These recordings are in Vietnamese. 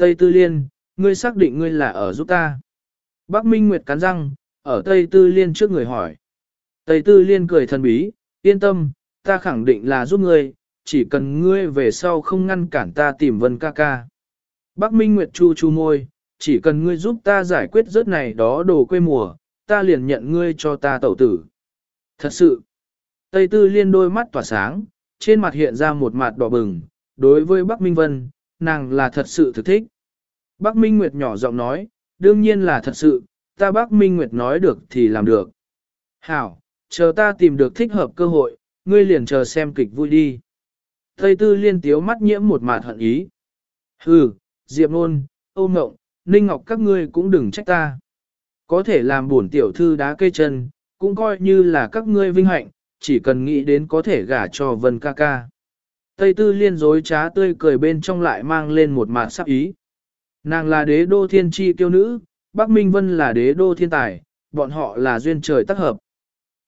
Tây Tư Liên, ngươi xác định ngươi là ở giúp ta. Bác Minh Nguyệt cắn răng, ở Tây Tư Liên trước người hỏi. Tây Tư Liên cười thần bí, yên tâm, ta khẳng định là giúp ngươi, chỉ cần ngươi về sau không ngăn cản ta tìm Vân ca ca. Bác Minh Nguyệt chu chu môi, chỉ cần ngươi giúp ta giải quyết rớt này đó đồ quê mùa, ta liền nhận ngươi cho ta tẩu tử. Thật sự, Tây Tư Liên đôi mắt tỏa sáng, trên mặt hiện ra một mặt đỏ bừng, đối với Bắc Minh Vân, nàng là thật sự thực thích. Bắc Minh Nguyệt nhỏ giọng nói, đương nhiên là thật sự, ta Bắc Minh Nguyệt nói được thì làm được. Hảo, chờ ta tìm được thích hợp cơ hội, ngươi liền chờ xem kịch vui đi. Tây Tư Liên tiếu mắt nhiễm một mạt hận ý. Hừ, Diệp Nôn, Âu Ngộng, Ninh Ngọc các ngươi cũng đừng trách ta. Có thể làm bổn tiểu thư đá cây chân, cũng coi như là các ngươi vinh hạnh, chỉ cần nghĩ đến có thể gả cho Vân ca ca. Tây Tư Liên dối trá tươi cười bên trong lại mang lên một mặt sắc ý. Nàng là đế đô thiên tri kiêu nữ, Bắc Minh Vân là đế đô thiên tài, bọn họ là duyên trời tác hợp.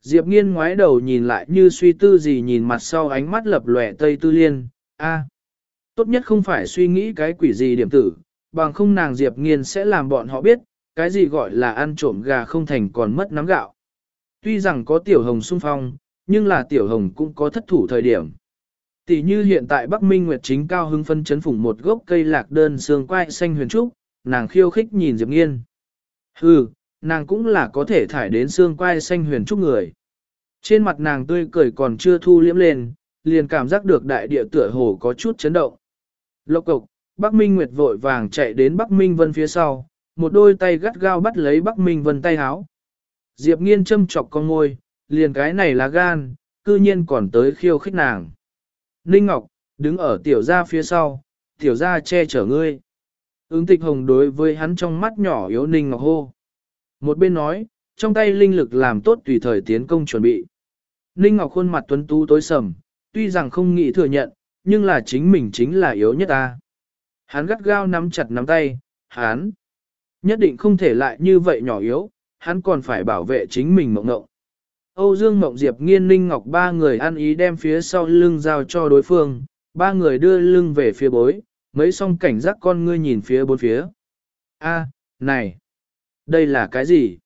Diệp nghiên ngoái đầu nhìn lại như suy tư gì nhìn mặt sau ánh mắt lập lòe Tây Tư Liên, a, tốt nhất không phải suy nghĩ cái quỷ gì điểm tử, bằng không nàng Diệp nghiên sẽ làm bọn họ biết, cái gì gọi là ăn trộm gà không thành còn mất nắm gạo. Tuy rằng có tiểu hồng sung phong, nhưng là tiểu hồng cũng có thất thủ thời điểm. Tỷ như hiện tại Bắc Minh Nguyệt chính cao hưng phân chấn phủng một gốc cây lạc đơn xương quai xanh huyền trúc, nàng khiêu khích nhìn Diệp Nghiên. Hừ, nàng cũng là có thể thải đến xương quai xanh huyền trúc người. Trên mặt nàng tươi cười còn chưa thu liễm lên, liền cảm giác được đại địa tựa hồ có chút chấn động. Lộc cục, Bắc Minh Nguyệt vội vàng chạy đến Bắc Minh Vân phía sau, một đôi tay gắt gao bắt lấy Bắc Minh Vân tay háo. Diệp nghiên châm chọc con ngôi, liền cái này là gan, cư nhiên còn tới khiêu khích nàng. Ninh Ngọc, đứng ở tiểu gia phía sau, tiểu gia che chở ngươi. Ứng tịch hồng đối với hắn trong mắt nhỏ yếu Ninh Ngọc hô. Một bên nói, trong tay linh lực làm tốt tùy thời tiến công chuẩn bị. Ninh Ngọc khuôn mặt tuấn tú tối sầm, tuy rằng không nghĩ thừa nhận, nhưng là chính mình chính là yếu nhất ta. Hắn gắt gao nắm chặt nắm tay, hắn nhất định không thể lại như vậy nhỏ yếu, hắn còn phải bảo vệ chính mình mộng ngộng. Âu Dương Mộng Diệp nghiên ninh ngọc ba người ăn ý đem phía sau lưng giao cho đối phương, ba người đưa lưng về phía bối, mấy song cảnh giác con ngươi nhìn phía bốn phía. A, này, đây là cái gì?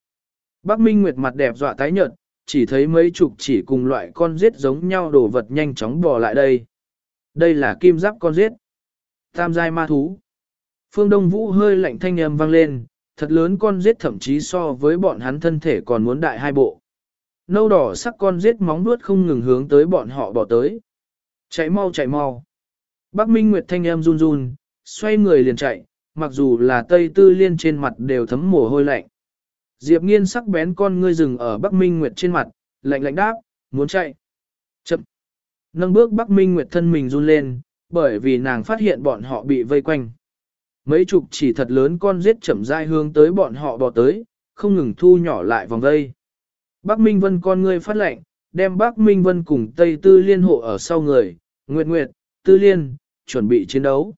Bác Minh Nguyệt mặt đẹp dọa tái nhợt, chỉ thấy mấy chục chỉ cùng loại con giết giống nhau đồ vật nhanh chóng bò lại đây. Đây là kim giáp con giết. Tam giai ma thú. Phương Đông Vũ hơi lạnh thanh âm vang lên, thật lớn con giết thậm chí so với bọn hắn thân thể còn muốn đại hai bộ. Nâu đỏ sắc con giết móng vuốt không ngừng hướng tới bọn họ bỏ tới. Chạy mau chạy mau. Bắc Minh Nguyệt thanh em run run, xoay người liền chạy, mặc dù là Tây Tư Liên trên mặt đều thấm mồ hôi lạnh. Diệp nghiên sắc bén con ngươi rừng ở Bắc Minh Nguyệt trên mặt, lạnh lạnh đáp, muốn chạy. Chậm. Nâng bước Bắc Minh Nguyệt thân mình run lên, bởi vì nàng phát hiện bọn họ bị vây quanh. Mấy chục chỉ thật lớn con giết chậm rãi hướng tới bọn họ bò tới, không ngừng thu nhỏ lại vòng vây. Bắc Minh Vân con ngươi phát lệnh, đem Bắc Minh Vân cùng Tây Tư Liên hộ ở sau người, Nguyệt Nguyệt, Tư Liên, chuẩn bị chiến đấu.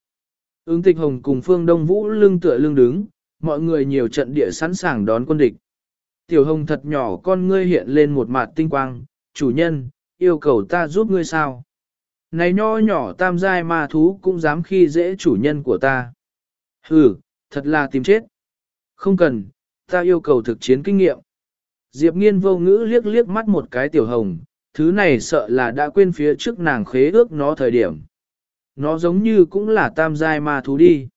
Ứng tịch hồng cùng Phương Đông Vũ lưng tựa lưng đứng, mọi người nhiều trận địa sẵn sàng đón quân địch. Tiểu hồng thật nhỏ con ngươi hiện lên một mặt tinh quang, chủ nhân, yêu cầu ta giúp ngươi sao? Này nho nhỏ tam giai ma thú cũng dám khi dễ chủ nhân của ta. Hừ, thật là tìm chết. Không cần, ta yêu cầu thực chiến kinh nghiệm. Diệp nghiên vô ngữ liếc liếc mắt một cái tiểu hồng, thứ này sợ là đã quên phía trước nàng khế ước nó thời điểm. Nó giống như cũng là tam giai ma thú đi.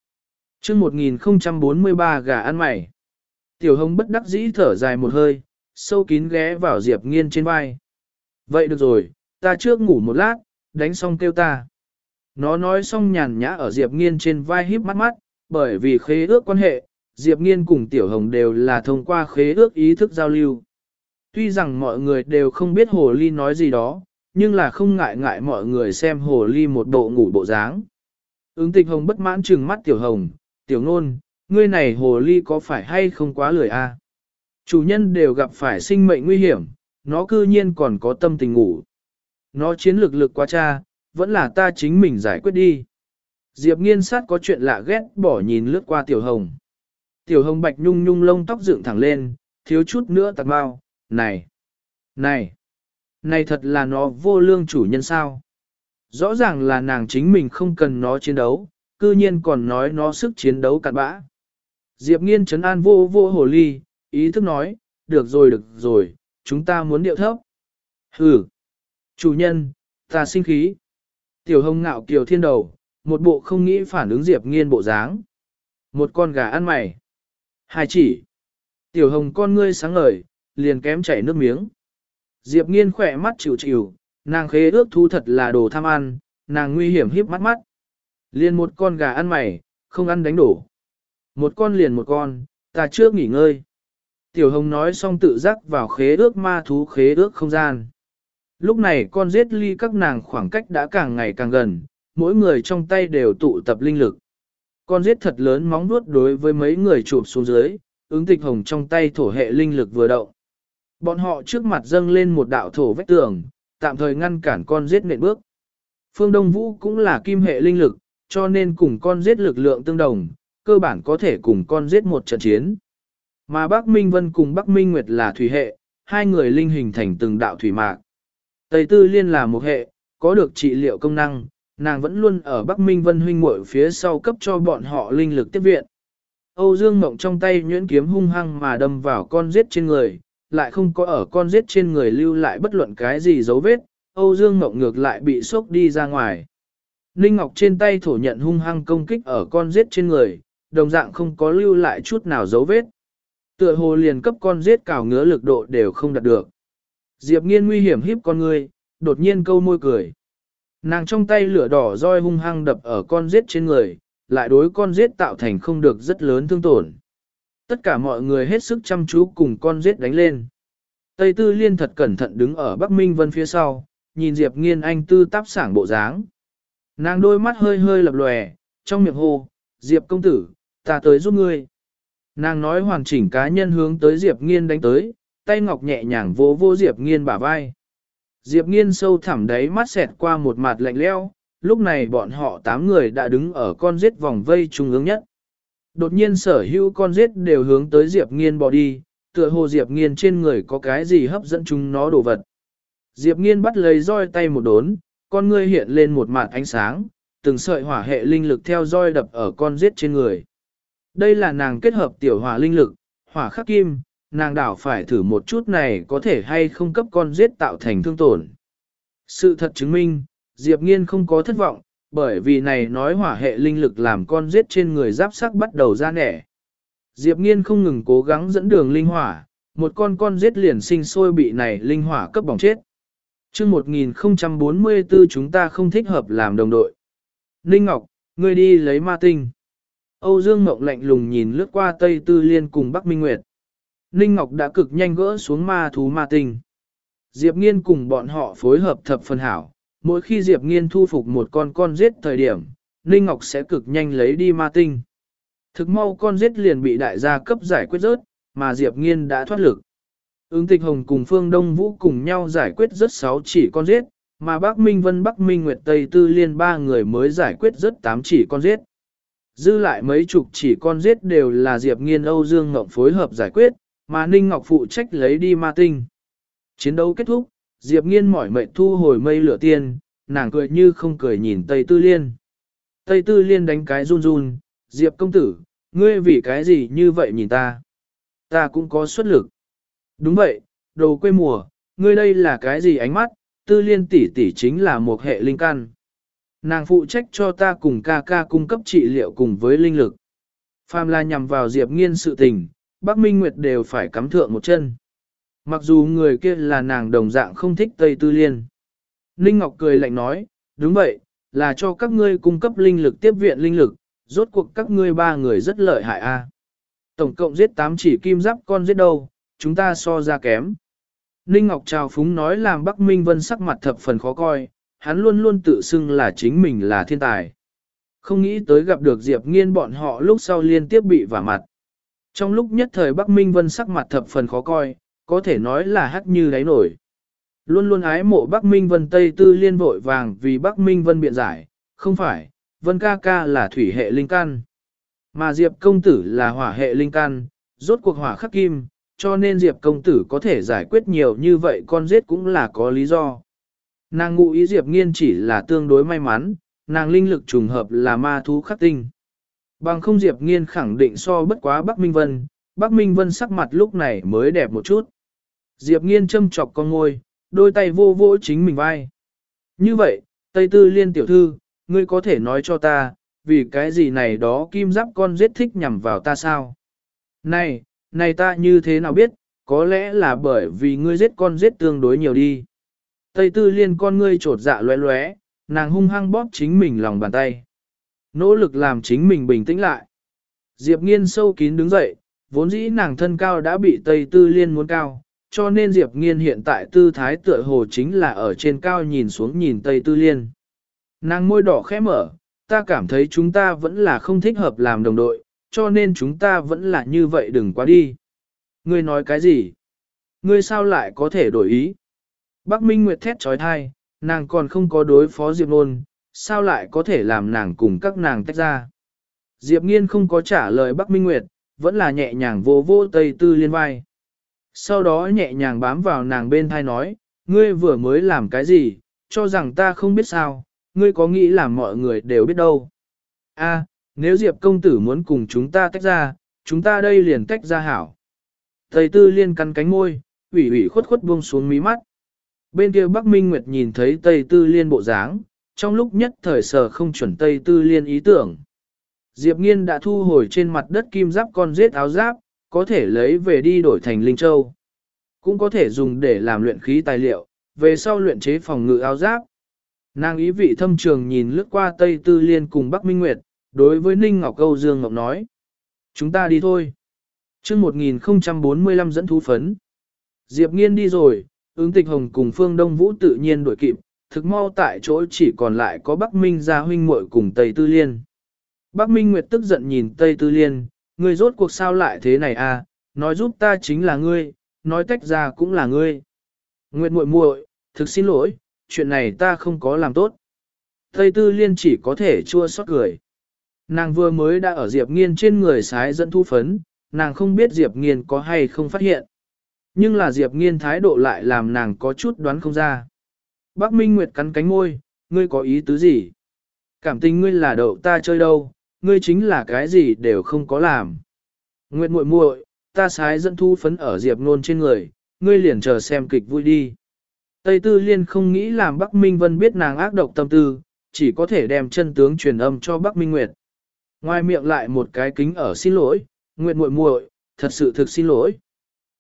chương 1043 gà ăn mày. Tiểu hồng bất đắc dĩ thở dài một hơi, sâu kín ghé vào Diệp nghiên trên vai. Vậy được rồi, ta trước ngủ một lát, đánh xong kêu ta. Nó nói xong nhàn nhã ở Diệp nghiên trên vai híp mắt mắt, bởi vì khế ước quan hệ, Diệp nghiên cùng Tiểu Hồng đều là thông qua khế ước ý thức giao lưu. Tuy rằng mọi người đều không biết hồ ly nói gì đó, nhưng là không ngại ngại mọi người xem hồ ly một bộ ngủ bộ dáng. Ứng tịch hồng bất mãn trừng mắt tiểu hồng, tiểu nôn, ngươi này hồ ly có phải hay không quá lười a? Chủ nhân đều gặp phải sinh mệnh nguy hiểm, nó cư nhiên còn có tâm tình ngủ. Nó chiến lược lực quá cha, vẫn là ta chính mình giải quyết đi. Diệp nghiên sát có chuyện lạ ghét bỏ nhìn lướt qua tiểu hồng. Tiểu hồng bạch nhung nhung lông tóc dựng thẳng lên, thiếu chút nữa tạc mau, này, này, này thật là nó vô lương chủ nhân sao. Rõ ràng là nàng chính mình không cần nó chiến đấu, cư nhiên còn nói nó sức chiến đấu cạn bã. Diệp nghiên trấn an vô vô hồ ly, ý thức nói, được rồi được rồi, chúng ta muốn điệu thấp. Hừ, chủ nhân, ta sinh khí. Tiểu hồng ngạo kiều thiên đầu, một bộ không nghĩ phản ứng Diệp nghiên bộ dáng. Một con gà ăn mày. Hai chỉ. Tiểu hồng con ngươi sáng ngời, liền kém chảy nước miếng. Diệp nghiên khỏe mắt chịu chịu, nàng khế ước thu thật là đồ tham ăn, nàng nguy hiểm híp mắt mắt. Liền một con gà ăn mày, không ăn đánh đổ. Một con liền một con, ta trước nghỉ ngơi. Tiểu hồng nói xong tự giác vào khế ước ma thú khế ước không gian. Lúc này con giết ly các nàng khoảng cách đã càng ngày càng gần, mỗi người trong tay đều tụ tập linh lực. Con giết thật lớn móng nuốt đối với mấy người chụp xuống dưới, ứng tịch hồng trong tay thổ hệ linh lực vừa động. Bọn họ trước mặt dâng lên một đạo thổ vách tường, tạm thời ngăn cản con giết nện bước. Phương Đông Vũ cũng là kim hệ linh lực, cho nên cùng con giết lực lượng tương đồng, cơ bản có thể cùng con giết một trận chiến. Mà Bắc Minh Vân cùng Bắc Minh Nguyệt là thủy hệ, hai người linh hình thành từng đạo thủy mạc. Tây Tư Liên là một hệ, có được trị liệu công năng, nàng vẫn luôn ở Bắc Minh Vân huynh muội phía sau cấp cho bọn họ linh lực tiếp viện. Âu Dương Mộng trong tay nhuyễn kiếm hung hăng mà đâm vào con giết trên người, lại không có ở con giết trên người lưu lại bất luận cái gì dấu vết, Âu Dương Ngọc ngược lại bị sốc đi ra ngoài. Ninh Ngọc trên tay thổ nhận hung hăng công kích ở con giết trên người, đồng dạng không có lưu lại chút nào dấu vết. Tựa hồ liền cấp con giết cào ngứa lực độ đều không đạt được. Diệp nghiên nguy hiểm híp con người, đột nhiên câu môi cười. Nàng trong tay lửa đỏ roi hung hăng đập ở con giết trên người, lại đối con giết tạo thành không được rất lớn thương tổn. Tất cả mọi người hết sức chăm chú cùng con giết đánh lên. Tây Tư Liên thật cẩn thận đứng ở Bắc Minh Vân phía sau, nhìn Diệp Nghiên Anh tư táp sảng bộ dáng. Nàng đôi mắt hơi hơi lập lòe, trong miệng hô, Diệp công tử, ta tới giúp ngươi. Nàng nói hoàn chỉnh cá nhân hướng tới Diệp Nghiên đánh tới, tay ngọc nhẹ nhàng vỗ vô Diệp Nghiên bả vai. Diệp Nghiên sâu thẳm đáy mắt xẹt qua một mặt lạnh leo, lúc này bọn họ tám người đã đứng ở con giết vòng vây trung ương nhất. Đột nhiên sở hữu con rết đều hướng tới Diệp Nghiên bỏ đi, tựa hồ Diệp Nghiên trên người có cái gì hấp dẫn chúng nó đồ vật. Diệp Nghiên bắt lấy roi tay một đốn, con ngươi hiện lên một mạt ánh sáng, từng sợi hỏa hệ linh lực theo roi đập ở con rết trên người. Đây là nàng kết hợp tiểu hỏa linh lực, hỏa khắc kim, nàng đảo phải thử một chút này có thể hay không cấp con rết tạo thành thương tổn. Sự thật chứng minh, Diệp Nghiên không có thất vọng, bởi vì này nói hỏa hệ linh lực làm con giết trên người giáp sắc bắt đầu ra nẻ. Diệp Nghiên không ngừng cố gắng dẫn đường linh hỏa, một con con giết liền sinh sôi bị này linh hỏa cấp bỏng chết. chương 1044 chúng ta không thích hợp làm đồng đội. Ninh Ngọc, ngươi đi lấy ma tinh. Âu Dương Ngọc lạnh lùng nhìn lướt qua Tây Tư Liên cùng Bắc Minh Nguyệt. Ninh Ngọc đã cực nhanh gỡ xuống ma thú ma tinh. Diệp Nghiên cùng bọn họ phối hợp thập phần hảo. Mỗi khi Diệp Nghiên thu phục một con con giết thời điểm, Ninh Ngọc sẽ cực nhanh lấy đi ma tinh. Thực mau con giết liền bị đại gia cấp giải quyết rớt, mà Diệp Nghiên đã thoát lực. Ứng tịch hồng cùng Phương Đông Vũ cùng nhau giải quyết rất sáu chỉ con giết, mà Bắc Minh Vân Bắc Minh Nguyệt Tây Tư Liên ba người mới giải quyết rất tám chỉ con giết. Dư lại mấy chục chỉ con giết đều là Diệp Nghiên Âu Dương Ngọc phối hợp giải quyết, mà Ninh Ngọc phụ trách lấy đi ma tinh. Chiến đấu kết thúc, Diệp Nghiên mỏi mệt thu hồi mây lửa tiên, nàng cười như không cười nhìn Tây Tư Liên. Tây Tư Liên đánh cái run run, Diệp công tử, ngươi vì cái gì như vậy nhìn ta? Ta cũng có xuất lực. Đúng vậy, đồ quê mùa, ngươi đây là cái gì ánh mắt, Tư Liên tỷ tỷ chính là một hệ linh căn. Nàng phụ trách cho ta cùng ca ca cung cấp trị liệu cùng với linh lực. Phàm là nhằm vào Diệp Nghiên sự tình, Bắc Minh Nguyệt đều phải cắm thượng một chân. Mặc dù người kia là nàng đồng dạng không thích Tây Tư Liên. Ninh Ngọc cười lạnh nói, đúng vậy, là cho các ngươi cung cấp linh lực tiếp viện linh lực, rốt cuộc các ngươi ba người rất lợi hại a. Tổng cộng giết 8 chỉ kim giáp con giết đâu, chúng ta so ra kém. Ninh Ngọc Trào Phúng nói làm Bắc Minh Vân sắc mặt thập phần khó coi, hắn luôn luôn tự xưng là chính mình là thiên tài. Không nghĩ tới gặp được Diệp Nghiên bọn họ lúc sau liên tiếp bị vả mặt. Trong lúc nhất thời Bắc Minh Vân sắc mặt thập phần khó coi, có thể nói là hắc như đáy nổi. Luôn luôn ái mộ Bắc Minh Vân Tây Tư liên vội vàng vì Bắc Minh Vân biện giải, không phải, Vân ca ca là thủy hệ linh căn, mà Diệp công tử là hỏa hệ linh căn, rốt cuộc hỏa khắc kim, cho nên Diệp công tử có thể giải quyết nhiều như vậy con giết cũng là có lý do. Nàng ngụ ý Diệp nghiên chỉ là tương đối may mắn, nàng linh lực trùng hợp là ma thú khắc tinh. Bằng không Diệp Nghiên khẳng định so bất quá Bắc Minh Vân, Bắc Minh Vân sắc mặt lúc này mới đẹp một chút. Diệp Nghiên châm chọc con ngôi, đôi tay vô vỗ chính mình vai. Như vậy, Tây Tư Liên tiểu thư, ngươi có thể nói cho ta, vì cái gì này đó kim giáp con giết thích nhằm vào ta sao? Này, này ta như thế nào biết, có lẽ là bởi vì ngươi giết con giết tương đối nhiều đi. Tây Tư Liên con ngươi trột dạ loé loé, nàng hung hăng bóp chính mình lòng bàn tay. Nỗ lực làm chính mình bình tĩnh lại. Diệp nghiên sâu kín đứng dậy, vốn dĩ nàng thân cao đã bị Tây Tư Liên muốn cao, cho nên Diệp nghiên hiện tại tư thái tựa hồ chính là ở trên cao nhìn xuống nhìn Tây Tư Liên. Nàng môi đỏ khẽ mở, ta cảm thấy chúng ta vẫn là không thích hợp làm đồng đội, cho nên chúng ta vẫn là như vậy đừng quá đi. Ngươi nói cái gì? Ngươi sao lại có thể đổi ý? Bắc Minh Nguyệt thét trói thai, nàng còn không có đối phó Diệp Nôn, sao lại có thể làm nàng cùng các nàng tách ra? Diệp Nghiên không có trả lời Bắc Minh Nguyệt, vẫn là nhẹ nhàng vô vô Tây Tư Liên vai. Sau đó nhẹ nhàng bám vào nàng bên thai nói, ngươi vừa mới làm cái gì, cho rằng ta không biết sao, ngươi có nghĩ là mọi người đều biết đâu. A, nếu Diệp công tử muốn cùng chúng ta tách ra, chúng ta đây liền tách ra hảo. Thầy tư liên cắn cánh môi, ủy ủy khuất khuất buông xuống mí mắt. Bên kia Bắc Minh Nguyệt nhìn thấy Tây Tư Liên bộ dáng, trong lúc nhất thời sở không chuẩn Tây Tư Liên ý tưởng. Diệp Nghiên đã thu hồi trên mặt đất kim giáp con giết áo giáp, có thể lấy về đi đổi thành linh châu. Cũng có thể dùng để làm luyện khí tài liệu, về sau luyện chế phòng ngự áo giáp. Nàng ý vị thâm trường nhìn lướt qua Tây Tư Liên cùng Bắc Minh Nguyệt, đối với Ninh Ngọc Câu Dương Ngọc nói. Chúng ta đi thôi. chương 1045 dẫn thú phấn. Diệp Nghiên đi rồi, ứng tịch hồng cùng Phương Đông Vũ tự nhiên đổi kịp, thực mau tại chỗ chỉ còn lại có Bắc Minh gia huynh muội cùng Tây Tư Liên. Bắc Minh Nguyệt tức giận nhìn Tây Tư Liên, ngươi rốt cuộc sao lại thế này à, nói giúp ta chính là ngươi, nói tách ra cũng là ngươi. Nguyệt muội muội, thực xin lỗi, chuyện này ta không có làm tốt. Tây Tư Liên chỉ có thể chua xót cười. Nàng vừa mới đã ở Diệp Nghiên trên người sái dẫn thu phấn, nàng không biết Diệp Nghiên có hay không phát hiện. Nhưng là Diệp Nghiên thái độ lại làm nàng có chút đoán không ra. Bác Minh Nguyệt cắn cánh môi, ngươi có ý tứ gì? Cảm tình ngươi là đậu ta chơi đâu, ngươi chính là cái gì đều không có làm. Nguyệt muội muội, ta sái dẫn thu phấn ở Diệp Nôn trên người, ngươi liền chờ xem kịch vui đi. Tây Tư Liên không nghĩ làm Bắc Minh Vân biết nàng ác độc tâm tư, chỉ có thể đem chân tướng truyền âm cho Bắc Minh Nguyệt. Ngoài miệng lại một cái kính ở xin lỗi, Nguyệt muội muội, thật sự thực xin lỗi.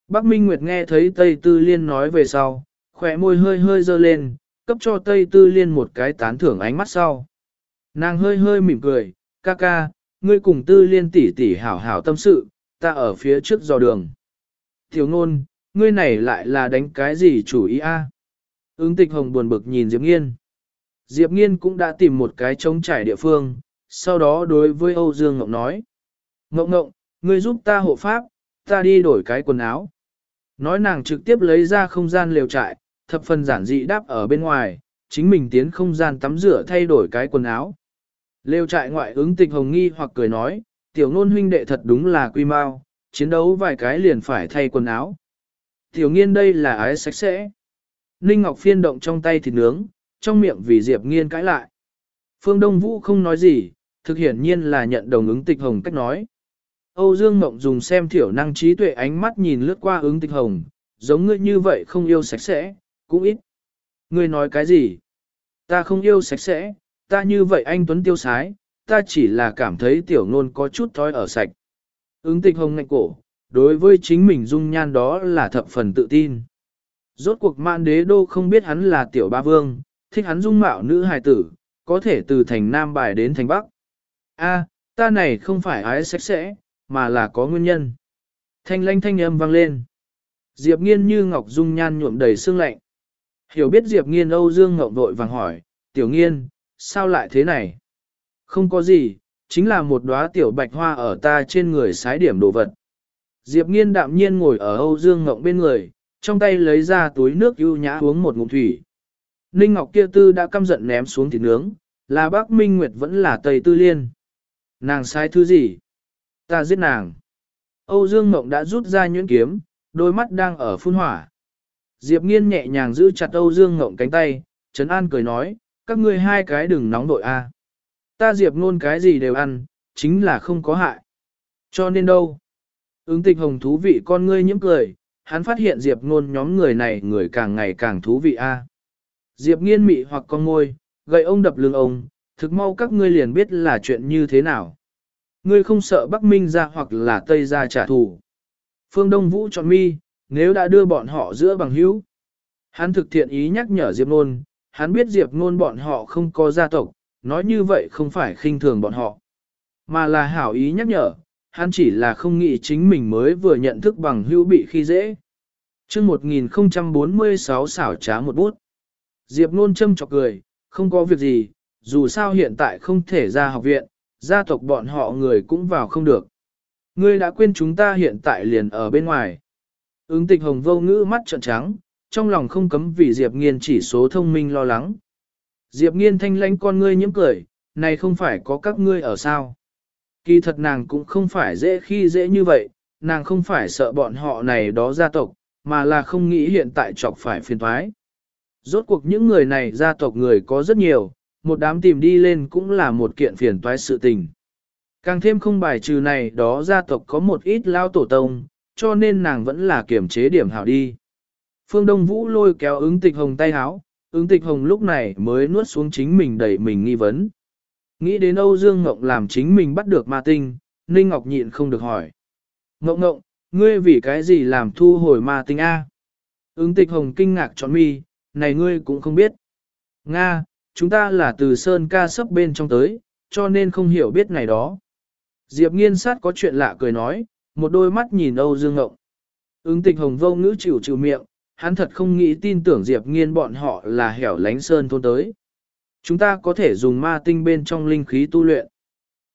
Bắc Minh Nguyệt nghe thấy Tây Tư Liên nói về sau, khỏe môi hơi hơi dơ lên, cấp cho Tây Tư Liên một cái tán thưởng ánh mắt sau. Nàng hơi hơi mỉm cười, ca ca, ngươi cùng Tư Liên tỷ tỷ hảo hảo tâm sự, ta ở phía trước dò đường. Thiếu ngôn, ngươi này lại là đánh cái gì chủ ý a? Ứng tịch hồng buồn bực nhìn Diệp Nghiên. Diệp Nghiên cũng đã tìm một cái trống trải địa phương, sau đó đối với Âu Dương Ngọc nói. Ngọc Ngọc, ngươi giúp ta hộ pháp, ta đi đổi cái quần áo. Nói nàng trực tiếp lấy ra không gian lều trại, thập phần giản dị đáp ở bên ngoài, chính mình tiến không gian tắm rửa thay đổi cái quần áo. Lêu trại ngoại ứng tịch hồng nghi hoặc cười nói, tiểu ngôn huynh đệ thật đúng là quy mau, chiến đấu vài cái liền phải thay quần áo. Tiểu nghiên đây là ái sạch sẽ. Ninh Ngọc phiên động trong tay thịt nướng, trong miệng vì Diệp nghiên cãi lại. Phương Đông Vũ không nói gì, thực hiển nhiên là nhận đồng ứng tịch hồng cách nói. Âu Dương Mộng dùng xem thiểu năng trí tuệ ánh mắt nhìn lướt qua ứng tịch hồng, giống ngươi như vậy không yêu sạch sẽ, cũng ít. Ngươi nói cái gì? Ta không yêu sạch sẽ, ta như vậy anh Tuấn tiêu sái, ta chỉ là cảm thấy tiểu nôn có chút thói ở sạch. Ứng tịch hồng ngạnh cổ, đối với chính mình dung nhan đó là thập phần tự tin. Rốt cuộc mạn đế đô không biết hắn là tiểu ba vương, thích hắn dung mạo nữ hài tử, có thể từ thành Nam Bài đến thành Bắc. A, ta này không phải ái sạch sẽ, mà là có nguyên nhân. Thanh lanh thanh âm vang lên. Diệp nghiên như ngọc dung nhan nhuộm đầy sương lạnh. Hiểu biết Diệp nghiên Âu Dương Ngọc vội vàng hỏi, tiểu nghiên, sao lại thế này? Không có gì, chính là một đóa tiểu bạch hoa ở ta trên người sái điểm đồ vật. Diệp nghiên đạm nhiên ngồi ở Âu Dương Ngọc bên người, trong tay lấy ra túi nước ưu nhã uống một ngụm thủy. Ninh Ngọc kia tư đã căm giận ném xuống thịt nướng, là bác Minh Nguyệt vẫn là Tây Tư Liên. Nàng sai thứ gì? Ta giết nàng. Âu Dương Ngọc đã rút ra nhuyễn kiếm, đôi mắt đang ở phun hỏa. Diệp Nghiên nhẹ nhàng giữ chặt Âu Dương Ngọc cánh tay, Trấn An cười nói, các ngươi hai cái đừng nóng đội a. Ta Diệp Nôn cái gì đều ăn, chính là không có hại. Cho nên đâu? Ứng tịch hồng thú vị con ngươi nhiễm cười, hắn phát hiện Diệp Nôn nhóm người này người càng ngày càng thú vị a. Diệp nghiên mị hoặc con ngôi, gậy ông đập lưng ông, thực mau các ngươi liền biết là chuyện như thế nào. Ngươi không sợ Bắc Minh ra hoặc là Tây ra trả thù. Phương Đông Vũ chọn mi, nếu đã đưa bọn họ giữa bằng hữu. Hắn thực thiện ý nhắc nhở Diệp Nôn, hắn biết Diệp Nôn bọn họ không có gia tộc, nói như vậy không phải khinh thường bọn họ, mà là hảo ý nhắc nhở, hắn chỉ là không nghĩ chính mình mới vừa nhận thức bằng hữu bị khi dễ. chương 1046 xảo trá một bút. Diệp Nôn châm chọc cười, không có việc gì, dù sao hiện tại không thể ra học viện, gia tộc bọn họ người cũng vào không được. Ngươi đã quên chúng ta hiện tại liền ở bên ngoài. Ứng tịch hồng vô ngữ mắt trợn trắng, trong lòng không cấm vì Diệp Nghiên chỉ số thông minh lo lắng. Diệp Nghiên thanh lãnh con ngươi nhiễm cười, này không phải có các ngươi ở sao. Kỳ thật nàng cũng không phải dễ khi dễ như vậy, nàng không phải sợ bọn họ này đó gia tộc, mà là không nghĩ hiện tại chọc phải phiền thoái. Rốt cuộc những người này gia tộc người có rất nhiều, một đám tìm đi lên cũng là một kiện phiền toái sự tình. Càng thêm không bài trừ này đó gia tộc có một ít lao tổ tông, cho nên nàng vẫn là kiểm chế điểm hảo đi. Phương Đông Vũ lôi kéo ứng tịch hồng tay háo, ứng tịch hồng lúc này mới nuốt xuống chính mình đẩy mình nghi vấn. Nghĩ đến Âu Dương Ngộng làm chính mình bắt được ma tinh, Ninh Ngọc nhịn không được hỏi. Ngộng ngộng, ngươi vì cái gì làm thu hồi ma tinh A? Ứng tịch hồng kinh ngạc trọn mi, này ngươi cũng không biết. Nga, chúng ta là từ Sơn ca sấp bên trong tới, cho nên không hiểu biết này đó. Diệp nghiên sát có chuyện lạ cười nói, một đôi mắt nhìn Âu Dương Ngộng. Ứng tịch hồng vô ngữ chịu chịu miệng, hắn thật không nghĩ tin tưởng Diệp nghiên bọn họ là hẻo lánh sơn thôn tới. Chúng ta có thể dùng ma tinh bên trong linh khí tu luyện.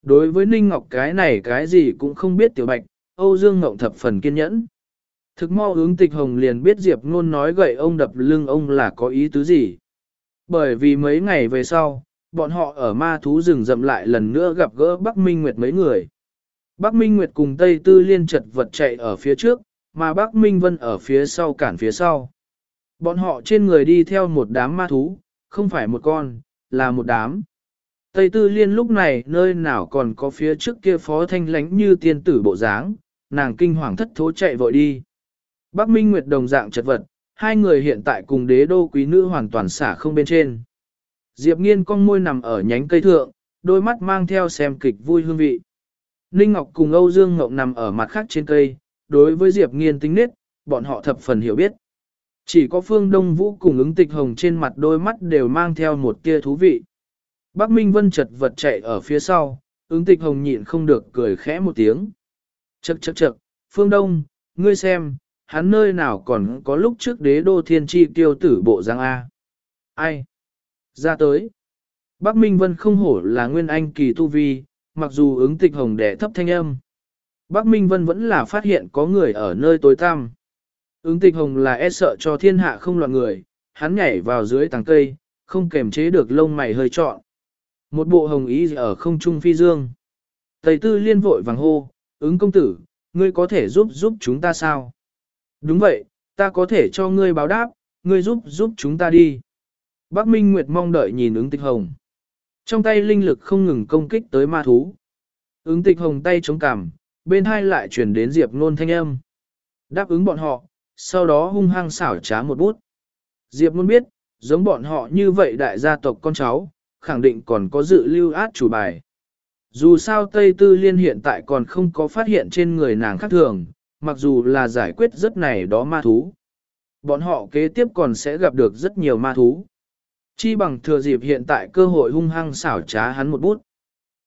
Đối với Ninh Ngọc cái này cái gì cũng không biết tiểu bạch, Âu Dương Ngộng thập phần kiên nhẫn. Thực mau hướng tịch hồng liền biết Diệp ngôn nói gậy ông đập lưng ông là có ý tứ gì. Bởi vì mấy ngày về sau, bọn họ ở ma thú rừng rậm lại lần nữa gặp gỡ Bắc Minh Nguyệt mấy người. Bắc Minh Nguyệt cùng Tây Tư Liên chật vật chạy ở phía trước, mà Bắc Minh Vân ở phía sau cản phía sau. Bọn họ trên người đi theo một đám ma thú, không phải một con, là một đám. Tây Tư Liên lúc này nơi nào còn có phía trước kia phó thanh lánh như tiên tử bộ dáng, nàng kinh hoàng thất thố chạy vội đi. Bắc Minh Nguyệt đồng dạng chật vật, hai người hiện tại cùng đế đô quý nữ hoàn toàn xả không bên trên. Diệp nghiên con môi nằm ở nhánh cây thượng, đôi mắt mang theo xem kịch vui hương vị. Ninh Ngọc cùng Âu Dương Ngọc nằm ở mặt khác trên cây, đối với Diệp nghiên tính nết, bọn họ thập phần hiểu biết. Chỉ có phương Đông Vũ cùng ứng tịch hồng trên mặt đôi mắt đều mang theo một tia thú vị. Bắc Minh Vân chật vật chạy ở phía sau, ứng tịch hồng nhịn không được cười khẽ một tiếng. Chậc chậc chậc, phương Đông, ngươi xem, hắn nơi nào còn có lúc trước đế đô thiên chi tiêu tử bộ giang A. Ai? Ra tới. Bắc Minh Vân không hổ là nguyên anh kỳ tu vi, mặc dù ứng tịch hồng đẻ thấp thanh âm. Bác Minh Vân vẫn là phát hiện có người ở nơi tối tăm. Ứng tịch hồng là e sợ cho thiên hạ không loạn người, hắn nhảy vào dưới tàng cây, không kềm chế được lông mày hơi trọn. Một bộ hồng ý ở không trung phi dương. Tây tư liên vội vàng hô, ứng công tử, ngươi có thể giúp giúp chúng ta sao? Đúng vậy, ta có thể cho ngươi báo đáp, ngươi giúp giúp chúng ta đi. Bác Minh Nguyệt mong đợi nhìn ứng tịch hồng. Trong tay linh lực không ngừng công kích tới ma thú. Ứng tịch hồng tay chống cằm, bên hai lại truyền đến Diệp Nôn thanh âm. Đáp ứng bọn họ, sau đó hung hăng xảo trá một bút. Diệp Nôn biết, giống bọn họ như vậy đại gia tộc con cháu, khẳng định còn có dự lưu át chủ bài. Dù sao Tây Tư Liên hiện tại còn không có phát hiện trên người nàng khác thường, mặc dù là giải quyết rất này đó ma thú. Bọn họ kế tiếp còn sẽ gặp được rất nhiều ma thú. Chi bằng thừa dịp hiện tại cơ hội hung hăng xảo trá hắn một bút.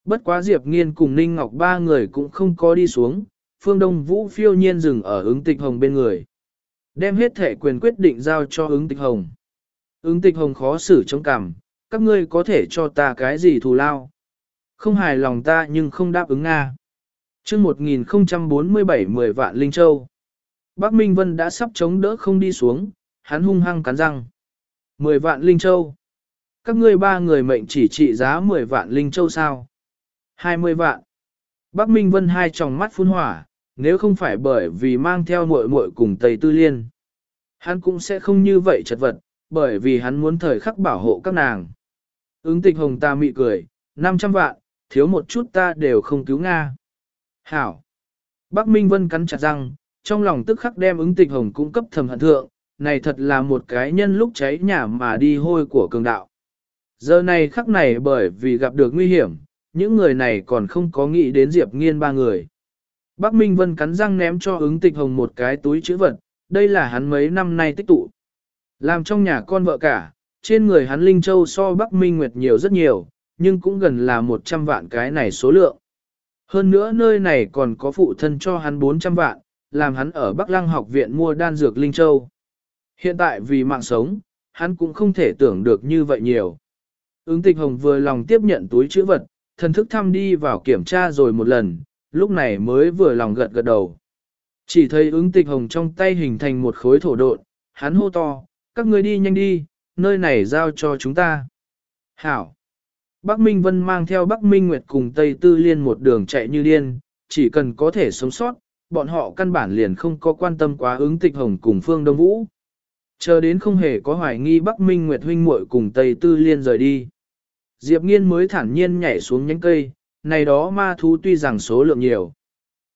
Bất quá Diệp Nghiên cùng Ninh Ngọc ba người cũng không có đi xuống, phương Đông Vũ phiêu nhiên dừng ở ứng tịch hồng bên người. Đem hết thể quyền quyết định giao cho ứng tịch hồng. Ứng tịch hồng khó xử chống cằm, các ngươi có thể cho ta cái gì thù lao. Không hài lòng ta nhưng không đáp ứng Nga chương 1047 10 vạn Linh Châu. Bắc Minh Vân đã sắp chống đỡ không đi xuống, hắn hung hăng cắn răng. 10 vạn Linh Châu. Các ngươi ba người mệnh chỉ trị giá 10 vạn Linh Châu sao? 20 vạn. Bắc Minh Vân hai tròng mắt phun hỏa, nếu không phải bởi vì mang theo muội muội cùng Tây Tư Liên. Hắn cũng sẽ không như vậy chật vật, bởi vì hắn muốn thời khắc bảo hộ các nàng. Ứng tịch hồng ta mị cười, 500 vạn, thiếu một chút ta đều không cứu Nga. Hảo. Bắc Minh Vân cắn chặt răng, trong lòng tức khắc đem ứng tịch hồng cung cấp thầm hận thượng, này thật là một cái nhân lúc cháy nhà mà đi hôi của cường đạo. Giờ này khắc này bởi vì gặp được nguy hiểm, những người này còn không có nghĩ đến Diệp Nghiên ba người. Bắc Minh Vân cắn răng ném cho ứng tịch hồng một cái túi chữ vật, đây là hắn mấy năm nay tích tụ. Làm trong nhà con vợ cả, trên người hắn Linh Châu so Bắc Minh Nguyệt nhiều rất nhiều, nhưng cũng gần là 100 vạn cái này số lượng. Hơn nữa nơi này còn có phụ thân cho hắn 400 vạn, làm hắn ở Bắc Lăng học viện mua đan dược Linh Châu. Hiện tại vì mạng sống, hắn cũng không thể tưởng được như vậy nhiều. Ứng tịch hồng vừa lòng tiếp nhận túi chữ vật, thần thức thăm đi vào kiểm tra rồi một lần, lúc này mới vừa lòng gật gật đầu. Chỉ thấy ứng tịch hồng trong tay hình thành một khối thổ độn, hắn hô to, các người đi nhanh đi, nơi này giao cho chúng ta. Hảo! Bắc Minh Vân mang theo Bắc Minh Nguyệt cùng Tây Tư Liên một đường chạy như điên, chỉ cần có thể sống sót, bọn họ căn bản liền không có quan tâm quá ứng tịch hồng cùng Phương Đông Vũ. Chờ đến không hề có hoài nghi Bắc Minh Nguyệt huynh muội cùng Tây Tư Liên rời đi. Diệp Nghiên mới thản nhiên nhảy xuống nhánh cây, này đó ma thú tuy rằng số lượng nhiều.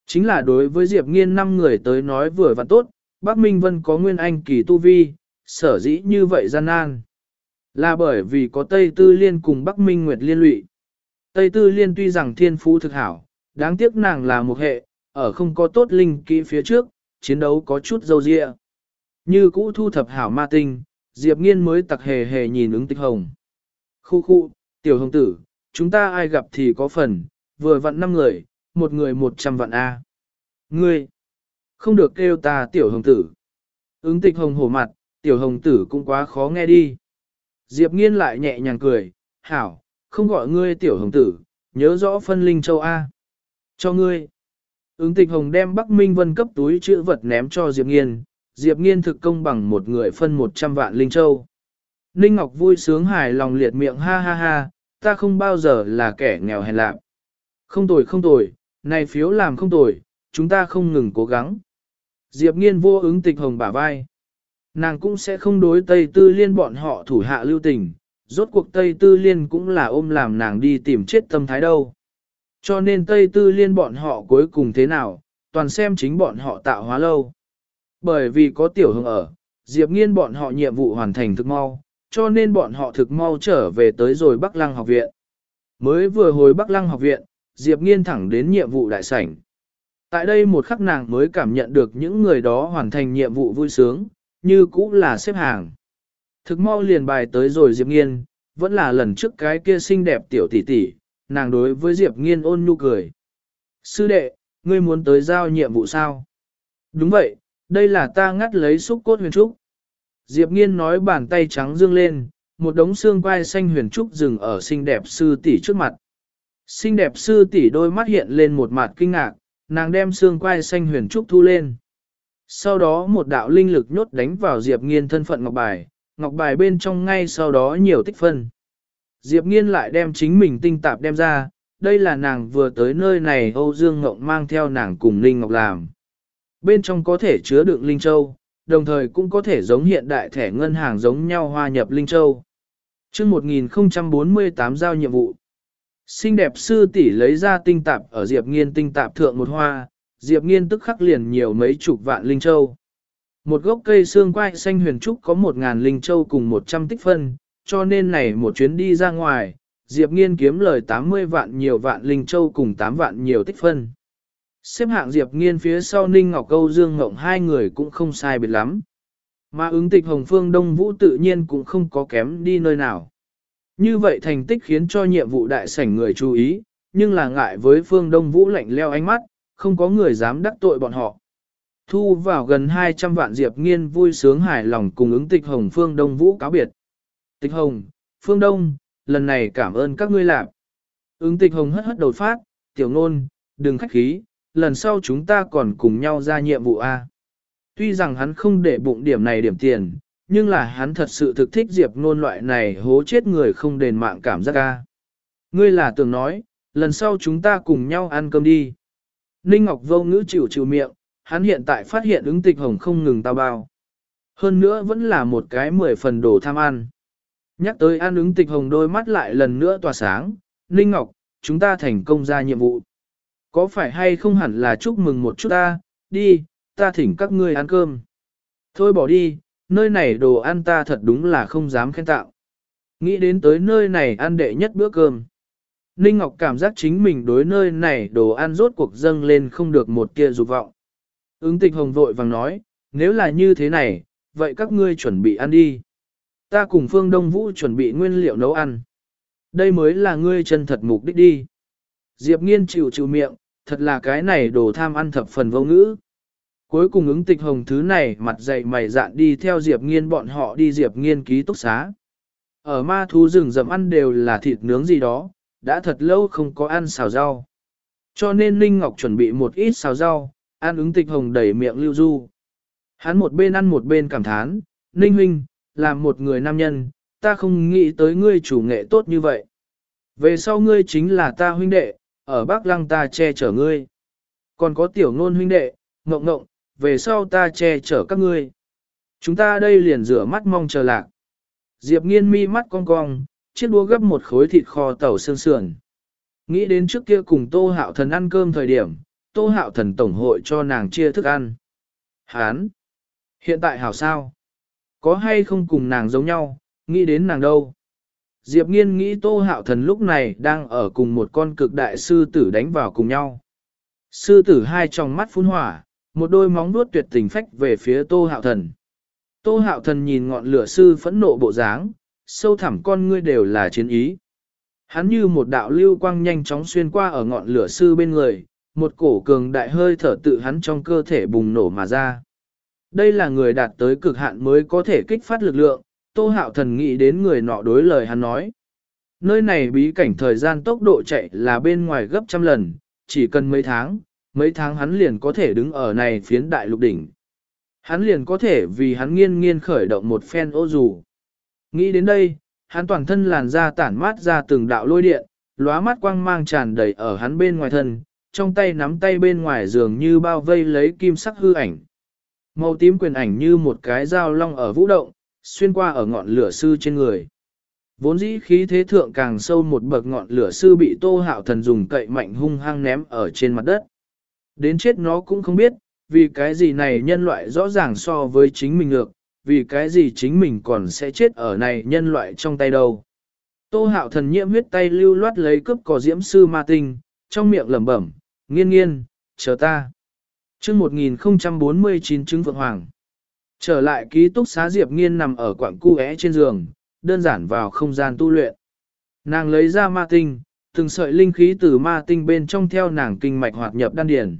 Chính là đối với Diệp Nghiên năm người tới nói vừa và tốt, Bắc Minh Vân có nguyên anh kỳ tu vi, sở dĩ như vậy gian nan. Là bởi vì có Tây Tư Liên cùng Bắc Minh Nguyệt liên lụy. Tây Tư Liên tuy rằng thiên phú thực hảo, đáng tiếc nàng là một hệ, ở không có tốt linh kỹ phía trước, chiến đấu có chút dâu dịa. Như cũ thu thập hảo ma tinh, Diệp Nghiên mới tặc hề hề nhìn ứng tịch hồng. Khu khu, tiểu hồng tử, chúng ta ai gặp thì có phần, vừa vặn năm người, một người một trăm vạn A. Ngươi, không được kêu ta tiểu hồng tử. Ứng tịch hồng hổ mặt, tiểu hồng tử cũng quá khó nghe đi. Diệp nghiên lại nhẹ nhàng cười, hảo, không gọi ngươi tiểu hồng tử, nhớ rõ phân linh châu A. Cho ngươi. Ứng tịch hồng đem Bắc Minh Vân cấp túi chữ vật ném cho Diệp nghiên, Diệp nghiên thực công bằng một người phân 100 vạn linh châu. Ninh Ngọc vui sướng hài lòng liệt miệng ha ha ha, ta không bao giờ là kẻ nghèo hèn lạc. Không tồi không tồi, này phiếu làm không tồi, chúng ta không ngừng cố gắng. Diệp nghiên vô ứng tịch hồng bả vai. Nàng cũng sẽ không đối Tây Tư Liên bọn họ thủ hạ lưu tình, rốt cuộc Tây Tư Liên cũng là ôm làm nàng đi tìm chết tâm thái đâu. Cho nên Tây Tư Liên bọn họ cuối cùng thế nào, toàn xem chính bọn họ tạo hóa lâu. Bởi vì có tiểu hương ở, Diệp Nghiên bọn họ nhiệm vụ hoàn thành thực mau, cho nên bọn họ thực mau trở về tới rồi Bắc Lăng học viện. Mới vừa hồi Bắc Lăng học viện, Diệp Nghiên thẳng đến nhiệm vụ đại sảnh. Tại đây một khắc nàng mới cảm nhận được những người đó hoàn thành nhiệm vụ vui sướng, như cũ là xếp hàng. Thực mau liền bài tới rồi Diệp Nghiên, vẫn là lần trước cái kia xinh đẹp tiểu tỷ tỷ, nàng đối với Diệp Nghiên ôn nhu cười. Sư đệ, ngươi muốn tới giao nhiệm vụ sao? Đúng vậy, đây là ta ngắt lấy xúc cốt huyền trúc. Diệp Nghiên nói bàn tay trắng dương lên, một đống xương quai xanh huyền trúc dừng ở xinh đẹp sư tỷ trước mặt. Xinh đẹp sư tỷ đôi mắt hiện lên một mặt kinh ngạc, nàng đem xương quai xanh huyền trúc thu lên. Sau đó một đạo linh lực nhốt đánh vào Diệp Nghiên thân phận ngọc bài, ngọc bài bên trong ngay sau đó nhiều tích phân. Diệp Nghiên lại đem chính mình tinh tạp đem ra, đây là nàng vừa tới nơi này Âu Dương Ngộng mang theo nàng cùng Linh Ngọc làm. Bên trong có thể chứa đựng Linh Châu, đồng thời cũng có thể giống hiện đại thẻ ngân hàng giống nhau hòa nhập Linh Châu. chương 1048 giao nhiệm vụ. Xinh đẹp sư tỷ lấy ra tinh tạp ở Diệp Nghiên tinh tạp thượng một hoa, Diệp Nghiên tức khắc liền nhiều mấy chục vạn linh châu. Một gốc cây xương quai xanh huyền trúc có một ngàn linh châu cùng một trăm tích phân, cho nên này một chuyến đi ra ngoài, Diệp Nghiên kiếm lời 80 vạn nhiều vạn linh châu cùng 8 vạn nhiều tích phân. Xếp hạng Diệp Nghiên phía sau Ninh Ngọc Câu Dương Ngộng hai người cũng không sai biệt lắm. Mà ứng tịch Hồng Phương Đông Vũ tự nhiên cũng không có kém đi nơi nào. Như vậy thành tích khiến cho nhiệm vụ đại sảnh người chú ý, nhưng là ngại với Phương Đông Vũ lạnh leo ánh mắt, không có người dám đắc tội bọn họ. Thu vào gần 200 vạn Diệp Nghiên vui sướng hài lòng cùng ứng tịch Hồng Phương Đông Vũ cáo biệt. Tịch Hồng, Phương Đông, lần này cảm ơn các ngươi làm. Ứng tịch Hồng hất hất đầu phát, tiểu ngôn, đừng khách khí, lần sau chúng ta còn cùng nhau ra nhiệm vụ A. Tuy rằng hắn không để bụng điểm này điểm tiền, nhưng là hắn thật sự thực thích Diệp ngôn loại này hố chết người không đền mạng cảm giác A. Ngươi là tưởng nói, lần sau chúng ta cùng nhau ăn cơm đi. Ninh Ngọc vô ngữ chịu chịu miệng, hắn hiện tại phát hiện ứng tịch hồng không ngừng tao bao. Hơn nữa vẫn là một cái mười phần đồ tham ăn. Nhắc tới ăn ứng tịch hồng đôi mắt lại lần nữa tỏa sáng, Ninh Ngọc, chúng ta thành công ra nhiệm vụ. Có phải hay không hẳn là chúc mừng một chút ta, đi, ta thỉnh các ngươi ăn cơm. Thôi bỏ đi, nơi này đồ ăn ta thật đúng là không dám khen tạo. Nghĩ đến tới nơi này ăn đệ nhất bữa cơm. Ninh Ngọc cảm giác chính mình đối nơi này đồ ăn rốt cuộc dâng lên không được một tia dục vọng. Ứng tịch hồng vội vàng nói, nếu là như thế này, vậy các ngươi chuẩn bị ăn đi. Ta cùng Phương Đông Vũ chuẩn bị nguyên liệu nấu ăn. Đây mới là ngươi chân thật mục đích đi. Diệp nghiên chịu chịu miệng, thật là cái này đồ tham ăn thập phần vô ngữ. Cuối cùng ứng tịch hồng thứ này mặt dày mày dạn đi theo Diệp nghiên bọn họ đi Diệp nghiên ký túc xá. Ở ma thú rừng rậm ăn đều là thịt nướng gì đó, đã thật lâu không có ăn xào rau. Cho nên Ninh Ngọc chuẩn bị một ít xào rau, ăn ứng tịch hồng đẩy miệng lưu du. Hắn một bên ăn một bên cảm thán, Ninh huynh, làm một người nam nhân, ta không nghĩ tới ngươi chủ nghệ tốt như vậy. Về sau ngươi chính là ta huynh đệ, ở Bắc Lăng ta che chở ngươi. Còn có tiểu ngôn huynh đệ, ngộng ngộng, về sau ta che chở các ngươi. Chúng ta đây liền rửa mắt mong chờ lạc. Diệp nghiên mi mắt cong cong, chiếc đũa gấp một khối thịt kho tàu xương sườn. Nghĩ đến trước kia cùng Tô Hạo Thần ăn cơm thời điểm, Tô Hạo Thần tổng hội cho nàng chia thức ăn. Hán! Hiện tại hảo sao? Có hay không cùng nàng giống nhau, nghĩ đến nàng đâu? Diệp nghiên nghĩ Tô Hạo Thần lúc này đang ở cùng một con cực đại sư tử đánh vào cùng nhau. Sư tử hai trong mắt phun hỏa, một đôi móng vuốt tuyệt tình phách về phía Tô Hạo Thần. Tô Hạo Thần nhìn ngọn lửa sư phẫn nộ bộ dáng, sâu thẳm con ngươi đều là chiến ý. Hắn như một đạo lưu quang nhanh chóng xuyên qua ở ngọn lửa sư bên người, một cổ cường đại hơi thở tự hắn trong cơ thể bùng nổ mà ra. Đây là người đạt tới cực hạn mới có thể kích phát lực lượng, Tô Hạo Thần nghĩ đến người nọ đối lời hắn nói. Nơi này bí cảnh thời gian tốc độ chạy là bên ngoài gấp trăm lần, chỉ cần mấy tháng, mấy tháng hắn liền có thể đứng ở này phiến đại lục đỉnh. Hắn liền có thể vì hắn nghiên nghiên khởi động một phen ô dù. Nghĩ đến đây, hắn toàn thân làn da tản mát ra từng đạo lôi điện, lóa mắt quang mang tràn đầy ở hắn bên ngoài thân, trong tay nắm tay bên ngoài dường như bao vây lấy kim sắc hư ảnh. Màu tím quyền ảnh như một cái dao long ở vũ động, xuyên qua ở ngọn lửa sư trên người. Vốn dĩ khí thế thượng càng sâu một bậc ngọn lửa sư bị tô hạo thần dùng cậy mạnh hung hăng ném ở trên mặt đất. Đến chết nó cũng không biết, vì cái gì này nhân loại rõ ràng so với chính mình ngược, vì cái gì chính mình còn sẽ chết ở này nhân loại trong tay đâu. Tô hạo thần nhiễm huyết tay lưu loát lấy cướp cỏ diễm sư ma tinh, trong miệng lẩm bẩm, nghiên nghiên, chờ ta. chương 1049 chứng Phượng Hoàng. Trở lại ký túc xá Diệp Nghiên nằm ở quảng cu é trên giường, đơn giản vào không gian tu luyện. Nàng lấy ra ma tinh, từng sợi linh khí từ ma tinh bên trong theo nàng kinh mạch hoạt nhập đan điền.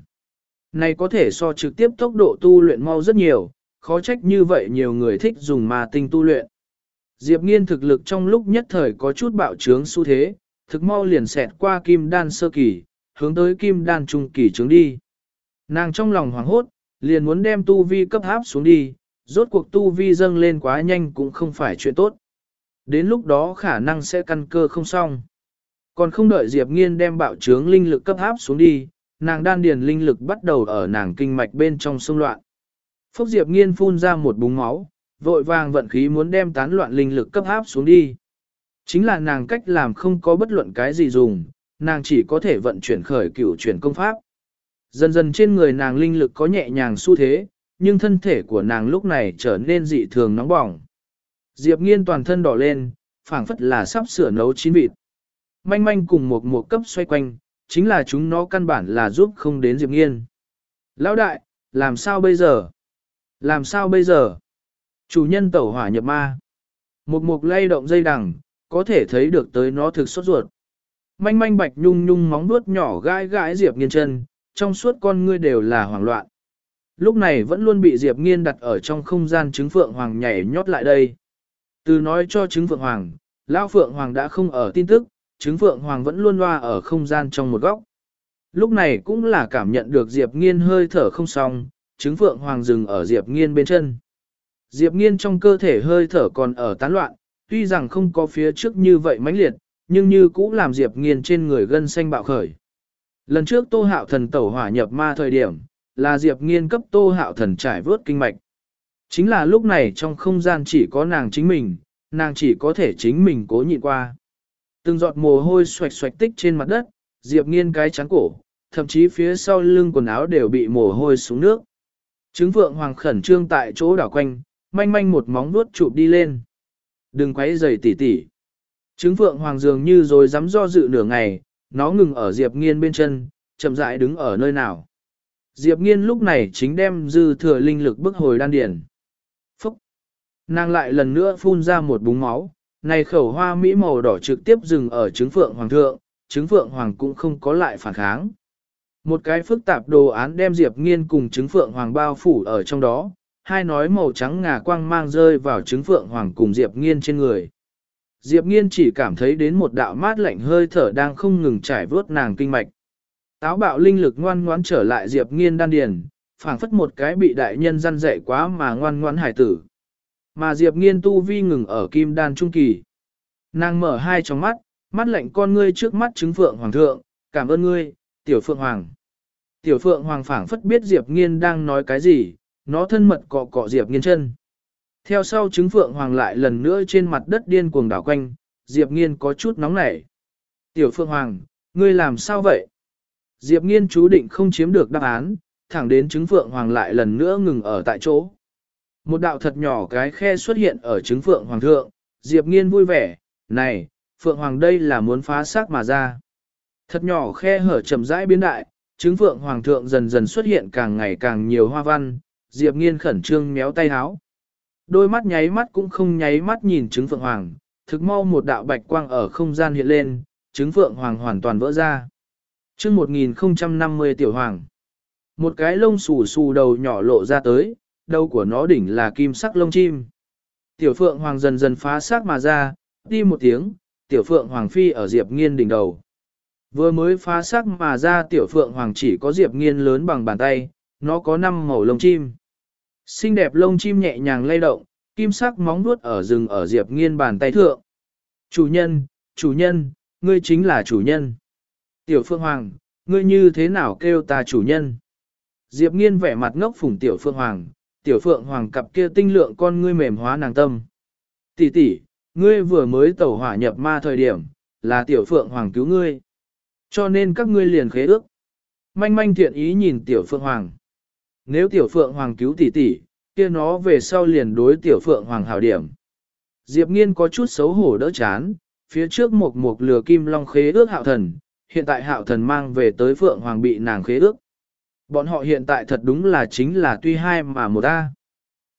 Này có thể so trực tiếp tốc độ tu luyện mau rất nhiều, khó trách như vậy nhiều người thích dùng ma tinh tu luyện. Diệp nghiên thực lực trong lúc nhất thời có chút bạo trướng xu thế, thực mau liền xẹt qua kim đan sơ kỳ, hướng tới kim đan trung kỳ trướng đi. Nàng trong lòng hoảng hốt, liền muốn đem tu vi cấp háp xuống đi, rốt cuộc tu vi dâng lên quá nhanh cũng không phải chuyện tốt. Đến lúc đó khả năng sẽ căn cơ không xong. Còn không đợi Diệp Nghiên đem bạo trướng linh lực cấp áp xuống đi, nàng đan điền linh lực bắt đầu ở nàng kinh mạch bên trong xung loạn. Phúc Diệp Nghiên phun ra một búng máu, vội vàng vận khí muốn đem tán loạn linh lực cấp áp xuống đi. Chính là nàng cách làm không có bất luận cái gì dùng, nàng chỉ có thể vận chuyển khởi cửu chuyển công pháp. Dần dần trên người nàng linh lực có nhẹ nhàng xu thế, nhưng thân thể của nàng lúc này trở nên dị thường nóng bỏng. Diệp nghiên toàn thân đỏ lên, phảng phất là sắp sửa nấu chín vịt. Manh manh cùng một một cấp xoay quanh, chính là chúng nó căn bản là giúp không đến Diệp nghiên. Lão đại, làm sao bây giờ? Làm sao bây giờ? Chủ nhân tẩu hỏa nhập ma. Một mục lay động dây đằng, có thể thấy được tới nó thực sốt ruột. Manh manh bạch nhung nhung móng vuốt nhỏ gãi gãi Diệp nghiên chân, trong suốt con ngươi đều là hoảng loạn. Lúc này vẫn luôn bị Diệp nghiên đặt ở trong không gian trứng phượng hoàng nhảy nhót lại đây. Từ nói cho trứng phượng hoàng, lão phượng hoàng đã không ở tin tức, trứng phượng hoàng vẫn luôn loa ở không gian trong một góc. Lúc này cũng là cảm nhận được Diệp nghiên hơi thở không xong, trứng phượng hoàng dừng ở Diệp nghiên bên chân. Diệp nghiên trong cơ thể hơi thở còn ở tán loạn, tuy rằng không có phía trước như vậy mãnh liệt, nhưng như cũ làm Diệp nghiên trên người gân xanh bạo khởi. Lần trước tô hạo thần tẩu hỏa nhập ma thời điểm, là Diệp nghiên cấp tô hạo thần trải vớt kinh mạch. Chính là lúc này trong không gian chỉ có nàng chính mình, nàng chỉ có thể chính mình cố nhịn qua. Từng giọt mồ hôi xoạch xoạch tích trên mặt đất, Diệp nghiên cái trắng cổ, thậm chí phía sau lưng quần áo đều bị mồ hôi xuống nước. Trứng vượng hoàng khẩn trương tại chỗ đảo quanh, manh manh một móng vuốt chụp đi lên. Đừng quấy rầy tỉ tỉ. Trứng vượng hoàng dường như rồi dám do dự nửa ngày, nó ngừng ở Diệp nghiên bên chân, chậm rãi đứng ở nơi nào. Diệp nghiên lúc này chính đem dư thừa linh lực bức hồi đan điển. Phúc! Nàng lại lần nữa phun ra một búng máu, này khẩu hoa mỹ màu đỏ trực tiếp dừng ở trứng phượng hoàng thượng, trứng phượng hoàng cũng không có lại phản kháng. Một cái phức tạp đồ án đem Diệp Nghiên cùng trứng phượng hoàng bao phủ ở trong đó, hai nói màu trắng ngà quang mang rơi vào trứng phượng hoàng cùng Diệp Nghiên trên người. Diệp Nghiên chỉ cảm thấy đến một đạo mát lạnh hơi thở đang không ngừng trải vớt nàng kinh mạch. Táo bạo linh lực ngoan ngoãn trở lại Diệp Nghiên đan điền, phảng phất một cái bị đại nhân răn dạy quá mà ngoan ngoãn hải tử. Mà Diệp Nghiên tu vi ngừng ở kim đan trung kỳ. Nàng mở hai tròng mắt, mắt lạnh con ngươi trước mắt chứng phượng hoàng thượng, cảm ơn ngươi, tiểu phượng hoàng. Tiểu phượng hoàng phảng phất biết Diệp Nghiên đang nói cái gì, nó thân mật cọ cọ Diệp Nghiên chân. Theo sau chứng phượng hoàng lại lần nữa trên mặt đất điên cuồng đảo quanh, Diệp Nghiên có chút nóng nảy. Tiểu phượng hoàng, ngươi làm sao vậy? Diệp Nghiên chú định không chiếm được đáp án, thẳng đến trứng phượng hoàng lại lần nữa ngừng ở tại chỗ. Một đạo thật nhỏ cái khe xuất hiện ở trứng phượng hoàng thượng, Diệp Nghiên vui vẻ, này, phượng hoàng đây là muốn phá xác mà ra. Thật nhỏ khe hở chậm rãi biến đại, trứng phượng hoàng thượng dần dần xuất hiện càng ngày càng nhiều hoa văn, Diệp Nghiên khẩn trương méo tay háo. Đôi mắt nháy mắt cũng không nháy mắt nhìn trứng phượng hoàng, thực mau một đạo bạch quang ở không gian hiện lên, trứng phượng hoàng hoàn toàn vỡ ra chương 1050 tiểu hoàng, một cái lông xù xù đầu nhỏ lộ ra tới, đầu của nó đỉnh là kim sắc lông chim. Tiểu phượng hoàng dần dần phá xác mà ra, đi một tiếng, tiểu phượng hoàng phi ở Diệp Nghiên đỉnh đầu. Vừa mới phá xác mà ra tiểu phượng hoàng chỉ có Diệp Nghiên lớn bằng bàn tay, nó có 5 màu lông chim. Xinh đẹp lông chim nhẹ nhàng lay động, kim sắc móng vuốt ở rừng ở Diệp Nghiên bàn tay thượng. Chủ nhân, chủ nhân, ngươi chính là chủ nhân. Tiểu Phương Hoàng, ngươi như thế nào kêu ta chủ nhân? Diệp Nghiên vẻ mặt ngốc phủng Tiểu Phương Hoàng, Tiểu Phượng Hoàng cặp kia tinh lượng con ngươi mềm hóa nàng tâm. Tỷ tỷ, ngươi vừa mới tẩu hỏa nhập ma thời điểm, là Tiểu Phượng Hoàng cứu ngươi. Cho nên các ngươi liền khế ước. Manh manh thiện ý nhìn Tiểu Phượng Hoàng. Nếu tiểu phượng hoàng cứu tỷ tỷ, kia nó về sau liền đối tiểu phượng hoàng hảo điểm. Diệp nghiên có chút xấu hổ đỡ chán, phía trước một một lừa kim long khế ước hạo thần, hiện tại hạo thần mang về tới phượng hoàng bị nàng khế ước. Bọn họ hiện tại thật đúng là chính là tuy hai mà một ta.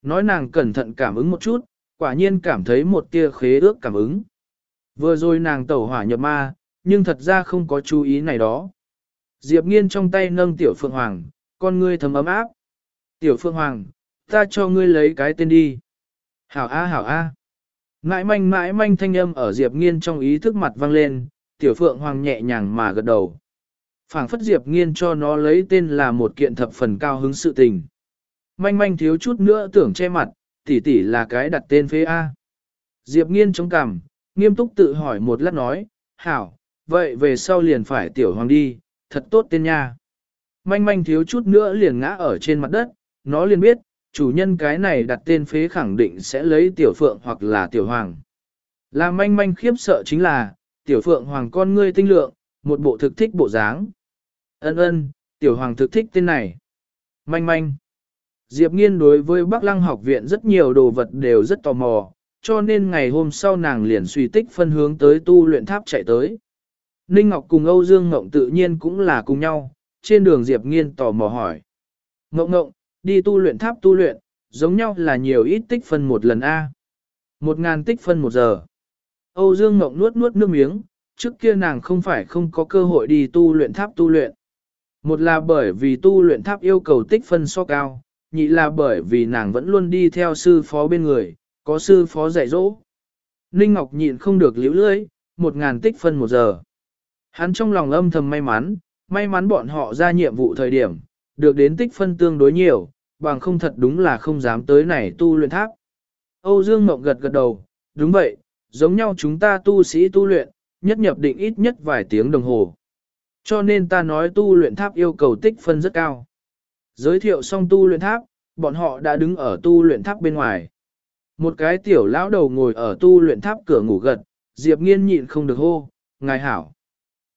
Nói nàng cẩn thận cảm ứng một chút, quả nhiên cảm thấy một tia khế ước cảm ứng. Vừa rồi nàng tẩu hỏa nhập ma, nhưng thật ra không có chú ý này đó. Diệp nghiên trong tay nâng tiểu phượng hoàng, con ngươi thấm ấm áp. Tiểu Phương Hoàng, ta cho ngươi lấy cái tên đi. Hảo A hảo A. Mãi manh mãi manh thanh âm ở Diệp Nghiên trong ý thức mặt vang lên, Tiểu Phượng Hoàng nhẹ nhàng mà gật đầu. phảng phất Diệp Nghiên cho nó lấy tên là một kiện thập phần cao hứng sự tình. Manh manh thiếu chút nữa tưởng che mặt, tỷ tỷ là cái đặt tên phế A. Diệp Nghiên chống cằm, nghiêm túc tự hỏi một lát nói, hảo, vậy về sau liền phải Tiểu Hoàng đi, thật tốt tên nha. Manh manh thiếu chút nữa liền ngã ở trên mặt đất, nó liền biết, chủ nhân cái này đặt tên phế khẳng định sẽ lấy tiểu phượng hoặc là tiểu hoàng. Là manh manh khiếp sợ chính là, tiểu phượng hoàng con ngươi tinh lượng, một bộ thực thích bộ dáng. Ân ân, tiểu hoàng thực thích tên này. Manh manh. Diệp nghiên đối với Bắc Lăng học viện rất nhiều đồ vật đều rất tò mò, cho nên ngày hôm sau nàng liền suy tích phân hướng tới tu luyện tháp chạy tới. Ninh Ngọc cùng Âu Dương Ngộng tự nhiên cũng là cùng nhau, trên đường Diệp nghiên tò mò hỏi. Ngộng ngộng, đi tu luyện tháp tu luyện, giống nhau là nhiều ít tích phân một lần A. Một ngàn tích phân một giờ. Âu Dương Ngọc nuốt nuốt nước miếng, trước kia nàng không phải không có cơ hội đi tu luyện tháp tu luyện. Một là bởi vì tu luyện tháp yêu cầu tích phân so cao, nhị là bởi vì nàng vẫn luôn đi theo sư phó bên người, có sư phó dạy dỗ. Ninh Ngọc nhịn không được liễu lưỡi, một ngàn tích phân một giờ. Hắn trong lòng âm thầm may mắn, may mắn bọn họ ra nhiệm vụ thời điểm, được đến tích phân tương đối nhiều, bằng không thật đúng là không dám tới này tu luyện tháp. Âu Dương Mộng gật gật đầu, đúng vậy, giống nhau chúng ta tu sĩ tu luyện, nhất nhập định ít nhất vài tiếng đồng hồ. Cho nên ta nói tu luyện tháp yêu cầu tích phân rất cao. Giới thiệu xong tu luyện tháp, bọn họ đã đứng ở tu luyện tháp bên ngoài. Một cái tiểu lão đầu ngồi ở tu luyện tháp cửa ngủ gật, Diệp nghiên nhịn không được hô, ngài hảo.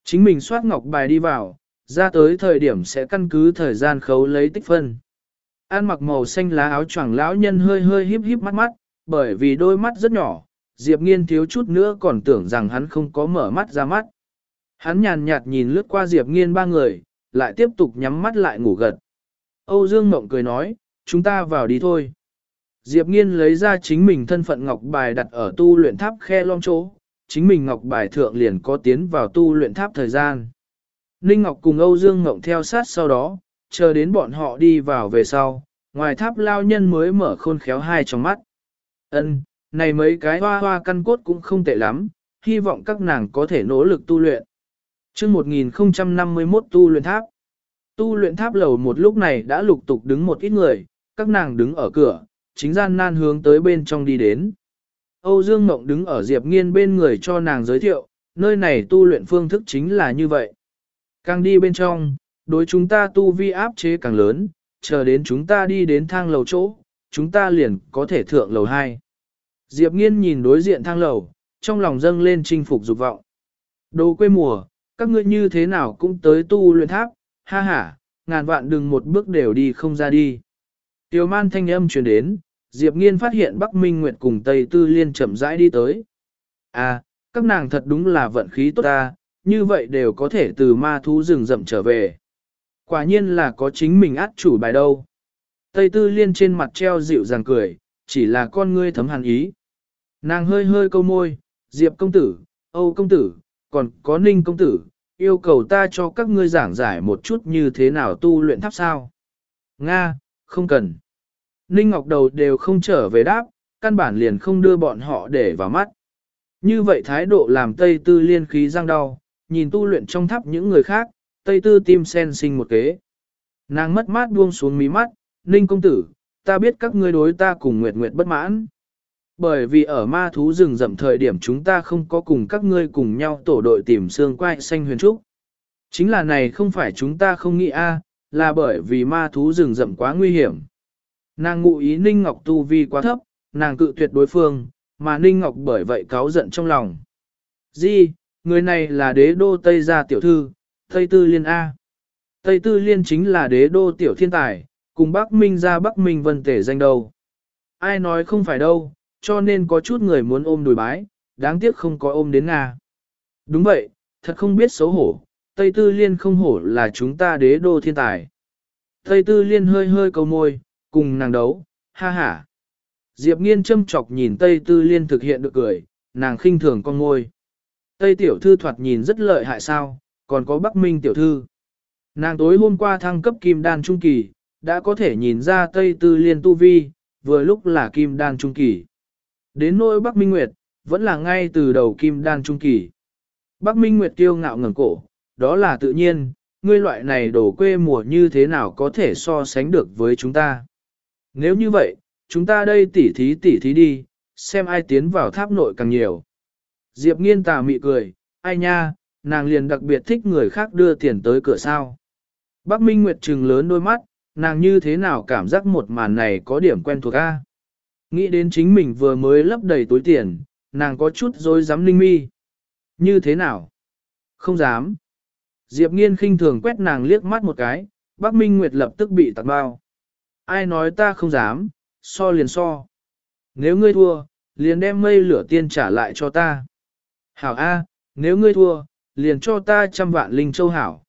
Chính mình soát ngọc bài đi vào, ra tới thời điểm sẽ căn cứ thời gian khấu lấy tích phân. An mặc màu xanh lá áo choàng lão nhân hơi hơi híp híp mắt mắt, bởi vì đôi mắt rất nhỏ, Diệp Nghiên thiếu chút nữa còn tưởng rằng hắn không có mở mắt ra mắt. Hắn nhàn nhạt nhìn lướt qua Diệp Nghiên ba người, lại tiếp tục nhắm mắt lại ngủ gật. Âu Dương Mộng cười nói, chúng ta vào đi thôi. Diệp Nghiên lấy ra chính mình thân phận ngọc bài đặt ở tu luyện tháp khe long chỗ, chính mình ngọc bài thượng liền có tiến vào tu luyện tháp thời gian. Ninh Ngọc cùng Âu Dương Ngộng theo sát sau đó, chờ đến bọn họ đi vào về sau, ngoài tháp lao nhân mới mở khôn khéo hai trong mắt. Ân, này mấy cái hoa hoa căn cốt cũng không tệ lắm, hy vọng các nàng có thể nỗ lực tu luyện. Trước 1051 tu luyện tháp, tu luyện tháp lầu một lúc này đã lục tục đứng một ít người, các nàng đứng ở cửa, chính gian nan hướng tới bên trong đi đến. Âu Dương Mộng đứng ở Diệp Nghiên bên người cho nàng giới thiệu, nơi này tu luyện phương thức chính là như vậy. Càng đi bên trong, đối chúng ta tu vi áp chế càng lớn, chờ đến chúng ta đi đến thang lầu chỗ, chúng ta liền có thể thượng lầu 2. Diệp Nghiên nhìn đối diện thang lầu, trong lòng dâng lên chinh phục dục vọng. Đồ quê mùa, các ngươi như thế nào cũng tới tu luyện tháp, ha ha, ngàn vạn đừng một bước đều đi không ra đi. Tiểu man thanh âm truyền đến, Diệp Nghiên phát hiện Bắc Minh Nguyệt cùng Tây Tư Liên chậm rãi đi tới. À, các nàng thật đúng là vận khí tốt ta, như vậy đều có thể từ ma thú rừng rậm trở về. Quả nhiên là có chính mình át chủ bài đâu. Tây Tư Liên trên mặt treo dịu dàng cười, chỉ là con ngươi thấm hàn ý. Nàng hơi hơi câu môi, Diệp công tử, Âu công tử, còn có Ninh công tử, yêu cầu ta cho các ngươi giảng giải một chút như thế nào tu luyện tháp sao. Nga, không cần. Ninh Ngọc đầu đều không trở về đáp, căn bản liền không đưa bọn họ để vào mắt. Như vậy thái độ làm Tây Tư liên khí răng đau, nhìn tu luyện trong tháp những người khác, Tây Tư tim sen sinh một kế. Nàng mất mát buông xuống mí mắt, Ninh công tử, ta biết các ngươi đối ta cùng Nguyệt Nguyệt bất mãn. Bởi vì ở ma thú rừng rậm thời điểm chúng ta không có cùng các ngươi cùng nhau tổ đội tìm xương quai xanh huyền trúc. Chính là này không phải chúng ta không nghĩ a, là bởi vì ma thú rừng rậm quá nguy hiểm. Nàng ngụ ý Ninh Ngọc tu vi quá thấp, nàng cự tuyệt đối phương, mà Ninh Ngọc bởi vậy cáu giận trong lòng. Di, người này là đế đô Tây gia tiểu thư, Tây Tư Liên A. Tây Tư Liên chính là đế đô tiểu thiên tài, cùng Bắc Minh ra Bắc Minh vân tể danh đầu. Ai nói không phải đâu, cho nên có chút người muốn ôm đùi bái, đáng tiếc không có ôm đến Nga. Đúng vậy, thật không biết xấu hổ, Tây Tư Liên không hổ là chúng ta đế đô thiên tài. Tây Tư Liên hơi hơi cầu môi, cùng nàng đấu, ha ha. Diệp nghiên châm chọc nhìn Tây Tư Liên thực hiện được cười, nàng khinh thường con môi. Tây tiểu thư thoạt nhìn rất lợi hại sao, còn có Bắc Minh tiểu thư. Nàng tối hôm qua thăng cấp kim đan trung kỳ, đã có thể nhìn ra Tây Tư Liên tu vi, vừa lúc là kim đan trung kỳ. Đến nỗi Bắc Minh Nguyệt, vẫn là ngay từ đầu kim đan trung kỳ. Bắc Minh Nguyệt tiêu ngạo ngẩng cổ, đó là tự nhiên, ngươi loại này đổ quê mùa như thế nào có thể so sánh được với chúng ta. Nếu như vậy, chúng ta đây tỉ thí tỉ thí đi, xem ai tiến vào tháp nội càng nhiều. Diệp nghiên tà mị cười, ai nha, nàng liền đặc biệt thích người khác đưa tiền tới cửa sao. Bắc Minh Nguyệt trừng lớn đôi mắt, nàng như thế nào cảm giác một màn này có điểm quen thuộc a? Nghĩ đến chính mình vừa mới lấp đầy túi tiền, nàng có chút dối dám linh mi. Như thế nào? Không dám. Diệp nghiên khinh thường quét nàng liếc mắt một cái, Bắc Minh Nguyệt lập tức bị tạt bao. Ai nói ta không dám, so liền so. Nếu ngươi thua, liền đem mây lửa tiên trả lại cho ta. Hảo A, nếu ngươi thua, liền cho ta trăm vạn linh châu hảo.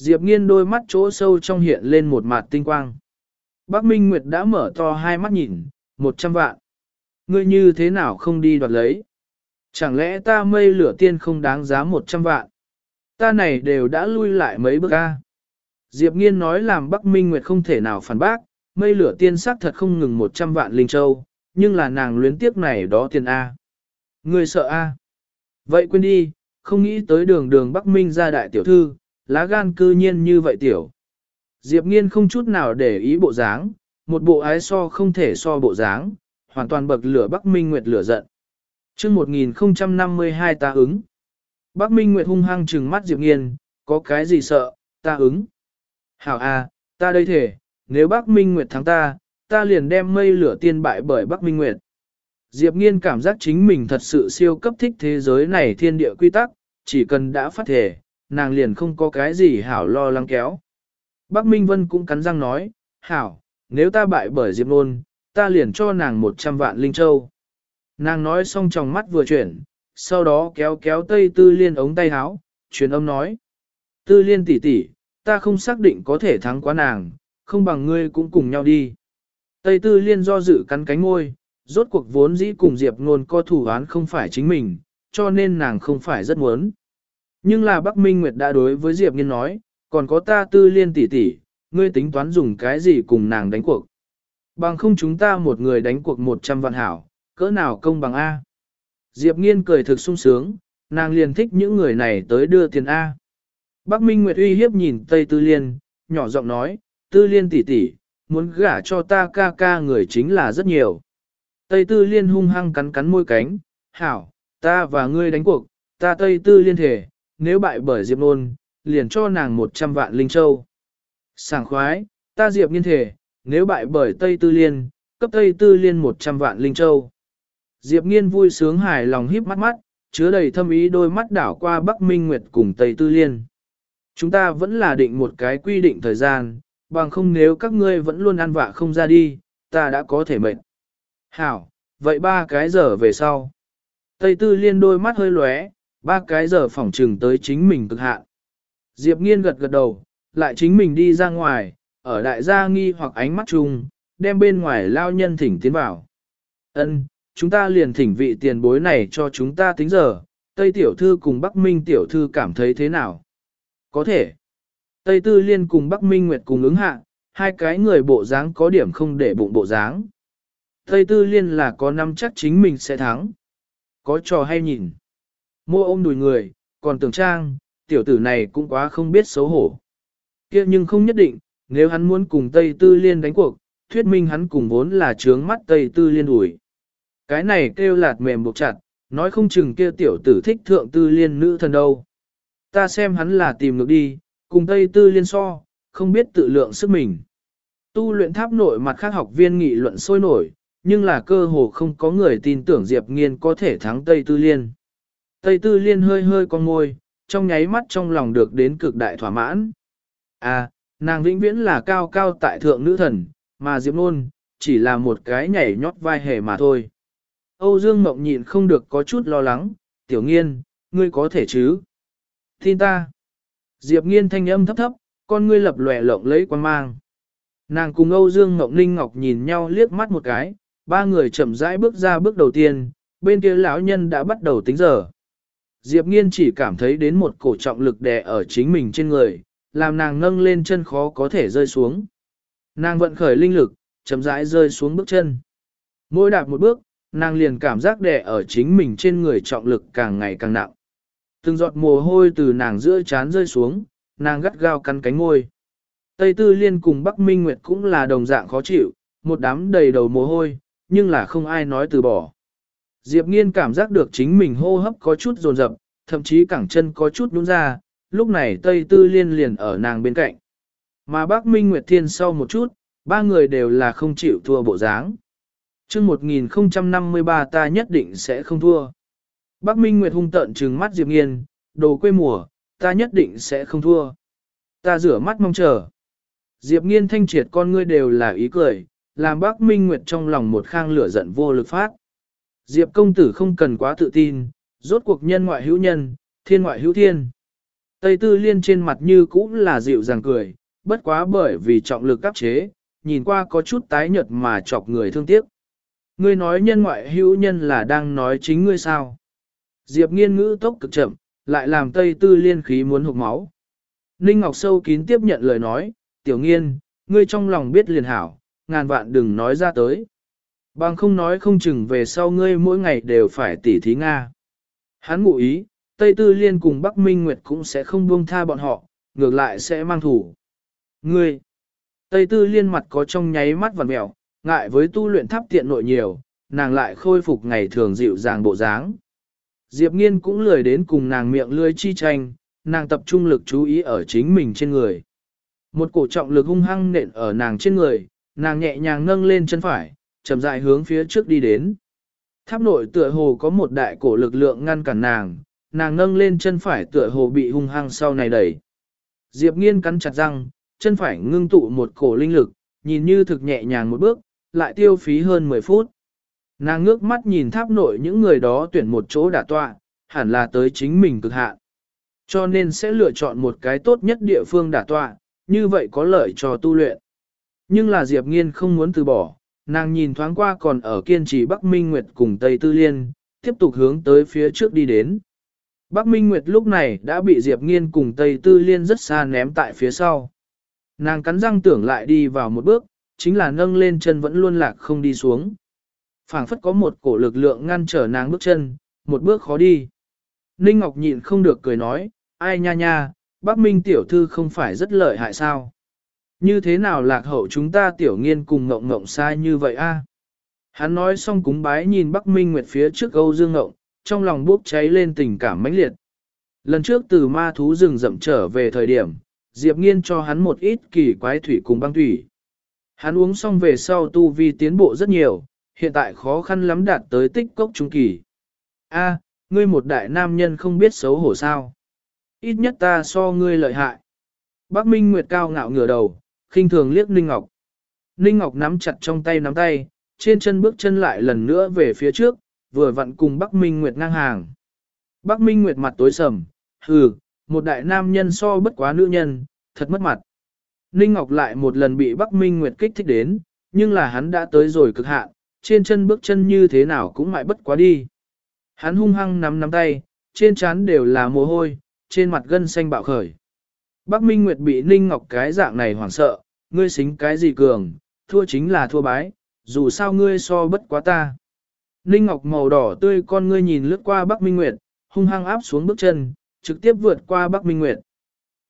Diệp nghiên đôi mắt chỗ sâu trong hiện lên một mặt tinh quang. Bác Minh Nguyệt đã mở to hai mắt nhìn, một trăm vạn. Ngươi như thế nào không đi đoạt lấy? Chẳng lẽ ta mây lửa tiên không đáng giá một trăm vạn? Ta này đều đã lui lại mấy bước ca. Diệp nghiên nói làm Bắc Minh Nguyệt không thể nào phản bác, mây lửa tiên sắc thật không ngừng một trăm vạn linh châu, nhưng là nàng luyến tiếc này đó tiền A. Ngươi sợ A. Vậy quên đi, không nghĩ tới đường đường Bắc Minh ra đại tiểu thư, lá gan cư nhiên như vậy tiểu. Diệp nghiên không chút nào để ý bộ dáng, một bộ ái so không thể so bộ dáng, hoàn toàn bậc lửa Bắc Minh Nguyệt lửa giận. chương 1052 ta ứng. Bắc Minh Nguyệt hung hăng trừng mắt Diệp nghiên, có cái gì sợ, ta ứng. Hảo a, ta đây thể, nếu Bắc Minh Nguyệt thắng ta, ta liền đem mây lửa tiên bại bởi Bắc Minh Nguyệt. Diệp Nghiên cảm giác chính mình thật sự siêu cấp thích thế giới này thiên địa quy tắc, chỉ cần đã phát thể, nàng liền không có cái gì hảo lo lắng kéo. Bắc Minh Vân cũng cắn răng nói, hảo, nếu ta bại bởi Diệp Nôn, ta liền cho nàng 100 vạn linh châu. Nàng nói xong trong mắt vừa chuyển, sau đó kéo kéo Tây Tư Liên ống tay háo, truyền âm nói. Tư Liên tỷ tỷ, ta không xác định có thể thắng quá nàng, không bằng ngươi cũng cùng nhau đi. Tây Tư Liên do dự cắn cánh môi, rốt cuộc vốn dĩ cùng Diệp Nôn co thủ án không phải chính mình, cho nên nàng không phải rất muốn. Nhưng là Bắc Minh Nguyệt đã đối với Diệp Nghiên nói, còn có ta Tư Liên tỷ tỷ, ngươi tính toán dùng cái gì cùng nàng đánh cuộc. Bằng không chúng ta một người đánh cuộc 100 vạn hảo, cỡ nào công bằng A. Diệp Nghiên cười thực sung sướng, nàng liền thích những người này tới đưa tiền A. Bắc Minh Nguyệt uy hiếp nhìn Tây Tư Liên, nhỏ giọng nói, Tư Liên tỷ tỷ, muốn gả cho ta ca ca người chính là rất nhiều. Tây Tư Liên hung hăng cắn cắn môi cánh, hảo, ta và ngươi đánh cuộc, ta Tây Tư Liên thể, nếu bại bởi Diệp Nôn, liền cho nàng 100 vạn linh châu. Sảng khoái, ta Diệp Nghiên thể, nếu bại bởi Tây Tư Liên, cấp Tây Tư Liên 100 vạn linh châu. Diệp Nghiên vui sướng hài lòng híp mắt mắt, chứa đầy thâm ý đôi mắt đảo qua Bắc Minh Nguyệt cùng Tây Tư Liên. Chúng ta vẫn là định một cái quy định thời gian, bằng không nếu các ngươi vẫn luôn ăn vạ không ra đi, ta đã có thể mệnh. Hảo, vậy ba cái giờ về sau. Tây Tư Liên đôi mắt hơi lóe, ba cái giờ phỏng trừng tới chính mình cực hạn. Diệp Nghiên gật gật đầu, lại chính mình đi ra ngoài, ở đại gia nghi hoặc ánh mắt chung, đem bên ngoài lao nhân thỉnh tiến vào. Ân, chúng ta liền thỉnh vị tiền bối này cho chúng ta tính giờ, Tây Tiểu Thư cùng Bắc Minh Tiểu Thư cảm thấy thế nào? Có thể. Tây Tư Liên cùng Bắc Minh Nguyệt cùng ứng hạ, hai cái người bộ dáng có điểm không để bụng bộ dáng. Tây Tư Liên là có năm chắc chính mình sẽ thắng. Có trò hay nhìn. Mô ôm đùi người, còn tưởng trang, tiểu tử này cũng quá không biết xấu hổ. kia nhưng không nhất định, nếu hắn muốn cùng Tây Tư Liên đánh cuộc, thuyết minh hắn cùng vốn là trướng mắt Tây Tư Liên đuổi. Cái này kêu lạt mềm buộc chặt, nói không chừng kia tiểu tử thích thượng Tư Liên nữ thần đâu. Ta xem hắn là tìm được đi, cùng Tây Tư Liên so, không biết tự lượng sức mình. Tu luyện tháp nội mặt khác học viên nghị luận sôi nổi, nhưng là cơ hồ không có người tin tưởng Diệp Nghiên có thể thắng Tây Tư Liên. Tây Tư Liên hơi hơi con ngôi, trong nháy mắt trong lòng được đến cực đại thỏa mãn. À, nàng vĩnh viễn là cao cao tại thượng nữ thần, mà Diệp Nôn, chỉ là một cái nhảy nhót vai hề mà thôi. Âu Dương Mộng nhịn không được có chút lo lắng, tiểu nghiên, ngươi có thể chứ? Tin ta. Diệp nghiên thanh âm thấp thấp, con ngươi lập lòe lộng lấy quan mang. Nàng cùng Âu Dương Ngọc Ninh Ngọc nhìn nhau liếc mắt một cái, ba người chậm rãi bước ra bước đầu tiên, bên kia lão nhân đã bắt đầu tính giờ. Diệp nghiên chỉ cảm thấy đến một cổ trọng lực đè ở chính mình trên người, làm nàng nâng lên chân khó có thể rơi xuống. Nàng vận khởi linh lực, chậm rãi rơi xuống bước chân. Mỗi đạp một bước, nàng liền cảm giác đè ở chính mình trên người trọng lực càng ngày càng nặng. Từng giọt mồ hôi từ nàng giữa chán rơi xuống, nàng gắt gao cắn cánh ngôi. Tây Tư Liên cùng Bắc Minh Nguyệt cũng là đồng dạng khó chịu, một đám đầy đầu mồ hôi, nhưng là không ai nói từ bỏ. Diệp Nghiên cảm giác được chính mình hô hấp có chút dồn dập, thậm chí cẳng chân có chút nhún ra, lúc này Tây Tư Liên liền ở nàng bên cạnh. Mà Bác Minh Nguyệt Thiên sau một chút, ba người đều là không chịu thua bộ dáng. chương 1053 ta nhất định sẽ không thua. Bác Minh Nguyệt hung tận trừng mắt Diệp Nghiên, đồ quê mùa, ta nhất định sẽ không thua. Ta rửa mắt mong chờ. Diệp Nghiên thanh triệt con ngươi đều là ý cười, làm Bác Minh Nguyệt trong lòng một khang lửa giận vô lực phát. Diệp công tử không cần quá tự tin, rốt cuộc nhân ngoại hữu nhân, thiên ngoại hữu thiên. Tây Tư Liên trên mặt như cũ là dịu dàng cười, bất quá bởi vì trọng lực áp chế, nhìn qua có chút tái nhợt mà chọc người thương tiếc. Ngươi nói nhân ngoại hữu nhân là đang nói chính ngươi sao? Diệp nghiên ngữ tốc cực chậm, lại làm Tây Tư Liên khí muốn hụt máu. Ninh Ngọc sâu kín tiếp nhận lời nói, tiểu nghiên, ngươi trong lòng biết liền hảo, ngàn vạn đừng nói ra tới. Bằng không nói không chừng về sau ngươi mỗi ngày đều phải tỉ thí Nga. Hắn ngụ ý, Tây Tư Liên cùng Bắc Minh Nguyệt cũng sẽ không buông tha bọn họ, ngược lại sẽ mang thủ. Ngươi, Tây Tư Liên mặt có trong nháy mắt vằn mẹo, ngại với tu luyện tháp tiện nội nhiều, nàng lại khôi phục ngày thường dịu dàng bộ dáng. Diệp Nghiên cũng lười đến cùng nàng miệng lươi chi tranh, nàng tập trung lực chú ý ở chính mình trên người. Một cổ trọng lực hung hăng nện ở nàng trên người, nàng nhẹ nhàng nâng lên chân phải, chậm rãi hướng phía trước đi đến. Tháp nội tựa hồ có một đại cổ lực lượng ngăn cản nàng, nàng nâng lên chân phải tựa hồ bị hung hăng sau này đẩy. Diệp nghiên cắn chặt răng, chân phải ngưng tụ một cổ linh lực, nhìn như thực nhẹ nhàng một bước, lại tiêu phí hơn 10 phút. Nàng ngước mắt nhìn tháp nội những người đó tuyển một chỗ đả tọa, hẳn là tới chính mình cực hạn. Cho nên sẽ lựa chọn một cái tốt nhất địa phương đả tọa, như vậy có lợi cho tu luyện. Nhưng là Diệp Nghiên không muốn từ bỏ, nàng nhìn thoáng qua còn ở kiên trì Bắc Minh Nguyệt cùng Tây Tư Liên, tiếp tục hướng tới phía trước đi đến. Bắc Minh Nguyệt lúc này đã bị Diệp Nghiên cùng Tây Tư Liên rất xa ném tại phía sau. Nàng cắn răng tưởng lại đi vào một bước, chính là nâng lên chân vẫn luôn lạc không đi xuống. phảng phất có một cổ lực lượng ngăn trở nàng bước chân, một bước khó đi. Ninh Ngọc nhịn không được cười nói, ai nha nha, Bắc Minh tiểu thư không phải rất lợi hại sao? Như thế nào lạc hậu chúng ta tiểu nghiên cùng ngộng ngộng sai như vậy a? Hắn nói xong cúng bái nhìn Bắc Minh Nguyệt phía trước Âu Dương Ngộng, trong lòng bốc cháy lên tình cảm mãnh liệt. Lần trước từ ma thú rừng rậm trở về thời điểm, Diệp Nghiên cho hắn một ít kỳ quái thủy cùng băng thủy. Hắn uống xong về sau tu vi tiến bộ rất nhiều, hiện tại khó khăn lắm đạt tới tích cốc trung kỳ. A, ngươi một đại nam nhân không biết xấu hổ sao. Ít nhất ta so ngươi lợi hại. Bác Minh Nguyệt cao ngạo ngửa đầu, khinh thường liếc Ninh Ngọc. Ninh Ngọc nắm chặt trong tay nắm tay, trên chân bước chân lại lần nữa về phía trước, vừa vặn cùng Bắc Minh Nguyệt ngang hàng. Bắc Minh Nguyệt mặt tối sầm, hừ, một đại nam nhân so bất quá nữ nhân, thật mất mặt. Ninh Ngọc lại một lần bị Bắc Minh Nguyệt kích thích đến, nhưng là hắn đã tới rồi cực hạn, trên chân bước chân như thế nào cũng mãi bất quá đi. Hắn hung hăng nắm nắm tay, trên trán đều là mồ hôi, trên mặt gân xanh bạo khởi. Bắc Minh Nguyệt bị Ninh Ngọc cái dạng này hoảng sợ, ngươi xính cái gì cường, thua chính là thua bái, dù sao ngươi so bất quá ta. Ninh Ngọc màu đỏ tươi con ngươi nhìn lướt qua Bắc Minh Nguyệt, hung hăng áp xuống bước chân, trực tiếp vượt qua Bắc Minh Nguyệt.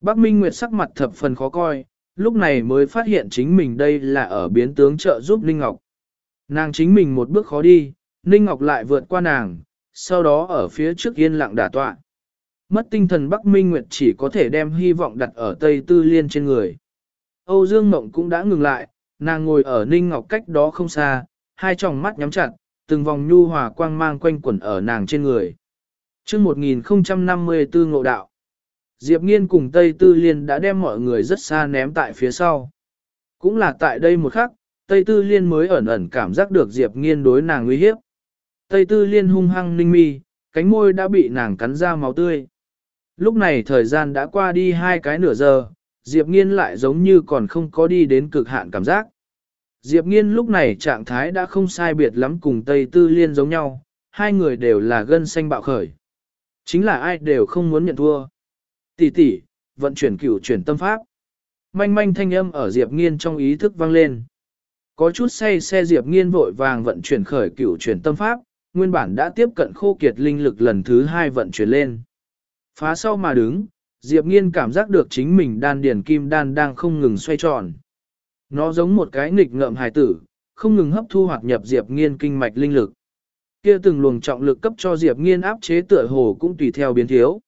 Bắc Minh Nguyệt sắc mặt thập phần khó coi, lúc này mới phát hiện chính mình đây là ở biến tướng trợ giúp Ninh Ngọc. Nàng chính mình một bước khó đi, Ninh Ngọc lại vượt qua nàng, sau đó ở phía trước yên lặng đả tọa. Mất tinh thần Bắc Minh Nguyệt chỉ có thể đem hy vọng đặt ở Tây Tư Liên trên người. Âu Dương Mộng cũng đã ngừng lại, nàng ngồi ở Ninh Ngọc cách đó không xa, hai tròng mắt nhắm chặt, từng vòng nhu hòa quang mang quanh quẩn ở nàng trên người. chương 1054 ngộ đạo, Diệp Nghiên cùng Tây Tư Liên đã đem mọi người rất xa ném tại phía sau. Cũng là tại đây một khắc, Tây Tư Liên mới ẩn ẩn cảm giác được Diệp Nghiên đối nàng nguy hiếp. Tây Tư Liên hung hăng ninh mi, cánh môi đã bị nàng cắn ra máu tươi. Lúc này thời gian đã qua đi hai cái nửa giờ, Diệp Nghiên lại giống như còn không có đi đến cực hạn cảm giác. Diệp Nghiên lúc này trạng thái đã không sai biệt lắm cùng Tây Tư Liên giống nhau, hai người đều là gân xanh bạo khởi. Chính là ai đều không muốn nhận thua. Tỷ tỷ, vận chuyển cửu chuyển tâm pháp. Manh manh thanh âm ở Diệp Nghiên trong ý thức vang lên. Có chút say xe Diệp Nghiên vội vàng vận chuyển khởi cửu chuyển tâm pháp, nguyên bản đã tiếp cận khô kiệt linh lực lần thứ hai vận chuyển lên. Phá sau mà đứng, Diệp Nghiên cảm giác được chính mình đan điển kim đan đang không ngừng xoay tròn. Nó giống một cái nghịch ngợm hài tử, không ngừng hấp thu hoặc nhập Diệp Nghiên kinh mạch linh lực. Kia từng luồng trọng lực cấp cho Diệp Nghiên áp chế tựa hồ cũng tùy theo biến thiếu.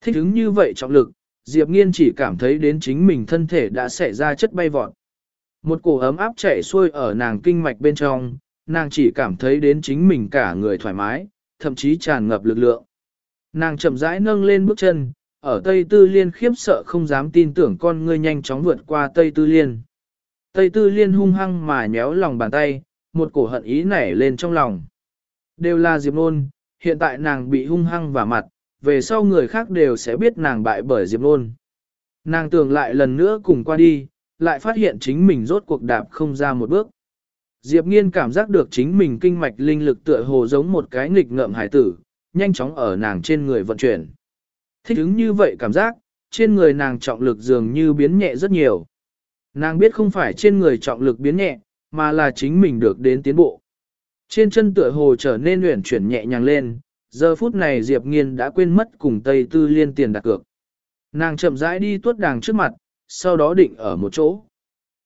Thích ứng như vậy trọng lực, Diệp Nghiên chỉ cảm thấy đến chính mình thân thể đã xảy ra chất bay vọt. Một cổ ấm áp chảy xuôi ở nàng kinh mạch bên trong, nàng chỉ cảm thấy đến chính mình cả người thoải mái, thậm chí tràn ngập lực lượng. Nàng chậm rãi nâng lên bước chân, ở Tây Tư Liên khiếp sợ không dám tin tưởng con ngươi nhanh chóng vượt qua Tây Tư Liên. Tây Tư Liên hung hăng mà nhéo lòng bàn tay, một cổ hận ý nảy lên trong lòng. Đều là Diệp Nôn, hiện tại nàng bị hung hăng và mặt, về sau người khác đều sẽ biết nàng bại bởi Diệp Nôn. Nàng tưởng lại lần nữa cùng qua đi, lại phát hiện chính mình rốt cuộc đạp không ra một bước. Diệp Nghiên cảm giác được chính mình kinh mạch linh lực tựa hồ giống một cái nghịch ngợm hải tử, nhanh chóng ở nàng trên người vận chuyển. Thích ứng như vậy cảm giác, trên người nàng trọng lực dường như biến nhẹ rất nhiều. Nàng biết không phải trên người trọng lực biến nhẹ, mà là chính mình được đến tiến bộ. Trên chân tựa hồ trở nên luyện chuyển nhẹ nhàng lên, giờ phút này Diệp Nghiên đã quên mất cùng Tây Tư Liên tiền đặt cược. Nàng chậm rãi đi tuốt đàng trước mặt, sau đó định ở một chỗ.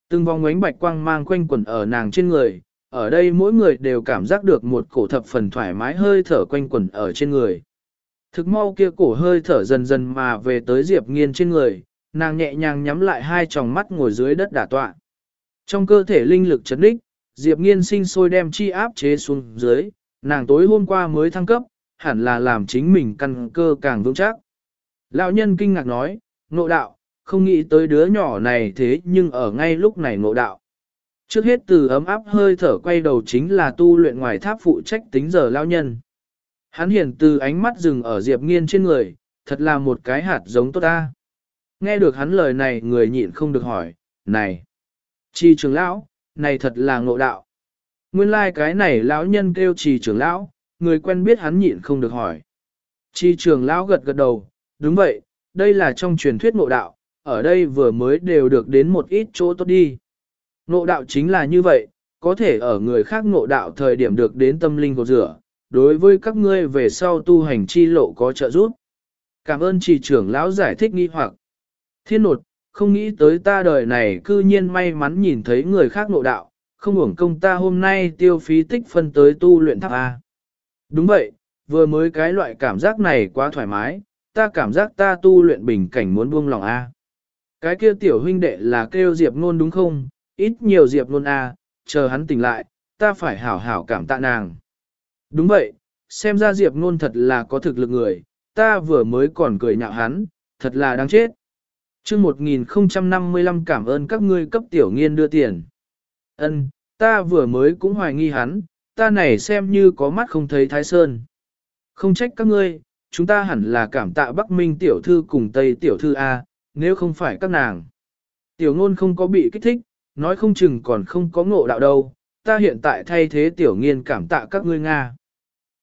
Từng vòng ánh bạch quang mang quanh quẩn ở nàng trên người, ở đây mỗi người đều cảm giác được một cổ thập phần thoải mái hơi thở quanh quẩn ở trên người. Thực mau kia cổ hơi thở dần dần mà về tới Diệp Nghiên trên người, nàng nhẹ nhàng nhắm lại hai tròng mắt ngồi dưới đất đả tọa. Trong cơ thể linh lực chấn đích, Diệp Nghiên sinh sôi đem chi áp chế xuống dưới, nàng tối hôm qua mới thăng cấp, hẳn là làm chính mình căn cơ càng vững chắc. Lão nhân kinh ngạc nói, ngộ đạo, không nghĩ tới đứa nhỏ này thế nhưng ở ngay lúc này ngộ đạo. Trước hết từ ấm áp hơi thở quay đầu chính là tu luyện ngoài tháp phụ trách tính giờ lao nhân. Hắn hiển từ ánh mắt dừng ở Diệp Nghiên trên người, thật là một cái hạt giống tốt ta. Nghe được hắn lời này người nhịn không được hỏi, này, chi trưởng lão, này thật là ngộ đạo. Nguyên lai like cái này lão nhân kêu trì trưởng lão, người quen biết hắn nhịn không được hỏi. Trì trưởng lão gật gật đầu, đúng vậy, đây là trong truyền thuyết ngộ đạo, ở đây vừa mới đều được đến một ít chỗ tốt đi. Ngộ đạo chính là như vậy, có thể ở người khác ngộ đạo thời điểm được đến tâm linh của rửa, đối với các ngươi về sau tu hành chi lộ có trợ giúp. Cảm ơn trì trưởng lão giải thích nghi hoặc. Thiên nột, không nghĩ tới ta đời này cư nhiên may mắn nhìn thấy người khác ngộ đạo, không uổng công ta hôm nay tiêu phí tích phân tới tu luyện tháp A. Đúng vậy, vừa mới cái loại cảm giác này quá thoải mái, ta cảm giác ta tu luyện bình cảnh muốn buông lòng A. Cái kia tiểu huynh đệ là kêu Diệp Nôn đúng không? Ít nhiều Diệp luôn A, à, chờ hắn tỉnh lại, ta phải hảo hảo cảm tạ nàng. Đúng vậy, xem ra Diệp Nôn thật là có thực lực người, ta vừa mới còn cười nhạo hắn, thật là đáng chết. chương 1055 cảm ơn các ngươi cấp tiểu nghiên đưa tiền. Ân, ta vừa mới cũng hoài nghi hắn, ta này xem như có mắt không thấy Thái Sơn. Không trách các ngươi, chúng ta hẳn là cảm tạ Bắc Minh tiểu thư cùng Tây tiểu thư A, nếu không phải các nàng. Tiểu ngôn không có bị kích thích, nói không chừng còn không có ngộ đạo đâu, ta hiện tại thay thế tiểu nghiên cảm tạ các ngươi Nga.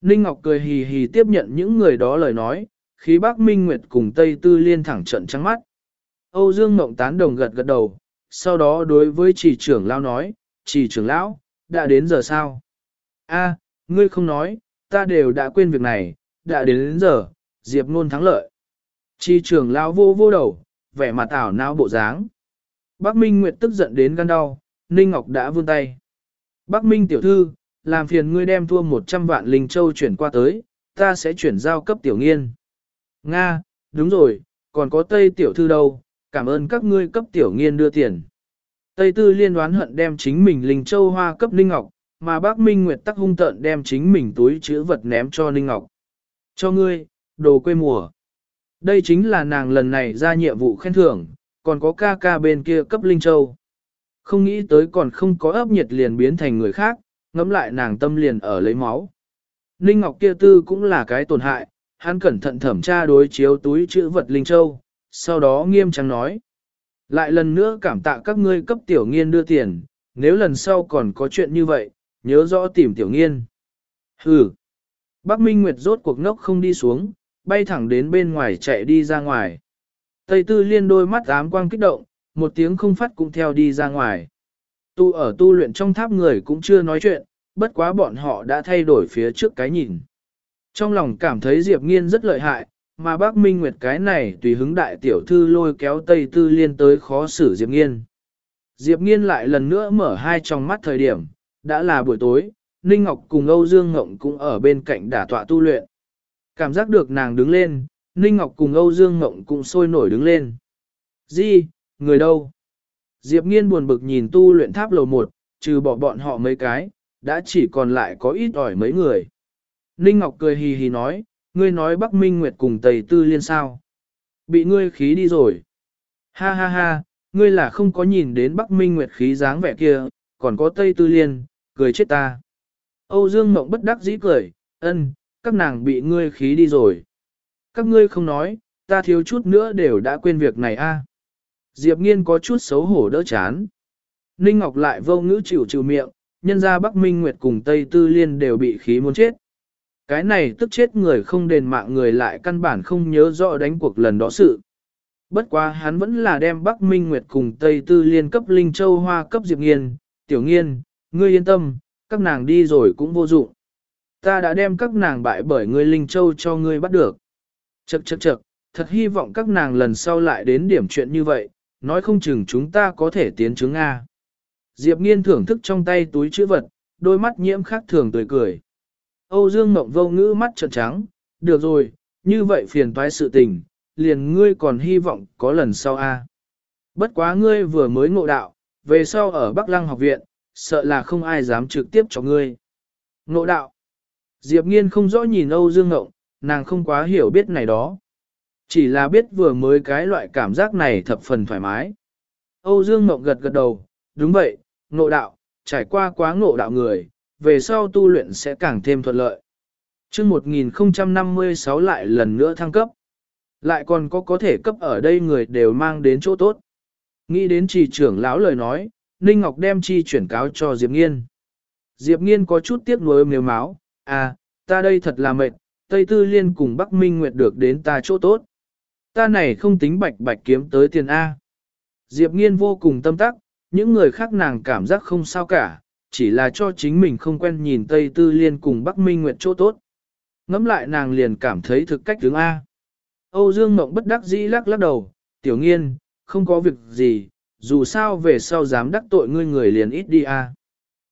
Ninh Ngọc cười hì hì tiếp nhận những người đó lời nói, khí Bắc Minh Nguyệt cùng Tây Tư Liên thẳng trận trắng mắt. Âu Dương Mộng tán đồng gật gật đầu, sau đó đối với chỉ trưởng lao nói, chỉ trưởng lão, đã đến giờ sao? A, ngươi không nói, ta đều đã quên việc này, đã đến, đến giờ, Diệp Nôn thắng lợi. Chi trưởng lão vô vô đầu, vẻ mặt ảo não bộ dáng. Bác Minh Nguyệt tức giận đến gan đau, Ninh Ngọc đã vươn tay. Bác Minh tiểu thư, làm phiền ngươi đem thua 100 vạn linh châu chuyển qua tới, ta sẽ chuyển giao cấp tiểu nghiên. Nga, đúng rồi, còn có Tây tiểu thư đâu, cảm ơn các ngươi cấp tiểu nghiên đưa tiền. Tây tư liên đoán hận đem chính mình linh châu hoa cấp Ninh Ngọc, mà bác Minh Nguyệt tắc hung tợn đem chính mình túi chữ vật ném cho Ninh Ngọc. Cho ngươi, đồ quê mùa. Đây chính là nàng lần này ra nhiệm vụ khen thưởng, còn có ca ca bên kia cấp Linh Châu. Không nghĩ tới còn không có ấp nhiệt liền biến thành người khác, ngẫm lại nàng tâm liền ở lấy máu. Ninh Ngọc kia tư cũng là cái tổn hại, hắn cẩn thận thẩm tra đối chiếu túi chữ vật Linh Châu, sau đó nghiêm trang nói. Lại lần nữa cảm tạ các ngươi cấp tiểu nghiên đưa tiền, nếu lần sau còn có chuyện như vậy, nhớ rõ tìm tiểu nghiên. Hừ. Bác Minh Nguyệt rốt cuộc ngốc không đi xuống, bay thẳng đến bên ngoài chạy đi ra ngoài. Tây Tư Liên đôi mắt ám quang kích động, một tiếng không phát cũng theo đi ra ngoài. Tu ở tu luyện trong tháp người cũng chưa nói chuyện, bất quá bọn họ đã thay đổi phía trước cái nhìn. Trong lòng cảm thấy Diệp Nghiên rất lợi hại, mà bác Minh Nguyệt cái này tùy hứng đại tiểu thư lôi kéo Tây Tư Liên tới khó xử Diệp Nghiên. Diệp Nghiên lại lần nữa mở hai trong mắt thời điểm, đã là buổi tối, Ninh Ngọc cùng Âu Dương Ngộng cũng ở bên cạnh đả tọa tu luyện. Cảm giác được nàng đứng lên, Ninh Ngọc cùng Âu Dương Ngộng cũng sôi nổi đứng lên. Di, người đâu? Diệp Nghiên buồn bực nhìn tu luyện tháp lầu một, trừ bỏ bọn họ mấy cái, đã chỉ còn lại có ít ỏi mấy người. Ninh Ngọc cười hì hì nói, ngươi nói Bắc Minh Nguyệt cùng Tây Tư Liên sao? Bị ngươi khí đi rồi. Ha ha ha, ngươi là không có nhìn đến Bắc Minh Nguyệt khí dáng vẻ kia, còn có Tây Tư Liên, cười chết ta. Âu Dương Mộng bất đắc dĩ cười, ân, các nàng bị ngươi khí đi rồi. Các ngươi không nói, ta thiếu chút nữa đều đã quên việc này a. Diệp Nghiên có chút xấu hổ đỡ chán. Ninh Ngọc lại vô ngữ chịu chịu miệng, nhân ra Bắc Minh Nguyệt cùng Tây Tư Liên đều bị khí muốn chết. Cái này tức chết người không đền mạng người lại căn bản không nhớ rõ đánh cuộc lần đó sự. Bất quá hắn vẫn là đem Bắc Minh Nguyệt cùng Tây Tư Liên cấp Linh Châu Hoa cấp Diệp Nghiên, Tiểu Nghiên, ngươi yên tâm, các nàng đi rồi cũng vô dụng. Ta đã đem các nàng bại bởi ngươi Linh Châu cho ngươi bắt được. Chậc chậc chậc, thật hy vọng các nàng lần sau lại đến điểm chuyện như vậy, nói không chừng chúng ta có thể tiến chứng Nga. Diệp Nghiên thưởng thức trong tay túi chữ vật, đôi mắt nhiễm khác thường tươi cười. Âu Dương Mộng vô ngữ mắt trợn trắng, được rồi, như vậy phiền toái sự tình, liền ngươi còn hy vọng có lần sau a. Bất quá ngươi vừa mới ngộ đạo, về sau ở Bắc Lăng học viện, sợ là không ai dám trực tiếp cho ngươi. Ngộ đạo. Diệp Nghiên không rõ nhìn Âu Dương Ngộng, nàng không quá hiểu biết này đó. Chỉ là biết vừa mới cái loại cảm giác này thập phần thoải mái. Âu Dương Ngọc gật gật đầu, đúng vậy, ngộ đạo, trải qua quá ngộ đạo người, về sau tu luyện sẽ càng thêm thuận lợi. chương 1056 lại lần nữa thăng cấp. Lại còn có có thể cấp ở đây người đều mang đến chỗ tốt. Nghĩ đến trì trưởng lão lời nói, Ninh Ngọc đem chi chuyển cáo cho Diệp Nghiên. Diệp Nghiên có chút tiếc nuối mềm máu, à, ta đây thật là mệt, Tây Tư Liên cùng Bắc Minh Nguyệt được đến ta chỗ tốt. Ta này không tính bạch bạch kiếm tới tiền A. Diệp Nghiên vô cùng tâm tắc, những người khác nàng cảm giác không sao cả, chỉ là cho chính mình không quen nhìn Tây Tư Liên cùng Bắc Minh Nguyệt chỗ tốt. Ngắm lại nàng liền cảm thấy thực cách tướng A. Âu Dương Mộng bất đắc dĩ lắc lắc đầu, tiểu nghiên, không có việc gì, dù sao về sau dám đắc tội ngươi người liền ít đi A.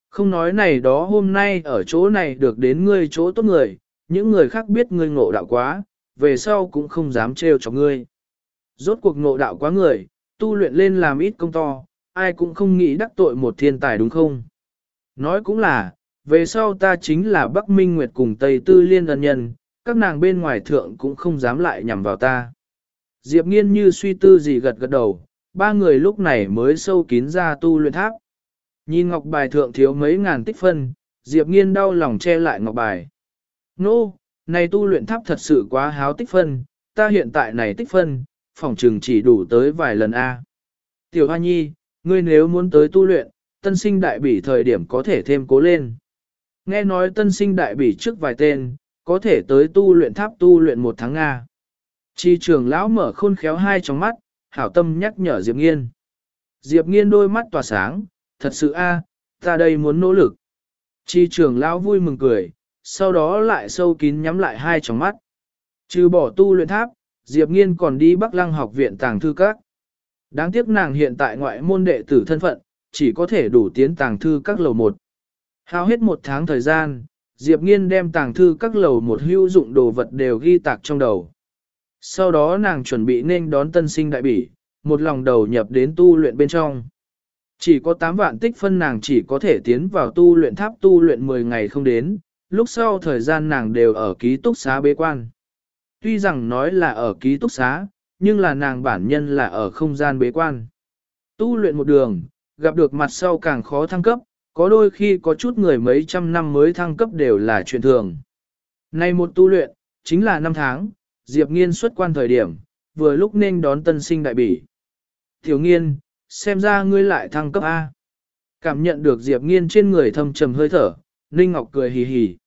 Không nói này đó hôm nay ở chỗ này được đến ngươi chỗ tốt người, những người khác biết ngươi ngộ đạo quá, về sau cũng không dám trêu cho ngươi. Rốt cuộc ngộ đạo quá người, tu luyện lên làm ít công to, ai cũng không nghĩ đắc tội một thiên tài đúng không? Nói cũng là, về sau ta chính là Bắc Minh Nguyệt cùng Tây Tư Liên ân nhân, các nàng bên ngoài thượng cũng không dám lại nhằm vào ta. Diệp nghiên như suy tư gì gật gật đầu, ba người lúc này mới sâu kín ra tu luyện tháp. Nhìn ngọc bài thượng thiếu mấy ngàn tích phân, Diệp nghiên đau lòng che lại ngọc bài. Nô, no, này tu luyện tháp thật sự quá háo tích phân, ta hiện tại này tích phân, phòng trường chỉ đủ tới vài lần A. Tiểu Hoa Nhi, ngươi nếu muốn tới tu luyện, tân sinh đại bỉ thời điểm có thể thêm cố lên. Nghe nói tân sinh đại bỉ trước vài tên, có thể tới tu luyện tháp tu luyện một tháng Nga. Chi trường lão mở khôn khéo hai trong mắt, hảo tâm nhắc nhở Diệp Nghiên. Diệp Nghiên đôi mắt tỏa sáng, thật sự a, ta đây muốn nỗ lực. Chi trường lão vui mừng cười, sau đó lại sâu kín nhắm lại hai tròng mắt. Trừ bỏ tu luyện tháp, Diệp Nghiên còn đi Bắc Lăng học viện tàng thư các. Đáng tiếc nàng hiện tại ngoại môn đệ tử thân phận, chỉ có thể đủ tiến tàng thư các lầu một. Hao hết một tháng thời gian, Diệp Nghiên đem tàng thư các lầu một hữu dụng đồ vật đều ghi tạc trong đầu. Sau đó nàng chuẩn bị nên đón tân sinh đại bỉ, một lòng đầu nhập đến tu luyện bên trong. Chỉ có 8 vạn tích phân nàng chỉ có thể tiến vào tu luyện tháp tu luyện 10 ngày không đến, lúc sau thời gian nàng đều ở ký túc xá bế quan. Tuy rằng nói là ở ký túc xá, nhưng là nàng bản nhân là ở không gian bế quan. Tu luyện một đường, gặp được mặt sau càng khó thăng cấp, có đôi khi có chút người mấy trăm năm mới thăng cấp đều là chuyện thường. Nay một tu luyện, chính là năm tháng, Diệp Nghiên xuất quan thời điểm, vừa lúc nên đón tân sinh đại bỉ. Tiểu Nghiên, xem ra ngươi lại thăng cấp A. Cảm nhận được Diệp Nghiên trên người thâm trầm hơi thở, Ninh Ngọc cười hì hì.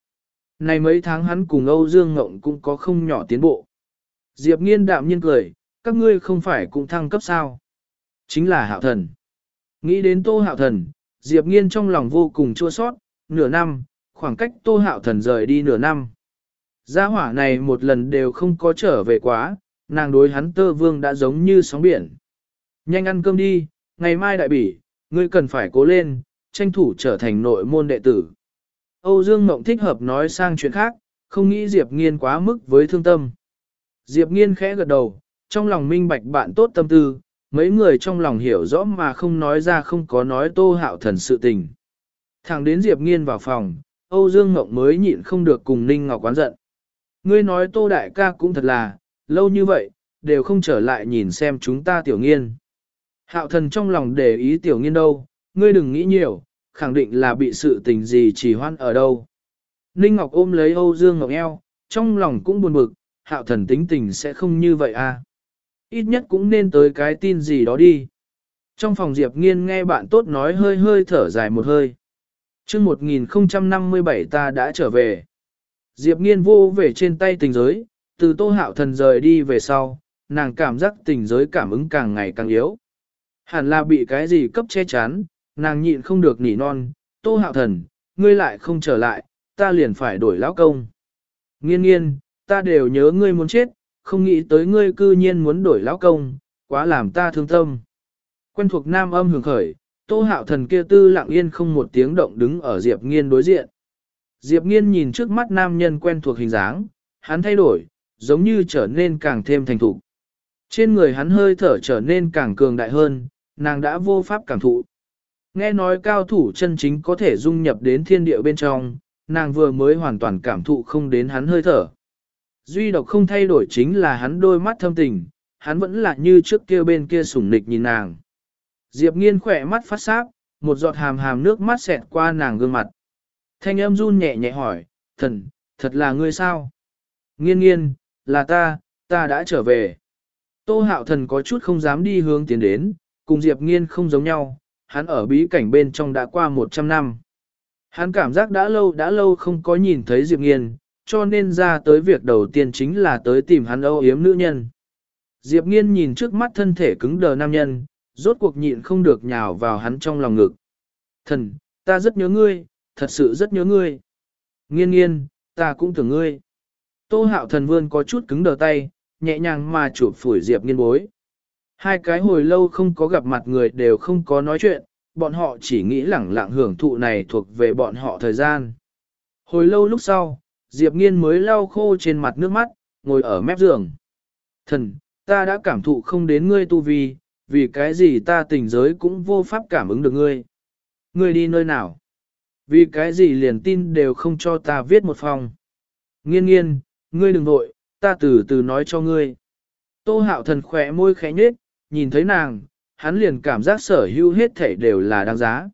Này mấy tháng hắn cùng Âu Dương Ngộng cũng có không nhỏ tiến bộ. Diệp Nghiên đạm nhiên cười, các ngươi không phải cũng thăng cấp sao. Chính là hạo thần. Nghĩ đến tô hạo thần, Diệp Nghiên trong lòng vô cùng chua sót, nửa năm, khoảng cách tô hạo thần rời đi nửa năm. Gia hỏa này một lần đều không có trở về quá, nàng đối hắn tơ vương đã giống như sóng biển. Nhanh ăn cơm đi, ngày mai đại bỉ, ngươi cần phải cố lên, tranh thủ trở thành nội môn đệ tử. Âu Dương Mộng thích hợp nói sang chuyện khác, không nghĩ Diệp Nghiên quá mức với thương tâm. Diệp Nghiên khẽ gật đầu, trong lòng minh bạch bạn tốt tâm tư, mấy người trong lòng hiểu rõ mà không nói ra không có nói tô hạo thần sự tình. Thẳng đến Diệp Nghiên vào phòng, Âu Dương Ngộng mới nhịn không được cùng Ninh Ngọc quán giận. Ngươi nói tô đại ca cũng thật là, lâu như vậy, đều không trở lại nhìn xem chúng ta tiểu nghiên. Hạo thần trong lòng để ý tiểu nghiên đâu, ngươi đừng nghĩ nhiều, khẳng định là bị sự tình gì trì hoãn ở đâu. Ninh Ngọc ôm lấy Âu Dương Ngọc eo, trong lòng cũng buồn bực, hạo thần tính tình sẽ không như vậy à. Ít nhất cũng nên tới cái tin gì đó đi. Trong phòng Diệp Nghiên nghe bạn tốt nói hơi hơi thở dài một hơi. chương 1057 ta đã trở về. Diệp Nghiên vô về trên tay tình giới, từ tô hạo thần rời đi về sau, nàng cảm giác tình giới cảm ứng càng ngày càng yếu. Hẳn là bị cái gì cấp che chắn, nàng nhịn không được nỉ non, tô hạo thần, ngươi lại không trở lại, ta liền phải đổi lão công. Nghiên nghiên, ta đều nhớ ngươi muốn chết, không nghĩ tới ngươi cư nhiên muốn đổi lão công, quá làm ta thương tâm. Quen thuộc nam âm hưởng khởi, tô hạo thần kia tư lặng yên không một tiếng động đứng ở Diệp nghiên đối diện. Diệp nghiên nhìn trước mắt nam nhân quen thuộc hình dáng, hắn thay đổi, giống như trở nên càng thêm thành thục. Trên người hắn hơi thở trở nên càng cường đại hơn, nàng đã vô pháp cảm thụ. Nghe nói cao thủ chân chính có thể dung nhập đến thiên địa bên trong, nàng vừa mới hoàn toàn cảm thụ không đến hắn hơi thở. Duy độc không thay đổi chính là hắn đôi mắt thâm tình, hắn vẫn là như trước kia bên kia sủng nịch nhìn nàng. Diệp nghiên khỏe mắt phát sáp, một giọt hàm hàm nước mắt xẹt qua nàng gương mặt. Thanh âm run nhẹ nhẹ hỏi, thần, thật là ngươi sao? Nghiên nghiên, là ta, ta đã trở về. Tô hạo thần có chút không dám đi hướng tiến đến, cùng Diệp nghiên không giống nhau, hắn ở bí cảnh bên trong đã qua 100 năm. Hắn cảm giác đã lâu đã lâu không có nhìn thấy Diệp nghiên, cho nên ra tới việc đầu tiên chính là tới tìm hắn âu yếm nữ nhân. Diệp nghiên nhìn trước mắt thân thể cứng đờ nam nhân, rốt cuộc nhịn không được nhào vào hắn trong lòng ngực. Thần, ta rất nhớ ngươi, thật sự rất nhớ ngươi. Nghiên nghiên, ta cũng tưởng ngươi. Tô hạo thần vươn có chút cứng đờ tay, nhẹ nhàng mà chụp phủi Diệp nghiên bối. Hai cái hồi lâu không có gặp mặt người đều không có nói chuyện, bọn họ chỉ nghĩ lẳng lặng hưởng thụ này thuộc về bọn họ thời gian. Hồi lâu lúc sau, Diệp nghiên mới lau khô trên mặt nước mắt, ngồi ở mép giường. Thần, ta đã cảm thụ không đến ngươi tu vi, vì cái gì ta tình giới cũng vô pháp cảm ứng được ngươi. Ngươi đi nơi nào? Vì cái gì liền tin đều không cho ta viết một phòng. Nghiên nghiên, ngươi đừng nội, ta từ từ nói cho ngươi. Tô hạo thần khỏe môi khẽ nhếch nhìn thấy nàng, hắn liền cảm giác sở hữu hết thể đều là đáng giá.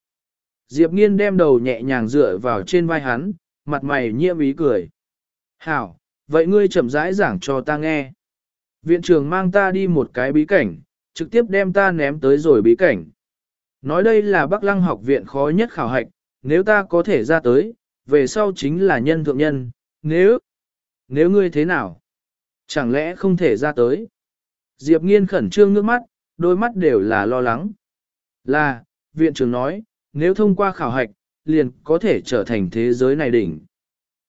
Diệp nghiên đem đầu nhẹ nhàng dựa vào trên vai hắn, mặt mày nhiễm ý cười. Hảo, vậy ngươi chậm rãi giảng cho ta nghe. Viện trưởng mang ta đi một cái bí cảnh, trực tiếp đem ta ném tới rồi bí cảnh. Nói đây là Bắc Lăng học viện khó nhất khảo hạch, nếu ta có thể ra tới, về sau chính là nhân thượng nhân, nếu, nếu ngươi thế nào? Chẳng lẽ không thể ra tới? Diệp nghiên khẩn trương nước mắt, đôi mắt đều là lo lắng. Là, viện trưởng nói, nếu thông qua khảo hạch, liền có thể trở thành thế giới này đỉnh.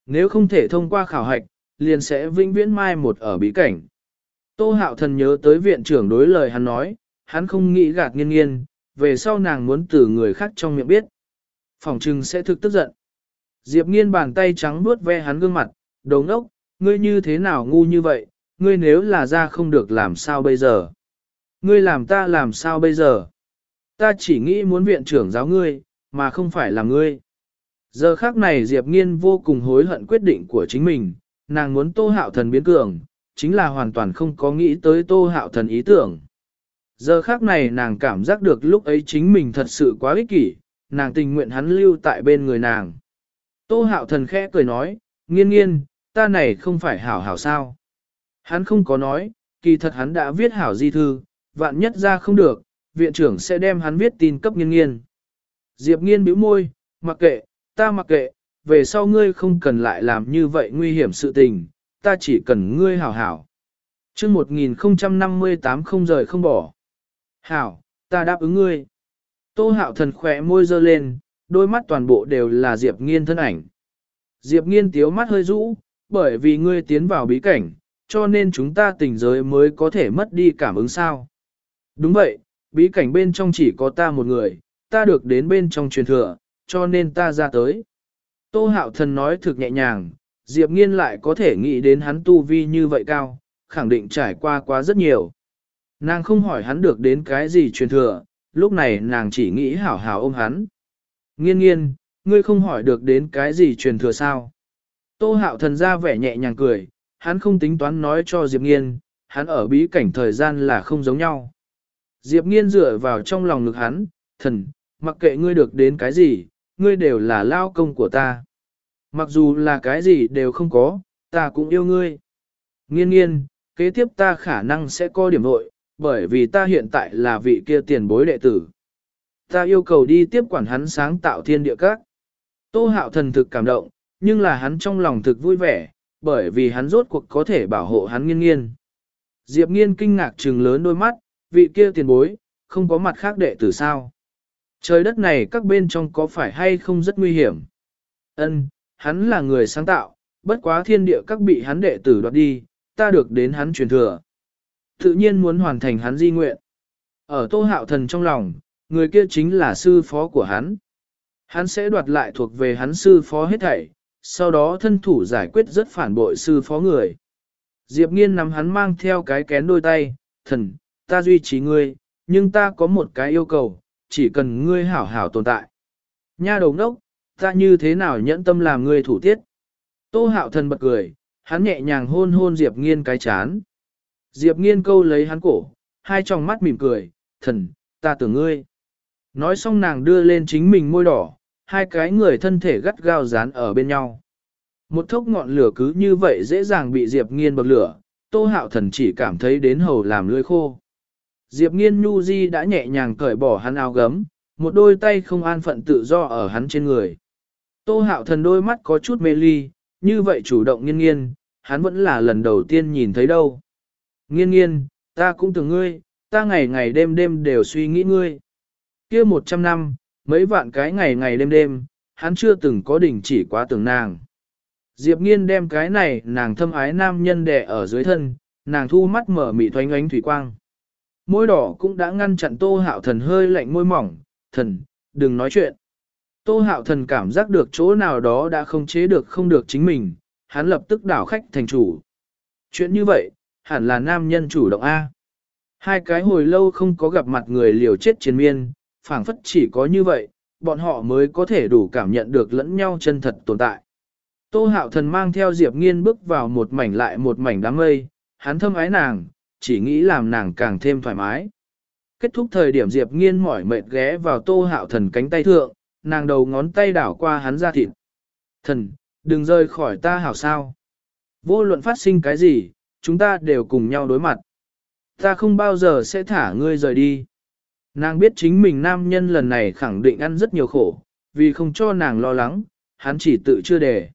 Nếu không thể thông qua khảo hạch, liền sẽ vĩnh viễn mai một ở bí cảnh. Tô hạo thần nhớ tới viện trưởng đối lời hắn nói, hắn không nghĩ gạt nghiên nghiên, về sau nàng muốn từ người khác trong miệng biết. Phòng trừng sẽ thực tức giận. Diệp nghiên bàn tay trắng vuốt ve hắn gương mặt, đồ ngốc, ngươi như thế nào ngu như vậy, ngươi nếu là ra không được làm sao bây giờ. Ngươi làm ta làm sao bây giờ. Ta chỉ nghĩ muốn viện trưởng giáo ngươi, mà không phải là ngươi. Giờ khác này Diệp nghiên vô cùng hối hận quyết định của chính mình, nàng muốn tô hạo thần biến cường, chính là hoàn toàn không có nghĩ tới tô hạo thần ý tưởng. Giờ khác này nàng cảm giác được lúc ấy chính mình thật sự quá ích kỷ, nàng tình nguyện hắn lưu tại bên người nàng. Tô hạo thần khẽ cười nói, nghiên nghiên, ta này không phải hảo hảo sao. Hắn không có nói, kỳ thật hắn đã viết hảo di thư, vạn nhất ra không được, viện trưởng sẽ đem hắn viết tin cấp nghiên nghiên. Diệp nghiên bĩu môi, mặc kệ, ta mặc kệ, về sau ngươi không cần lại làm như vậy nguy hiểm sự tình, ta chỉ cần ngươi hảo hảo. chương 1058 không rời không bỏ. Hảo, ta đáp ứng ngươi. Tô hạo thần khỏe môi dơ lên, đôi mắt toàn bộ đều là Diệp nghiên thân ảnh. Diệp nghiên tiếu mắt hơi rũ, bởi vì ngươi tiến vào bí cảnh, cho nên chúng ta tình giới mới có thể mất đi cảm ứng sao. Đúng vậy, bí cảnh bên trong chỉ có ta một người, ta được đến bên trong truyền thừa, cho nên ta ra tới. Tô hạo thần nói thực nhẹ nhàng, Diệp nghiên lại có thể nghĩ đến hắn tu vi như vậy cao, khẳng định trải qua quá rất nhiều. Nàng không hỏi hắn được đến cái gì truyền thừa, lúc này nàng chỉ nghĩ hảo hảo ôm hắn. Nghiên nghiên, ngươi không hỏi được đến cái gì truyền thừa sao? Tô hạo thần ra vẻ nhẹ nhàng cười, hắn không tính toán nói cho Diệp nghiên, hắn ở bí cảnh thời gian là không giống nhau. Diệp nghiên dựa vào trong lòng ngực hắn, thần, mặc kệ ngươi được đến cái gì, ngươi đều là lao công của ta. Mặc dù là cái gì đều không có, ta cũng yêu ngươi. Nghiên nghiên, kế tiếp ta khả năng sẽ có điểm nội, bởi vì ta hiện tại là vị kia tiền bối đệ tử. Ta yêu cầu đi tiếp quản hắn sáng tạo thiên địa các. Tô hạo thần thực cảm động, nhưng là hắn trong lòng thực vui vẻ, bởi vì hắn rốt cuộc có thể bảo hộ hắn nghiên nghiên. Diệp nghiên kinh ngạc trừng lớn đôi mắt, vị kia tiền bối, không có mặt khác đệ tử sao. Trời đất này các bên trong có phải hay không rất nguy hiểm? Ân, hắn là người sáng tạo, bất quá thiên địa các bị hắn đệ tử đoạt đi, ta được đến hắn truyền thừa. Tự nhiên muốn hoàn thành hắn di nguyện. Ở tô hạo thần trong lòng, người kia chính là sư phó của hắn. Hắn sẽ đoạt lại thuộc về hắn sư phó hết thảy, sau đó thân thủ giải quyết rất phản bội sư phó người. Diệp nghiên nắm hắn mang theo cái kén đôi tay, thần, ta duy trì ngươi, nhưng ta có một cái yêu cầu, chỉ cần ngươi hảo hảo tồn tại. Nha đầu đốc, Ta như thế nào nhẫn tâm làm ngươi thủ tiết? Tô hạo thần bật cười, hắn nhẹ nhàng hôn hôn Diệp nghiên cái chán. Diệp nghiên câu lấy hắn cổ, hai tròng mắt mỉm cười, thần, ta tưởng ngươi. Nói xong nàng đưa lên chính mình môi đỏ, hai cái người thân thể gắt gao dán ở bên nhau. Một thốc ngọn lửa cứ như vậy dễ dàng bị Diệp nghiên bậc lửa, tô hạo thần chỉ cảm thấy đến hầu làm lưỡi khô. Diệp nghiên nhu di đã nhẹ nhàng cởi bỏ hắn áo gấm, một đôi tay không an phận tự do ở hắn trên người. Tô hạo thần đôi mắt có chút mê ly, như vậy chủ động nghiên nghiên, hắn vẫn là lần đầu tiên nhìn thấy đâu. Nghiên nghiên, ta cũng tưởng ngươi, ta ngày ngày đêm đêm đều suy nghĩ ngươi. kia một trăm năm, mấy vạn cái ngày ngày đêm đêm, hắn chưa từng có đỉnh chỉ quá tưởng nàng. Diệp nghiên đem cái này nàng thâm ái nam nhân đẻ ở dưới thân, nàng thu mắt mở mị thoánh ánh thủy quang. Môi đỏ cũng đã ngăn chặn tô hạo thần hơi lạnh môi mỏng, thần, đừng nói chuyện. Tô hạo thần cảm giác được chỗ nào đó đã không chế được không được chính mình, hắn lập tức đảo khách thành chủ. Chuyện như vậy, hẳn là nam nhân chủ động A. Hai cái hồi lâu không có gặp mặt người liều chết chiến miên, phảng phất chỉ có như vậy, bọn họ mới có thể đủ cảm nhận được lẫn nhau chân thật tồn tại. Tô hạo thần mang theo Diệp nghiên bước vào một mảnh lại một mảnh đám mây, hắn thâm ái nàng, chỉ nghĩ làm nàng càng thêm thoải mái. Kết thúc thời điểm Diệp nghiên mỏi mệt ghé vào tô hạo thần cánh tay thượng, nàng đầu ngón tay đảo qua hắn ra thịt. Thần, đừng rơi khỏi ta hảo sao. Vô luận phát sinh cái gì, chúng ta đều cùng nhau đối mặt. Ta không bao giờ sẽ thả ngươi rời đi. Nàng biết chính mình nam nhân lần này khẳng định ăn rất nhiều khổ, vì không cho nàng lo lắng, hắn chỉ tự chưa đề.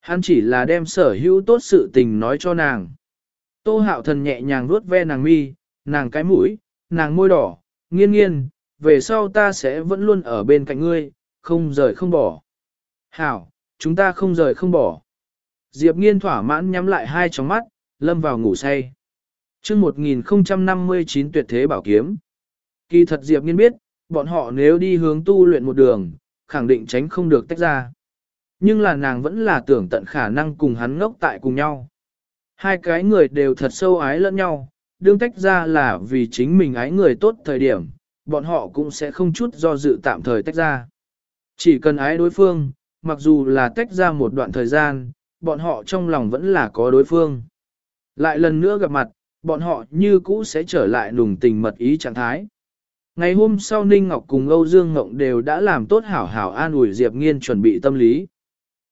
Hắn chỉ là đem sở hữu tốt sự tình nói cho nàng. Tô hạo thần nhẹ nhàng vuốt ve nàng mi, nàng cái mũi, nàng môi đỏ, nghiên nghiên, về sau ta sẽ vẫn luôn ở bên cạnh ngươi, không rời không bỏ. Hảo, chúng ta không rời không bỏ. Diệp nghiên thỏa mãn nhắm lại hai tròng mắt, lâm vào ngủ say. chương 1059 tuyệt thế bảo kiếm. Kỳ thật Diệp nghiên biết, bọn họ nếu đi hướng tu luyện một đường, khẳng định tránh không được tách ra. Nhưng là nàng vẫn là tưởng tận khả năng cùng hắn ngốc tại cùng nhau. Hai cái người đều thật sâu ái lẫn nhau, đương tách ra là vì chính mình ái người tốt thời điểm, bọn họ cũng sẽ không chút do dự tạm thời tách ra. Chỉ cần ái đối phương, mặc dù là tách ra một đoạn thời gian, bọn họ trong lòng vẫn là có đối phương. Lại lần nữa gặp mặt, bọn họ như cũ sẽ trở lại nùng tình mật ý trạng thái. Ngày hôm sau Ninh Ngọc cùng Âu Dương Ngộng đều đã làm tốt hảo hảo an ủi Diệp Nghiên chuẩn bị tâm lý.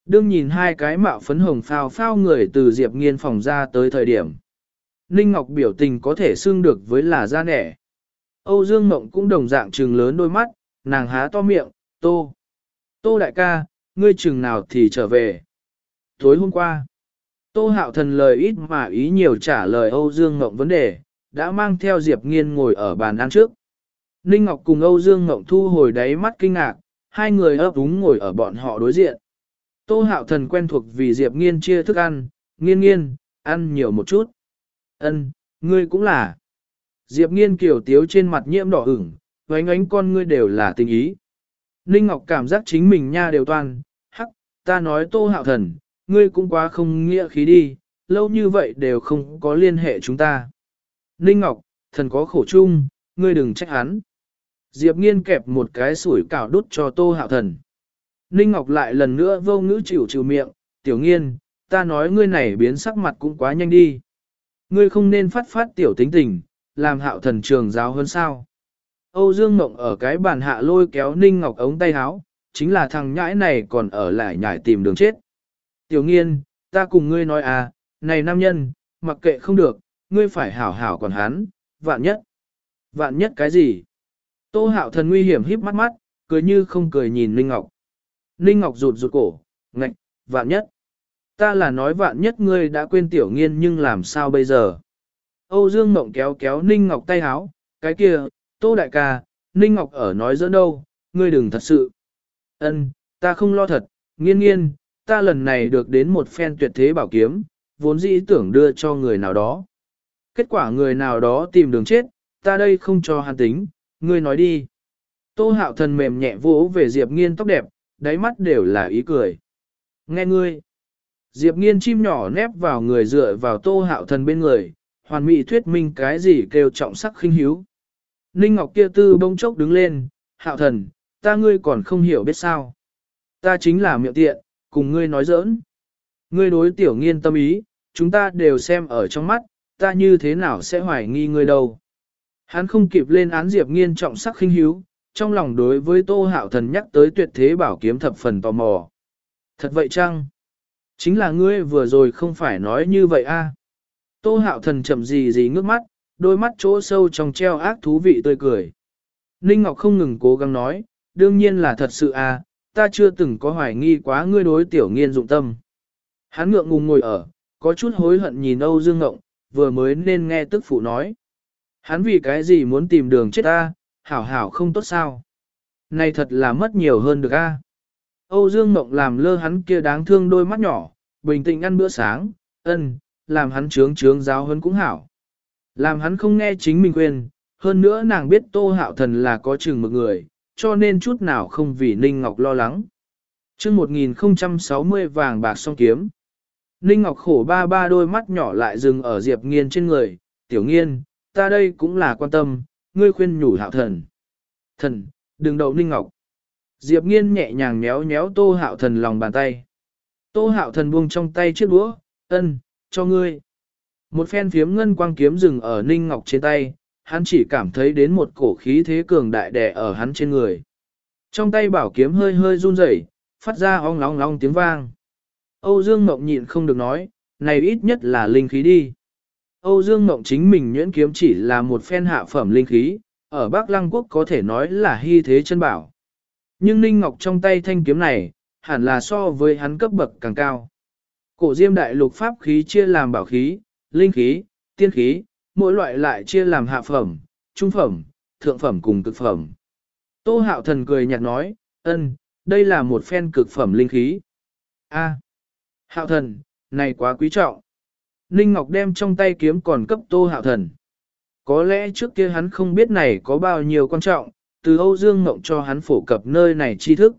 Đương nhìn hai cái mạo phấn hồng phao phao người từ Diệp Nghiên phòng ra tới thời điểm. Ninh Ngọc biểu tình có thể xưng được với là da nẻ. Âu Dương Mộng cũng đồng dạng trừng lớn đôi mắt, nàng há to miệng, tô. Tô đại ca, ngươi chừng nào thì trở về. Tối hôm qua, Tô Hạo Thần lời ít mà ý nhiều trả lời Âu Dương Ngộng vấn đề, đã mang theo Diệp Nghiên ngồi ở bàn ăn trước. Ninh Ngọc cùng Âu Dương Ngộng thu hồi đáy mắt kinh ngạc, hai người ấp úng ngồi ở bọn họ đối diện. Tô Hạo Thần quen thuộc vì Diệp Nghiên chia thức ăn, nghiên nghiên, ăn nhiều một chút. Ân, ngươi cũng là. Diệp Nghiên kiểu tiếu trên mặt nhiễm đỏ ửng, vánh ánh con ngươi đều là tình ý. Ninh Ngọc cảm giác chính mình nha đều toan, hắc, ta nói Tô Hạo Thần, ngươi cũng quá không nghĩa khí đi, lâu như vậy đều không có liên hệ chúng ta. Ninh Ngọc, thần có khổ chung, ngươi đừng trách hắn. Diệp nghiên kẹp một cái sủi cảo đút cho tô hạo thần. Ninh Ngọc lại lần nữa vô ngữ chịu chịu miệng, tiểu nghiên, ta nói ngươi này biến sắc mặt cũng quá nhanh đi. Ngươi không nên phát phát tiểu tính tình, làm hạo thần trường giáo hơn sao. Âu Dương Mộng ở cái bàn hạ lôi kéo Ninh Ngọc ống tay áo, chính là thằng nhãi này còn ở lại nhảy tìm đường chết. Tiểu nghiên, ta cùng ngươi nói à, này nam nhân, mặc kệ không được, ngươi phải hảo hảo còn hắn, vạn nhất. Vạn nhất cái gì? Tô hạo thần nguy hiểm híp mắt mắt, cười như không cười nhìn Ninh Ngọc. Ninh Ngọc rụt rụt cổ, ngạch, vạn nhất. Ta là nói vạn nhất ngươi đã quên tiểu nghiên nhưng làm sao bây giờ? Âu Dương Mộng kéo kéo Ninh Ngọc tay háo, cái kia, Tô đại ca, Ninh Ngọc ở nói dẫn đâu, ngươi đừng thật sự. Ân, ta không lo thật, nghiên nghiên, ta lần này được đến một phen tuyệt thế bảo kiếm, vốn dĩ tưởng đưa cho người nào đó. Kết quả người nào đó tìm đường chết, ta đây không cho hắn tính, ngươi nói đi. Tô hạo thần mềm nhẹ vỗ về Diệp nghiên tóc đẹp, đáy mắt đều là ý cười. Nghe ngươi. Diệp nghiên chim nhỏ nép vào người dựa vào tô hạo thần bên người, hoàn mỹ thuyết minh cái gì kêu trọng sắc khinh hiếu. Ninh Ngọc kia tư bông chốc đứng lên, hạo thần, ta ngươi còn không hiểu biết sao. Ta chính là miệng tiện, cùng ngươi nói giỡn. Ngươi đối tiểu nghiên tâm ý, chúng ta đều xem ở trong mắt, ta như thế nào sẽ hoài nghi ngươi đâu. Hắn không kịp lên án Diệp nghiên trọng sắc khinh hiếu, trong lòng đối với Tô Hạo Thần nhắc tới tuyệt thế bảo kiếm thập phần tò mò. Thật vậy chăng? Chính là ngươi vừa rồi không phải nói như vậy a? Tô Hạo Thần chậm gì gì ngước mắt, đôi mắt chỗ sâu trong treo ác thú vị tươi cười. Ninh Ngọc không ngừng cố gắng nói, đương nhiên là thật sự a, ta chưa từng có hoài nghi quá ngươi đối tiểu nghiên dụng tâm. Hắn ngượng ngùng ngồi ở, có chút hối hận nhìn Âu Dương Ngộng, vừa mới nên nghe tức phụ nói. Hắn vì cái gì muốn tìm đường chết ta, hảo hảo không tốt sao. Này thật là mất nhiều hơn được a. Âu Dương Mộng làm lơ hắn kia đáng thương đôi mắt nhỏ, bình tĩnh ăn bữa sáng, ân, làm hắn trướng trướng giáo hơn cũng hảo. Làm hắn không nghe chính mình quên, hơn nữa nàng biết Tô Hạo Thần là có chừng một người, cho nên chút nào không vì Ninh Ngọc lo lắng. chương 1060 vàng bạc song kiếm. Ninh Ngọc khổ ba ba đôi mắt nhỏ lại dừng ở Diệp Nghiên trên người, tiểu nghiên, ta đây cũng là quan tâm, ngươi khuyên nhủ hạo thần. Thần, đừng đậu Ninh Ngọc. Diệp Nghiên nhẹ nhàng méo méo tô hạo thần lòng bàn tay. Tô hạo thần buông trong tay chiếc đũa, ân, cho ngươi. Một phen phiếm ngân quang kiếm dừng ở Ninh Ngọc trên tay, hắn chỉ cảm thấy đến một cổ khí thế cường đại đè ở hắn trên người. Trong tay bảo kiếm hơi hơi run rẩy, phát ra ong long long tiếng vang. Âu Dương Ngọc nhịn không được nói, này ít nhất là linh khí đi. Âu Dương Mộng chính mình nhuyễn kiếm chỉ là một phen hạ phẩm linh khí, ở Bắc Lăng Quốc có thể nói là hy thế chân bảo. Nhưng Ninh Ngọc trong tay thanh kiếm này, hẳn là so với hắn cấp bậc càng cao. Cổ diêm đại lục pháp khí chia làm bảo khí, linh khí, tiên khí, mỗi loại lại chia làm hạ phẩm, trung phẩm, thượng phẩm cùng cực phẩm. Tô hạo thần cười nhạt nói, ân, đây là một phen cực phẩm linh khí. A, hạo thần, này quá quý trọng. Ninh Ngọc đem trong tay kiếm còn cấp tô hạo thần. Có lẽ trước kia hắn không biết này có bao nhiêu quan trọng, từ Âu Dương Ngộng cho hắn phổ cập nơi này tri thức.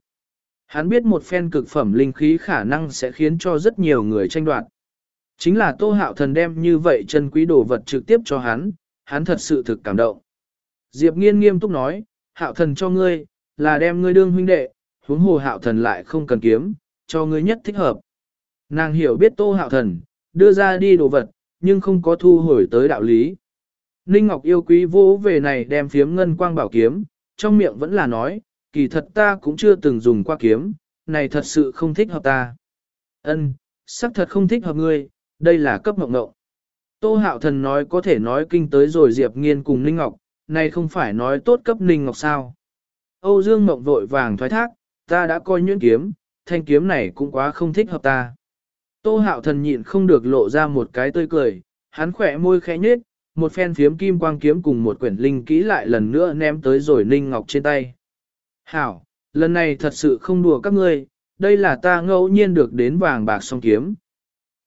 Hắn biết một phen cực phẩm linh khí khả năng sẽ khiến cho rất nhiều người tranh đoạt. Chính là Tô Hạo Thần đem như vậy chân quý đồ vật trực tiếp cho hắn, hắn thật sự thực cảm động. Diệp Nghiên nghiêm túc nói, Hạo Thần cho ngươi, là đem ngươi đương huynh đệ, huống hồ Hạo Thần lại không cần kiếm, cho ngươi nhất thích hợp. Nàng hiểu biết Tô Hạo Thần, đưa ra đi đồ vật, nhưng không có thu hồi tới đạo lý. Ninh Ngọc yêu quý vô về này đem phiếm ngân quang bảo kiếm, trong miệng vẫn là nói, kỳ thật ta cũng chưa từng dùng qua kiếm, này thật sự không thích hợp ta. Ân, sắc thật không thích hợp ngươi, đây là cấp mộng ngộng. Tô Hạo Thần nói có thể nói kinh tới rồi Diệp Nghiên cùng Ninh Ngọc, này không phải nói tốt cấp Ninh Ngọc sao. Âu Dương Mộng vội vàng thoái thác, ta đã coi nhuyễn kiếm, thanh kiếm này cũng quá không thích hợp ta. Tô hạo thần nhịn không được lộ ra một cái tươi cười, hắn khỏe môi khẽ nhếch, một phen phiếm kim quang kiếm cùng một quyển linh kỹ lại lần nữa ném tới rồi Ninh Ngọc trên tay. Hảo, lần này thật sự không đùa các ngươi, đây là ta ngẫu nhiên được đến vàng bạc song kiếm.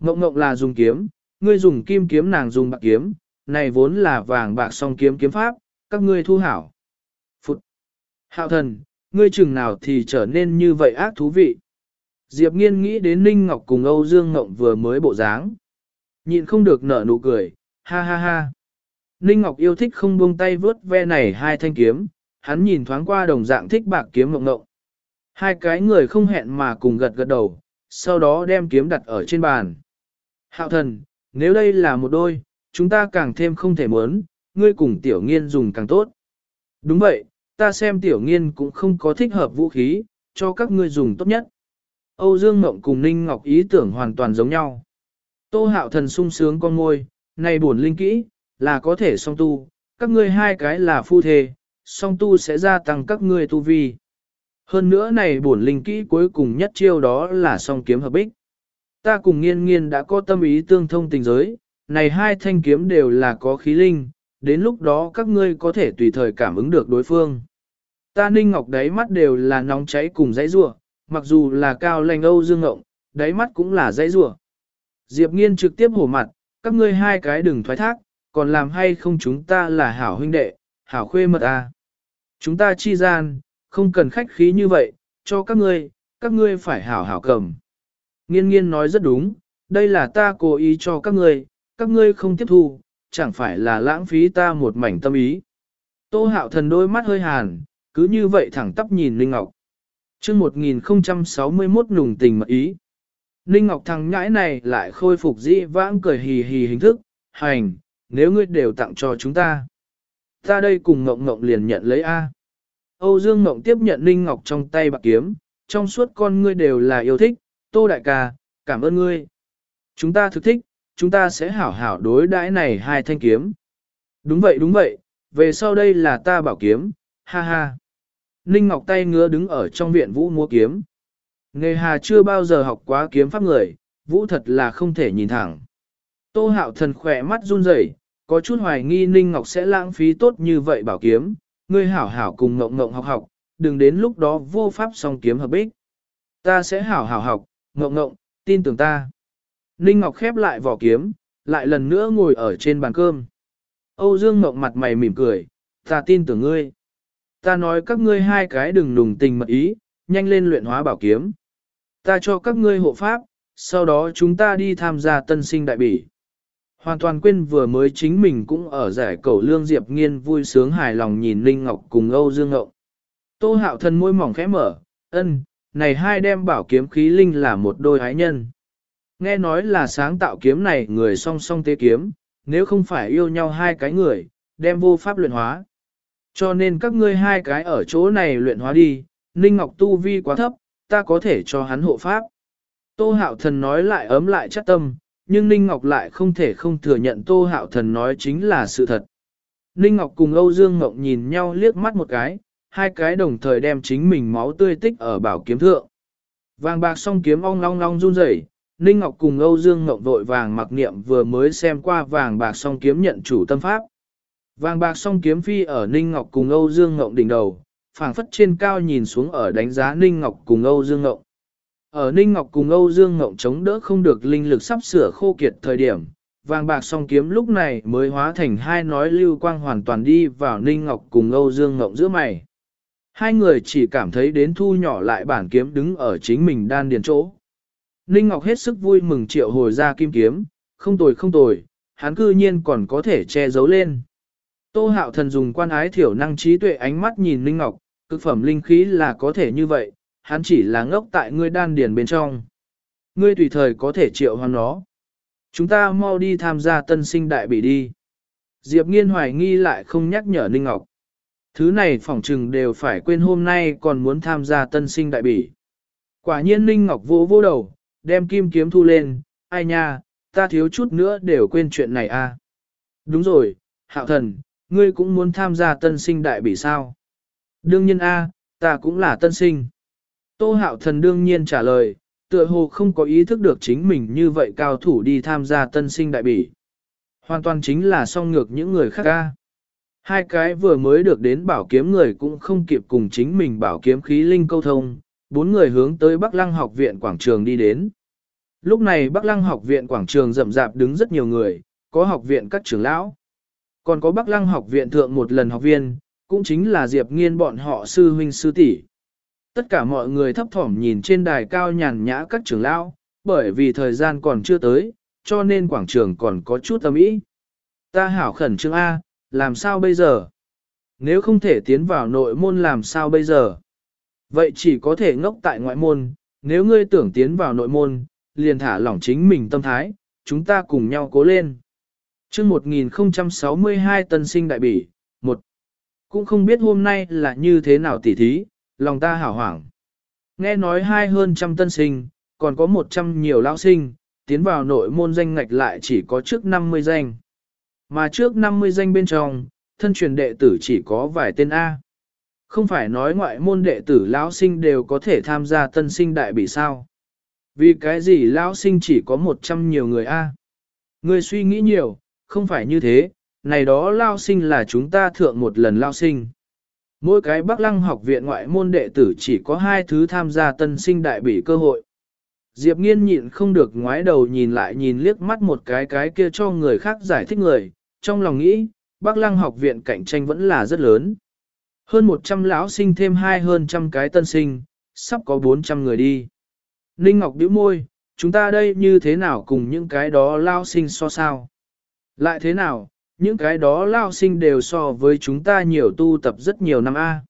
Ngộng ngộng là dùng kiếm, ngươi dùng kim kiếm nàng dùng bạc kiếm, này vốn là vàng bạc song kiếm kiếm pháp, các ngươi thu hảo. Phụt! Hạo thần, ngươi chừng nào thì trở nên như vậy ác thú vị. Diệp Nghiên nghĩ đến Ninh Ngọc cùng Âu Dương Ngộng vừa mới bộ dáng. Nhịn không được nở nụ cười, ha ha ha. Ninh Ngọc yêu thích không buông tay vớt ve này hai thanh kiếm, hắn nhìn thoáng qua đồng dạng thích bạc kiếm ngộng ngộng. Hai cái người không hẹn mà cùng gật gật đầu, sau đó đem kiếm đặt ở trên bàn. Hạo thần, nếu đây là một đôi, chúng ta càng thêm không thể muốn, ngươi cùng tiểu nghiên dùng càng tốt. Đúng vậy, ta xem tiểu nghiên cũng không có thích hợp vũ khí, cho các ngươi dùng tốt nhất. Âu Dương Ngộng cùng Ninh Ngọc ý tưởng hoàn toàn giống nhau. Tô hạo thần sung sướng con môi, này buồn linh kỹ, là có thể song tu, các ngươi hai cái là phu thề, song tu sẽ gia tăng các ngươi tu vi. Hơn nữa này buồn linh kỹ cuối cùng nhất chiêu đó là song kiếm hợp bích. Ta cùng nghiên nghiên đã có tâm ý tương thông tình giới, này hai thanh kiếm đều là có khí linh, đến lúc đó các ngươi có thể tùy thời cảm ứng được đối phương. Ta ninh ngọc đáy mắt đều là nóng cháy cùng dãy ruộng, mặc dù là cao lành Âu Dương Ngộng, đáy mắt cũng là dãy rủa. Diệp Nghiên trực tiếp hổ mặt, các ngươi hai cái đừng thoái thác, còn làm hay không chúng ta là hảo huynh đệ, hảo khuê mật à. Chúng ta chi gian, không cần khách khí như vậy, cho các ngươi, các ngươi phải hảo hảo cầm. Nghiên nghiên nói rất đúng, đây là ta cố ý cho các ngươi, các ngươi không tiếp thu, chẳng phải là lãng phí ta một mảnh tâm ý. Tô hạo thần đôi mắt hơi hàn, cứ như vậy thẳng tắp nhìn Linh Ngọc chương 1061 nùng tình mật ý. Ninh Ngọc thằng nhãi này lại khôi phục dĩ vãng cười hì hì hình thức, hành, nếu ngươi đều tặng cho chúng ta. Ta đây cùng Ngọc Ngọc liền nhận lấy A. Âu Dương Ngọc tiếp nhận Ninh Ngọc trong tay bạc kiếm, trong suốt con ngươi đều là yêu thích, Tô Đại ca, cảm ơn ngươi. Chúng ta thực thích, chúng ta sẽ hảo hảo đối đãi này hai thanh kiếm. Đúng vậy đúng vậy, về sau đây là ta bảo kiếm, ha ha. Ninh Ngọc tay ngứa đứng ở trong viện vũ múa kiếm. Nghề hà chưa bao giờ học quá kiếm pháp người, vũ thật là không thể nhìn thẳng. Tô hạo thần khỏe mắt run rẩy, có chút hoài nghi Ninh Ngọc sẽ lãng phí tốt như vậy bảo kiếm, ngươi hảo hảo cùng ngộng ngộng học học, đừng đến lúc đó vô pháp song kiếm hợp bích. Ta sẽ hảo hảo học, ngộng ngộng, tin tưởng ta. Ninh Ngọc khép lại vỏ kiếm, lại lần nữa ngồi ở trên bàn cơm. Âu Dương Ngộng mặt mày mỉm cười, ta tin tưởng ngươi. Ta nói các ngươi hai cái đừng nùng tình mật ý, nhanh lên luyện hóa bảo kiếm. Ta cho các ngươi hộ pháp, sau đó chúng ta đi tham gia tân sinh đại bỉ. Hoàn toàn quên vừa mới chính mình cũng ở giải cầu lương diệp nghiên vui sướng hài lòng nhìn Linh Ngọc cùng Âu Dương Ngộng. Tô hạo thân môi mỏng khẽ mở, ân, này hai đem bảo kiếm khí linh là một đôi ái nhân. Nghe nói là sáng tạo kiếm này người song song tế kiếm, nếu không phải yêu nhau hai cái người, đem vô pháp luyện hóa. Cho nên các ngươi hai cái ở chỗ này luyện hóa đi, Ninh Ngọc tu vi quá thấp, ta có thể cho hắn hộ pháp. Tô Hạo Thần nói lại ấm lại chắc tâm, nhưng Ninh Ngọc lại không thể không thừa nhận Tô Hạo Thần nói chính là sự thật. Ninh Ngọc cùng Âu Dương Ngọc nhìn nhau liếc mắt một cái, hai cái đồng thời đem chính mình máu tươi tích ở bảo kiếm thượng. Vàng bạc song kiếm ong long long run rẩy, Ninh Ngọc cùng Âu Dương Ngọc vội vàng mặc niệm vừa mới xem qua vàng bạc song kiếm nhận chủ tâm pháp. Vàng bạc song kiếm phi ở Ninh Ngọc cùng Âu Dương Ngộng đỉnh đầu, phảng phất trên cao nhìn xuống ở đánh giá Ninh Ngọc cùng Âu Dương Ngộng. Ở Ninh Ngọc cùng Âu Dương Ngộng chống đỡ không được linh lực sắp sửa khô kiệt thời điểm, vàng bạc song kiếm lúc này mới hóa thành hai nói lưu quang hoàn toàn đi vào Ninh Ngọc cùng Âu Dương Ngộng giữa mày. Hai người chỉ cảm thấy đến thu nhỏ lại bản kiếm đứng ở chính mình đan điền chỗ. Ninh Ngọc hết sức vui mừng triệu hồi ra kim kiếm, không tồi không tồi, hắn cư nhiên còn có thể che giấu lên. Tô hạo thần dùng quan ái thiểu năng trí tuệ ánh mắt nhìn Linh Ngọc, cực phẩm linh khí là có thể như vậy, hắn chỉ là ngốc tại ngươi đan điền bên trong. Ngươi tùy thời có thể triệu hoán nó. Chúng ta mau đi tham gia tân sinh đại bị đi. Diệp nghiên hoài nghi lại không nhắc nhở Ninh Ngọc. Thứ này phỏng trừng đều phải quên hôm nay còn muốn tham gia tân sinh đại bỉ. Quả nhiên Ninh Ngọc vô vô đầu, đem kim kiếm thu lên, ai nha, ta thiếu chút nữa đều quên chuyện này a. À. Đúng rồi, hạo thần, ngươi cũng muốn tham gia tân sinh đại bỉ sao? Đương nhiên a, ta cũng là tân sinh. Tô hạo thần đương nhiên trả lời, tựa hồ không có ý thức được chính mình như vậy cao thủ đi tham gia tân sinh đại bỉ. Hoàn toàn chính là song ngược những người khác ca. Hai cái vừa mới được đến bảo kiếm người cũng không kịp cùng chính mình bảo kiếm khí linh câu thông, bốn người hướng tới Bắc Lăng học viện quảng trường đi đến. Lúc này Bắc Lăng học viện quảng trường rậm rạp đứng rất nhiều người, có học viện các trưởng lão. Còn có Bắc Lăng học viện thượng một lần học viên, cũng chính là Diệp Nghiên bọn họ sư huynh sư tỷ. Tất cả mọi người thấp thỏm nhìn trên đài cao nhàn nhã các trưởng lão, bởi vì thời gian còn chưa tới, cho nên quảng trường còn có chút tâm ý. Ta hảo khẩn trương A, làm sao bây giờ? Nếu không thể tiến vào nội môn làm sao bây giờ? Vậy chỉ có thể ngốc tại ngoại môn, nếu ngươi tưởng tiến vào nội môn, liền thả lỏng chính mình tâm thái, chúng ta cùng nhau cố lên chương 1062 tân sinh đại bỉ, một Cũng không biết hôm nay là như thế nào tỉ thí, lòng ta hảo hoảng. Nghe nói hai hơn trăm tân sinh, còn có một trăm nhiều lão sinh, tiến vào nội môn danh ngạch lại chỉ có trước 50 danh. Mà trước 50 danh bên trong, thân truyền đệ tử chỉ có vài tên A. Không phải nói ngoại môn đệ tử lão sinh đều có thể tham gia tân sinh đại bị sao. Vì cái gì lão sinh chỉ có 100 nhiều người A. Người suy nghĩ nhiều, không phải như thế, này đó lao sinh là chúng ta thượng một lần lao sinh. Mỗi cái Bắc Lăng học viện ngoại môn đệ tử chỉ có hai thứ tham gia tân sinh đại bỉ cơ hội. Diệp nghiên nhịn không được ngoái đầu nhìn lại nhìn liếc mắt một cái cái kia cho người khác giải thích người, trong lòng nghĩ, Bắc Lăng học viện cạnh tranh vẫn là rất lớn. Hơn 100 lão sinh thêm hai hơn trăm cái tân sinh, sắp có 400 người đi. Ninh Ngọc bĩu môi, chúng ta đây như thế nào cùng những cái đó lao sinh so sao? Lại thế nào, những cái đó lao sinh đều so với chúng ta nhiều tu tập rất nhiều năm A.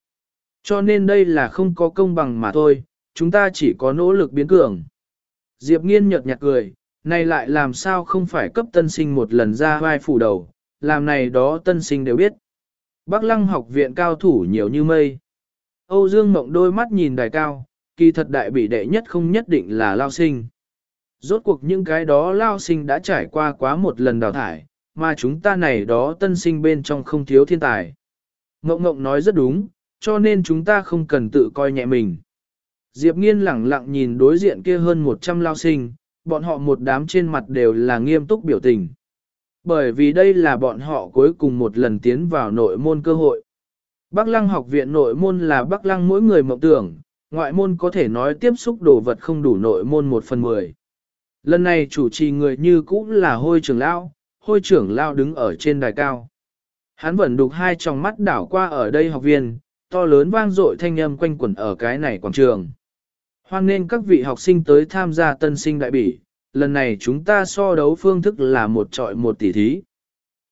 Cho nên đây là không có công bằng mà thôi, chúng ta chỉ có nỗ lực biến cường. Diệp nghiên nhợt nhạt cười, này lại làm sao không phải cấp tân sinh một lần ra vai phủ đầu, làm này đó tân sinh đều biết. Bắc lăng học viện cao thủ nhiều như mây. Âu Dương Mộng đôi mắt nhìn đài cao, kỳ thật đại bị đệ nhất không nhất định là lao sinh. Rốt cuộc những cái đó lao sinh đã trải qua quá một lần đào thải, mà chúng ta này đó tân sinh bên trong không thiếu thiên tài. Ngộng ngộng nói rất đúng, cho nên chúng ta không cần tự coi nhẹ mình. Diệp Nghiên lẳng lặng nhìn đối diện kia hơn 100 lao sinh, bọn họ một đám trên mặt đều là nghiêm túc biểu tình. Bởi vì đây là bọn họ cuối cùng một lần tiến vào nội môn cơ hội. Bắc lăng học viện nội môn là Bắc lăng mỗi người mộng tưởng, ngoại môn có thể nói tiếp xúc đồ vật không đủ nội môn một phần mười. Lần này chủ trì người như cũ là hôi trưởng lão, hôi trưởng lao đứng ở trên đài cao. Hắn vẫn đục hai tròng mắt đảo qua ở đây học viên, to lớn vang dội thanh âm quanh quẩn ở cái này quảng trường. Hoan nên các vị học sinh tới tham gia tân sinh đại bỉ, lần này chúng ta so đấu phương thức là một trọi một tỷ thí.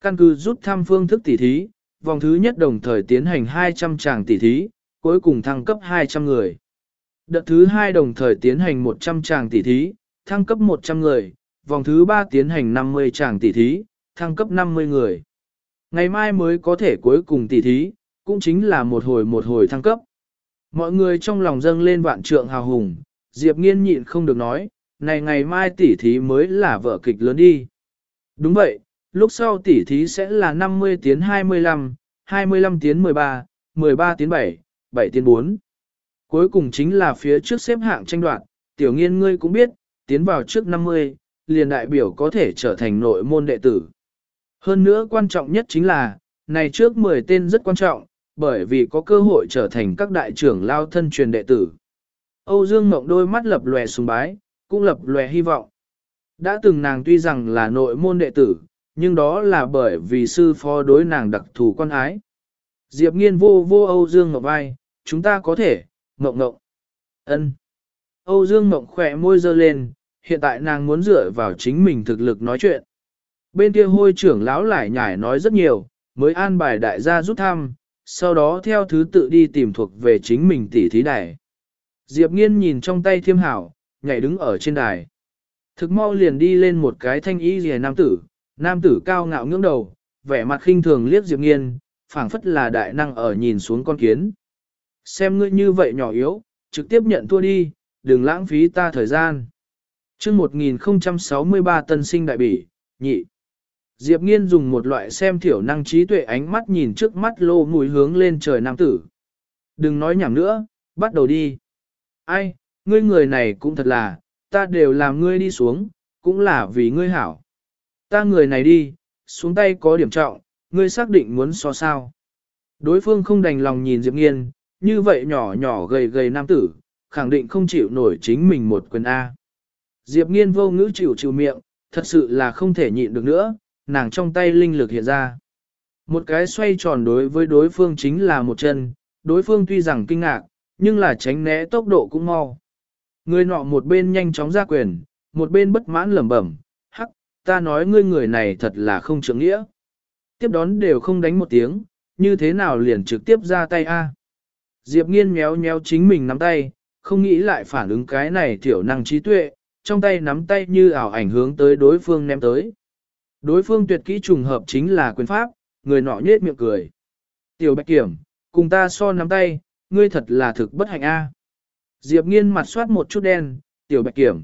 Căn cứ rút thăm phương thức tỷ thí, vòng thứ nhất đồng thời tiến hành 200 tràng tỷ thí, cuối cùng thăng cấp 200 người. Đợt thứ hai đồng thời tiến hành 100 tràng tỷ thí, thăng cấp 100 người, vòng thứ 3 tiến hành 50 tràng tỷ thí, thăng cấp 50 người. Ngày mai mới có thể cuối cùng tỷ thí, cũng chính là một hồi một hồi thăng cấp. Mọi người trong lòng dâng lên vạn trượng hào hùng, Diệp nghiên nhịn không được nói, này ngày mai tỷ thí mới là vở kịch lớn đi. Đúng vậy, lúc sau tỷ thí sẽ là 50 tiến 25, 25 tiến 13, 13 tiến 7, 7 tiến 4. Cuối cùng chính là phía trước xếp hạng tranh đoạt, tiểu nghiên ngươi cũng biết, tiến vào trước 50, liền đại biểu có thể trở thành nội môn đệ tử. Hơn nữa quan trọng nhất chính là, này trước 10 tên rất quan trọng, bởi vì có cơ hội trở thành các đại trưởng lao thân truyền đệ tử. Âu Dương Ngộng đôi mắt lập lòe sùng bái, cũng lập lòe hy vọng. Đã từng nàng tuy rằng là nội môn đệ tử, nhưng đó là bởi vì sư phó đối nàng đặc thù quan ái. Diệp nghiên vô vô Âu Dương Ngọc vai, chúng ta có thể, Ngọc Ngọc. ân. Âu Dương Ngọc khỏe môi dơ lên, hiện tại nàng muốn dựa vào chính mình thực lực nói chuyện. Bên kia hôi trưởng lão lại nhải nói rất nhiều, mới an bài đại gia rút thăm, sau đó theo thứ tự đi tìm thuộc về chính mình tỷ thí đài. Diệp nghiên nhìn trong tay thiêm hảo, nhảy đứng ở trên đài. Thực mau liền đi lên một cái thanh y rìa nam tử, nam tử cao ngạo ngưỡng đầu, vẻ mặt khinh thường liếc Diệp nghiên, phảng phất là đại năng ở nhìn xuống con kiến. Xem ngươi như vậy nhỏ yếu, trực tiếp nhận thua đi, đừng lãng phí ta thời gian chương 1063 tân sinh đại bỉ, nhị. Diệp Nghiên dùng một loại xem thiểu năng trí tuệ ánh mắt nhìn trước mắt lô mùi hướng lên trời nam tử. Đừng nói nhảm nữa, bắt đầu đi. Ai, ngươi người này cũng thật là, ta đều làm ngươi đi xuống, cũng là vì ngươi hảo. Ta người này đi, xuống tay có điểm trọng, ngươi xác định muốn so sao. Đối phương không đành lòng nhìn Diệp Nghiên, như vậy nhỏ nhỏ gầy gầy nam tử, khẳng định không chịu nổi chính mình một quyền A. Diệp Nghiên vô ngữ chịu chịu miệng, thật sự là không thể nhịn được nữa, nàng trong tay linh lực hiện ra. Một cái xoay tròn đối với đối phương chính là một chân, đối phương tuy rằng kinh ngạc, nhưng là tránh né tốc độ cũng mau. Người nọ một bên nhanh chóng ra quyền, một bên bất mãn lẩm bẩm, hắc, ta nói ngươi người này thật là không trưởng nghĩa. Tiếp đón đều không đánh một tiếng, như thế nào liền trực tiếp ra tay a? Diệp nghiên méo méo chính mình nắm tay, không nghĩ lại phản ứng cái này thiểu năng trí tuệ, trong tay nắm tay như ảo ảnh hướng tới đối phương ném tới. Đối phương tuyệt kỹ trùng hợp chính là quyền pháp, người nọ nhết miệng cười. Tiểu bạch kiểm, cùng ta so nắm tay, ngươi thật là thực bất hạnh a. Diệp nghiên mặt soát một chút đen, tiểu bạch kiểm.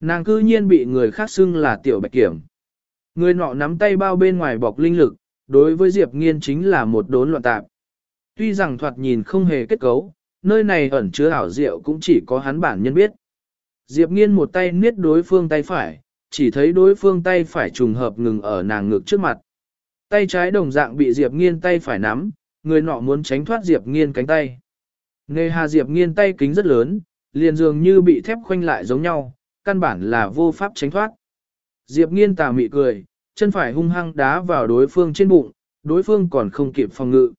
Nàng cư nhiên bị người khác xưng là tiểu bạch kiểm. Người nọ nắm tay bao bên ngoài bọc linh lực, đối với Diệp nghiên chính là một đốn loạn tạp. Tuy rằng thoạt nhìn không hề kết cấu, nơi này ẩn chứa ảo diệu cũng chỉ có hắn bản nhân biết. Diệp nghiên một tay niết đối phương tay phải, chỉ thấy đối phương tay phải trùng hợp ngừng ở nàng ngực trước mặt. Tay trái đồng dạng bị Diệp nghiên tay phải nắm, người nọ muốn tránh thoát Diệp nghiên cánh tay. Nề hà Diệp nghiên tay kính rất lớn, liền dường như bị thép khoanh lại giống nhau, căn bản là vô pháp tránh thoát. Diệp nghiên tà mị cười, chân phải hung hăng đá vào đối phương trên bụng, đối phương còn không kịp phòng ngự.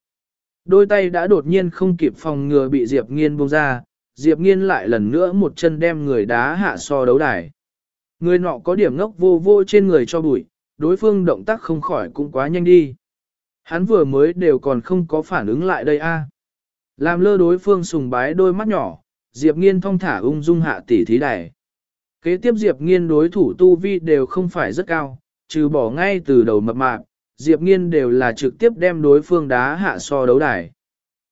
Đôi tay đã đột nhiên không kịp phòng ngừa bị Diệp nghiên buông ra, Diệp nghiên lại lần nữa một chân đem người đá hạ so đấu đài. Người nọ có điểm ngốc vô vô trên người cho bụi, đối phương động tác không khỏi cũng quá nhanh đi. Hắn vừa mới đều còn không có phản ứng lại đây a. Làm lơ đối phương sùng bái đôi mắt nhỏ, Diệp Nghiên thong thả ung dung hạ tỷ thí đài. Kế tiếp Diệp Nghiên đối thủ tu vi đều không phải rất cao, trừ bỏ ngay từ đầu mập mạp, Diệp Nghiên đều là trực tiếp đem đối phương đá hạ so đấu đài.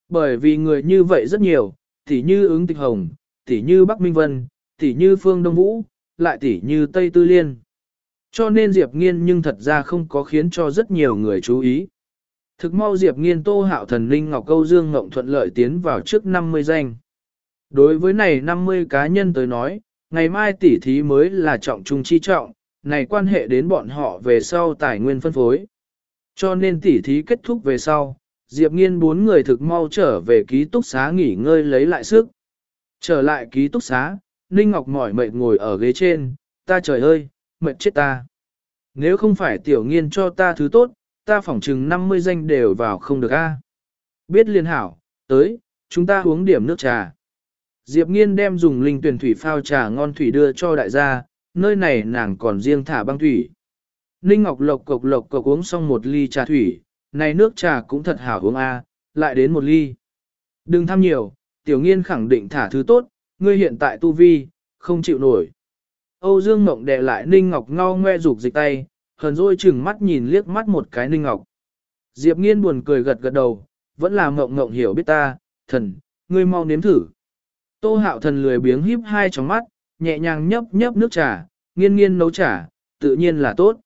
Bởi vì người như vậy rất nhiều, tỉ như ứng tịch hồng, tỉ như Bắc Minh Vân, tỉ như Phương Đông Vũ, lại tỉ như Tây Tư Liên. Cho nên Diệp Nghiên nhưng thật ra không có khiến cho rất nhiều người chú ý. Thực mau Diệp Nghiên Tô Hạo Thần Linh Ngọc Câu Dương Ngộng thuận lợi tiến vào trước 50 danh. Đối với này 50 cá nhân tới nói, ngày mai tỉ thí mới là trọng trung chi trọng, này quan hệ đến bọn họ về sau tài nguyên phân phối. Cho nên tỉ thí kết thúc về sau, Diệp Nghiên bốn người thực mau trở về ký túc xá nghỉ ngơi lấy lại sức. Trở lại ký túc xá, Ninh Ngọc mỏi mệt ngồi ở ghế trên, ta trời ơi, mệt chết ta. Nếu không phải tiểu nghiên cho ta thứ tốt, ta phỏng chừng 50 danh đều vào không được a. Biết liên hảo, tới, chúng ta uống điểm nước trà. Diệp nghiên đem dùng linh tuyển thủy phao trà ngon thủy đưa cho đại gia, nơi này nàng còn riêng thả băng thủy. Ninh Ngọc lộc cộc lộc cộc uống xong một ly trà thủy, này nước trà cũng thật hảo uống a, lại đến một ly. Đừng tham nhiều, tiểu nghiên khẳng định thả thứ tốt, ngươi hiện tại tu vi, không chịu nổi. Âu Dương Ngọc đè lại Ninh Ngọc ngao ngoe rụt dịch tay, hờn dỗi chừng mắt nhìn liếc mắt một cái Ninh Ngọc. Diệp Nghiên buồn cười gật gật đầu, vẫn là Ngọc Ngọc hiểu biết ta, thần, ngươi mau nếm thử. Tô hạo thần lười biếng híp hai tròng mắt, nhẹ nhàng nhấp nhấp nước trà, nghiên nghiên nấu trà, tự nhiên là tốt.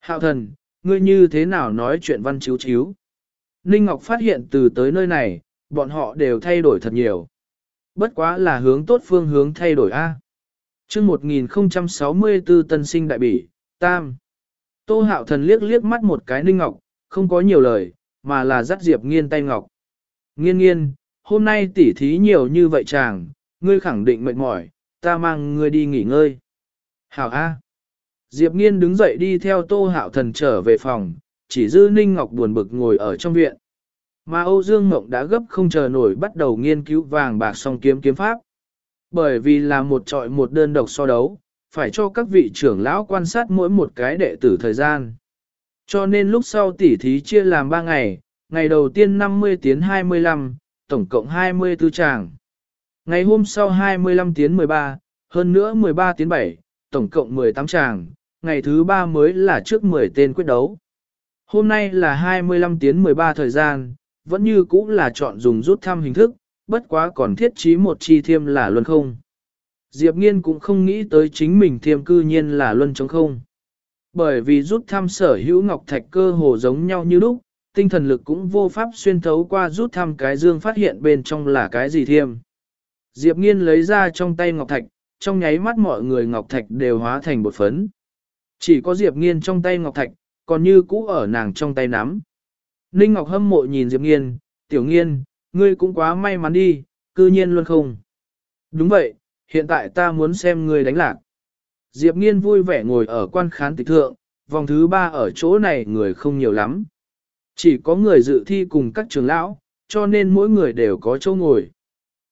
Hạo thần, ngươi như thế nào nói chuyện văn chiếu chiếu. Ninh Ngọc phát hiện từ tới nơi này, bọn họ đều thay đổi thật nhiều. Bất quá là hướng tốt phương hướng thay đổi A. chương 1064 tân sinh đại bỉ, Tam. Tô hạo thần liếc liếc mắt một cái Ninh Ngọc, không có nhiều lời, mà là dắt Diệp nghiên tay Ngọc. Nghiên nghiên, hôm nay tỉ thí nhiều như vậy chàng, ngươi khẳng định mệt mỏi, ta mang ngươi đi nghỉ ngơi. Hảo A. Diệp nghiên đứng dậy đi theo tô hạo thần trở về phòng, chỉ dư Ninh Ngọc buồn bực ngồi ở trong viện. Mà Âu Dương Mộng đã gấp không chờ nổi bắt đầu nghiên cứu vàng bạc song kiếm kiếm pháp. Bởi vì là một trọi một đơn độc so đấu, phải cho các vị trưởng lão quan sát mỗi một cái đệ tử thời gian. Cho nên lúc sau tỉ thí chia làm 3 ngày, ngày đầu tiên 50 tiến 25, tổng cộng 24 tràng. Ngày hôm sau 25 tiến 13, hơn nữa 13 tiến 7, tổng cộng 18 tràng, ngày thứ 3 mới là trước 10 tên quyết đấu. Hôm nay là 25 tiếng 13 thời gian, vẫn như cũ là chọn dùng rút thăm hình thức, bất quá còn thiết trí một chi thiêm là luân không. Diệp Nghiên cũng không nghĩ tới chính mình thiêm cư nhiên là luân chống không. Bởi vì rút thăm sở hữu ngọc thạch cơ hồ giống nhau như lúc, tinh thần lực cũng vô pháp xuyên thấu qua rút thăm cái dương phát hiện bên trong là cái gì thiêm. Diệp Nghiên lấy ra trong tay ngọc thạch, trong nháy mắt mọi người ngọc thạch đều hóa thành bột phấn. Chỉ có Diệp Nghiên trong tay ngọc thạch, còn như cũ ở nàng trong tay nắm. Ninh Ngọc hâm mộ nhìn Diệp Nghiên, tiểu nghiên, ngươi cũng quá may mắn đi, cư nhiên luôn không. Đúng vậy, hiện tại ta muốn xem ngươi đánh lạc. Diệp Nghiên vui vẻ ngồi ở quan khán tịch thượng, vòng thứ ba ở chỗ này người không nhiều lắm. Chỉ có người dự thi cùng các trường lão, cho nên mỗi người đều có chỗ ngồi.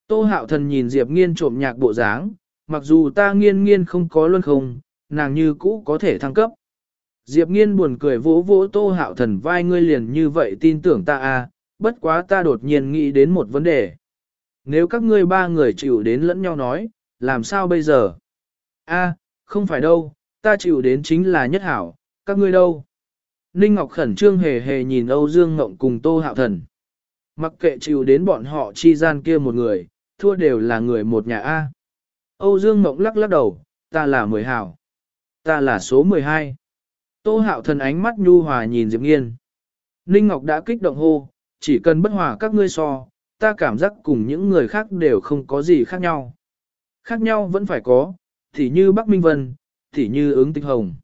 Tô hạo thần nhìn Diệp Nghiên trộm nhạc bộ dáng, mặc dù ta nghiên nghiên không có luân không, nàng như cũ có thể thăng cấp. Diệp nghiên buồn cười vỗ vỗ tô hạo thần vai ngươi liền như vậy tin tưởng ta à, bất quá ta đột nhiên nghĩ đến một vấn đề. Nếu các ngươi ba người chịu đến lẫn nhau nói, làm sao bây giờ? A, không phải đâu, ta chịu đến chính là nhất hảo, các ngươi đâu? Ninh Ngọc khẩn trương hề hề nhìn Âu Dương Ngộng cùng Tô Hạo Thần. Mặc kệ chịu đến bọn họ chi gian kia một người, thua đều là người một nhà A. Âu Dương Ngộng lắc lắc đầu, ta là mười hảo. Ta là số 12. Tô hạo thần ánh mắt nhu hòa nhìn Diệp Nghiên. Ninh Ngọc đã kích động hô, chỉ cần bất hòa các ngươi so, ta cảm giác cùng những người khác đều không có gì khác nhau. Khác nhau vẫn phải có, thì như Bắc Minh Vân, thì như ứng tịch hồng.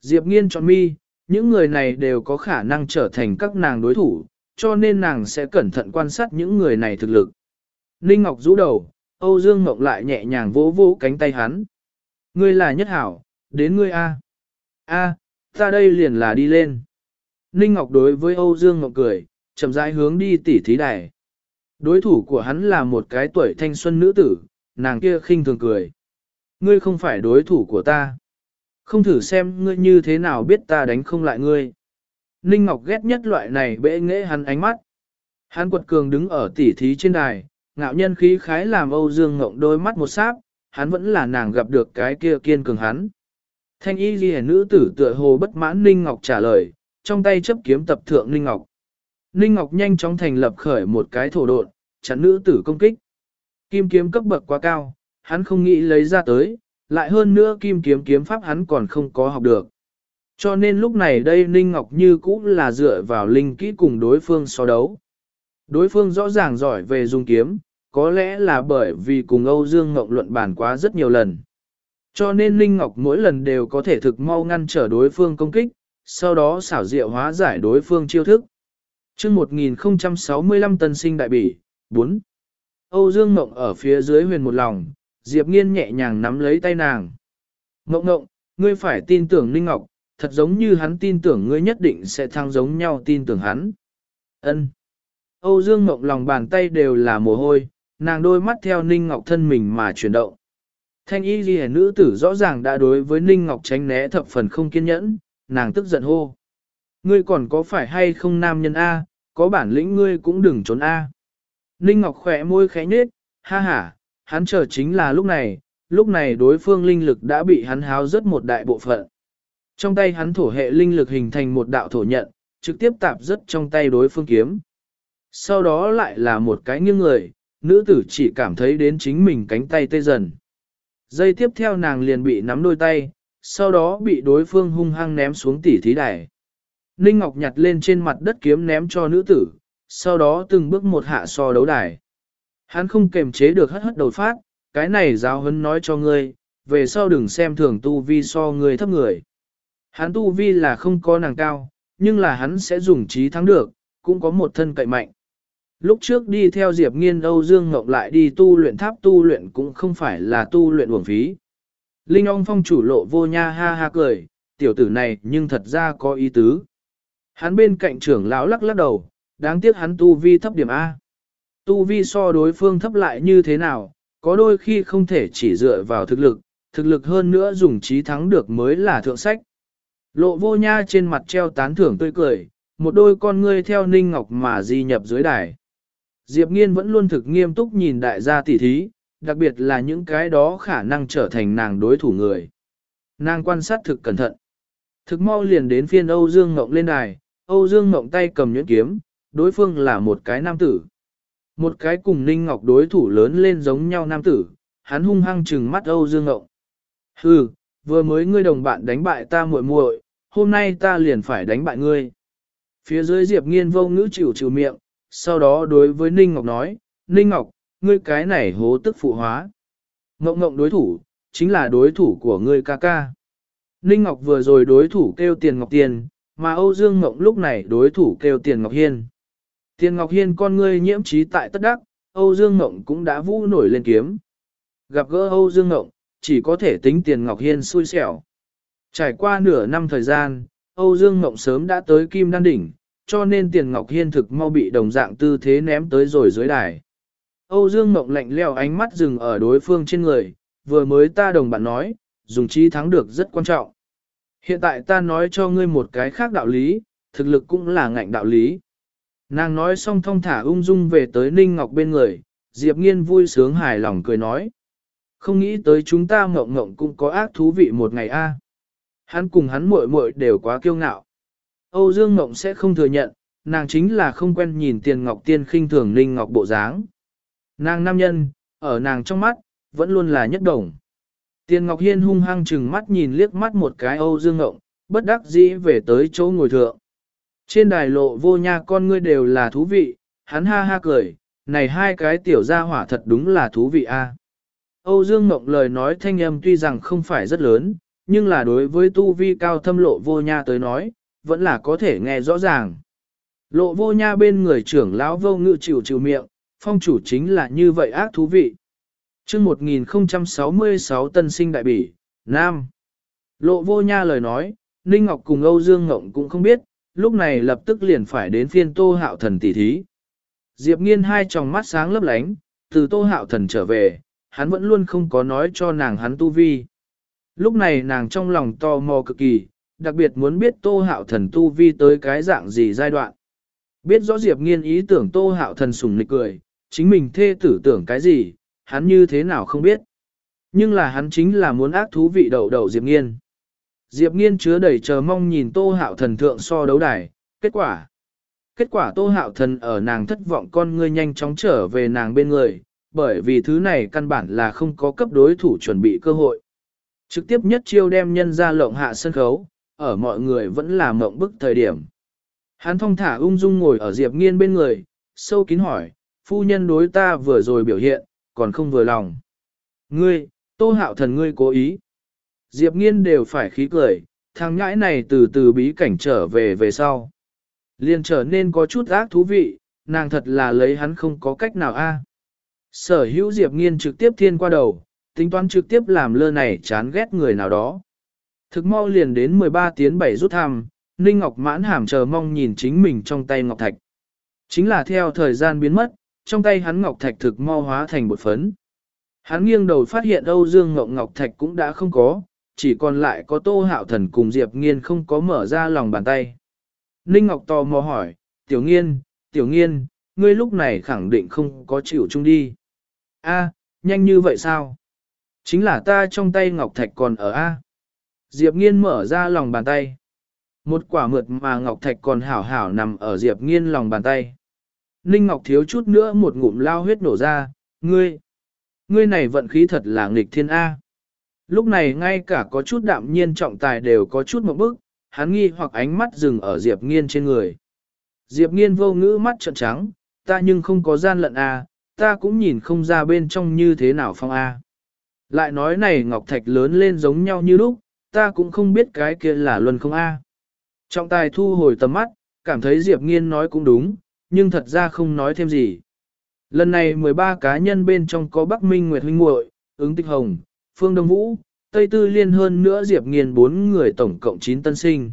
Diệp Nghiên chọn mi, những người này đều có khả năng trở thành các nàng đối thủ, cho nên nàng sẽ cẩn thận quan sát những người này thực lực. Ninh Ngọc rũ đầu, Âu Dương Ngọc lại nhẹ nhàng vỗ vỗ cánh tay hắn. Ngươi là nhất hảo, đến ngươi A. A, ta đây liền là đi lên. Ninh Ngọc đối với Âu Dương Ngọc cười, chậm rãi hướng đi tỉ thí đài. Đối thủ của hắn là một cái tuổi thanh xuân nữ tử, nàng kia khinh thường cười. Ngươi không phải đối thủ của ta. Không thử xem ngươi như thế nào biết ta đánh không lại ngươi. Ninh Ngọc ghét nhất loại này bệ nghệ hắn ánh mắt. Hán quật cường đứng ở tỉ thí trên đài, ngạo nhân khí khái làm Âu Dương Ngộng đôi mắt một sáp, hắn vẫn là nàng gặp được cái kia kiên cường hắn. Thanh y ghi nữ tử tựa hồ bất mãn Ninh Ngọc trả lời, trong tay chấp kiếm tập thượng Ninh Ngọc. Ninh Ngọc nhanh chóng thành lập khởi một cái thổ độn, chặn nữ tử công kích. Kim kiếm cấp bậc quá cao, hắn không nghĩ lấy ra tới, lại hơn nữa kim kiếm kiếm pháp hắn còn không có học được. Cho nên lúc này đây Ninh Ngọc như cũ là dựa vào linh kỹ cùng đối phương so đấu. Đối phương rõ ràng giỏi về dùng kiếm, có lẽ là bởi vì cùng Âu Dương Ngọc luận bàn quá rất nhiều lần. Cho nên linh Ngọc mỗi lần đều có thể thực mau ngăn trở đối phương công kích, sau đó xảo diệu hóa giải đối phương chiêu thức. chương 1065 tân sinh đại bỉ, 4. Âu Dương Ngọc ở phía dưới huyền một lòng, Diệp Nghiên nhẹ nhàng nắm lấy tay nàng. Ngọc Ngọc, ngươi phải tin tưởng linh Ngọc, thật giống như hắn tin tưởng ngươi nhất định sẽ thăng giống nhau tin tưởng hắn. Ân. Âu Dương Ngọc lòng bàn tay đều là mồ hôi, nàng đôi mắt theo Ninh Ngọc thân mình mà chuyển động. Thanh y ghi nữ tử rõ ràng đã đối với Ninh Ngọc tránh né thập phần không kiên nhẫn, nàng tức giận hô. Ngươi còn có phải hay không nam nhân A, có bản lĩnh ngươi cũng đừng trốn A. Ninh Ngọc khỏe môi khẽ nết, ha ha, hắn chờ chính là lúc này, lúc này đối phương linh lực đã bị hắn háo rất một đại bộ phận. Trong tay hắn thổ hệ linh lực hình thành một đạo thổ nhận, trực tiếp tạp rất trong tay đối phương kiếm. Sau đó lại là một cái nghiêng người, nữ tử chỉ cảm thấy đến chính mình cánh tay tê dần dây tiếp theo nàng liền bị nắm đôi tay, sau đó bị đối phương hung hăng ném xuống tỉ thí đài. Ninh Ngọc nhặt lên trên mặt đất kiếm ném cho nữ tử, sau đó từng bước một hạ so đấu đài. Hắn không kềm chế được hất hất đầu phát, cái này giáo hấn nói cho ngươi, về sau đừng xem thường tu vi so ngươi thấp người. Hắn tu vi là không có nàng cao, nhưng là hắn sẽ dùng trí thắng được, cũng có một thân cậy mạnh. Lúc trước đi theo Diệp Nghiên Âu Dương Ngọc lại đi tu luyện tháp tu luyện cũng không phải là tu luyện uổng phí. Linh ong phong chủ lộ vô nha ha ha cười, tiểu tử này nhưng thật ra có ý tứ. Hắn bên cạnh trưởng lão lắc lắc đầu, đáng tiếc hắn tu vi thấp điểm A. Tu vi so đối phương thấp lại như thế nào, có đôi khi không thể chỉ dựa vào thực lực, thực lực hơn nữa dùng trí thắng được mới là thượng sách. Lộ vô nha trên mặt treo tán thưởng tươi cười, một đôi con ngươi theo ninh ngọc mà di nhập dưới đài. Diệp Nghiên vẫn luôn thực nghiêm túc nhìn đại gia tỷ thí, đặc biệt là những cái đó khả năng trở thành nàng đối thủ người. Nàng quan sát thực cẩn thận. Thực mau liền đến phiên Âu Dương Ngộng lên đài, Âu Dương Ngộng tay cầm nhuyễn kiếm, đối phương là một cái nam tử. Một cái cùng Ninh Ngọc đối thủ lớn lên giống nhau nam tử, hắn hung hăng trừng mắt Âu Dương Ngộng. Hừ, vừa mới ngươi đồng bạn đánh bại ta muội muội, hôm nay ta liền phải đánh bại ngươi. Phía dưới Diệp Nghiên vô ngữ chịu chịu miệng, sau đó đối với Ninh Ngọc nói, Ninh Ngọc, ngươi cái này hố tức phụ hóa. Ngộng ngộng đối thủ, chính là đối thủ của ngươi ca ca. Ninh Ngọc vừa rồi đối thủ kêu tiền Ngọc Tiền, mà Âu Dương Ngộng lúc này đối thủ kêu tiền Ngọc Hiên. Tiền Ngọc Hiên con ngươi nhiễm trí tại tất đắc, Âu Dương Ngộng cũng đã vũ nổi lên kiếm. Gặp gỡ Âu Dương Ngộng, chỉ có thể tính tiền Ngọc Hiên xui xẻo. Trải qua nửa năm thời gian, Âu Dương Ngộng sớm đã tới Kim Đan Đỉnh, cho nên tiền Ngọc Hiên thực mau bị đồng dạng tư thế ném tới rồi dưới đài. Âu Dương Ngọc lạnh leo ánh mắt dừng ở đối phương trên người, vừa mới ta đồng bạn nói, dùng trí thắng được rất quan trọng. Hiện tại ta nói cho ngươi một cái khác đạo lý, thực lực cũng là ngạnh đạo lý. Nàng nói xong thông thả ung dung về tới Ninh Ngọc bên người, Diệp Nghiên vui sướng hài lòng cười nói. Không nghĩ tới chúng ta ngộng ngộng cũng có ác thú vị một ngày a. Hắn cùng hắn muội muội đều quá kiêu ngạo. Âu Dương Ngộng sẽ không thừa nhận, nàng chính là không quen nhìn tiền ngọc tiên khinh thường Ninh Ngọc bộ dáng. Nàng nam nhân, ở nàng trong mắt, vẫn luôn là nhất đồng. Tiền Ngọc Hiên hung hăng chừng mắt nhìn liếc mắt một cái Âu Dương Ngộng, bất đắc dĩ về tới chỗ ngồi thượng. Trên đài lộ vô nha con ngươi đều là thú vị, hắn ha ha cười, này hai cái tiểu gia hỏa thật đúng là thú vị a. Âu Dương Ngộng lời nói thanh âm tuy rằng không phải rất lớn, nhưng là đối với tu vi cao thâm lộ vô nha tới nói, vẫn là có thể nghe rõ ràng. Lộ vô nha bên người trưởng lão vô ngự chịu chịu miệng, phong chủ chính là như vậy ác thú vị. chương 1066 tân sinh đại bỉ, Nam. Lộ vô nha lời nói, Ninh Ngọc cùng Âu Dương Ngộng cũng không biết, lúc này lập tức liền phải đến phiên tô hạo thần tỷ thí. Diệp nghiên hai tròng mắt sáng lấp lánh, từ tô hạo thần trở về, hắn vẫn luôn không có nói cho nàng hắn tu vi. Lúc này nàng trong lòng to mò cực kỳ, đặc biệt muốn biết tô hạo thần tu vi tới cái dạng gì giai đoạn. Biết rõ Diệp nghiên ý tưởng tô hạo thần sùng nịch cười, chính mình thê tử tưởng cái gì, hắn như thế nào không biết. Nhưng là hắn chính là muốn ác thú vị đầu đầu Diệp nghiên. Diệp nghiên chứa đầy chờ mong nhìn tô hạo thần thượng so đấu đài, kết quả. Kết quả tô hạo thần ở nàng thất vọng con ngươi nhanh chóng trở về nàng bên người, bởi vì thứ này căn bản là không có cấp đối thủ chuẩn bị cơ hội. Trực tiếp nhất chiêu đem nhân ra lộng hạ sân khấu, ở mọi người vẫn là mộng bức thời điểm. Hắn thong thả ung dung ngồi ở Diệp Nghiên bên người, sâu kín hỏi, phu nhân đối ta vừa rồi biểu hiện, còn không vừa lòng. Ngươi, tô hạo thần ngươi cố ý. Diệp Nghiên đều phải khí cười, thằng nhãi này từ từ bí cảnh trở về về sau. Liền trở nên có chút ác thú vị, nàng thật là lấy hắn không có cách nào a. Sở hữu Diệp Nghiên trực tiếp thiên qua đầu, tính toán trực tiếp làm lơ này chán ghét người nào đó. Thực mau liền đến 13 tiếng 7 rút thăm, Ninh Ngọc mãn hàm chờ mong nhìn chính mình trong tay Ngọc Thạch. Chính là theo thời gian biến mất, trong tay hắn Ngọc Thạch thực mau hóa thành bột phấn. Hắn nghiêng đầu phát hiện Âu Dương Ngọc Ngọc Thạch cũng đã không có, chỉ còn lại có Tô Hạo Thần cùng Diệp Nghiên không có mở ra lòng bàn tay. Ninh Ngọc tò mò hỏi, Tiểu Nghiên, Tiểu Nghiên, ngươi lúc này khẳng định không có chịu chung đi. A, nhanh như vậy sao? Chính là ta trong tay Ngọc Thạch còn ở A. Diệp Nghiên mở ra lòng bàn tay. Một quả mượt mà Ngọc Thạch còn hảo hảo nằm ở Diệp Nghiên lòng bàn tay. Ninh Ngọc thiếu chút nữa một ngụm lao huyết nổ ra, ngươi, ngươi này vận khí thật là nghịch thiên A. Lúc này ngay cả có chút đạm nhiên trọng tài đều có chút một bức, hắn nghi hoặc ánh mắt dừng ở Diệp Nghiên trên người. Diệp Nghiên vô ngữ mắt trợn trắng, ta nhưng không có gian lận A, ta cũng nhìn không ra bên trong như thế nào phong A. Lại nói này Ngọc Thạch lớn lên giống nhau như lúc, ta cũng không biết cái kia là luân không A. Trọng tài thu hồi tầm mắt, cảm thấy Diệp Nghiên nói cũng đúng, nhưng thật ra không nói thêm gì. Lần này 13 cá nhân bên trong có Bắc Minh Nguyệt Huynh muội, ứng tích hồng, Phương Đông Vũ, Tây Tư Liên hơn nữa Diệp Nghiên 4 người tổng cộng 9 tân sinh.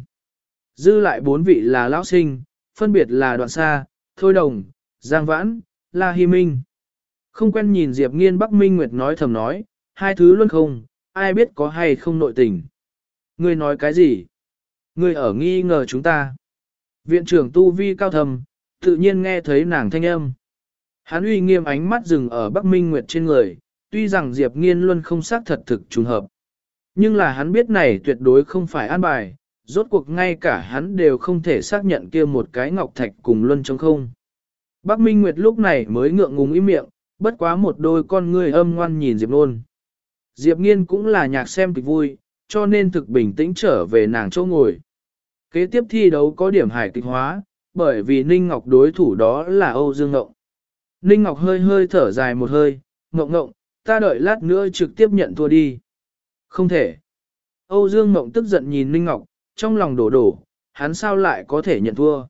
Dư lại 4 vị là lão sinh, phân biệt là Đoạn Sa, Thôi Đồng, Giang Vãn, La Hy Minh. Không quen nhìn Diệp Nghiên Bắc Minh Nguyệt nói thầm nói, hai thứ luôn không, ai biết có hay không nội tình. Ngươi nói cái gì? Ngươi ở nghi ngờ chúng ta. Viện trưởng Tu Vi cao thầm, tự nhiên nghe thấy nàng thanh âm. Hắn uy nghiêm ánh mắt dừng ở Bắc Minh Nguyệt trên người, tuy rằng Diệp Nghiên luôn không xác thật thực trùng hợp. Nhưng là hắn biết này tuyệt đối không phải an bài, rốt cuộc ngay cả hắn đều không thể xác nhận kia một cái ngọc thạch cùng luân trong không. Bắc Minh Nguyệt lúc này mới ngượng ngùng im miệng, bất quá một đôi con ngươi âm ngoan nhìn Diệp Nôn. Diệp Nghiên cũng là nhạc xem kịch vui, cho nên thực bình tĩnh trở về nàng chỗ ngồi. Kế tiếp thi đấu có điểm hải kịch hóa, bởi vì Ninh Ngọc đối thủ đó là Âu Dương Ngộng. Ninh Ngọc hơi hơi thở dài một hơi, Ngộng Ngộng, ta đợi lát nữa trực tiếp nhận thua đi. Không thể. Âu Dương Ngộng tức giận nhìn Ninh Ngọc, trong lòng đổ đổ, hắn sao lại có thể nhận thua.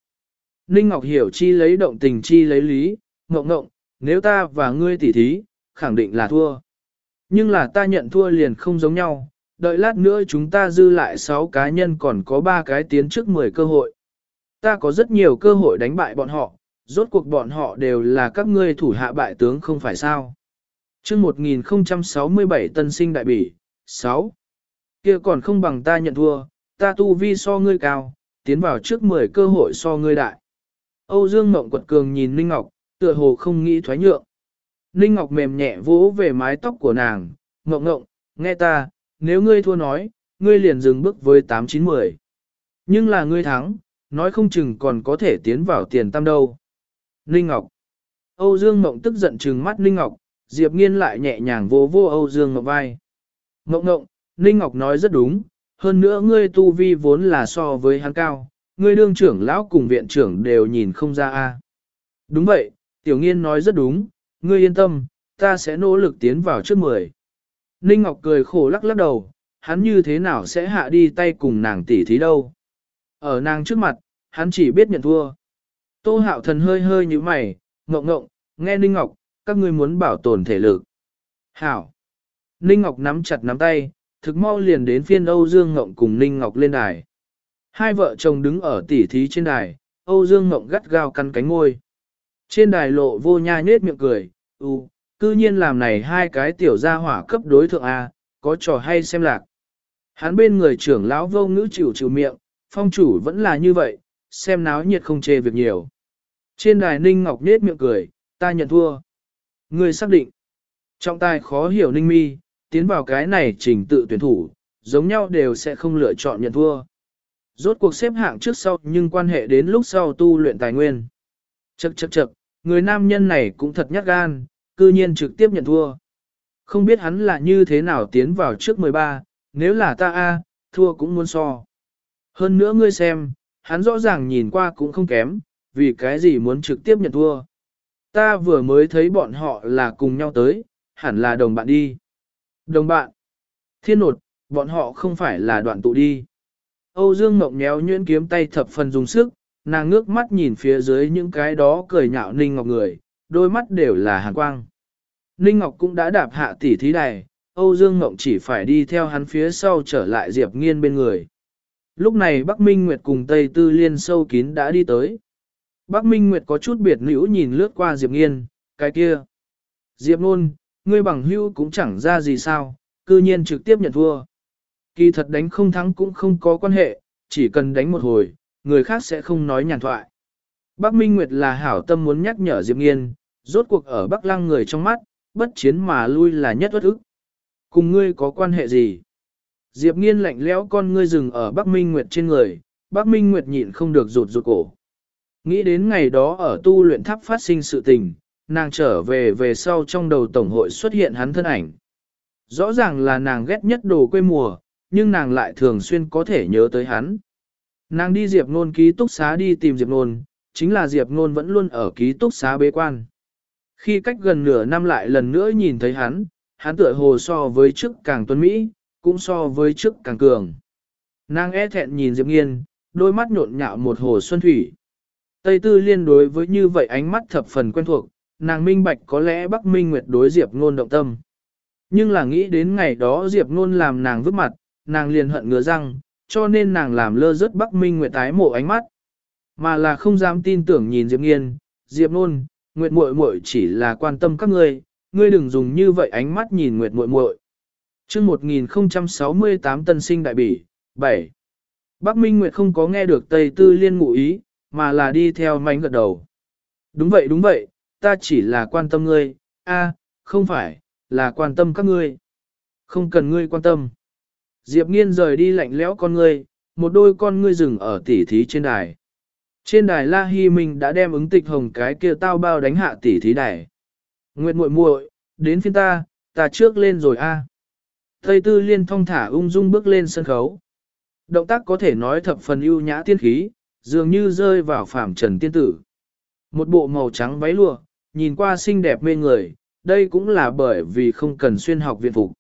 Ninh Ngọc hiểu chi lấy động tình chi lấy lý, Ngộng Ngộng, nếu ta và ngươi tỉ thí, khẳng định là thua. Nhưng là ta nhận thua liền không giống nhau, đợi lát nữa chúng ta dư lại 6 cá nhân còn có 3 cái tiến trước 10 cơ hội. Ta có rất nhiều cơ hội đánh bại bọn họ, rốt cuộc bọn họ đều là các ngươi thủ hạ bại tướng không phải sao. chương 1067 tân sinh đại bỉ, 6. kia còn không bằng ta nhận thua, ta tu vi so ngươi cao, tiến vào trước 10 cơ hội so ngươi đại. Âu Dương Mộng quật cường nhìn Ninh Ngọc, tựa hồ không nghĩ thoái nhượng. Ninh Ngọc mềm nhẹ vỗ về mái tóc của nàng, ngộng ngộng, nghe ta, nếu ngươi thua nói, ngươi liền dừng bước với 8-9-10. Nhưng là ngươi thắng, nói không chừng còn có thể tiến vào tiền tam đâu. Ninh Ngọc Âu Dương Mộng tức giận trừng mắt Ninh Ngọc, Diệp Nghiên lại nhẹ nhàng vô vô Âu Dương Mộng vai. Ngộng ngộng, Ninh Ngọc nói rất đúng, hơn nữa ngươi tu vi vốn là so với hắn cao, ngươi đương trưởng lão cùng viện trưởng đều nhìn không ra a. Đúng vậy, Tiểu Nghiên nói rất đúng, ngươi yên tâm, ta sẽ nỗ lực tiến vào trước mười. Ninh Ngọc cười khổ lắc lắc đầu, hắn như thế nào sẽ hạ đi tay cùng nàng tỷ thí đâu. Ở nàng trước mặt, hắn chỉ biết nhận thua. Tô hạo thần hơi hơi như mày, ngộng ngộng, nghe Ninh Ngọc, các ngươi muốn bảo tồn thể lực. Hảo. Ninh Ngọc nắm chặt nắm tay, thực mau liền đến phiên Âu Dương Ngộng cùng Ninh Ngọc lên đài. Hai vợ chồng đứng ở tỉ thí trên đài, Âu Dương Ngộng gắt gao căn cánh ngôi. Trên đài lộ vô nha nết miệng cười, u, cư nhiên làm này hai cái tiểu gia hỏa cấp đối thượng A, có trò hay xem lạc. Hắn bên người trưởng lão vô ngữ chịu chịu miệng, phong chủ vẫn là như vậy, xem náo nhiệt không chê việc nhiều. Trên đài Ninh Ngọc nết miệng cười, ta nhận thua. Ngươi xác định. Trọng tài khó hiểu Ninh Mi, tiến vào cái này trình tự tuyển thủ, giống nhau đều sẽ không lựa chọn nhận thua. Rốt cuộc xếp hạng trước sau nhưng quan hệ đến lúc sau tu luyện tài nguyên. Chậc chậc chậc, người nam nhân này cũng thật nhát gan, cư nhiên trực tiếp nhận thua. Không biết hắn là như thế nào tiến vào trước 13, nếu là ta A, thua cũng muốn so. Hơn nữa ngươi xem, hắn rõ ràng nhìn qua cũng không kém, vì cái gì muốn trực tiếp nhận thua. Ta vừa mới thấy bọn họ là cùng nhau tới, hẳn là đồng bạn đi. Đồng bạn. Thiên nột, bọn họ không phải là đoạn tụ đi. Âu Dương Ngọc nhéo nhuyễn kiếm tay thập phần dùng sức, nàng ngước mắt nhìn phía dưới những cái đó cười nhạo Ninh Ngọc người, đôi mắt đều là hàn quang. Ninh Ngọc cũng đã đạp hạ tỷ thí đài, Âu Dương Ngọc chỉ phải đi theo hắn phía sau trở lại Diệp Nghiên bên người. Lúc này Bắc Minh Nguyệt cùng Tây Tư Liên sâu kín đã đi tới. Bắc Minh Nguyệt có chút biệt nữ nhìn lướt qua Diệp Nghiên, cái kia. Diệp Nôn, ngươi bằng hưu cũng chẳng ra gì sao, cư nhiên trực tiếp nhận thua. Kỳ thật đánh không thắng cũng không có quan hệ, chỉ cần đánh một hồi, người khác sẽ không nói nhàn thoại. Bắc Minh Nguyệt là hảo tâm muốn nhắc nhở Diệp Nghiên, rốt cuộc ở Bắc Lăng người trong mắt, bất chiến mà lui là nhất bất ức. Cùng ngươi có quan hệ gì? Diệp Nghiên lạnh lẽo con ngươi dừng ở Bắc Minh Nguyệt trên người, Bắc Minh Nguyệt nhịn không được rụt rụt cổ. Nghĩ đến ngày đó ở tu luyện tháp phát sinh sự tình, nàng trở về về sau trong đầu tổng hội xuất hiện hắn thân ảnh. Rõ ràng là nàng ghét nhất đồ quê mùa, nhưng nàng lại thường xuyên có thể nhớ tới hắn. Nàng đi Diệp Nôn ký túc xá đi tìm Diệp Nôn, chính là Diệp Nôn vẫn luôn ở ký túc xá bế quan. Khi cách gần nửa năm lại lần nữa nhìn thấy hắn, hắn tựa hồ so với trước càng tuấn Mỹ, cũng so với trước càng cường. Nàng e thẹn nhìn Diệp Nghiên, đôi mắt nhộn nhạo một hồ xuân thủy. Tây Tư liên đối với như vậy ánh mắt thập phần quen thuộc, nàng minh bạch có lẽ Bắc Minh Nguyệt đối Diệp Ngôn động tâm. Nhưng là nghĩ đến ngày đó Diệp Ngôn làm nàng vứt mặt, nàng liền hận ngứa răng, cho nên nàng làm lơ rớt Bắc Minh Nguyệt tái mộ ánh mắt. Mà là không dám tin tưởng nhìn Diệp Nghiên, Diệp Ngôn, Nguyệt muội muội chỉ là quan tâm các ngươi, ngươi đừng dùng như vậy ánh mắt nhìn Nguyệt muội muội. Chương 1068 tân sinh đại bỉ, 7. Bắc Minh Nguyệt không có nghe được Tây Tư Liên ngụ ý, mà là đi theo mánh gật đầu. Đúng vậy đúng vậy, ta chỉ là quan tâm ngươi, a, không phải, là quan tâm các ngươi. Không cần ngươi quan tâm. Diệp nghiên rời đi lạnh lẽo con ngươi, một đôi con ngươi rừng ở tỉ thí trên đài. Trên đài La Hi Minh đã đem ứng tịch hồng cái kia tao bao đánh hạ tỷ thí đài. Nguyệt muội muội, đến phiên ta, ta trước lên rồi a. Tây tư liên thong thả ung dung bước lên sân khấu. Động tác có thể nói thập phần ưu nhã tiên khí, dường như rơi vào phàm trần tiên tử. Một bộ màu trắng váy lụa, nhìn qua xinh đẹp mê người, đây cũng là bởi vì không cần xuyên học viện phục.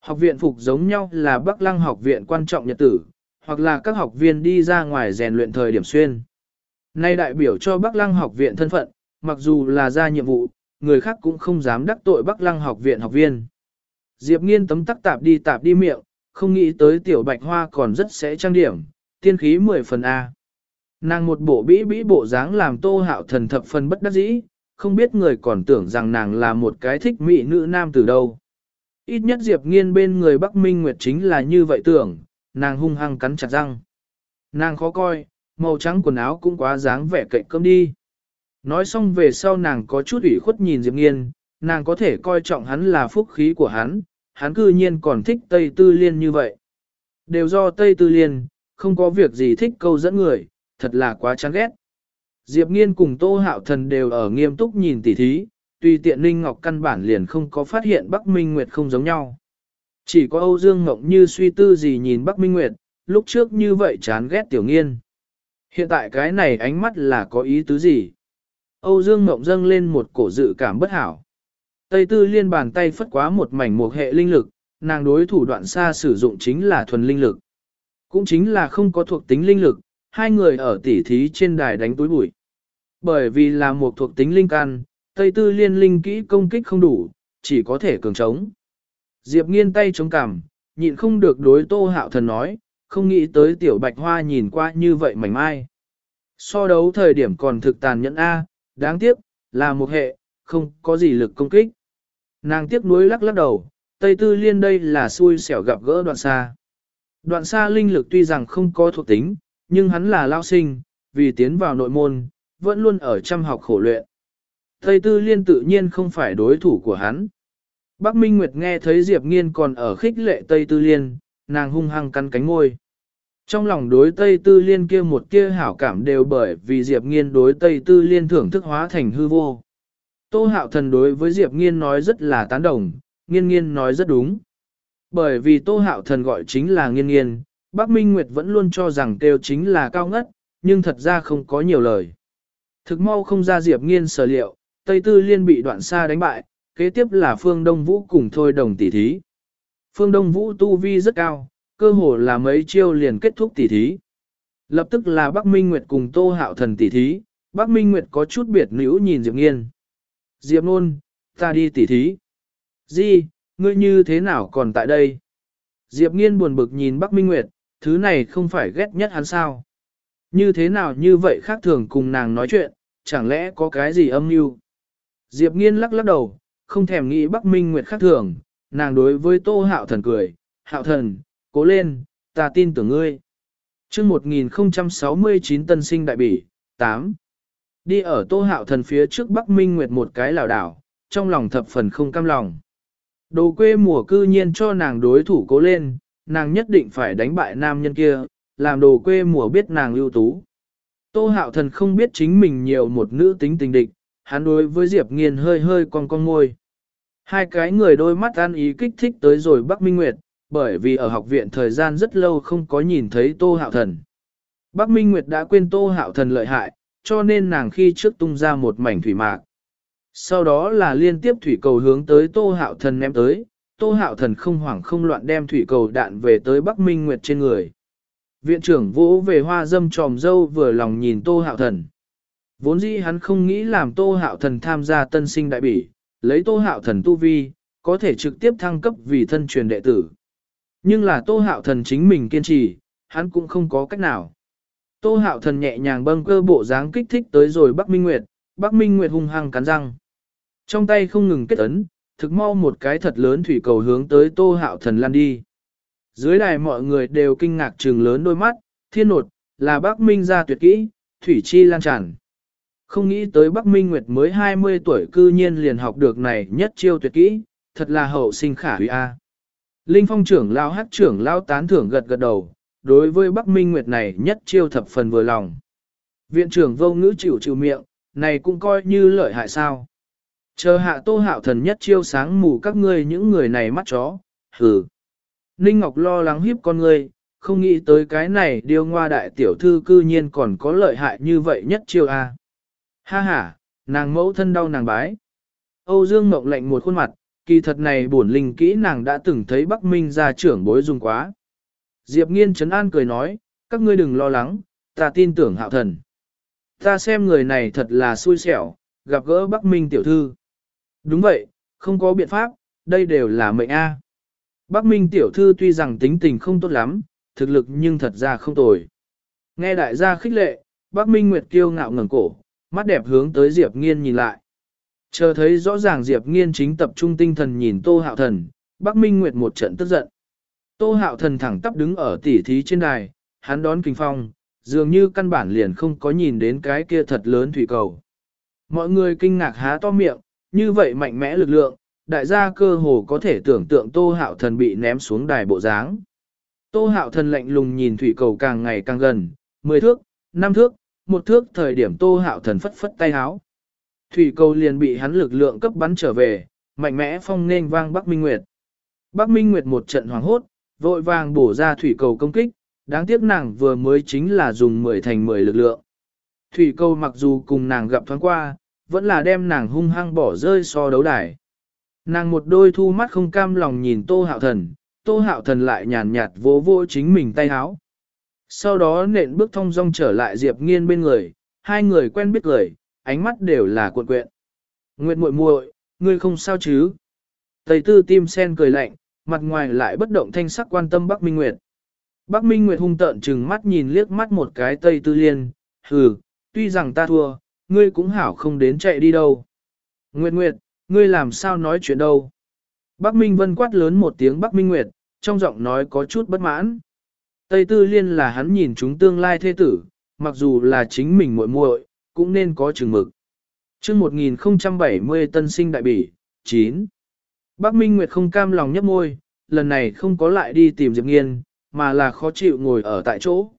Học viện phục giống nhau là Bắc Lăng học viện quan trọng nhật tử, hoặc là các học viên đi ra ngoài rèn luyện thời điểm xuyên. Nay đại biểu cho Bắc Lăng học viện thân phận, mặc dù là ra nhiệm vụ, người khác cũng không dám đắc tội Bắc Lăng học viện học viên. Diệp nghiên tấm tắc tạp đi tạp đi miệng, không nghĩ tới tiểu bạch hoa còn rất sẽ trang điểm, tiên khí 10 phần A. Nàng một bộ bĩ bĩ bộ dáng làm tô hạo thần thập phần bất đắc dĩ, không biết người còn tưởng rằng nàng là một cái thích mỹ nữ nam từ đâu. Ít nhất Diệp nghiên bên người Bắc Minh Nguyệt chính là như vậy tưởng, nàng hung hăng cắn chặt răng. Nàng khó coi, màu trắng quần áo cũng quá dáng vẻ cậy cơm đi. Nói xong về sau nàng có chút ủy khuất nhìn Diệp nghiên, nàng có thể coi trọng hắn là phúc khí của hắn, hắn cư nhiên còn thích Tây Tư Liên như vậy. Đều do Tây Tư Liên, không có việc gì thích câu dẫn người, thật là quá chán ghét. Diệp Nghiên cùng Tô Hạo Thần đều ở nghiêm túc nhìn tỉ thí, tuy tiện Ninh Ngọc căn bản liền không có phát hiện Bắc Minh Nguyệt không giống nhau. Chỉ có Âu Dương Ngọc như suy tư gì nhìn Bắc Minh Nguyệt, lúc trước như vậy chán ghét Tiểu Nghiên. Hiện tại cái này ánh mắt là có ý tứ gì? Âu Dương Ngọc dâng lên một cổ dự cảm bất hảo. Tây Tư Liên bàn tay phất quá một mảnh một hệ linh lực, nàng đối thủ đoạn xa sử dụng chính là thuần linh lực. Cũng chính là không có thuộc tính linh lực, hai người ở tỉ thí trên đài đánh túi bụi. Bởi vì là một thuộc tính linh can, Tây Tư Liên linh kỹ công kích không đủ, chỉ có thể cường trống. Diệp nghiên tay chống cằm, nhịn không được đối tô hạo thần nói, không nghĩ tới tiểu bạch hoa nhìn qua như vậy mảnh mai. So đấu thời điểm còn thực tàn nhẫn A, đáng tiếc, là một hệ, không có gì lực công kích. Nàng tiếc nuối lắc lắc đầu, Tây Tư Liên đây là xui xẻo gặp gỡ đoạn xa. Đoạn xa linh lực tuy rằng không có thuộc tính, nhưng hắn là lao sinh, vì tiến vào nội môn, vẫn luôn ở chăm học khổ luyện. Tây Tư Liên tự nhiên không phải đối thủ của hắn. Bắc Minh Nguyệt nghe thấy Diệp Nghiên còn ở khích lệ Tây Tư Liên, nàng hung hăng cắn cánh ngôi Trong lòng đối Tây Tư Liên kia một kia hảo cảm đều bởi vì Diệp Nghiên đối Tây Tư Liên thưởng thức hóa thành hư vô. Tô Hạo Thần đối với Diệp Nghiên nói rất là tán đồng, Nghiên Nghiên nói rất đúng. Bởi vì Tô Hạo Thần gọi chính là Nghiên Nghiên, Bác Minh Nguyệt vẫn luôn cho rằng kêu chính là cao ngất, nhưng thật ra không có nhiều lời. Thực mau không ra Diệp Nghiên sở liệu, Tây Tư Liên bị đoạn xa đánh bại, kế tiếp là Phương Đông Vũ cùng Thôi Đồng tỷ thí. Phương Đông Vũ tu vi rất cao, cơ hồ là mấy chiêu liền kết thúc tỷ thí. Lập tức là Bắc Minh Nguyệt cùng Tô Hạo Thần tỷ thí, Bắc Minh Nguyệt có chút biệt nữ nhìn Diệp Nghiên. Diệp Nôn, ta đi tỷ thí. Di, ngươi như thế nào còn tại đây? Diệp Nghiên buồn bực nhìn Bắc Minh Nguyệt, thứ này không phải ghét nhất hắn sao? Như thế nào như vậy khác thường cùng nàng nói chuyện, chẳng lẽ có cái gì âm mưu? Diệp Nghiên lắc lắc đầu, không thèm nghĩ Bắc Minh Nguyệt khác thường, nàng đối với Tô Hạo Thần cười, Hạo Thần, cố lên, ta tin tưởng ngươi. chương 1069 tân sinh đại bỉ, 8. Đi ở Tô Hạo Thần phía trước Bắc Minh Nguyệt một cái lảo đảo, trong lòng thập phần không cam lòng. Đồ quê mùa cư nhiên cho nàng đối thủ cố lên, nàng nhất định phải đánh bại nam nhân kia, làm đồ quê mùa biết nàng ưu tú. Tô hạo thần không biết chính mình nhiều một nữ tính tình địch, hắn đối với Diệp Nghiên hơi hơi con con ngôi. Hai cái người đôi mắt an ý kích thích tới rồi Bắc Minh Nguyệt, bởi vì ở học viện thời gian rất lâu không có nhìn thấy Tô Hạo Thần. Bắc Minh Nguyệt đã quên Tô Hạo Thần lợi hại, cho nên nàng khi trước tung ra một mảnh thủy mạc. Sau đó là liên tiếp thủy cầu hướng tới Tô Hạo Thần ném tới, Tô Hạo Thần không hoảng không loạn đem thủy cầu đạn về tới Bắc Minh Nguyệt trên người. Viện trưởng vỗ về hoa dâm tròm dâu vừa lòng nhìn Tô Hạo Thần. Vốn dĩ hắn không nghĩ làm Tô Hạo Thần tham gia tân sinh đại bỉ, lấy Tô Hạo Thần tu vi, có thể trực tiếp thăng cấp vì thân truyền đệ tử. Nhưng là Tô Hạo Thần chính mình kiên trì, hắn cũng không có cách nào. Tô Hạo Thần nhẹ nhàng bâng cơ bộ dáng kích thích tới rồi Bắc Minh Nguyệt, Bắc Minh Nguyệt hung hăng cắn răng. Trong tay không ngừng kết ấn, thực mau một cái thật lớn thủy cầu hướng tới Tô Hạo Thần lan đi. Dưới đài mọi người đều kinh ngạc trừng lớn đôi mắt, thiên nột, là Bắc Minh ra tuyệt kỹ, thủy chi lan tràn. Không nghĩ tới Bắc Minh Nguyệt mới 20 tuổi cư nhiên liền học được này nhất chiêu tuyệt kỹ, thật là hậu sinh khả hủy A. Linh phong trưởng lao hát trưởng lao tán thưởng gật gật đầu, đối với Bắc Minh Nguyệt này nhất chiêu thập phần vừa lòng. Viện trưởng vô ngữ chịu chịu miệng, này cũng coi như lợi hại sao. Chờ hạ tô hạo thần nhất chiêu sáng mù các ngươi những người này mắt chó, hừ. Ninh Ngọc lo lắng hiếp con ngươi, không nghĩ tới cái này điêu ngoa đại tiểu thư cư nhiên còn có lợi hại như vậy nhất chiêu a. Ha ha, nàng mẫu thân đau nàng bái. Âu Dương Ngọc lệnh một khuôn mặt, kỳ thật này bổn linh kỹ nàng đã từng thấy Bắc Minh gia trưởng bối dùng quá. Diệp Nghiên trấn an cười nói, các ngươi đừng lo lắng, ta tin tưởng hạo thần. Ta xem người này thật là xui xẻo, gặp gỡ Bắc Minh tiểu thư. Đúng vậy, không có biện pháp, đây đều là mệnh A. Bắc Minh tiểu thư tuy rằng tính tình không tốt lắm, thực lực nhưng thật ra không tồi. Nghe đại gia khích lệ, Bắc Minh Nguyệt kiêu ngạo ngẩng cổ, mắt đẹp hướng tới Diệp Nghiên nhìn lại. Chờ thấy rõ ràng Diệp Nghiên chính tập trung tinh thần nhìn Tô Hạo Thần, Bắc Minh Nguyệt một trận tức giận. Tô Hạo Thần thẳng tắp đứng ở tỉ thí trên đài, hắn đón kinh phong, dường như căn bản liền không có nhìn đến cái kia thật lớn thủy cầu. Mọi người kinh ngạc há to miệng, như vậy mạnh mẽ lực lượng, đại gia cơ hồ có thể tưởng tượng Tô Hạo Thần bị ném xuống đài bộ dáng. Tô Hạo Thần lạnh lùng nhìn thủy cầu càng ngày càng gần, 10 thước, 5 thước, một thước thời điểm Tô Hạo Thần phất phất tay háo. Thủy cầu liền bị hắn lực lượng cấp bắn trở về, mạnh mẽ phong nên vang Bắc Minh Nguyệt. Bắc Minh Nguyệt một trận hoàng hốt, vội vàng bổ ra thủy cầu công kích, đáng tiếc nàng vừa mới chính là dùng 10 thành 10 lực lượng. Thủy cầu mặc dù cùng nàng gặp thoáng qua, vẫn là đem nàng hung hăng bỏ rơi so đấu đài. Nàng một đôi thu mắt không cam lòng nhìn tô hạo thần, tô hạo thần lại nhàn nhạt vỗ vỗ chính mình tay háo. Sau đó nện bước thông dong trở lại Diệp Nghiên bên người, hai người quen biết cười, ánh mắt đều là cuộn quyện. Nguyệt muội muội, ngươi không sao chứ? Tây tư tim sen cười lạnh, mặt ngoài lại bất động thanh sắc quan tâm Bắc Minh Nguyệt. Bắc Minh Nguyệt hung tợn chừng mắt nhìn liếc mắt một cái Tây tư liên, hừ, tuy rằng ta thua, ngươi cũng hảo không đến chạy đi đâu. Nguyệt Nguyệt, ngươi làm sao nói chuyện đâu? Bắc Minh Vân quát lớn một tiếng Bắc Minh Nguyệt, trong giọng nói có chút bất mãn. Tây Tư Liên là hắn nhìn chúng tương lai thế tử, mặc dù là chính mình muội muội, cũng nên có chừng mực. chương 1070 tân sinh đại bỉ, 9. Bác Minh Nguyệt không cam lòng nhấp môi, lần này không có lại đi tìm Diệp Nghiên, mà là khó chịu ngồi ở tại chỗ.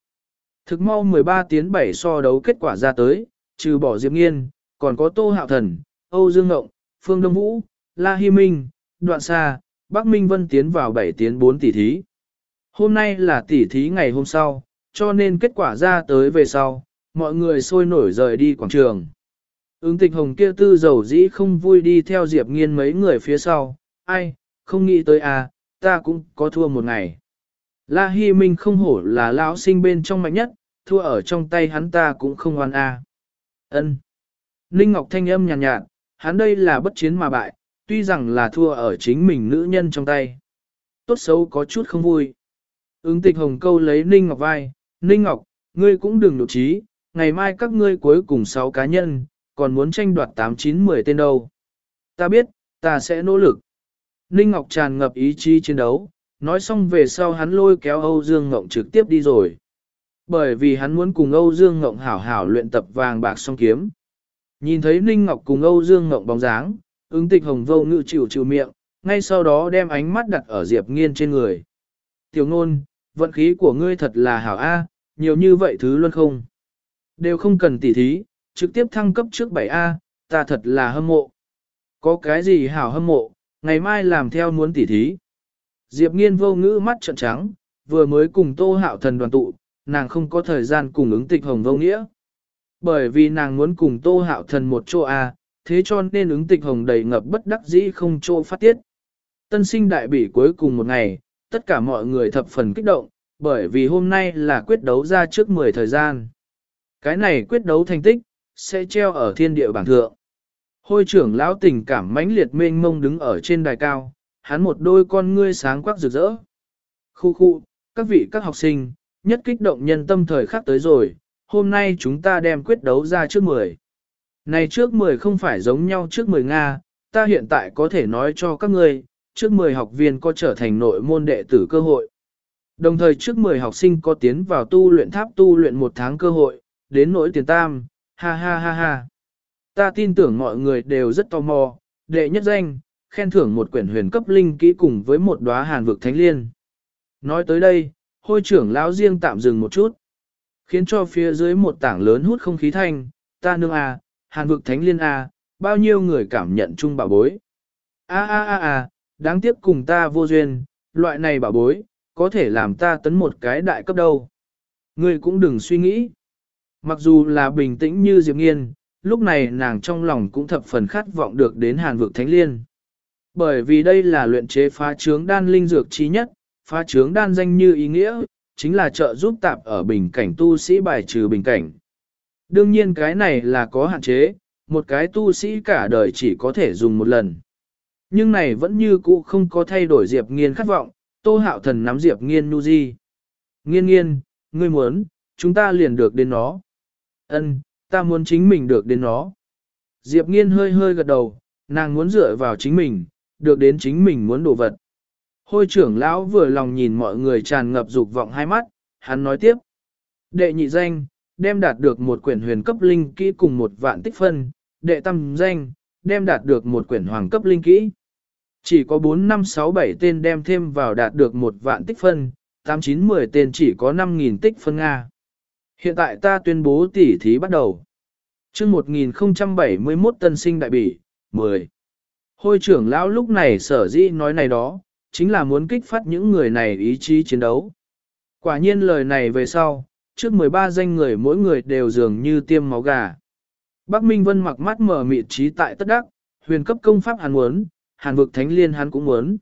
Thực mau 13 tiến 7 so đấu kết quả ra tới, trừ bỏ Diệp Nghiên, còn có Tô Hạo Thần, Âu Dương Ngộng, Phương Đông Vũ, La Hi Minh, Đoạn Sa, Bắc Minh Vân tiến vào 7 tiến 4 tỷ thí. Hôm nay là tỷ thí ngày hôm sau, cho nên kết quả ra tới về sau, mọi người sôi nổi rời đi quảng trường. Ứng tịch hồng kia tư dầu dĩ không vui đi theo Diệp Nghiên mấy người phía sau, ai, không nghĩ tới à, ta cũng có thua một ngày. La Hi Minh không hổ là lão sinh bên trong mạnh nhất, thua ở trong tay hắn ta cũng không hoàn a. À. Ân. Ninh Ngọc thanh âm nhàn nhạt, nhạt, hắn đây là bất chiến mà bại, tuy rằng là thua ở chính mình nữ nhân trong tay. Tốt xấu có chút không vui. Ứng tịch hồng câu lấy Ninh Ngọc vai, Ninh Ngọc, ngươi cũng đừng nụ trí, ngày mai các ngươi cuối cùng 6 cá nhân, còn muốn tranh đoạt 8-9-10 tên đâu. Ta biết, ta sẽ nỗ lực. Ninh Ngọc tràn ngập ý chí chiến đấu, nói xong về sau hắn lôi kéo Âu Dương Ngộng trực tiếp đi rồi. Bởi vì hắn muốn cùng Âu Dương Ngộng hảo hảo luyện tập vàng bạc song kiếm. Nhìn thấy Ninh Ngọc cùng Âu Dương Ngộng bóng dáng, ứng tịch hồng vô ngự chịu chịu miệng, ngay sau đó đem ánh mắt đặt ở Diệp Nghiên trên người. Tiểu ngôn, vận khí của ngươi thật là hảo A, nhiều như vậy thứ luôn không. Đều không cần tỉ thí, trực tiếp thăng cấp trước 7A, ta thật là hâm mộ. Có cái gì hảo hâm mộ, ngày mai làm theo muốn tỉ thí. Diệp nghiên vô ngữ mắt trợn trắng, vừa mới cùng tô hạo thần đoàn tụ, nàng không có thời gian cùng ứng tịch hồng vô nghĩa. Bởi vì nàng muốn cùng tô hạo thần một chỗ A, thế cho nên ứng tịch hồng đầy ngập bất đắc dĩ không chỗ phát tiết. Tân sinh đại bỉ cuối cùng một ngày, tất cả mọi người thập phần kích động, bởi vì hôm nay là quyết đấu ra trước 10 thời gian. Cái này quyết đấu thành tích, sẽ treo ở thiên địa bảng thượng. Hôi trưởng lão tình cảm mãnh liệt mênh mông đứng ở trên đài cao, hắn một đôi con ngươi sáng quắc rực rỡ. Khu khu, các vị các học sinh, nhất kích động nhân tâm thời khắc tới rồi, hôm nay chúng ta đem quyết đấu ra trước 10. Này trước 10 không phải giống nhau trước 10 Nga, ta hiện tại có thể nói cho các ngươi, trước 10 học viên có trở thành nội môn đệ tử cơ hội. Đồng thời trước 10 học sinh có tiến vào tu luyện tháp tu luyện một tháng cơ hội, đến nỗi tiền tam, ha ha ha ha. Ta tin tưởng mọi người đều rất tò mò, đệ nhất danh, khen thưởng một quyển huyền cấp linh kỹ cùng với một đóa hàn vực thánh liên. Nói tới đây, hôi trưởng lão riêng tạm dừng một chút, khiến cho phía dưới một tảng lớn hút không khí thanh, ta nương à, hàn vực thánh liên à, bao nhiêu người cảm nhận chung bảo bối. A a a a, đáng tiếc cùng ta vô duyên, loại này bảo bối, có thể làm ta tấn một cái đại cấp đâu. Ngươi cũng đừng suy nghĩ. Mặc dù là bình tĩnh như Diệp Nghiên, lúc này nàng trong lòng cũng thập phần khát vọng được đến hàn vực thánh liên. Bởi vì đây là luyện chế phá trướng đan linh dược trí nhất, phá trướng đan danh như ý nghĩa, chính là trợ giúp tạp ở bình cảnh tu sĩ bài trừ bình cảnh. Đương nhiên cái này là có hạn chế, một cái tu sĩ cả đời chỉ có thể dùng một lần. Nhưng này vẫn như cũ không có thay đổi Diệp Nghiên khát vọng, Tô Hạo Thần nắm Diệp Nghiên nu di. Nghiên nghiên, ngươi muốn, chúng ta liền được đến nó. Ân, ta muốn chính mình được đến nó. Diệp Nghiên hơi hơi gật đầu, nàng muốn dựa vào chính mình, được đến chính mình muốn đồ vật. Hôi trưởng lão vừa lòng nhìn mọi người tràn ngập dục vọng hai mắt, hắn nói tiếp. Đệ nhị danh, đem đạt được một quyển huyền cấp linh kỹ cùng một vạn tích phân, đệ tam danh, đem đạt được một quyển hoàng cấp linh kỹ. Chỉ có 4 5 6 7 tên đem thêm vào đạt được một vạn tích phân, 8 9 10 tên chỉ có 5.000 tích phân Nga. Hiện tại ta tuyên bố tỉ thí bắt đầu. chương 1071 tân sinh đại bỉ, 10. Hôi trưởng lão lúc này sở dĩ nói này đó, chính là muốn kích phát những người này ý chí chiến đấu. Quả nhiên lời này về sau, trước 13 danh người mỗi người đều dường như tiêm máu gà. Bác Minh Vân mặc mắt mở mịt trí tại tất đắc, huyền cấp công pháp hắn muốn, hàn vực thánh liên hắn cũng muốn.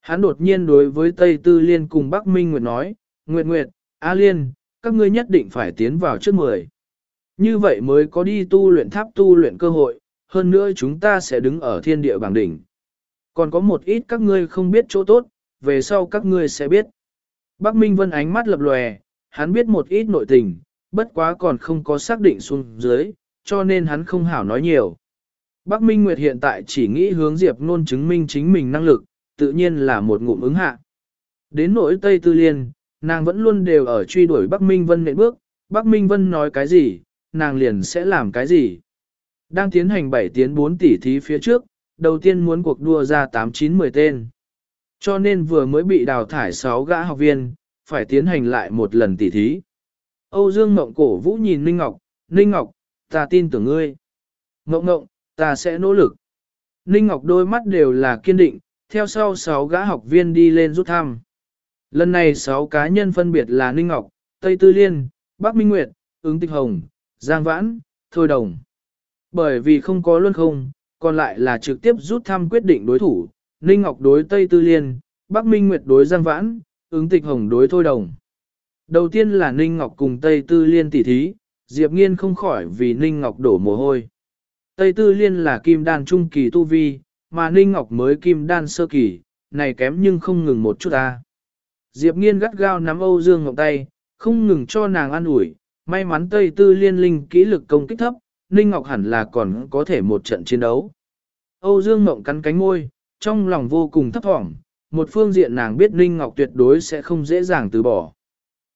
Hắn đột nhiên đối với Tây Tư Liên cùng Bắc Minh Nguyệt nói, Nguyệt Nguyệt, A Liên, các ngươi nhất định phải tiến vào trước mười. Như vậy mới có đi tu luyện tháp tu luyện cơ hội, hơn nữa chúng ta sẽ đứng ở thiên địa bảng đỉnh. Còn có một ít các ngươi không biết chỗ tốt, về sau các ngươi sẽ biết. Bắc Minh Vân ánh mắt lập lòe, hắn biết một ít nội tình, bất quá còn không có xác định xuống dưới, cho nên hắn không hảo nói nhiều. Bắc Minh Nguyệt hiện tại chỉ nghĩ hướng Diệp Nôn chứng minh chính mình năng lực, tự nhiên là một ngụm ứng hạ. Đến nỗi Tây Tư Liên, nàng vẫn luôn đều ở truy đuổi Bắc Minh Vân nệm bước, Bắc Minh Vân nói cái gì, nàng liền sẽ làm cái gì. Đang tiến hành 7 tiến 4 tỷ thí phía trước, đầu tiên muốn cuộc đua ra 8-9-10 tên. Cho nên vừa mới bị đào thải 6 gã học viên, phải tiến hành lại một lần tỷ thí. Âu Dương Ngộng cổ vũ nhìn Ninh Ngọc, Ninh Ngọc, ta tin tưởng ngươi. Ngộng ngộng, ta sẽ nỗ lực. Ninh Ngọc đôi mắt đều là kiên định, theo sau 6 gã học viên đi lên rút thăm. Lần này 6 cá nhân phân biệt là Ninh Ngọc, Tây Tư Liên, Bắc Minh Nguyệt, Ứng Tịch Hồng, Giang Vãn, Thôi Đồng. Bởi vì không có luân không, còn lại là trực tiếp rút thăm quyết định đối thủ, Ninh Ngọc đối Tây Tư Liên, Bắc Minh Nguyệt đối Giang Vãn, Ứng Tịch Hồng đối Thôi Đồng. Đầu tiên là Ninh Ngọc cùng Tây Tư Liên tỉ thí, Diệp Nghiên không khỏi vì Ninh Ngọc đổ mồ hôi. Tây Tư Liên là kim đan trung kỳ tu vi, mà Ninh Ngọc mới kim đan sơ kỳ, này kém nhưng không ngừng một chút ta. Diệp Nghiên gắt gao nắm Âu Dương Ngọc tay, không ngừng cho nàng an ủi, may mắn Tây Tư Liên linh kỹ lực công kích thấp, Ninh Ngọc hẳn là còn có thể một trận chiến đấu. Âu Dương Ngọc cắn cánh môi, trong lòng vô cùng thấp thỏm, một phương diện nàng biết Ninh Ngọc tuyệt đối sẽ không dễ dàng từ bỏ.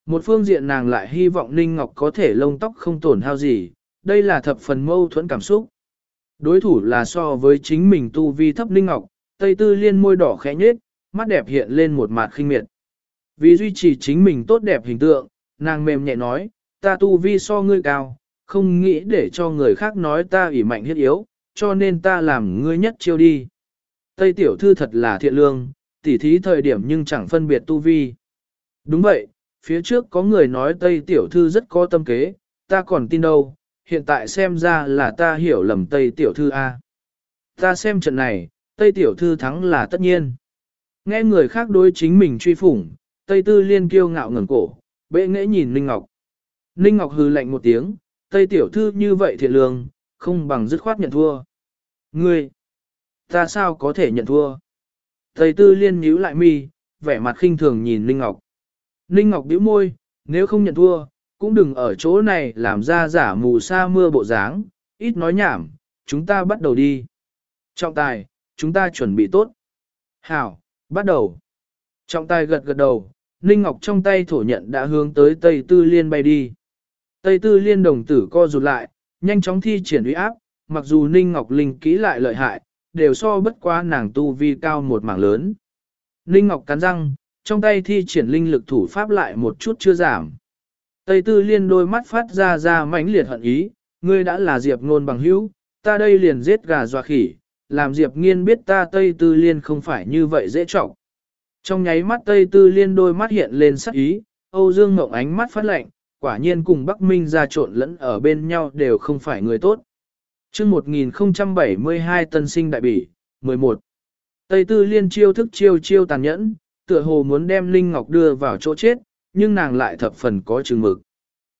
Một phương diện nàng lại hy vọng Ninh Ngọc có thể lông tóc không tổn hao gì, đây là thập phần mâu thuẫn cảm xúc. Đối thủ là so với chính mình tu vi thấp Ninh Ngọc, Tây Tư Liên môi đỏ khẽ nhếch, mắt đẹp hiện lên một mặt khinh miệt. Vì duy trì chính mình tốt đẹp hình tượng, nàng mềm nhẹ nói, ta tu vi so ngươi cao, không nghĩ để cho người khác nói ta ủy mạnh hiết yếu, cho nên ta làm ngươi nhất chiêu đi. Tây tiểu thư thật là thiện lương, tỉ thí thời điểm nhưng chẳng phân biệt tu vi. Đúng vậy, phía trước có người nói Tây tiểu thư rất có tâm kế, ta còn tin đâu, hiện tại xem ra là ta hiểu lầm Tây tiểu thư A. Ta xem trận này, Tây tiểu thư thắng là tất nhiên. Nghe người khác đối chính mình truy phủng, Tây tư liên kiêu ngạo ngẩng cổ, bệ nghễ nhìn Ninh Ngọc. Ninh Ngọc hừ lạnh một tiếng, Tây tiểu thư như vậy thiệt lương, không bằng dứt khoát nhận thua. Ngươi, ta sao có thể nhận thua? Tây tư liên nhíu lại mi, vẻ mặt khinh thường nhìn Ninh Ngọc. Ninh Ngọc bĩu môi, nếu không nhận thua, cũng đừng ở chỗ này làm ra giả mù sa mưa bộ dáng, ít nói nhảm, chúng ta bắt đầu đi. Trọng tài, chúng ta chuẩn bị tốt. Hảo, bắt đầu. Trọng tài gật gật đầu, Ninh Ngọc trong tay thổ nhận đã hướng tới Tây Tư Liên bay đi. Tây Tư Liên đồng tử co rụt lại, nhanh chóng thi triển uy áp, mặc dù Ninh Ngọc linh kỹ lại lợi hại, đều so bất quá nàng tu vi cao một mảng lớn. Ninh Ngọc cắn răng, trong tay thi triển linh lực thủ pháp lại một chút chưa giảm. Tây Tư Liên đôi mắt phát ra ra mãnh liệt hận ý, ngươi đã là Diệp Ngôn bằng hữu, ta đây liền giết gà dọa khỉ, làm Diệp Nghiên biết ta Tây Tư Liên không phải như vậy dễ trọng. Trong nháy mắt Tây Tư Liên đôi mắt hiện lên sắc ý, Âu Dương Ngộng ánh mắt phát lạnh, quả nhiên cùng Bắc Minh ra trộn lẫn ở bên nhau đều không phải người tốt. chương 1072 tân sinh đại bỉ, 11. Tây Tư Liên chiêu thức chiêu chiêu tàn nhẫn, tựa hồ muốn đem Linh Ngọc đưa vào chỗ chết, nhưng nàng lại thập phần có chừng mực.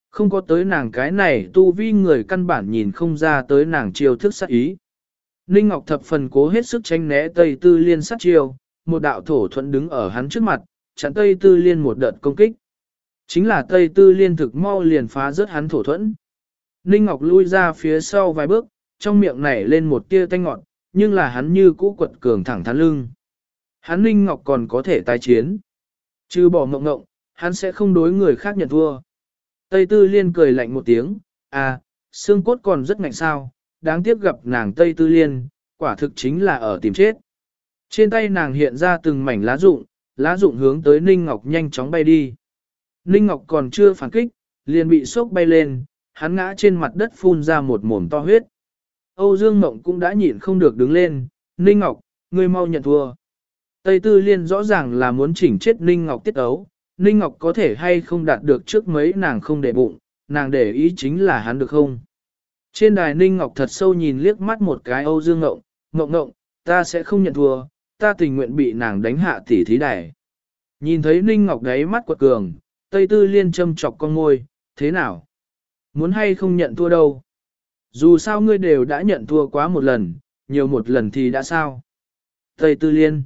Không có tới nàng cái này tu vi người căn bản nhìn không ra tới nàng chiêu thức sát ý. Ninh Ngọc thập phần cố hết sức tranh né Tây Tư Liên sát chiêu, một đạo thổ thuận đứng ở hắn trước mặt, chặn Tây Tư Liên một đợt công kích. Chính là Tây Tư Liên thực mau liền phá rớt hắn thổ thuẫn. Ninh Ngọc lui ra phía sau vài bước, trong miệng nảy lên một tia tanh ngọt, nhưng là hắn như cũ quật cường thẳng thắn lưng. Hắn Ninh Ngọc còn có thể tái chiến. Chứ bỏ mộng ngộng, hắn sẽ không đối người khác nhận thua. Tây Tư Liên cười lạnh một tiếng, à, xương cốt còn rất ngạnh sao, đáng tiếc gặp nàng Tây Tư Liên, quả thực chính là ở tìm chết. Trên tay nàng hiện ra từng mảnh lá rụng, lá rụng hướng tới Ninh Ngọc nhanh chóng bay đi. Ninh Ngọc còn chưa phản kích, liền bị sốc bay lên, hắn ngã trên mặt đất phun ra một mồm to huyết. Âu Dương Mộng cũng đã nhịn không được đứng lên, Ninh Ngọc, ngươi mau nhận thua. Tây Tư Liên rõ ràng là muốn chỉnh chết Ninh Ngọc tiết ấu, Ninh Ngọc có thể hay không đạt được trước mấy nàng không để bụng, nàng để ý chính là hắn được không. Trên đài Ninh Ngọc thật sâu nhìn liếc mắt một cái Âu Dương Ngộng, Ngộng Ngộng, ta sẽ không nhận thua, ta tình nguyện bị nàng đánh hạ tỷ thí đài. Nhìn thấy Ninh Ngọc gáy mắt quật cường, Tây Tư Liên châm chọc con ngôi, thế nào? Muốn hay không nhận thua đâu? Dù sao ngươi đều đã nhận thua quá một lần, nhiều một lần thì đã sao? Tây Tư Liên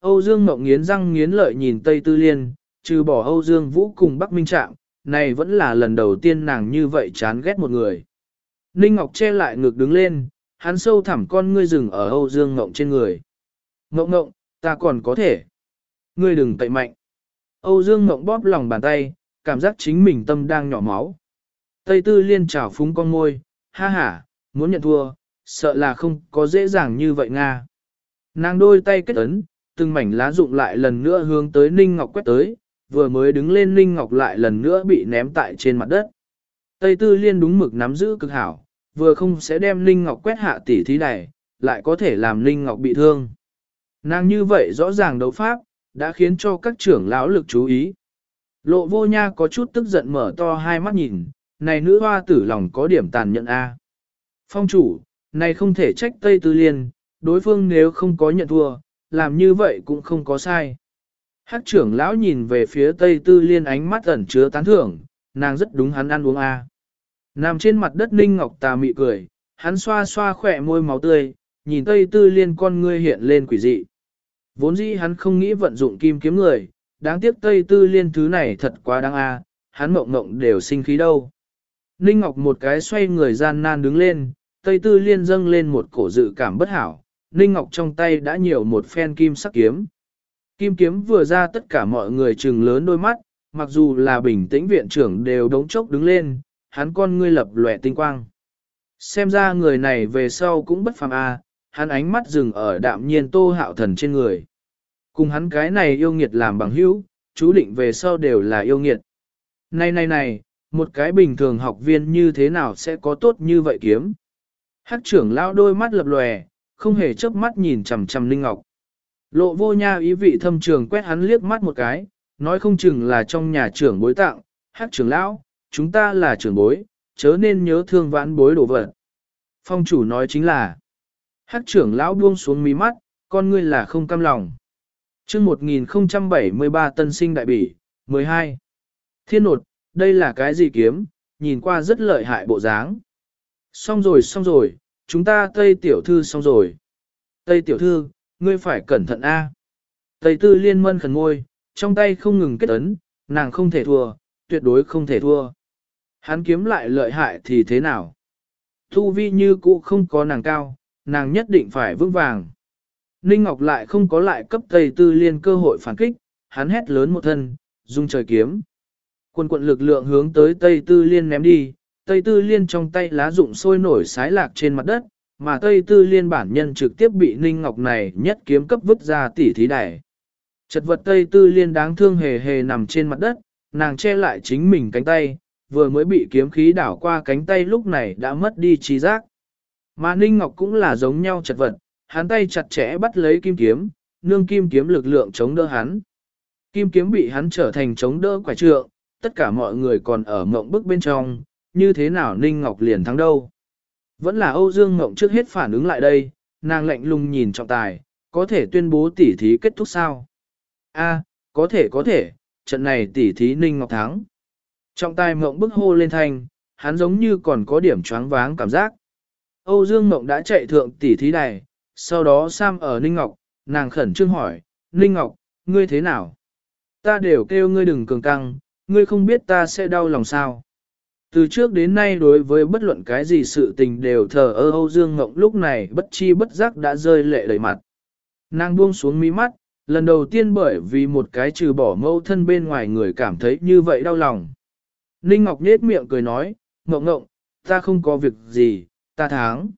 Âu Dương Mộng nghiến răng nghiến lợi nhìn Tây Tư Liên, trừ bỏ Âu Dương Vũ cùng Bắc Minh Trạm, này vẫn là lần đầu tiên nàng như vậy chán ghét một người. Ninh Ngọc che lại ngực đứng lên, hắn sâu thẳm con ngươi rừng ở Âu Dương ngọng trên người. ngọng ngọng, ta còn có thể. Ngươi đừng tậy mạnh. Âu Dương ngọng bóp lòng bàn tay, cảm giác chính mình tâm đang nhỏ máu. Tây Tư Liên trào phúng con môi, ha ha, muốn nhận thua, sợ là không có dễ dàng như vậy Nga. Nàng đôi tay kết ấn, từng mảnh lá rụng lại lần nữa hướng tới Ninh Ngọc quét tới, vừa mới đứng lên Ninh Ngọc lại lần nữa bị ném tại trên mặt đất. Tây Tư Liên đúng mực nắm giữ cực hảo, vừa không sẽ đem Ninh Ngọc quét hạ tỉ thí này, lại có thể làm Ninh Ngọc bị thương. Nàng như vậy rõ ràng đấu pháp, đã khiến cho các trưởng lão lực chú ý. Lộ vô nha có chút tức giận mở to hai mắt nhìn, này nữ hoa tử lòng có điểm tàn nhẫn A. Phong chủ, này không thể trách Tây Tư Liên, đối phương nếu không có nhận thua, làm như vậy cũng không có sai. Hắc trưởng lão nhìn về phía Tây Tư Liên ánh mắt ẩn chứa tán thưởng, nàng rất đúng hắn ăn uống A. Nằm trên mặt đất Ninh Ngọc tà mị cười, hắn xoa xoa khỏe môi máu tươi, nhìn Tây Tư Liên con ngươi hiện lên quỷ dị. Vốn dĩ hắn không nghĩ vận dụng kim kiếm người, đáng tiếc Tây Tư Liên thứ này thật quá đáng a, hắn mộng mộng đều sinh khí đâu. Ninh Ngọc một cái xoay người gian nan đứng lên, Tây Tư Liên dâng lên một cổ dự cảm bất hảo, Ninh Ngọc trong tay đã nhiều một phen kim sắc kiếm. Kim kiếm vừa ra tất cả mọi người trừng lớn đôi mắt, mặc dù là bình tĩnh viện trưởng đều đống chốc đứng lên, hắn con ngươi lập lòe tinh quang. Xem ra người này về sau cũng bất phàm a, hắn ánh mắt dừng ở đạm nhiên tô hạo thần trên người. Cùng hắn cái này yêu nghiệt làm bằng hữu, chú định về sau đều là yêu nghiệt. Này này này, một cái bình thường học viên như thế nào sẽ có tốt như vậy kiếm? Hắc trưởng lao đôi mắt lập lòe, không hề chớp mắt nhìn chằm chằm Linh Ngọc. Lộ vô nha ý vị thâm trường quét hắn liếc mắt một cái, nói không chừng là trong nhà trưởng bối tặng, Hắc trưởng lão, chúng ta là trưởng bối, chớ nên nhớ thương vãn bối đồ vật. Phong chủ nói chính là, Hắc trưởng lão buông xuống mí mắt, con ngươi là không cam lòng. chương 1073 tân sinh đại bỉ, 12. Thiên nột, đây là cái gì kiếm, nhìn qua rất lợi hại bộ dáng. Xong rồi xong rồi, chúng ta Tây Tiểu Thư xong rồi. Tây Tiểu Thư, ngươi phải cẩn thận a. Tây Tư liên mân khẩn ngôi, trong tay không ngừng kết ấn, nàng không thể thua, tuyệt đối không thể thua. Hắn kiếm lại lợi hại thì thế nào? Thu vi như cũ không có nàng cao, nàng nhất định phải vững vàng. Ninh Ngọc lại không có lại cấp Tây Tư Liên cơ hội phản kích, hắn hét lớn một thân, dung trời kiếm. Quân quận lực lượng hướng tới Tây Tư Liên ném đi, Tây Tư Liên trong tay lá rụng sôi nổi sái lạc trên mặt đất, mà Tây Tư Liên bản nhân trực tiếp bị Ninh Ngọc này nhất kiếm cấp vứt ra tỉ thí đài. Chật vật Tây Tư Liên đáng thương hề hề nằm trên mặt đất, nàng che lại chính mình cánh tay, vừa mới bị kiếm khí đảo qua cánh tay lúc này đã mất đi trí giác. Mà Ninh Ngọc cũng là giống nhau chật vật, hắn tay chặt chẽ bắt lấy kim kiếm, nương kim kiếm lực lượng chống đỡ hắn. Kim kiếm bị hắn trở thành chống đỡ quả trượng, tất cả mọi người còn ở mộng bức bên trong, như thế nào Ninh Ngọc liền thắng đâu. Vẫn là Âu Dương Ngộng trước hết phản ứng lại đây, nàng lạnh lùng nhìn trọng tài, có thể tuyên bố tỉ thí kết thúc sao? A, có thể có thể, trận này tỉ thí Ninh Ngọc thắng. Trọng tài mộng bức hô lên thanh, hắn giống như còn có điểm choáng váng cảm giác. Âu Dương Mộng đã chạy thượng tỉ thí đài, sau đó Sam ở Ninh Ngọc, nàng khẩn trương hỏi, Ninh Ngọc, ngươi thế nào? Ta đều kêu ngươi đừng cường căng, ngươi không biết ta sẽ đau lòng sao. Từ trước đến nay đối với bất luận cái gì sự tình đều thờ ơ Âu Dương Ngộng lúc này bất chi bất giác đã rơi lệ đầy mặt. Nàng buông xuống mí mắt, lần đầu tiên bởi vì một cái trừ bỏ mâu thân bên ngoài người cảm thấy như vậy đau lòng. Ninh Ngọc nhết miệng cười nói, Ngộng Ngộng, ta không có việc gì, ta tháng.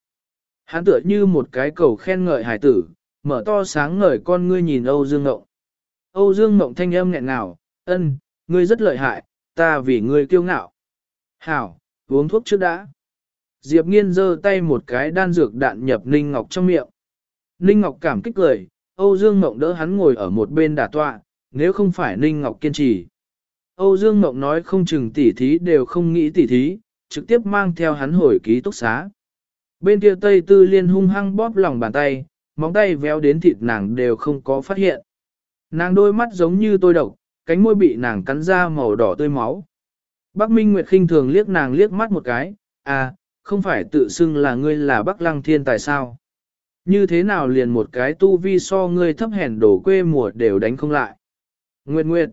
Hắn tựa như một cái cầu khen ngợi hải tử, mở to sáng ngời con ngươi nhìn Âu Dương Ngộng. Âu Dương Ngộng thanh âm nghẹn ngào, ân, ngươi rất lợi hại, ta vì ngươi kiêu ngạo. Hảo, uống thuốc trước đã. Diệp nghiên giơ tay một cái đan dược đạn nhập Ninh Ngọc trong miệng. Ninh Ngọc cảm kích cười, Âu Dương Ngộng đỡ hắn ngồi ở một bên đả tọa, nếu không phải Ninh Ngọc kiên trì. Âu Dương Ngộng nói không chừng tỉ thí đều không nghĩ tỉ thí, trực tiếp mang theo hắn hồi ký túc xá. Bên kia Tây Tư Liên hung hăng bóp lòng bàn tay, móng tay véo đến thịt nàng đều không có phát hiện. Nàng đôi mắt giống như tôi độc, cánh môi bị nàng cắn ra màu đỏ tươi máu. Bắc Minh Nguyệt khinh thường liếc nàng liếc mắt một cái, à, không phải tự xưng là ngươi là Bắc Lăng Thiên tại sao? Như thế nào liền một cái tu vi so ngươi thấp hèn đổ quê mùa đều đánh không lại? Nguyệt Nguyệt.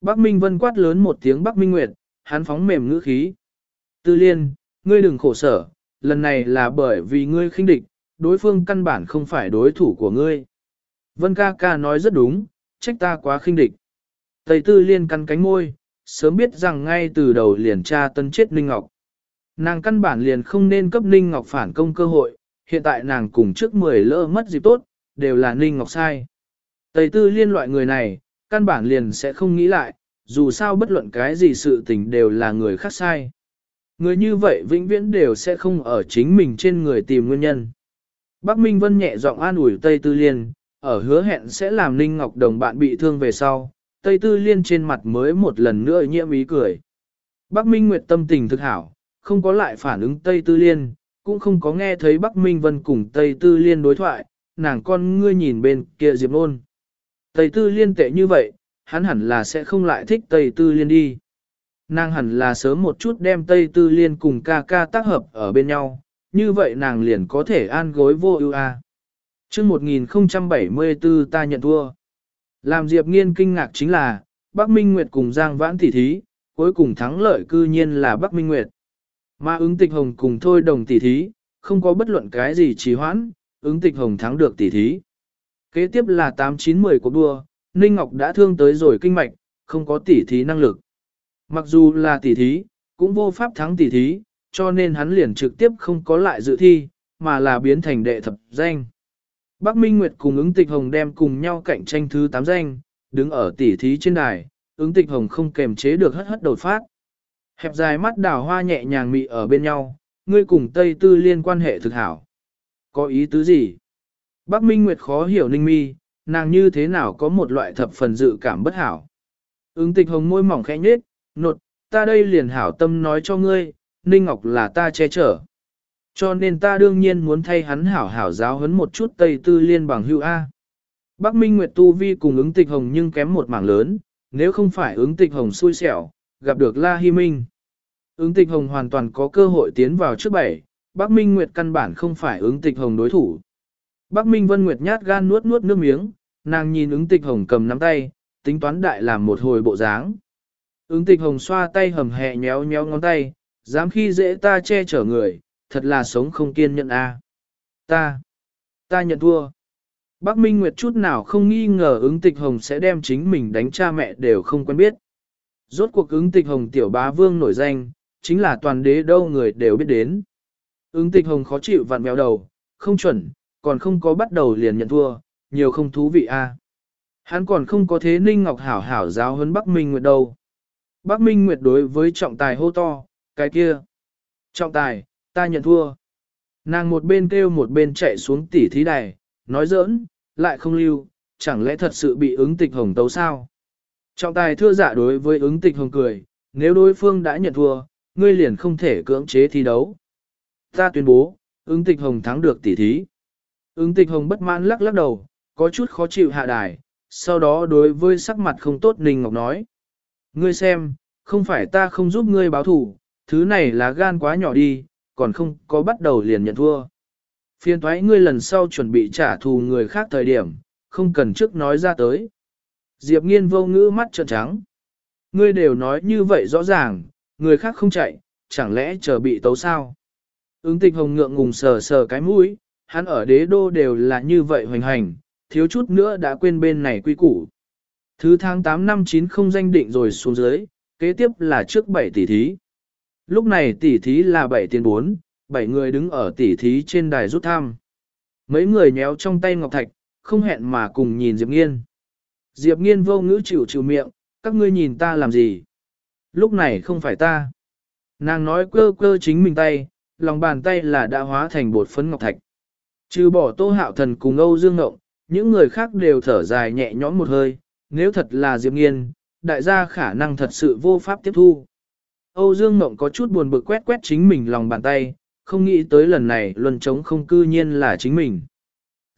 Bắc Minh Vân quát lớn một tiếng Bắc Minh Nguyệt, hắn phóng mềm ngữ khí. Tư Liên, ngươi đừng khổ sở, lần này là bởi vì ngươi khinh địch, đối phương căn bản không phải đối thủ của ngươi. Vân ca ca nói rất đúng, trách ta quá khinh địch. Tây Tư Liên căn cánh môi, sớm biết rằng ngay từ đầu liền tra tân chết Ninh Ngọc. Nàng căn bản liền không nên cấp Ninh Ngọc phản công cơ hội, hiện tại nàng cùng trước 10 lỡ mất dịp tốt, đều là Ninh Ngọc sai. Tây tư liên loại người này, căn bản liền sẽ không nghĩ lại, dù sao bất luận cái gì sự tình đều là người khác sai. Người như vậy vĩnh viễn đều sẽ không ở chính mình trên người tìm nguyên nhân. Bắc Minh Vân nhẹ giọng an ủi Tây Tư Liên, ở hứa hẹn sẽ làm Ninh Ngọc Đồng bạn bị thương về sau, Tây Tư Liên trên mặt mới một lần nữa nhiễm ý cười. Bắc Minh Nguyệt tâm tình thực hảo, không có lại phản ứng Tây Tư Liên, cũng không có nghe thấy Bắc Minh Vân cùng Tây Tư Liên đối thoại, nàng con ngươi nhìn bên kia Diệp Nôn. Tây Tư Liên tệ như vậy, hắn hẳn là sẽ không lại thích Tây Tư Liên đi. Nàng hẳn là sớm một chút đem Tây Tư Liên cùng ca ca tác hợp ở bên nhau, như vậy nàng liền có thể an gối vô ưu a. À. 1074 ta nhận thua. Làm Diệp Nghiên kinh ngạc chính là, Bắc Minh Nguyệt cùng Giang Vãn tỷ thí, cuối cùng thắng lợi cư nhiên là Bắc Minh Nguyệt. Mà ứng tịch hồng cùng thôi đồng tỷ thí, không có bất luận cái gì trì hoãn, ứng tịch hồng thắng được tỷ thí. Kế tiếp là 8-9-10 cuộc đua, Ninh Ngọc đã thương tới rồi kinh mạch, không có tỷ thí năng lực. Mặc dù là tỷ thí, cũng vô pháp thắng tỷ thí, cho nên hắn liền trực tiếp không có lại dự thi, mà là biến thành đệ thập danh. Bắc Minh Nguyệt cùng ứng tịch hồng đem cùng nhau cạnh tranh thứ 8 danh, đứng ở tỷ thí trên đài, ứng tịch hồng không kềm chế được hất hất đột phát. Hẹp dài mắt đào hoa nhẹ nhàng mị ở bên nhau, ngươi cùng Tây Tư liên quan hệ thực hảo. Có ý tứ gì? Bắc Minh Nguyệt khó hiểu ninh mi, nàng như thế nào có một loại thập phần dự cảm bất hảo. Ứng tịch hồng môi mỏng khẽ nhếch, nột, ta đây liền hảo tâm nói cho ngươi, Ninh Ngọc là ta che chở. Cho nên ta đương nhiên muốn thay hắn hảo hảo giáo huấn một chút Tây Tư Liên bằng hữu A. Bắc Minh Nguyệt Tu Vi cùng ứng tịch hồng nhưng kém một mảng lớn, nếu không phải ứng tịch hồng xui xẻo, gặp được La Hi Minh. Ứng tịch hồng hoàn toàn có cơ hội tiến vào trước bảy, Bắc Minh Nguyệt căn bản không phải ứng tịch hồng đối thủ. Bắc Minh Vân Nguyệt nhát gan nuốt nuốt nước miếng, nàng nhìn ứng tịch hồng cầm nắm tay, tính toán đại làm một hồi bộ dáng. Ứng tịch hồng xoa tay hầm hẹ nhéo nhéo ngón tay, dám khi dễ ta che chở người, thật là sống không kiên nhẫn a. Ta, ta nhận thua. Bắc Minh Nguyệt chút nào không nghi ngờ ứng tịch hồng sẽ đem chính mình đánh cha mẹ đều không quen biết. Rốt cuộc ứng tịch hồng tiểu bá vương nổi danh, chính là toàn đế đâu người đều biết đến. Ứng tịch hồng khó chịu vặn béo đầu, không chuẩn, còn không có bắt đầu liền nhận thua, nhiều không thú vị a. Hắn còn không có thế Ninh Ngọc hảo hảo giáo hơn Bắc Minh Nguyệt đâu. Bắc Minh Nguyệt đối với trọng tài hô to, cái kia. Trọng tài, ta nhận thua. Nàng một bên kêu một bên chạy xuống tỉ thí đài, nói giỡn, lại không lưu, chẳng lẽ thật sự bị ứng tịch hồng tấu sao? Trọng tài thưa dạ đối với ứng tịch hồng cười, nếu đối phương đã nhận thua, ngươi liền không thể cưỡng chế thi đấu. Ta tuyên bố, ứng tịch hồng thắng được tỉ thí. Ứng tịch hồng bất mãn lắc lắc đầu, có chút khó chịu hạ đài, sau đó đối với sắc mặt không tốt Ninh Ngọc nói. Ngươi xem, không phải ta không giúp ngươi báo thủ, thứ này là gan quá nhỏ đi, còn không có bắt đầu liền nhận thua. Phiên thoái ngươi lần sau chuẩn bị trả thù người khác thời điểm, không cần trước nói ra tới. Diệp nghiên vô ngữ mắt trợn trắng. Ngươi đều nói như vậy rõ ràng, người khác không chạy, chẳng lẽ chờ bị tấu sao? Ứng tịch hồng ngượng ngùng sờ sờ cái mũi, hắn ở đế đô đều là như vậy hoành hành, thiếu chút nữa đã quên bên này quy củ. Thứ tháng 8 năm 9 không danh định rồi xuống dưới, kế tiếp là trước 7 tỷ thí. Lúc này tỷ thí là 7 tiền 4, 7 người đứng ở tỷ thí trên đài rút thăm. Mấy người nhéo trong tay ngọc thạch, không hẹn mà cùng nhìn Diệp Nghiên. Diệp Nghiên vô ngữ chịu chịu miệng, các ngươi nhìn ta làm gì? Lúc này không phải ta. Nàng nói quơ quơ chính mình tay, lòng bàn tay là đã hóa thành bột phấn ngọc thạch. Trừ bỏ tô hạo thần cùng Âu Dương Ngộng, những người khác đều thở dài nhẹ nhõm một hơi, nếu thật là Diệp Nghiên, đại gia khả năng thật sự vô pháp tiếp thu. Âu Dương Mộng có chút buồn bực quét quét chính mình lòng bàn tay, không nghĩ tới lần này luân chống không cư nhiên là chính mình.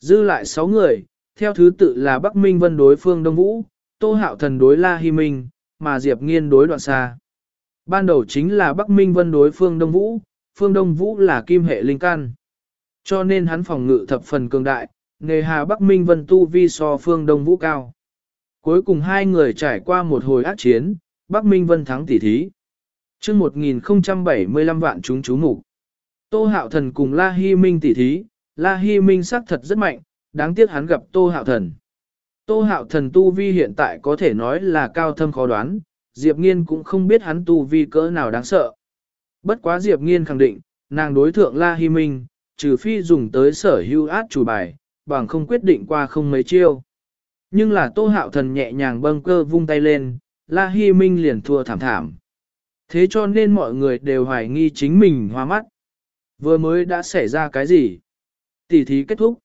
Dư lại 6 người, theo thứ tự là Bắc Minh Vân đối phương Đông Vũ, Tô Hạo Thần đối La Hi Minh, mà Diệp Nghiên đối đoạn xa. Ban đầu chính là Bắc Minh Vân đối phương Đông Vũ, phương Đông Vũ là kim hệ linh căn. Cho nên hắn phòng ngự thập phần cường đại, nghề hà Bắc Minh Vân tu vi so phương Đông Vũ cao. Cuối cùng hai người trải qua một hồi ác chiến, Bắc Minh Vân thắng tỷ thí chương 1075 vạn chúng chú mục Tô Hạo Thần cùng La Hi Minh tỷ thí, La Hi Minh sắc thật rất mạnh, đáng tiếc hắn gặp Tô Hạo Thần. Tô Hạo Thần tu vi hiện tại có thể nói là cao thâm khó đoán, Diệp Nghiên cũng không biết hắn tu vi cỡ nào đáng sợ. Bất quá Diệp Nghiên khẳng định, nàng đối thượng La Hi Minh, trừ phi dùng tới sở hữu át chủ bài, bằng không quyết định qua không mấy chiêu. Nhưng là Tô Hạo Thần nhẹ nhàng bâng cơ vung tay lên, La Hi Minh liền thua thảm thảm. Thế cho nên mọi người đều hoài nghi chính mình hoa mắt. Vừa mới đã xảy ra cái gì? Tỷ thí kết thúc.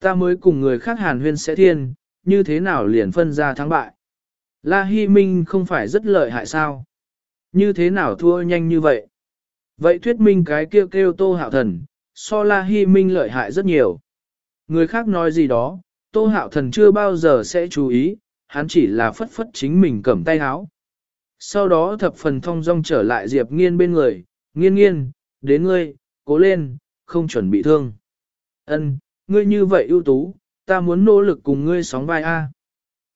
Ta mới cùng người khác hàn huyên sẽ thiên, như thế nào liền phân ra thắng bại. La Hi Minh không phải rất lợi hại sao? Như thế nào thua nhanh như vậy? Vậy thuyết minh cái kêu kêu tô hạo thần, so La Hi Minh lợi hại rất nhiều. Người khác nói gì đó, tô hạo thần chưa bao giờ sẽ chú ý, hắn chỉ là phất phất chính mình cầm tay áo. Sau đó thập phần thông dong trở lại Diệp Nghiên bên người, nghiên nghiên, đến ngươi, cố lên, không chuẩn bị thương. Ân, ngươi như vậy ưu tú, ta muốn nỗ lực cùng ngươi sóng vai A.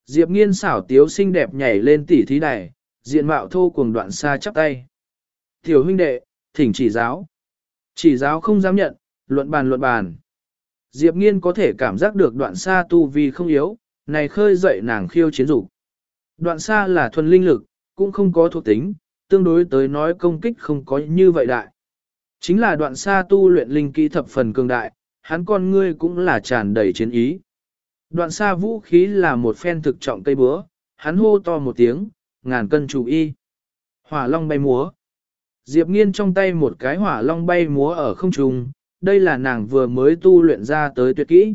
Diệp nghiên xảo tiếu xinh đẹp nhảy lên tỉ thí đài, diện mạo thô cuồng đoạn xa chắp tay. Tiểu huynh đệ, thỉnh chỉ giáo. Chỉ giáo không dám nhận, luận bàn luận bàn. Diệp nghiên có thể cảm giác được đoạn xa tu vi không yếu, này khơi dậy nàng khiêu chiến dục. Đoạn xa là thuần linh lực, cũng không có thuộc tính, tương đối tới nói công kích không có như vậy đại. Chính là đoạn xa tu luyện linh kỹ thập phần cường đại, hắn con ngươi cũng là tràn đầy chiến ý. Đoạn xa vũ khí là một phen thực trọng cây búa, hắn hô to một tiếng, ngàn cân chủ y. Hỏa long bay múa. Diệp nghiên trong tay một cái hỏa long bay múa ở không trung, đây là nàng vừa mới tu luyện ra tới tuyệt kỹ.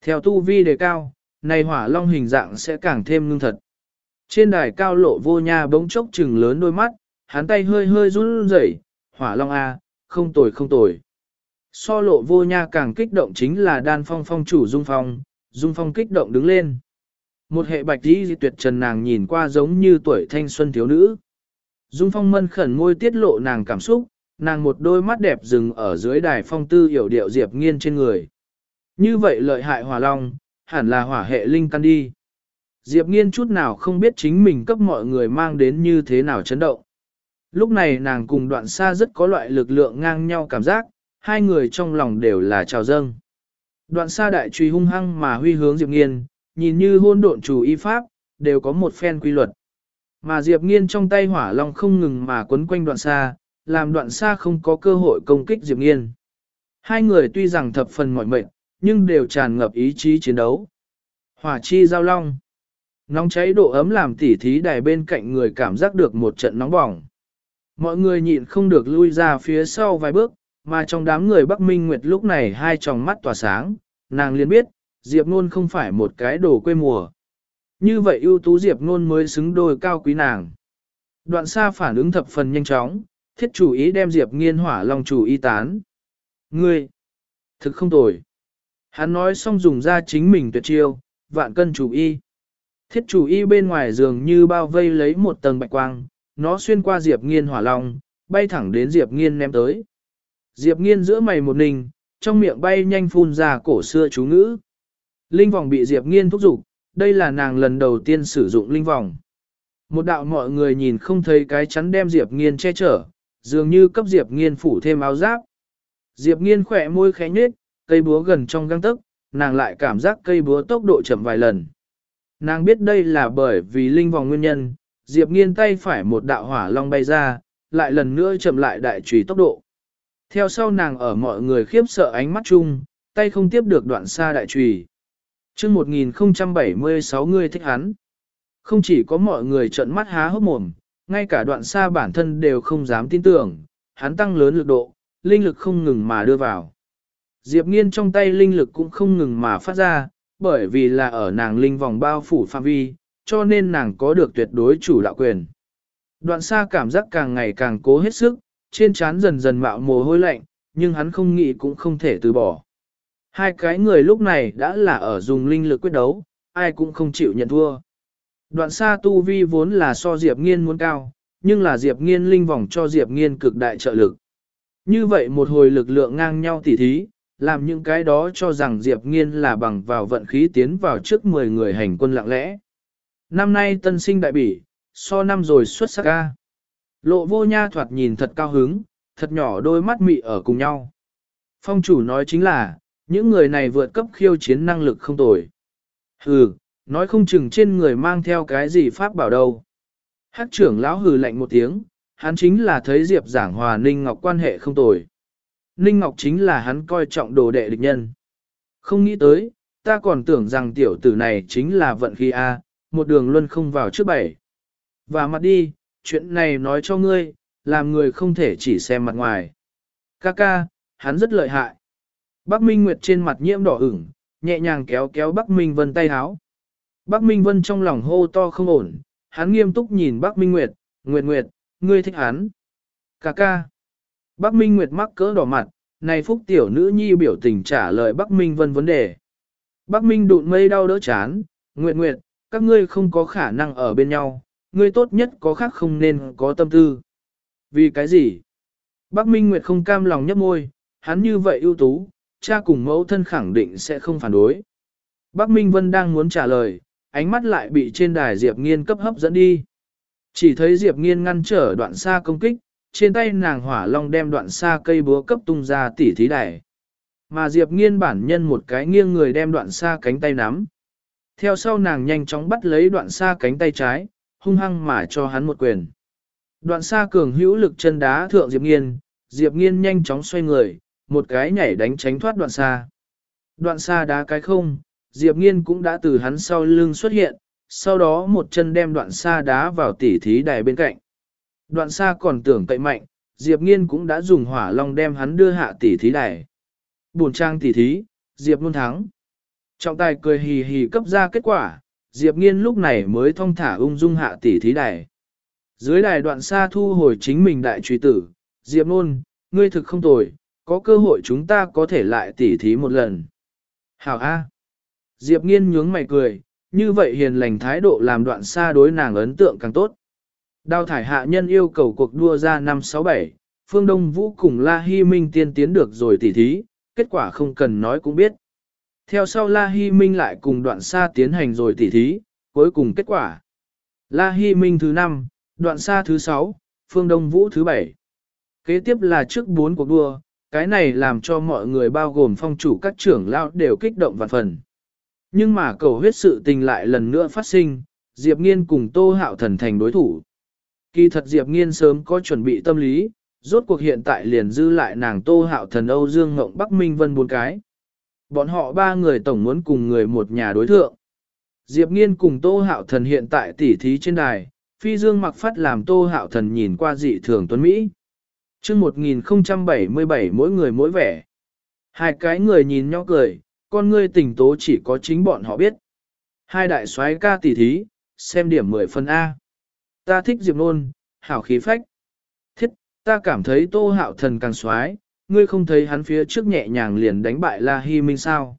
Theo tu vi đề cao, này hỏa long hình dạng sẽ càng thêm ngưng thật. Trên đài cao lộ vô nha bỗng chốc trừng lớn đôi mắt, hắn tay hơi hơi run rẩy, hỏa long A, không tồi không tồi. So lộ vô nha càng kích động chính là đan phong phong chủ Dung Phong, Dung Phong kích động đứng lên. Một hệ bạch đi tuyệt trần nàng nhìn qua giống như tuổi thanh xuân thiếu nữ. Dung Phong mân khẩn ngôi tiết lộ nàng cảm xúc, nàng một đôi mắt đẹp dừng ở dưới đài phong tư hiểu điệu diệp nghiên trên người. Như vậy lợi hại hỏa long, hẳn là hỏa hệ linh căn đi. Diệp nghiên chút nào không biết chính mình cấp mọi người mang đến như thế nào chấn động. Lúc này nàng cùng đoạn xa rất có loại lực lượng ngang nhau cảm giác, hai người trong lòng đều là trào dâng. Đoạn xa đại truy hung hăng mà huy hướng Diệp Nghiên, nhìn như hôn độn chủ y pháp, đều có một phen quy luật. Mà Diệp Nghiên trong tay hỏa long không ngừng mà quấn quanh đoạn xa, làm đoạn xa không có cơ hội công kích Diệp Nghiên. Hai người tuy rằng thập phần mỏi mệt, nhưng đều tràn ngập ý chí chiến đấu. Hỏa chi giao long. Nóng cháy độ ấm làm tỉ thí đài bên cạnh người cảm giác được một trận nóng bỏng. Mọi người nhịn không được lui ra phía sau vài bước, mà trong đám người Bắc Minh Nguyệt lúc này hai tròng mắt tỏa sáng, nàng liền biết, Diệp Nôn không phải một cái đồ quê mùa. Như vậy ưu tú Diệp Nôn mới xứng đôi cao quý nàng. Đoạn xa phản ứng thập phần nhanh chóng, thiết chủ ý đem Diệp nghiên hỏa lòng chủ y tán. Ngươi! Thực không tồi. Hắn nói xong dùng ra chính mình tuyệt chiêu, vạn cân chủ y. Thiết chủ y bên ngoài giường như bao vây lấy một tầng bạch quang, nó xuyên qua Diệp nghiên hỏa long, bay thẳng đến Diệp nghiên ném tới. Diệp nghiên giữa mày một nình, trong miệng bay nhanh phun ra cổ xưa chú ngữ. Linh vòng bị Diệp nghiên thúc giục, đây là nàng lần đầu tiên sử dụng linh vòng. Một đạo mọi người nhìn không thấy cái chắn đem Diệp nghiên che chở, dường như cấp Diệp nghiên phủ thêm áo giáp. Diệp nghiên khỏe môi khẽ nhếch, cây búa gần trong găng tức, nàng lại cảm giác cây búa tốc độ chậm vài lần. Nàng biết đây là bởi vì linh vòng nguyên nhân, Diệp nghiên tay phải một đạo hỏa long bay ra, lại lần nữa chậm lại đại trùy tốc độ. Theo sau nàng ở mọi người khiếp sợ ánh mắt chung, tay không tiếp được đoạn xa đại trùy. chương 1076 người thích hắn. Không chỉ có mọi người trợn mắt há hốc mồm, ngay cả đoạn xa bản thân đều không dám tin tưởng, hắn tăng lớn lực độ, linh lực không ngừng mà đưa vào. Diệp nghiên trong tay linh lực cũng không ngừng mà phát ra, bởi vì là ở nàng linh vòng bao phủ phạm vi, cho nên nàng có được tuyệt đối chủ đạo quyền. Đoạn xa cảm giác càng ngày càng cố hết sức, trên trán dần dần mạo mồ hôi lạnh, nhưng hắn không nghĩ cũng không thể từ bỏ. Hai cái người lúc này đã là ở dùng linh lực quyết đấu, ai cũng không chịu nhận thua. Đoạn xa tu vi vốn là so Diệp Nghiên muốn cao, nhưng là Diệp Nghiên linh vòng cho Diệp Nghiên cực đại trợ lực. Như vậy một hồi lực lượng ngang nhau tỉ thí, làm những cái đó cho rằng Diệp Nghiên là bằng vào vận khí tiến vào trước 10 người hành quân lặng lẽ. Năm nay tân sinh đại bỉ, so năm rồi xuất sắc ca. Lộ vô nha thoạt nhìn thật cao hứng, thật nhỏ đôi mắt mị ở cùng nhau. Phong chủ nói chính là, những người này vượt cấp khiêu chiến năng lực không tồi. Hừ, nói không chừng trên người mang theo cái gì pháp bảo đâu. Hát trưởng lão hừ lạnh một tiếng, hắn chính là thấy Diệp giảng hòa Ninh Ngọc quan hệ không tồi. Ninh Ngọc chính là hắn coi trọng đồ đệ địch nhân. Không nghĩ tới, ta còn tưởng rằng tiểu tử này chính là vận khí A, một đường luân không vào trước bảy. Và mặt đi, chuyện này nói cho ngươi, làm người không thể chỉ xem mặt ngoài. Ca ca, hắn rất lợi hại. Bắc Minh Nguyệt trên mặt nhiễm đỏ ửng, nhẹ nhàng kéo kéo Bắc Minh Vân tay háo. Bắc Minh Vân trong lòng hô to không ổn, hắn nghiêm túc nhìn Bắc Minh Nguyệt, Nguyệt Nguyệt, ngươi thích hắn. Ca ca. Bắc Minh Nguyệt mắc cỡ đỏ mặt, này phúc tiểu nữ nhi biểu tình trả lời Bắc Minh Vân vấn đề. Bắc Minh đụn mây đau đỡ chán, Nguyệt Nguyệt, các ngươi không có khả năng ở bên nhau, ngươi tốt nhất có khác không nên có tâm tư. Vì cái gì? Bắc Minh Nguyệt không cam lòng nhấp môi, hắn như vậy ưu tú, cha cùng mẫu thân khẳng định sẽ không phản đối. Bắc Minh Vân đang muốn trả lời, ánh mắt lại bị trên đài Diệp Nghiên cấp hấp dẫn đi. Chỉ thấy Diệp Nghiên ngăn trở đoạn xa công kích, trên tay nàng hỏa long đem đoạn xa cây búa cấp tung ra tỉ thí đài. Mà Diệp Nghiên bản nhân một cái nghiêng người đem đoạn xa cánh tay nắm. Theo sau nàng nhanh chóng bắt lấy đoạn xa cánh tay trái, hung hăng mà cho hắn một quyền. Đoạn xa cường hữu lực chân đá thượng Diệp Nghiên, Diệp Nghiên nhanh chóng xoay người, một cái nhảy đánh tránh thoát đoạn xa. Đoạn xa đá cái không, Diệp Nghiên cũng đã từ hắn sau lưng xuất hiện, sau đó một chân đem đoạn xa đá vào tỉ thí đài bên cạnh. Đoạn xa còn tưởng cậy mạnh, Diệp Nghiên cũng đã dùng hỏa long đem hắn đưa hạ tỷ thí đài. Buồn trang tỷ thí, Diệp luôn thắng. Trọng tài cười hì hì cấp ra kết quả, Diệp Nghiên lúc này mới thong thả ung dung hạ tỷ thí đài. Dưới đài đoạn xa thu hồi chính mình đại truy tử, Diệp luôn, ngươi thực không tồi, có cơ hội chúng ta có thể lại tỉ thí một lần. Hảo A. Diệp nghiên nhướng mày cười, như vậy hiền lành thái độ làm đoạn xa đối nàng ấn tượng càng tốt. Đào thải hạ nhân yêu cầu cuộc đua ra năm 67, Phương Đông Vũ cùng La Hi Minh tiên tiến được rồi tỉ thí, kết quả không cần nói cũng biết. Theo sau La Hi Minh lại cùng đoạn xa tiến hành rồi tỉ thí, cuối cùng kết quả. La Hi Minh thứ 5, đoạn xa thứ 6, Phương Đông Vũ thứ 7. Kế tiếp là trước 4 cuộc đua, cái này làm cho mọi người bao gồm phong chủ các trưởng lao đều kích động vạn phần. Nhưng mà cầu huyết sự tình lại lần nữa phát sinh, Diệp Nghiên cùng Tô Hạo Thần thành đối thủ. Kỳ thật Diệp Nghiên sớm có chuẩn bị tâm lý, rốt cuộc hiện tại liền dư lại nàng Tô Hạo Thần Âu Dương Ngộng Bắc Minh Vân bốn cái. Bọn họ ba người tổng muốn cùng người một nhà đối thượng. Diệp Nghiên cùng Tô Hạo Thần hiện tại tỉ thí trên đài, Phi Dương mặc phát làm Tô Hạo Thần nhìn qua dị thường tuấn Mỹ chương 1077 mỗi người mỗi vẻ. Hai cái người nhìn nhau cười, con ngươi tỉnh tố chỉ có chính bọn họ biết. Hai đại soái ca tỷ thí, xem điểm 10 phần A. Ta thích Diệp Nôn, hảo khí phách. Thiết, ta cảm thấy tô hạo thần càng xoái, ngươi không thấy hắn phía trước nhẹ nhàng liền đánh bại La Hi Minh sao.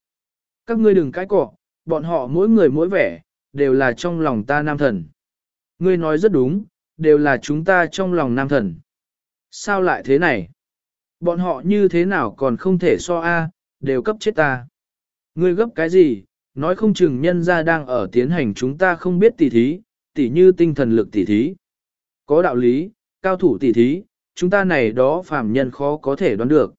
Các ngươi đừng cãi cọ, bọn họ mỗi người mỗi vẻ, đều là trong lòng ta nam thần. Ngươi nói rất đúng, đều là chúng ta trong lòng nam thần. Sao lại thế này? Bọn họ như thế nào còn không thể so A, đều cấp chết ta. Ngươi gấp cái gì? Nói không chừng nhân ra đang ở tiến hành chúng ta không biết tỉ thí, tỉ như tinh thần lực tỉ thí. Có đạo lý, cao thủ tỉ thí, chúng ta này đó phàm nhân khó có thể đoán được.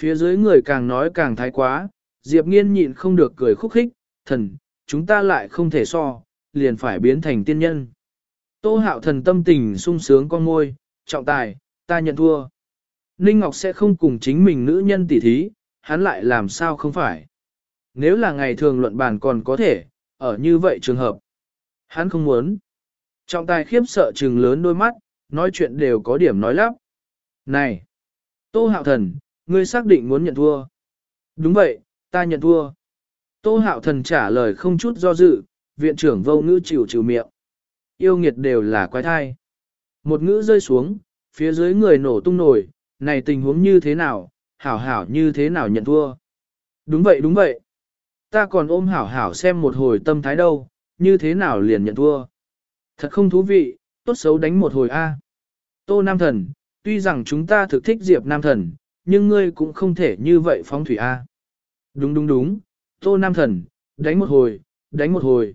Phía dưới người càng nói càng thái quá, Diệp nghiên nhịn không được cười khúc khích, thần, chúng ta lại không thể so, liền phải biến thành tiên nhân. Tô hạo thần tâm tình sung sướng con môi, trọng tài, ta nhận thua. Ninh Ngọc sẽ không cùng chính mình nữ nhân tỉ thí, hắn lại làm sao không phải. Nếu là ngày thường luận bàn còn có thể, ở như vậy trường hợp. Hắn không muốn. Trọng tài khiếp sợ trừng lớn đôi mắt, nói chuyện đều có điểm nói lắp. Này! Tô Hạo Thần, ngươi xác định muốn nhận thua. Đúng vậy, ta nhận thua. Tô Hạo Thần trả lời không chút do dự, viện trưởng vô ngữ chịu chịu miệng. Yêu nghiệt đều là quái thai. Một ngữ rơi xuống, phía dưới người nổ tung nổi, này tình huống như thế nào, hảo hảo như thế nào nhận thua. Đúng vậy đúng vậy. Ta còn ôm hảo hảo xem một hồi tâm thái đâu, như thế nào liền nhận thua. Thật không thú vị, tốt xấu đánh một hồi A. Tô Nam Thần, tuy rằng chúng ta thực thích Diệp Nam Thần, nhưng ngươi cũng không thể như vậy phóng thủy A. Đúng đúng đúng, Tô Nam Thần, đánh một hồi, đánh một hồi.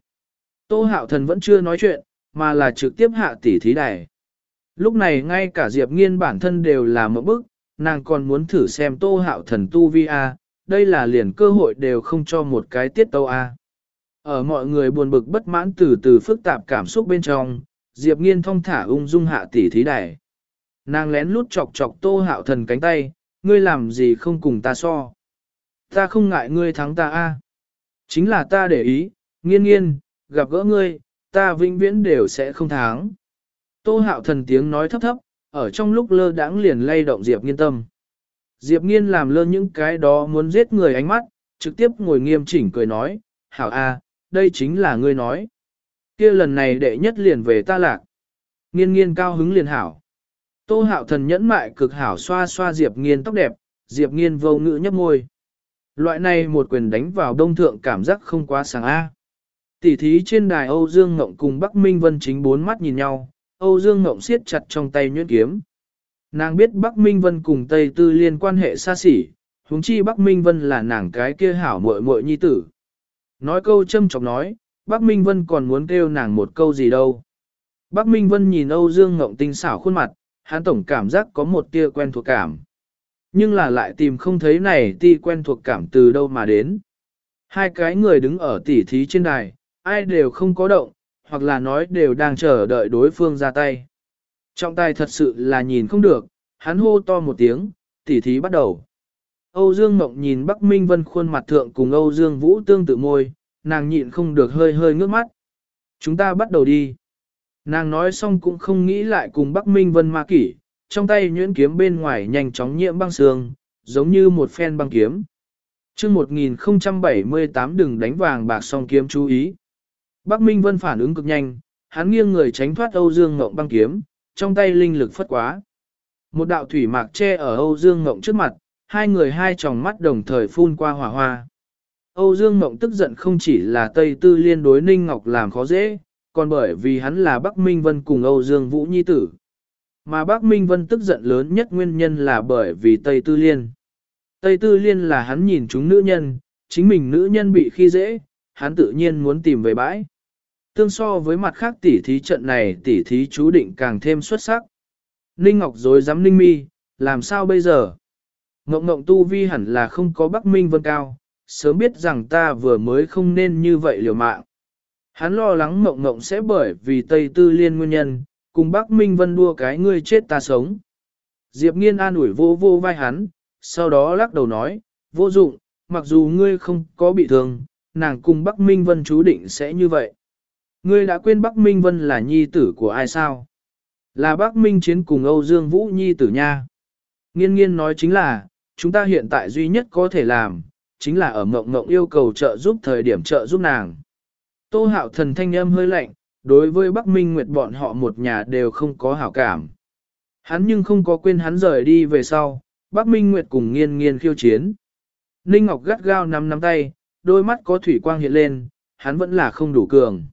Tô Hạo Thần vẫn chưa nói chuyện, mà là trực tiếp hạ tỷ thí đài. Lúc này ngay cả Diệp Nghiên bản thân đều là một bức, nàng còn muốn thử xem tô hạo thần tu vi A, đây là liền cơ hội đều không cho một cái tiết tâu A. Ở mọi người buồn bực bất mãn từ từ phức tạp cảm xúc bên trong, Diệp Nghiên thong thả ung dung hạ tỷ thí đài. Nàng lén lút chọc chọc tô hạo thần cánh tay, ngươi làm gì không cùng ta so. Ta không ngại ngươi thắng ta a. Chính là ta để ý, nghiên nghiên, gặp gỡ ngươi, ta vĩnh viễn đều sẽ không thắng. Tô hạo thần tiếng nói thấp thấp, ở trong lúc lơ đãng liền lay động Diệp nghiên tâm. Diệp nghiên làm lơ những cái đó muốn giết người ánh mắt, trực tiếp ngồi nghiêm chỉnh cười nói, hảo a, đây chính là ngươi nói. kia lần này đệ nhất liền về ta lạc. Nghiên nghiên cao hứng liền hảo. Tô hạo thần nhẫn mại cực hảo xoa xoa Diệp nghiên tóc đẹp, Diệp nghiên vô ngữ nhấp môi. Loại này một quyền đánh vào đông thượng cảm giác không quá sáng A. Tỷ thí trên đài Âu Dương Ngộng cùng Bắc Minh Vân chính bốn mắt nhìn nhau, Âu Dương Ngộng siết chặt trong tay nhuyễn kiếm. Nàng biết Bắc Minh Vân cùng Tây Tư liên quan hệ xa xỉ, huống chi Bắc Minh Vân là nàng cái kia hảo muội muội nhi tử. Nói câu châm chọc nói, Bắc Minh Vân còn muốn kêu nàng một câu gì đâu. Bắc Minh Vân nhìn Âu Dương Ngộng tinh xảo khuôn mặt, hắn tổng cảm giác có một tia quen thuộc cảm. Nhưng là lại tìm không thấy này ti quen thuộc cảm từ đâu mà đến. Hai cái người đứng ở tỉ thí trên đài, ai đều không có động, hoặc là nói đều đang chờ đợi đối phương ra tay. Trọng tài thật sự là nhìn không được, hắn hô to một tiếng, tỉ thí bắt đầu. Âu Dương Mộng nhìn Bắc Minh Vân khuôn mặt thượng cùng Âu Dương Vũ tương tự môi, nàng nhịn không được hơi hơi ngước mắt. Chúng ta bắt đầu đi. Nàng nói xong cũng không nghĩ lại cùng Bắc Minh Vân ma kỷ, trong tay nhuyễn kiếm bên ngoài nhanh chóng nhiễm băng sương, giống như một phen băng kiếm. chương 1078 đừng đánh vàng bạc song kiếm chú ý. Bắc Minh Vân phản ứng cực nhanh, hắn nghiêng người tránh thoát Âu Dương Ngộng băng kiếm, trong tay linh lực phất quá. Một đạo thủy mạc che ở Âu Dương Ngộng trước mặt, hai người hai tròng mắt đồng thời phun qua hỏa hoa. Âu Dương Mộng tức giận không chỉ là Tây Tư liên đối Ninh Ngọc làm khó dễ, còn bởi vì hắn là Bắc Minh Vân cùng Âu Dương Vũ Nhi tử. Mà Bắc Minh Vân tức giận lớn nhất nguyên nhân là bởi vì Tây Tư Liên. Tây Tư Liên là hắn nhìn chúng nữ nhân, chính mình nữ nhân bị khi dễ, hắn tự nhiên muốn tìm về bãi. Tương so với mặt khác tỉ thí trận này tỉ thí chú định càng thêm xuất sắc. Ninh Ngọc dối dám Ninh Mi, làm sao bây giờ? Ngộng ngộng tu vi hẳn là không có Bắc Minh Vân cao, sớm biết rằng ta vừa mới không nên như vậy liều mạng. Hắn lo lắng mộng mộng sẽ bởi vì Tây Tư Liên nguyên nhân, cùng Bắc Minh Vân đua cái ngươi chết ta sống. Diệp Nghiên an ủi vô vô vai hắn, sau đó lắc đầu nói, vô dụng, mặc dù ngươi không có bị thương, nàng cùng Bắc Minh Vân chú định sẽ như vậy. Ngươi đã quên Bắc Minh Vân là nhi tử của ai sao? Là Bắc Minh Chiến cùng Âu Dương Vũ nhi tử nha. Nghiên nghiên nói chính là, chúng ta hiện tại duy nhất có thể làm, chính là ở mộng mộng yêu cầu trợ giúp thời điểm trợ giúp nàng. Tô hạo thần thanh âm hơi lạnh, đối với Bắc Minh Nguyệt bọn họ một nhà đều không có hảo cảm. Hắn nhưng không có quên hắn rời đi về sau, Bắc Minh Nguyệt cùng nghiên nghiên khiêu chiến. Ninh Ngọc gắt gao nắm nắm tay, đôi mắt có thủy quang hiện lên, hắn vẫn là không đủ cường.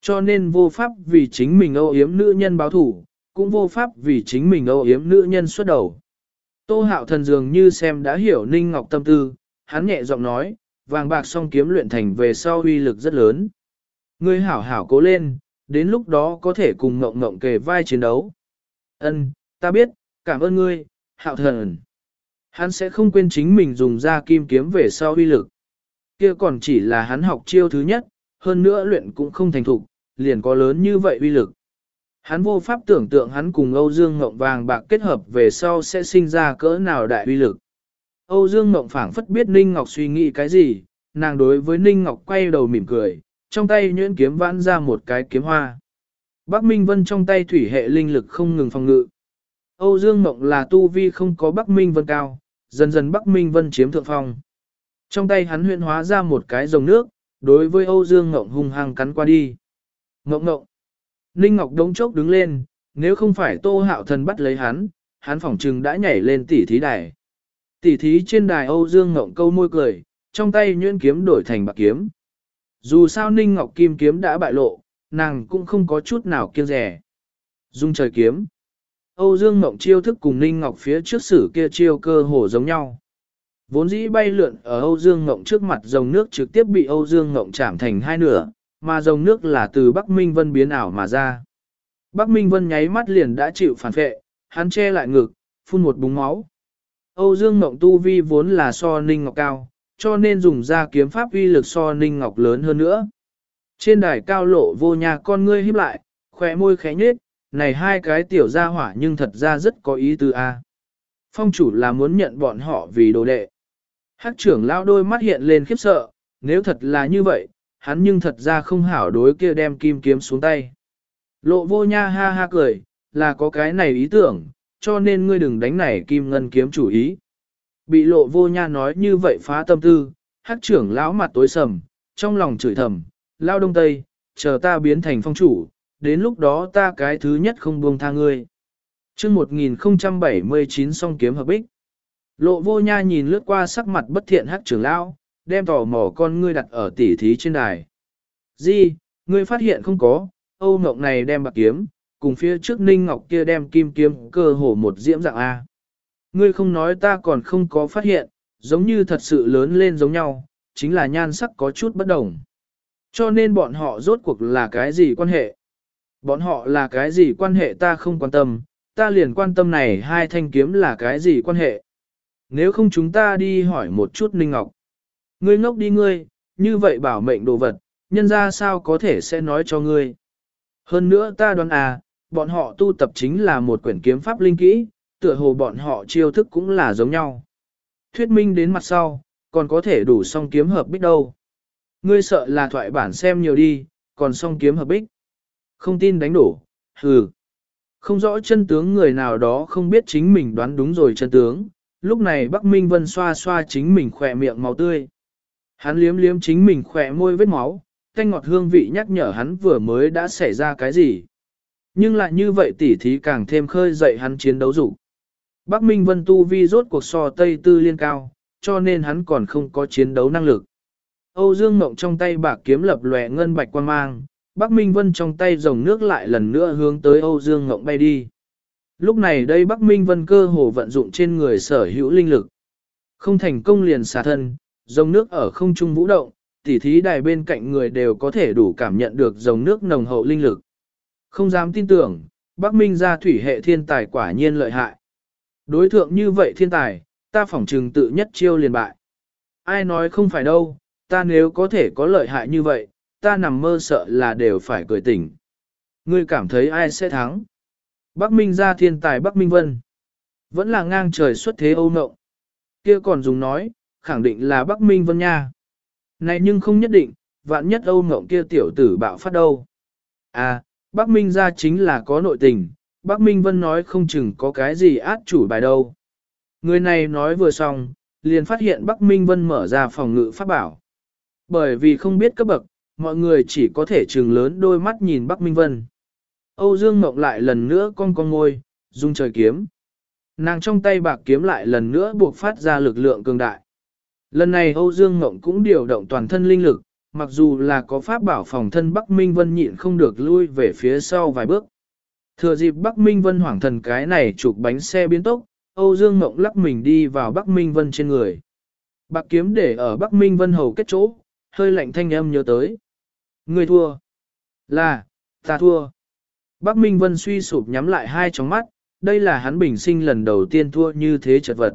Cho nên vô pháp vì chính mình âu yếm nữ nhân báo thủ, cũng vô pháp vì chính mình âu yếm nữ nhân xuất đầu. Tô hạo thần dường như xem đã hiểu Ninh Ngọc tâm tư, hắn nhẹ giọng nói, vàng bạc song kiếm luyện thành về sau uy lực rất lớn. Ngươi hảo hảo cố lên, đến lúc đó có thể cùng ngộng ngộng kề vai chiến đấu. Ân, ta biết, cảm ơn ngươi, hạo thần. Hắn sẽ không quên chính mình dùng ra kim kiếm về sau uy lực. Kia còn chỉ là hắn học chiêu thứ nhất, hơn nữa luyện cũng không thành thục, liền có lớn như vậy uy lực. Hắn vô pháp tưởng tượng hắn cùng Âu Dương Ngộng vàng bạc kết hợp về sau sẽ sinh ra cỡ nào đại uy lực. Âu Dương Ngộng phảng phất biết Ninh Ngọc suy nghĩ cái gì, nàng đối với Ninh Ngọc quay đầu mỉm cười, trong tay nhuyễn kiếm vãn ra một cái kiếm hoa. Bắc Minh Vân trong tay thủy hệ linh lực không ngừng phòng ngự. Âu Dương Mộng là tu vi không có Bắc Minh Vân cao, dần dần Bắc Minh Vân chiếm thượng phong. Trong tay hắn huyễn hóa ra một cái dòng nước, đối với Âu Dương Mộng hung hăng cắn qua đi. Mộng Mộng. Ninh Ngọc đống chốc đứng lên, nếu không phải Tô Hạo Thần bắt lấy hắn, hắn phỏng trừng đã nhảy lên tỉ thí đài. Tỉ thí trên đài Âu Dương Ngộng câu môi cười, trong tay nhuyễn kiếm đổi thành bạc kiếm. Dù sao Ninh Ngọc Kim kiếm đã bại lộ, nàng cũng không có chút nào kiêng rẻ. Dung trời kiếm. Âu Dương Ngộng chiêu thức cùng Ninh Ngọc phía trước sử kia chiêu cơ hồ giống nhau. Vốn dĩ bay lượn ở Âu Dương Ngộng trước mặt dòng nước trực tiếp bị Âu Dương Ngộng chạm thành hai nửa, mà dòng nước là từ Bắc Minh Vân biến ảo mà ra. Bắc Minh Vân nháy mắt liền đã chịu phản vệ, hắn che lại ngực, phun một búng máu. Âu Dương Mộng tu vi vốn là so Ninh Ngọc cao, cho nên dùng ra kiếm pháp uy lực so Ninh Ngọc lớn hơn nữa. Trên đài cao lộ vô nhà con ngươi híp lại, khỏe môi khẽ nhếch, này hai cái tiểu gia hỏa nhưng thật ra rất có ý tư a. Phong chủ là muốn nhận bọn họ vì đồ đệ. Hắc trưởng lão đôi mắt hiện lên khiếp sợ, nếu thật là như vậy, hắn nhưng thật ra không hảo đối kia đem kim kiếm xuống tay. Lộ vô nha ha ha cười, là có cái này ý tưởng, cho nên ngươi đừng đánh này kim ngân kiếm chủ ý. Bị lộ vô nha nói như vậy phá tâm tư, hắc trưởng lão mặt tối sầm, trong lòng chửi thầm, lao đông tây, chờ ta biến thành phong chủ, đến lúc đó ta cái thứ nhất không buông tha ngươi. chương 1079 song kiếm hợp bích. Lộ vô nha nhìn lướt qua sắc mặt bất thiện hắc trưởng lão, đem tò mò con ngươi đặt ở tỉ thí trên đài. Di, ngươi phát hiện không có, Âu Ngọc này đem bạc kiếm, cùng phía trước Ninh Ngọc kia đem kim kiếm cơ hồ một diễm dạng A. Ngươi không nói ta còn không có phát hiện, giống như thật sự lớn lên giống nhau, chính là nhan sắc có chút bất đồng. Cho nên bọn họ rốt cuộc là cái gì quan hệ? Bọn họ là cái gì quan hệ ta không quan tâm, ta liền quan tâm này hai thanh kiếm là cái gì quan hệ. Nếu không chúng ta đi hỏi một chút Ninh Ngọc. Ngươi ngốc đi ngươi, như vậy bảo mệnh đồ vật, nhân ra sao có thể sẽ nói cho ngươi. Hơn nữa ta đoán à, bọn họ tu tập chính là một quyển kiếm pháp linh kỹ, tựa hồ bọn họ chiêu thức cũng là giống nhau. Thuyết minh đến mặt sau, còn có thể đủ song kiếm hợp bích đâu. Ngươi sợ là thoại bản xem nhiều đi, còn song kiếm hợp bích. Không tin đánh đổ, hừ. Không rõ chân tướng người nào đó không biết chính mình đoán đúng rồi chân tướng. Lúc này Bắc Minh Vân xoa xoa chính mình khỏe miệng màu tươi. Hắn liếm liếm chính mình khỏe môi vết máu, canh ngọt hương vị nhắc nhở hắn vừa mới đã xảy ra cái gì. Nhưng lại như vậy tỉ thí càng thêm khơi dậy hắn chiến đấu dục. Bắc Minh Vân tu vi rốt cuộc so Tây Tư liên cao, cho nên hắn còn không có chiến đấu năng lực. Âu Dương Ngộng trong tay bạc kiếm lập lòe ngân bạch quan mang, Bắc Minh Vân trong tay dòng nước lại lần nữa hướng tới Âu Dương Ngộng bay đi. Lúc này đây Bắc Minh Vân cơ hồ vận dụng trên người sở hữu linh lực. Không thành công liền xả thân, dòng nước ở không trung vũ động, tỉ thí đài bên cạnh người đều có thể đủ cảm nhận được dòng nước nồng hậu linh lực. Không dám tin tưởng, Bắc Minh gia thủy hệ thiên tài quả nhiên lợi hại. Đối thượng như vậy thiên tài, ta phỏng trừng tự nhất chiêu liền bại. Ai nói không phải đâu, ta nếu có thể có lợi hại như vậy, ta nằm mơ sợ là đều phải cười tỉnh. Ngươi cảm thấy ai sẽ thắng? Bắc Minh gia thiên tài Bắc Minh Vân. Vẫn là ngang trời xuất thế Âu Nộng. Kia còn dùng nói, khẳng định là Bắc Minh Vân nha. Này nhưng không nhất định, vạn nhất Âu Ngộng kia tiểu tử bạo phát đâu. À, Bắc Minh ra chính là có nội tình, Bắc Minh Vân nói không chừng có cái gì át chủ bài đâu. Người này nói vừa xong, liền phát hiện Bắc Minh Vân mở ra phòng ngự pháp bảo. Bởi vì không biết cấp bậc, mọi người chỉ có thể trừng lớn đôi mắt nhìn Bắc Minh Vân. Âu Dương Mộng lại lần nữa con con ngôi, dung trời kiếm. Nàng trong tay bạc kiếm lại lần nữa buộc phát ra lực lượng cường đại. Lần này Âu Dương Ngộng cũng điều động toàn thân linh lực, mặc dù là có pháp bảo phòng thân Bắc Minh Vân nhịn không được lui về phía sau vài bước. Thừa dịp Bắc Minh Vân hoảng thần cái này chụp bánh xe biến tốc, Âu Dương Ngộng lắc mình đi vào Bắc Minh Vân trên người. Bạc kiếm để ở Bắc Minh Vân hầu kết chỗ, hơi lạnh thanh âm nhớ tới. Người thua. Là, ta thua. Bắc Minh Vân suy sụp nhắm lại hai tròng mắt, đây là hắn bình sinh lần đầu tiên thua như thế chật vật.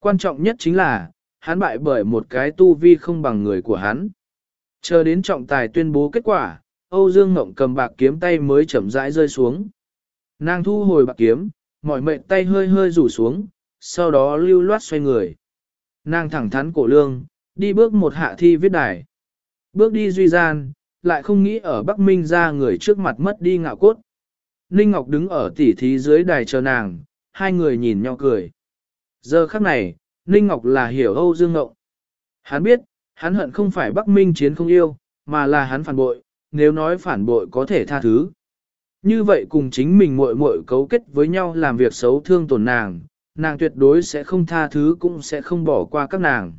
Quan trọng nhất chính là, hắn bại bởi một cái tu vi không bằng người của hắn. Chờ đến trọng tài tuyên bố kết quả, Âu Dương Ngộng cầm bạc kiếm tay mới chậm rãi rơi xuống. Nàng thu hồi bạc kiếm, mỏi mệt tay hơi hơi rủ xuống, sau đó lưu loát xoay người. Nàng thẳng thắn cổ lương, đi bước một hạ thi viết đài. Bước đi duy gian, lại không nghĩ ở Bắc Minh ra người trước mặt mất đi ngạo cốt. Ninh Ngọc đứng ở tỉ thí dưới đài chờ nàng, hai người nhìn nhau cười. Giờ khắc này, Ninh Ngọc là hiểu Âu Dương Ngộng. Hắn biết, hắn hận không phải Bắc Minh chiến không yêu, mà là hắn phản bội, nếu nói phản bội có thể tha thứ. Như vậy cùng chính mình muội muội cấu kết với nhau làm việc xấu thương tổn nàng, nàng tuyệt đối sẽ không tha thứ cũng sẽ không bỏ qua các nàng.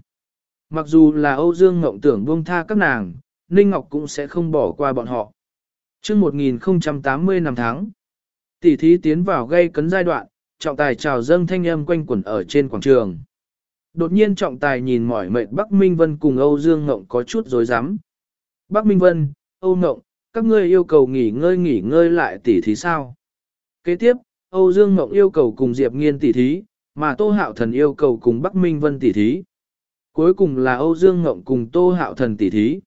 Mặc dù là Âu Dương Ngộng tưởng buông tha các nàng, Ninh Ngọc cũng sẽ không bỏ qua bọn họ. Trước 1080 năm tháng, tỷ thí tiến vào gây cấn giai đoạn, trọng tài chào dâng thanh âm quanh quẩn ở trên quảng trường. Đột nhiên trọng tài nhìn mỏi mệt Bắc Minh Vân cùng Âu Dương Ngộng có chút rối rắm Bắc Minh Vân, Âu Ngộng, các ngươi yêu cầu nghỉ ngơi nghỉ ngơi lại tỉ thí sao? Kế tiếp, Âu Dương Ngộng yêu cầu cùng Diệp Nghiên tỉ thí, mà Tô Hạo Thần yêu cầu cùng Bắc Minh Vân tỉ thí. Cuối cùng là Âu Dương Ngộng cùng Tô Hạo Thần tỉ thí.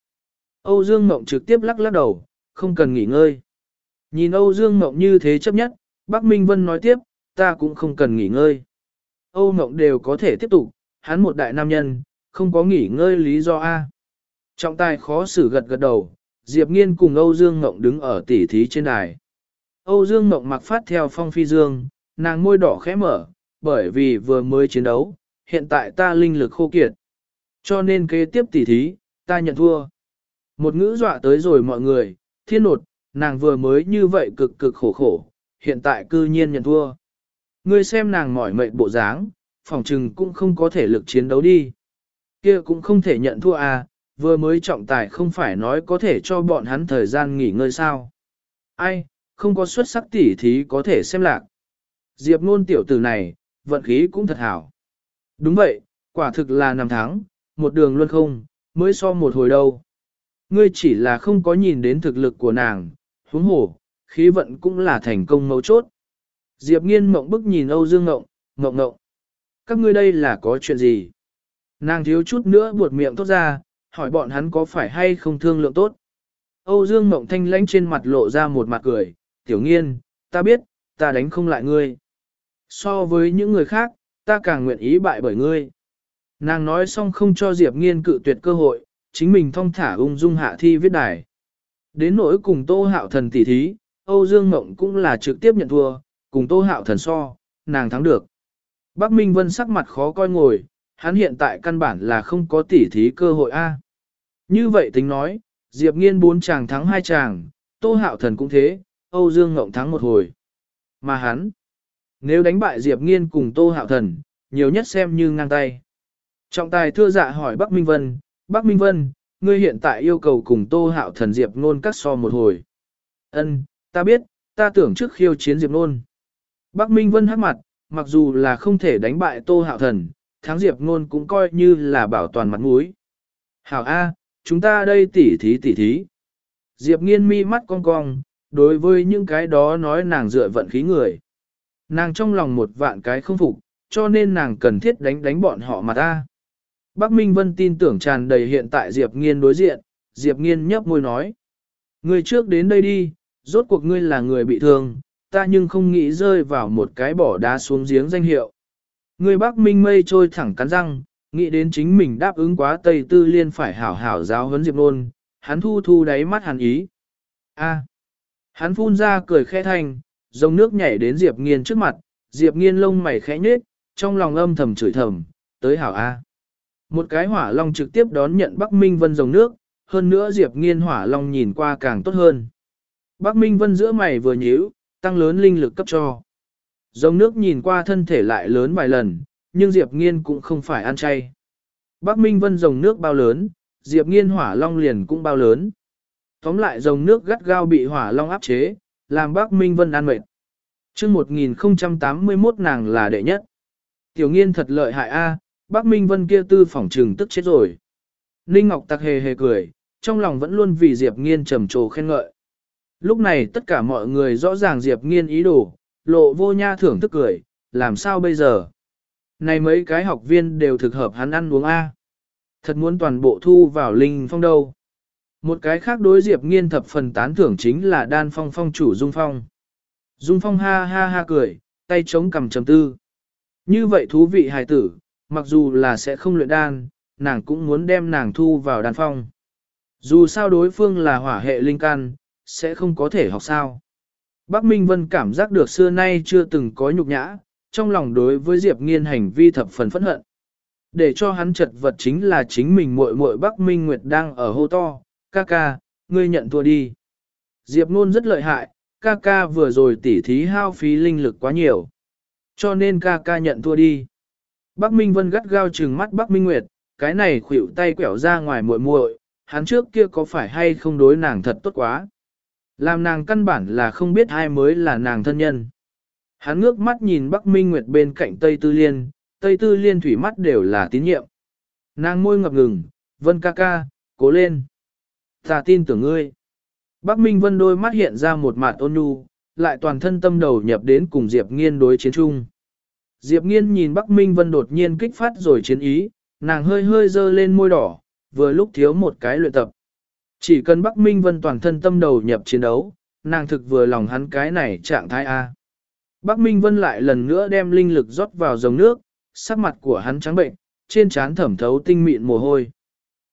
Âu Dương Ngộng trực tiếp lắc lắc đầu, không cần nghỉ ngơi. Nhìn Âu Dương Ngộng như thế chấp nhất, Bắc Minh Vân nói tiếp, ta cũng không cần nghỉ ngơi. Âu Ngộng đều có thể tiếp tục, hắn một đại nam nhân, không có nghỉ ngơi lý do A. Trọng tài khó xử gật gật đầu, Diệp Nghiên cùng Âu Dương ngọng đứng ở tỉ thí trên đài. Âu Dương ngọng mặc phát theo phong phi dương, nàng môi đỏ khẽ mở, bởi vì vừa mới chiến đấu, hiện tại ta linh lực khô kiệt. Cho nên kế tiếp tỉ thí, ta nhận thua. Một ngữ dọa tới rồi mọi người, thiên nột, nàng vừa mới như vậy cực cực khổ khổ, hiện tại cư nhiên nhận thua. Ngươi xem nàng mỏi mệt bộ dáng, phòng trừng cũng không có thể lực chiến đấu đi. Kia cũng không thể nhận thua à, vừa mới trọng tài không phải nói có thể cho bọn hắn thời gian nghỉ ngơi sao. Ai, không có xuất sắc tỉ thí có thể xem lạc. Diệp ngôn tiểu tử này, vận khí cũng thật hảo. Đúng vậy, quả thực là năm tháng, một đường luôn không, mới so một hồi đâu. Ngươi chỉ là không có nhìn đến thực lực của nàng, huống Hổ, khí vận cũng là thành công mấu chốt. Diệp nghiên mộng bức nhìn Âu Dương Ngộng, Ngộng Ngộng. Các ngươi đây là có chuyện gì? Nàng thiếu chút nữa buột miệng tốt ra, hỏi bọn hắn có phải hay không thương lượng tốt. Âu Dương Mộng thanh lãnh trên mặt lộ ra một mặt cười, tiểu nghiên, ta biết, ta đánh không lại ngươi. So với những người khác, ta càng nguyện ý bại bởi ngươi. Nàng nói xong không cho Diệp nghiên cự tuyệt cơ hội, chính mình thong thả ung dung hạ thi viết đài. Đến nỗi cùng Tô Hạo Thần tỉ thí, Âu Dương Mộng cũng là trực tiếp nhận thua, cùng Tô Hạo Thần so, nàng thắng được. Bắc Minh Vân sắc mặt khó coi ngồi, hắn hiện tại căn bản là không có tỉ thí cơ hội A. Như vậy tính nói, Diệp Nghiên bốn chàng thắng hai chàng, Tô Hạo Thần cũng thế, Âu Dương Ngộng thắng một hồi. Mà hắn, nếu đánh bại Diệp Nghiên cùng Tô Hạo Thần, nhiều nhất xem như ngang tay. Trọng tài thưa dạ hỏi Bắc Minh Vân, Bắc Minh Vân, ngươi hiện tại yêu cầu cùng Tô Hạo Thần Diệp Nôn cắt so một hồi. Ân, ta biết, ta tưởng trước khiêu chiến Diệp Nôn. Bắc Minh Vân hát mặt, mặc dù là không thể đánh bại Tô Hạo Thần, thắng Diệp Nôn cũng coi như là bảo toàn mặt mũi. Hảo A, chúng ta đây tỉ thí tỉ thí. Diệp nghiên mi mắt cong cong, đối với những cái đó nói nàng dựa vận khí người. Nàng trong lòng một vạn cái không phục, cho nên nàng cần thiết đánh đánh bọn họ mà ta. Bắc Minh Vân tin tưởng tràn đầy hiện tại Diệp Nghiên đối diện, Diệp Nghiên nhấp môi nói. Ngươi trước đến đây đi, rốt cuộc ngươi là người bị thương, ta nhưng không nghĩ rơi vào một cái bỏ đá xuống giếng danh hiệu. người Bắc Minh mây trôi thẳng cắn răng, nghĩ đến chính mình đáp ứng quá Tây Tư Liên phải hảo hảo giáo huấn Diệp Nôn, hắn thu thu đáy mắt hắn ý. A. Hắn phun ra cười khẽ thanh, dòng nước nhảy đến Diệp Nghiên trước mặt, Diệp Nghiên lông mày khẽ nhếch, trong lòng âm thầm chửi thầm, tới hảo A. Một cái hỏa long trực tiếp đón nhận Bắc Minh Vân dòng nước, hơn nữa Diệp Nghiên hỏa long nhìn qua càng tốt hơn. Bắc Minh Vân giữa mày vừa nhíu, tăng lớn linh lực cấp cho. Dòng nước nhìn qua thân thể lại lớn vài lần, nhưng Diệp Nghiên cũng không phải ăn chay. Bắc Minh Vân dòng nước bao lớn, Diệp Nghiên hỏa long liền cũng bao lớn. Tóm lại dòng nước gắt gao bị hỏa long áp chế, làm Bắc Minh Vân ăn mệt. Trước 1081 nàng là đệ nhất. Tiểu Nghiên thật lợi hại a, Bắc Minh Vân kia tư phỏng trừng tức chết rồi. Ninh Ngọc tặc hề hề cười, trong lòng vẫn luôn vì Diệp Nghiên trầm trồ khen ngợi. Lúc này tất cả mọi người rõ ràng Diệp Nghiên ý đồ, lộ vô nha thưởng thức cười, làm sao bây giờ? Này mấy cái học viên đều thực hợp hắn ăn uống A. Thật muốn toàn bộ thu vào linh phong đâu. Một cái khác đối Diệp Nghiên thập phần tán thưởng chính là đan phong phong chủ Dung Phong. Dung Phong ha ha ha cười, tay chống cầm trầm tư. Như vậy thú vị hài tử, mặc dù là sẽ không luyện đan, nàng cũng muốn đem nàng thu vào đan phong. Dù sao đối phương là hỏa hệ linh căn, sẽ không có thể học sao. Bác Minh Vân cảm giác được xưa nay chưa từng có nhục nhã, trong lòng đối với Diệp Nghiên hành vi thập phần phẫn hận. Để cho hắn chật vật chính là chính mình muội muội Bắc Minh Nguyệt đang ở hô to, ca ca, ngươi nhận thua đi. Diệp Nôn rất lợi hại, ca ca vừa rồi tỉ thí hao phí linh lực quá nhiều. Cho nên ca ca nhận thua đi. Bắc Minh Vân gắt gao trừng mắt Bắc Minh Nguyệt, cái này khuỷu tay quẹo ra ngoài muội muội, hắn trước kia có phải hay không đối nàng thật tốt quá. Làm nàng căn bản là không biết ai mới là nàng thân nhân. Hắn ngước mắt nhìn Bắc Minh Nguyệt bên cạnh Tây Tư Liên, Tây Tư Liên thủy mắt đều là tín nhiệm. Nàng môi ngập ngừng, Vân ca ca, cố lên. Ta tin tưởng ngươi. Bắc Minh Vân đôi mắt hiện ra một mặt ôn nhu, lại toàn thân tâm đầu nhập đến cùng Diệp Nghiên đối chiến chung. Diệp Nghiên nhìn Bắc Minh Vân đột nhiên kích phát rồi chiến ý, nàng hơi hơi dơ lên môi đỏ, vừa lúc thiếu một cái luyện tập. Chỉ cần Bắc Minh Vân toàn thân tâm đầu nhập chiến đấu, nàng thực vừa lòng hắn cái này trạng thái A. Bắc Minh Vân lại lần nữa đem linh lực rót vào dòng nước, sắc mặt của hắn trắng bệnh, trên trán thẩm thấu tinh mịn mồ hôi.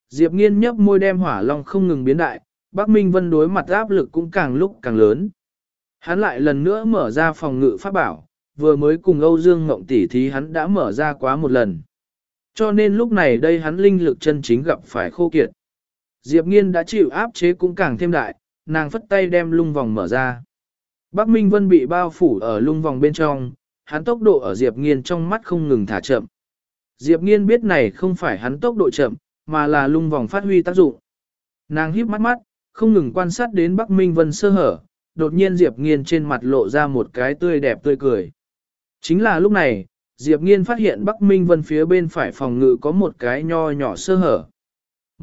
Diệp nghiên nhấp môi đem hỏa long không ngừng biến đại, Bắc Minh Vân đối mặt áp lực cũng càng lúc càng lớn. Hắn lại lần nữa mở ra phòng ngự pháp bảo, vừa mới cùng Âu Dương Ngộng tỷ thí hắn đã mở ra quá một lần. Cho nên lúc này đây hắn linh lực chân chính gặp phải khô kiệt. Diệp Nghiên đã chịu áp chế cũng càng thêm đại, nàng phất tay đem lung vòng mở ra. Bắc Minh Vân bị bao phủ ở lung vòng bên trong, hắn tốc độ ở Diệp Nghiên trong mắt không ngừng thả chậm. Diệp Nghiên biết này không phải hắn tốc độ chậm, mà là lung vòng phát huy tác dụng. Nàng híp mắt mắt, không ngừng quan sát đến Bắc Minh Vân sơ hở, đột nhiên Diệp Nghiên trên mặt lộ ra một cái tươi đẹp tươi cười. Chính là lúc này, Diệp Nghiên phát hiện Bắc Minh Vân phía bên phải phòng ngự có một cái nho nhỏ sơ hở.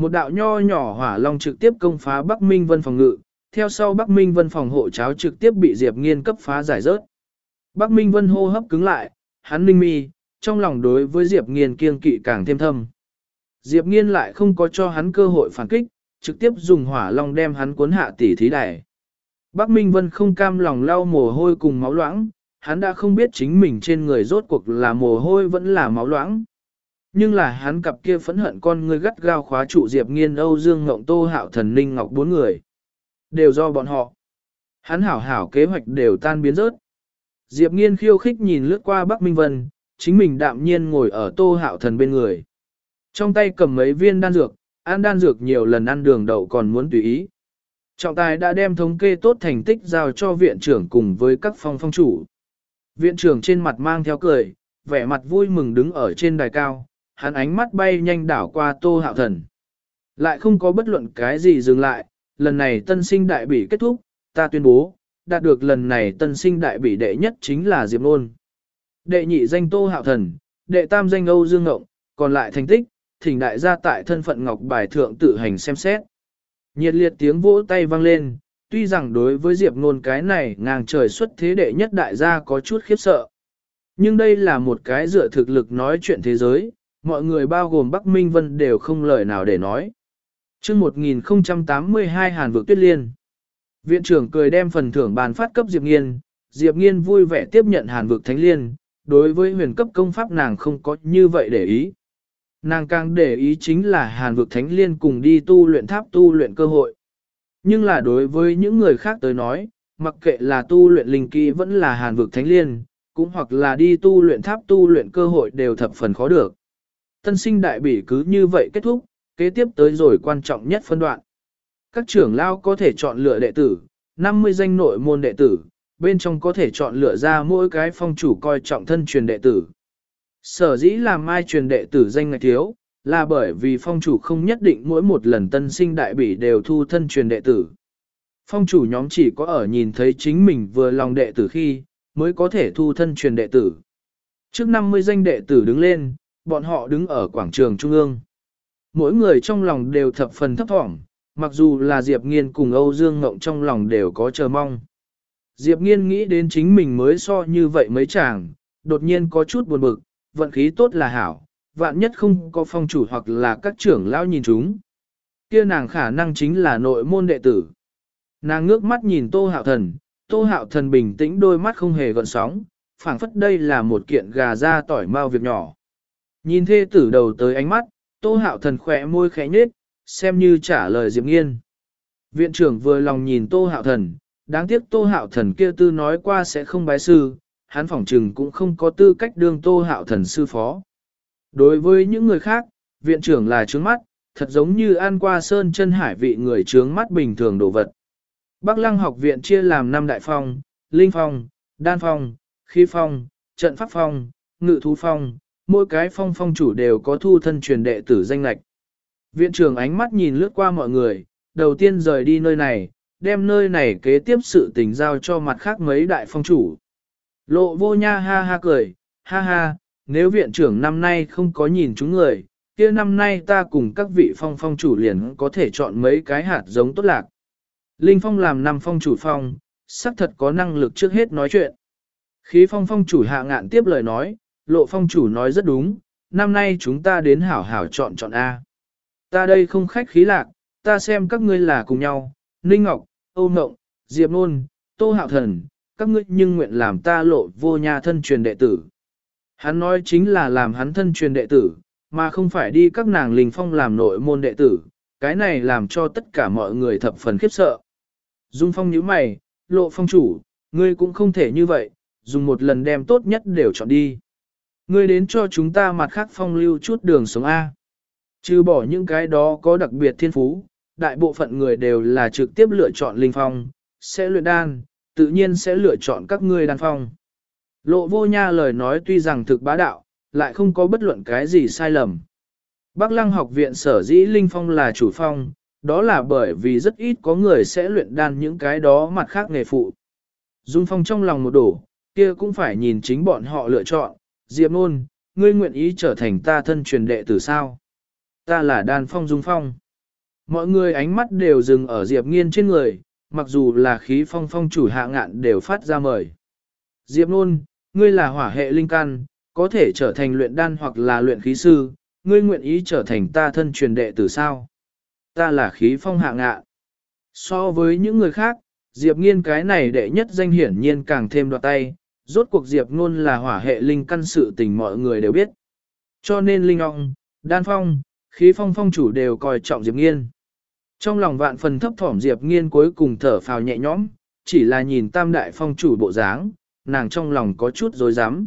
Một đạo nho nhỏ hỏa long trực tiếp công phá Bắc Minh Vân phòng ngự, theo sau Bắc Minh Vân phòng hộ cháo trực tiếp bị Diệp Nghiên cấp phá giải rớt. Bắc Minh Vân hô hấp cứng lại, hắn ninh mi, trong lòng đối với Diệp Nghiên kiêng kỵ càng thêm thâm. Diệp Nghiên lại không có cho hắn cơ hội phản kích, trực tiếp dùng hỏa long đem hắn cuốn hạ tỷ thí đài. Bắc Minh Vân không cam lòng lau mồ hôi cùng máu loãng, hắn đã không biết chính mình trên người rốt cuộc là mồ hôi vẫn là máu loãng. Nhưng là hắn cặp kia phẫn hận con người gắt gao khóa trụ Diệp Nghiên Âu Dương Ngộng Tô Hạo Thần Ninh Ngọc bốn người. Đều do bọn họ. Hắn hảo hảo kế hoạch đều tan biến rớt. Diệp Nghiên khiêu khích nhìn lướt qua Bắc Minh Vân, chính mình đạm nhiên ngồi ở Tô Hạo Thần bên người. Trong tay cầm mấy viên đan dược, ăn đan dược nhiều lần ăn đường đậu còn muốn tùy ý. Trọng tài đã đem thống kê tốt thành tích giao cho viện trưởng cùng với các phong phong chủ. Viện trưởng trên mặt mang theo cười, vẻ mặt vui mừng đứng ở trên đài cao, hắn ánh mắt bay nhanh đảo qua tô hạo thần. Lại không có bất luận cái gì dừng lại, lần này tân sinh đại bỉ kết thúc, ta tuyên bố, đạt được lần này tân sinh đại bỉ đệ nhất chính là Diệp Nôn. Đệ nhị danh tô hạo thần, đệ tam danh Âu Dương Ngộng, còn lại thành tích, thỉnh đại gia tại thân phận ngọc bài thượng tự hành xem xét. Nhiệt liệt tiếng vỗ tay vang lên, tuy rằng đối với Diệp Nôn cái này ngang trời xuất thế đệ nhất đại gia có chút khiếp sợ. Nhưng đây là một cái dựa thực lực nói chuyện thế giới, mọi người bao gồm Bắc Minh Vân đều không lời nào để nói. chương 1082 Hàn vực tuyết liên. Viện trưởng cười đem phần thưởng bàn phát cấp Diệp Nghiên, Diệp Nghiên vui vẻ tiếp nhận Hàn vực thánh liên, đối với huyền cấp công pháp nàng không có như vậy để ý. Nàng càng để ý chính là hàn vực thánh liên cùng đi tu luyện tháp tu luyện cơ hội. Nhưng là đối với những người khác tới nói, mặc kệ là tu luyện linh kỹ vẫn là hàn vực thánh liên, cũng hoặc là đi tu luyện tháp tu luyện cơ hội đều thập phần khó được. Tân sinh đại bỉ cứ như vậy kết thúc, kế tiếp tới rồi quan trọng nhất phân đoạn. Các trưởng lao có thể chọn lựa đệ tử, 50 danh nội môn đệ tử, bên trong có thể chọn lựa ra mỗi cái phong chủ coi trọng thân truyền đệ tử. Sở dĩ làm mai truyền đệ tử danh ngạch thiếu, là bởi vì phong chủ không nhất định mỗi một lần tân sinh đại bỉ đều thu thân truyền đệ tử. Phong chủ nhóm chỉ có ở nhìn thấy chính mình vừa lòng đệ tử khi, mới có thể thu thân truyền đệ tử. Trước 50 danh đệ tử đứng lên, bọn họ đứng ở quảng trường trung ương. Mỗi người trong lòng đều thập phần thấp thỏm, mặc dù là Diệp Nghiên cùng Âu Dương Ngộng trong lòng đều có chờ mong. Diệp Nghiên nghĩ đến chính mình mới so như vậy mấy chàng, đột nhiên có chút buồn bực, vận khí tốt là hảo, vạn nhất không có phong chủ hoặc là các trưởng lão nhìn chúng. Kia nàng khả năng chính là nội môn đệ tử. Nàng ngước mắt nhìn Tô Hạo Thần, Tô Hạo Thần bình tĩnh đôi mắt không hề gợn sóng, phảng phất đây là một kiện gà ra tỏi mau việc nhỏ. Nhìn thê tử đầu tới ánh mắt, Tô Hạo Thần khỏe môi khẽ nhết, xem như trả lời Diệp Nghiên. Viện trưởng vừa lòng nhìn Tô Hạo Thần, đáng tiếc Tô Hạo Thần kia tư nói qua sẽ không bái sư, hắn phỏng trừng cũng không có tư cách đương tô hạo thần sư phó. Đối với những người khác, viện trưởng là trướng mắt, thật giống như ăn qua sơn chân hải vị người trướng mắt bình thường đồ vật. Bắc lăng học viện chia làm năm đại phong, linh phong, đan phong, khí phong, trận pháp phong, ngự thú phong, mỗi cái phong phong chủ đều có thu thân truyền đệ tử danh lạch. Viện trưởng ánh mắt nhìn lướt qua mọi người, đầu tiên rời đi nơi này, đem nơi này kế tiếp sự tình giao cho mặt khác mấy đại phong chủ. Lộ vô nha ha ha cười, ha ha, nếu viện trưởng năm nay không có nhìn chúng người, kia năm nay ta cùng các vị phong phong chủ liền có thể chọn mấy cái hạt giống tốt lạc. Linh phong làm năm phong chủ phong, xác thật có năng lực trước hết nói chuyện. Khí phong phong chủ hạ ngạn tiếp lời nói, lộ phong chủ nói rất đúng, năm nay chúng ta đến hảo hảo chọn chọn A. Ta đây không khách khí lạc, ta xem các ngươi là cùng nhau, Ninh Ngọc, Âu Ngộng, Diệp Nôn, Tô Hạo Thần, các ngươi nhưng nguyện làm ta lộ vô nhà thân truyền đệ tử. Hắn nói chính là làm hắn thân truyền đệ tử, mà không phải đi các nàng linh phong làm nội môn đệ tử, cái này làm cho tất cả mọi người thập phần khiếp sợ. Dung phong nhíu mày, lộ phong chủ, ngươi cũng không thể như vậy, dùng một lần đem tốt nhất đều chọn đi. Ngươi đến cho chúng ta mặt khác phong lưu chút đường sống A. Trừ bỏ những cái đó có đặc biệt thiên phú, đại bộ phận người đều là trực tiếp lựa chọn linh phong, sẽ luyện đan, tự nhiên sẽ lựa chọn các ngươi đan phong. Lộ vô nha lời nói tuy rằng thực bá đạo, lại không có bất luận cái gì sai lầm. Bắc lăng học viện sở dĩ linh phong là chủ phong, đó là bởi vì rất ít có người sẽ luyện đan những cái đó mặt khác nghề phụ. Dung phong trong lòng một đổ, kia cũng phải nhìn chính bọn họ lựa chọn, Diệp Nôn, ngươi nguyện ý trở thành ta thân truyền đệ tử sao? Ta là đan phong dung phong. Mọi người ánh mắt đều dừng ở Diệp Nghiên trên người, mặc dù là khí phong phong chủ hạ ngạn đều phát ra mời. Diệp Nôn, ngươi là hỏa hệ linh căn, có thể trở thành luyện đan hoặc là luyện khí sư, ngươi nguyện ý trở thành ta thân truyền đệ tử sao? Ta là khí phong hạ ngạn. So với những người khác, Diệp Nghiên cái này đệ nhất danh hiển nhiên càng thêm đoạt tay, rốt cuộc Diệp Ngôn là hỏa hệ linh căn sự tình mọi người đều biết. Cho nên Linh Ong, Đan Phong, khí phong phong chủ đều coi trọng Diệp Nghiên. Trong lòng vạn phần thấp thỏm Diệp Nghiên cuối cùng thở phào nhẹ nhõm, chỉ là nhìn tam đại phong chủ bộ dáng, nàng trong lòng có chút dối rắm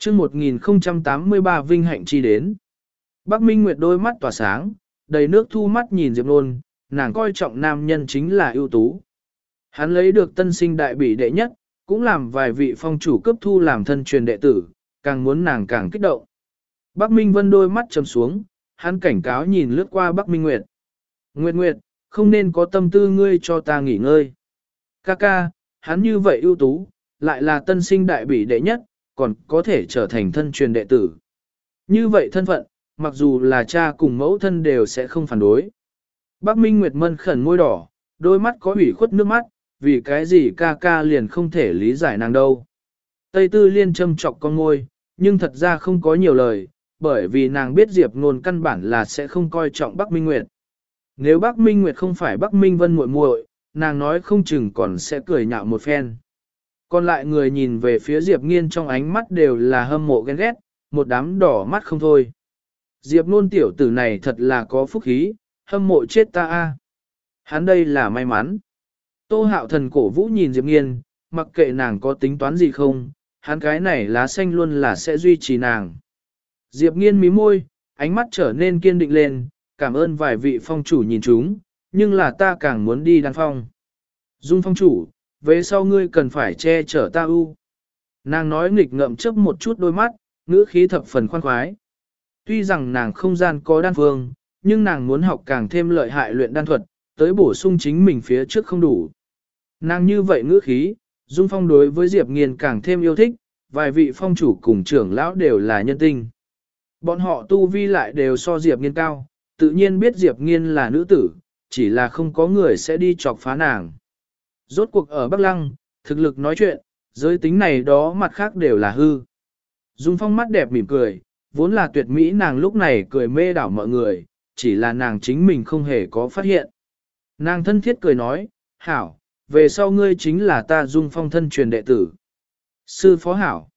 chương 1083 vinh hạnh chi đến. Bắc Minh Nguyệt đôi mắt tỏa sáng, đầy nước thu mắt nhìn Diệp Nôn, nàng coi trọng nam nhân chính là ưu tú. Hắn lấy được tân sinh đại bỉ đệ nhất, cũng làm vài vị phong chủ cấp thu làm thân truyền đệ tử, càng muốn nàng càng kích động. Bắc Minh Vân đôi mắt trầm xuống, hắn cảnh cáo nhìn lướt qua Bắc Minh Nguyệt. Nguyệt Nguyệt, không nên có tâm tư ngươi cho ta nghỉ ngơi. Ca ca, hắn như vậy ưu tú, lại là tân sinh đại bỉ đệ nhất, còn có thể trở thành thân truyền đệ tử. Như vậy thân phận, mặc dù là cha cùng mẫu thân đều sẽ không phản đối. Bác Minh Nguyệt Mân khẩn môi đỏ, đôi mắt có ủy khuất nước mắt, vì cái gì ca ca liền không thể lý giải nàng đâu. Tây Tư Liên châm chọc con ngôi, nhưng thật ra không có nhiều lời, bởi vì nàng biết Diệp Nôn căn bản là sẽ không coi trọng Bắc Minh Nguyệt. Nếu Bắc Minh Nguyệt không phải Bắc Minh Vân muội muội, nàng nói không chừng còn sẽ cười nhạo một phen. Còn lại người nhìn về phía Diệp Nghiên trong ánh mắt đều là hâm mộ ghen ghét, một đám đỏ mắt không thôi. Diệp nôn tiểu tử này thật là có phúc khí, hâm mộ chết ta a. Hắn đây là may mắn. Tô hạo thần cổ vũ nhìn Diệp Nghiên, mặc kệ nàng có tính toán gì không, hắn cái này lá xanh luôn là sẽ duy trì nàng. Diệp Nghiên mí môi, ánh mắt trở nên kiên định lên, cảm ơn vài vị phong chủ nhìn chúng, nhưng là ta càng muốn đi đan phong. Dung phong chủ, về sau ngươi cần phải che chở ta u. Nàng nói nghịch ngậm chấp một chút đôi mắt, ngữ khí thập phần khoan khoái. Tuy rằng nàng không gian có đan phương, nhưng nàng muốn học càng thêm lợi hại luyện đan thuật, tới bổ sung chính mình phía trước không đủ. Nàng như vậy ngữ khí, Dung Phong đối với Diệp Nghiên càng thêm yêu thích, vài vị phong chủ cùng trưởng lão đều là nhân tinh. Bọn họ tu vi lại đều so Diệp Nghiên cao, tự nhiên biết Diệp Nghiên là nữ tử, chỉ là không có người sẽ đi chọc phá nàng. Rốt cuộc ở Bắc Lăng, thực lực nói chuyện, giới tính này đó mặt khác đều là hư. Dung phong mắt đẹp mỉm cười, vốn là tuyệt mỹ nàng lúc này cười mê đảo mọi người, chỉ là nàng chính mình không hề có phát hiện. Nàng thân thiết cười nói, hảo, về sau ngươi chính là ta Dung phong thân truyền đệ tử. Sư phó hảo.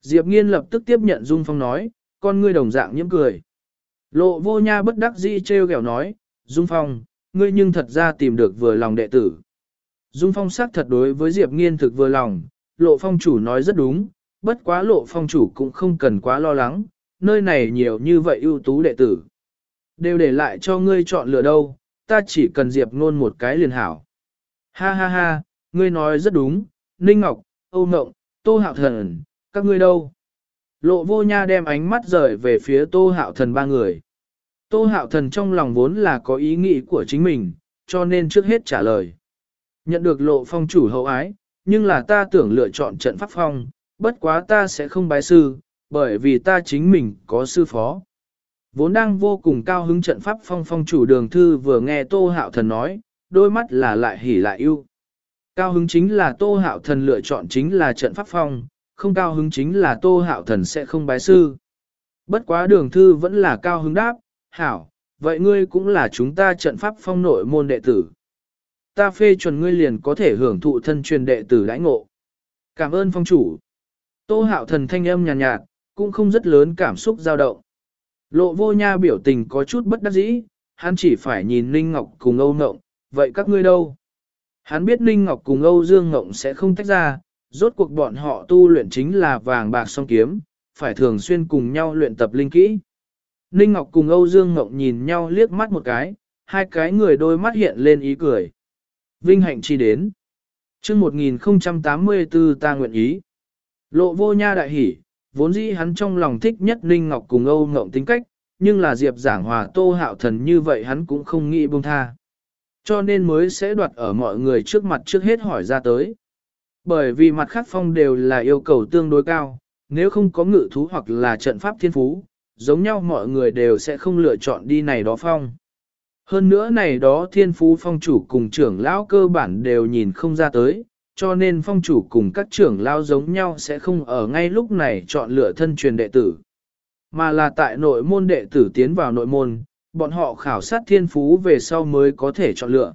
Diệp nghiên lập tức tiếp nhận Dung phong nói, con ngươi đồng dạng nhiễm cười. Lộ vô nha bất đắc dĩ treo gẻo nói, Dung phong, ngươi nhưng thật ra tìm được vừa lòng đệ tử. Dung phong sắc thật đối với Diệp nghiên thực vừa lòng, lộ phong chủ nói rất đúng, bất quá lộ phong chủ cũng không cần quá lo lắng, nơi này nhiều như vậy ưu tú đệ tử. Đều để lại cho ngươi chọn lựa đâu, ta chỉ cần Diệp ngôn một cái liền hảo. Ha ha ha, ngươi nói rất đúng, Ninh Ngọc, Âu Ngộng, Tô Hạo Thần, các ngươi đâu? Lộ vô nha đem ánh mắt rời về phía Tô Hạo Thần ba người. Tô Hạo Thần trong lòng vốn là có ý nghĩ của chính mình, cho nên trước hết trả lời. Nhận được lộ phong chủ hậu ái, nhưng là ta tưởng lựa chọn trận pháp phong, bất quá ta sẽ không bái sư, bởi vì ta chính mình có sư phó. Vốn đang vô cùng cao hứng trận pháp phong phong chủ đường thư vừa nghe Tô Hạo Thần nói, đôi mắt là lại hỉ lại yêu. Cao hứng chính là Tô Hạo Thần lựa chọn chính là trận pháp phong, không cao hứng chính là Tô Hạo Thần sẽ không bái sư. Bất quá đường thư vẫn là cao hứng đáp, hảo, vậy ngươi cũng là chúng ta trận pháp phong nội môn đệ tử. ta phê chuẩn ngươi liền có thể hưởng thụ thân truyền đệ tử đãi ngộ. Cảm ơn phong chủ. Tô hạo thần thanh âm nhàn nhạt, nhạt, cũng không rất lớn cảm xúc dao động. Lộ vô nha biểu tình có chút bất đắc dĩ, hắn chỉ phải nhìn linh Ngọc cùng Âu Ngộng, vậy các ngươi đâu? Hắn biết Ninh Ngọc cùng Âu Dương Ngộng sẽ không tách ra, rốt cuộc bọn họ tu luyện chính là vàng bạc song kiếm, phải thường xuyên cùng nhau luyện tập linh kỹ. Ninh Ngọc cùng Âu Dương Ngộng nhìn nhau liếc mắt một cái, hai cái người đôi mắt hiện lên ý cười. Vinh hạnh chi đến. chương 1084 ta nguyện ý. Lộ vô nha đại hỉ, vốn dĩ hắn trong lòng thích nhất Ninh Ngọc cùng Âu Ngộng tính cách, nhưng là Diệp giảng hòa tô hạo thần như vậy hắn cũng không nghĩ buông tha. Cho nên mới sẽ đoạt ở mọi người trước mặt trước hết hỏi ra tới. Bởi vì mặt khác phong đều là yêu cầu tương đối cao, nếu không có ngự thú hoặc là trận pháp thiên phú, giống nhau mọi người đều sẽ không lựa chọn đi này đó phong. Hơn nữa này đó thiên phú phong chủ cùng trưởng lão cơ bản đều nhìn không ra tới, cho nên phong chủ cùng các trưởng lão giống nhau sẽ không ở ngay lúc này chọn lựa thân truyền đệ tử. Mà là tại nội môn đệ tử tiến vào nội môn, bọn họ khảo sát thiên phú về sau mới có thể chọn lựa.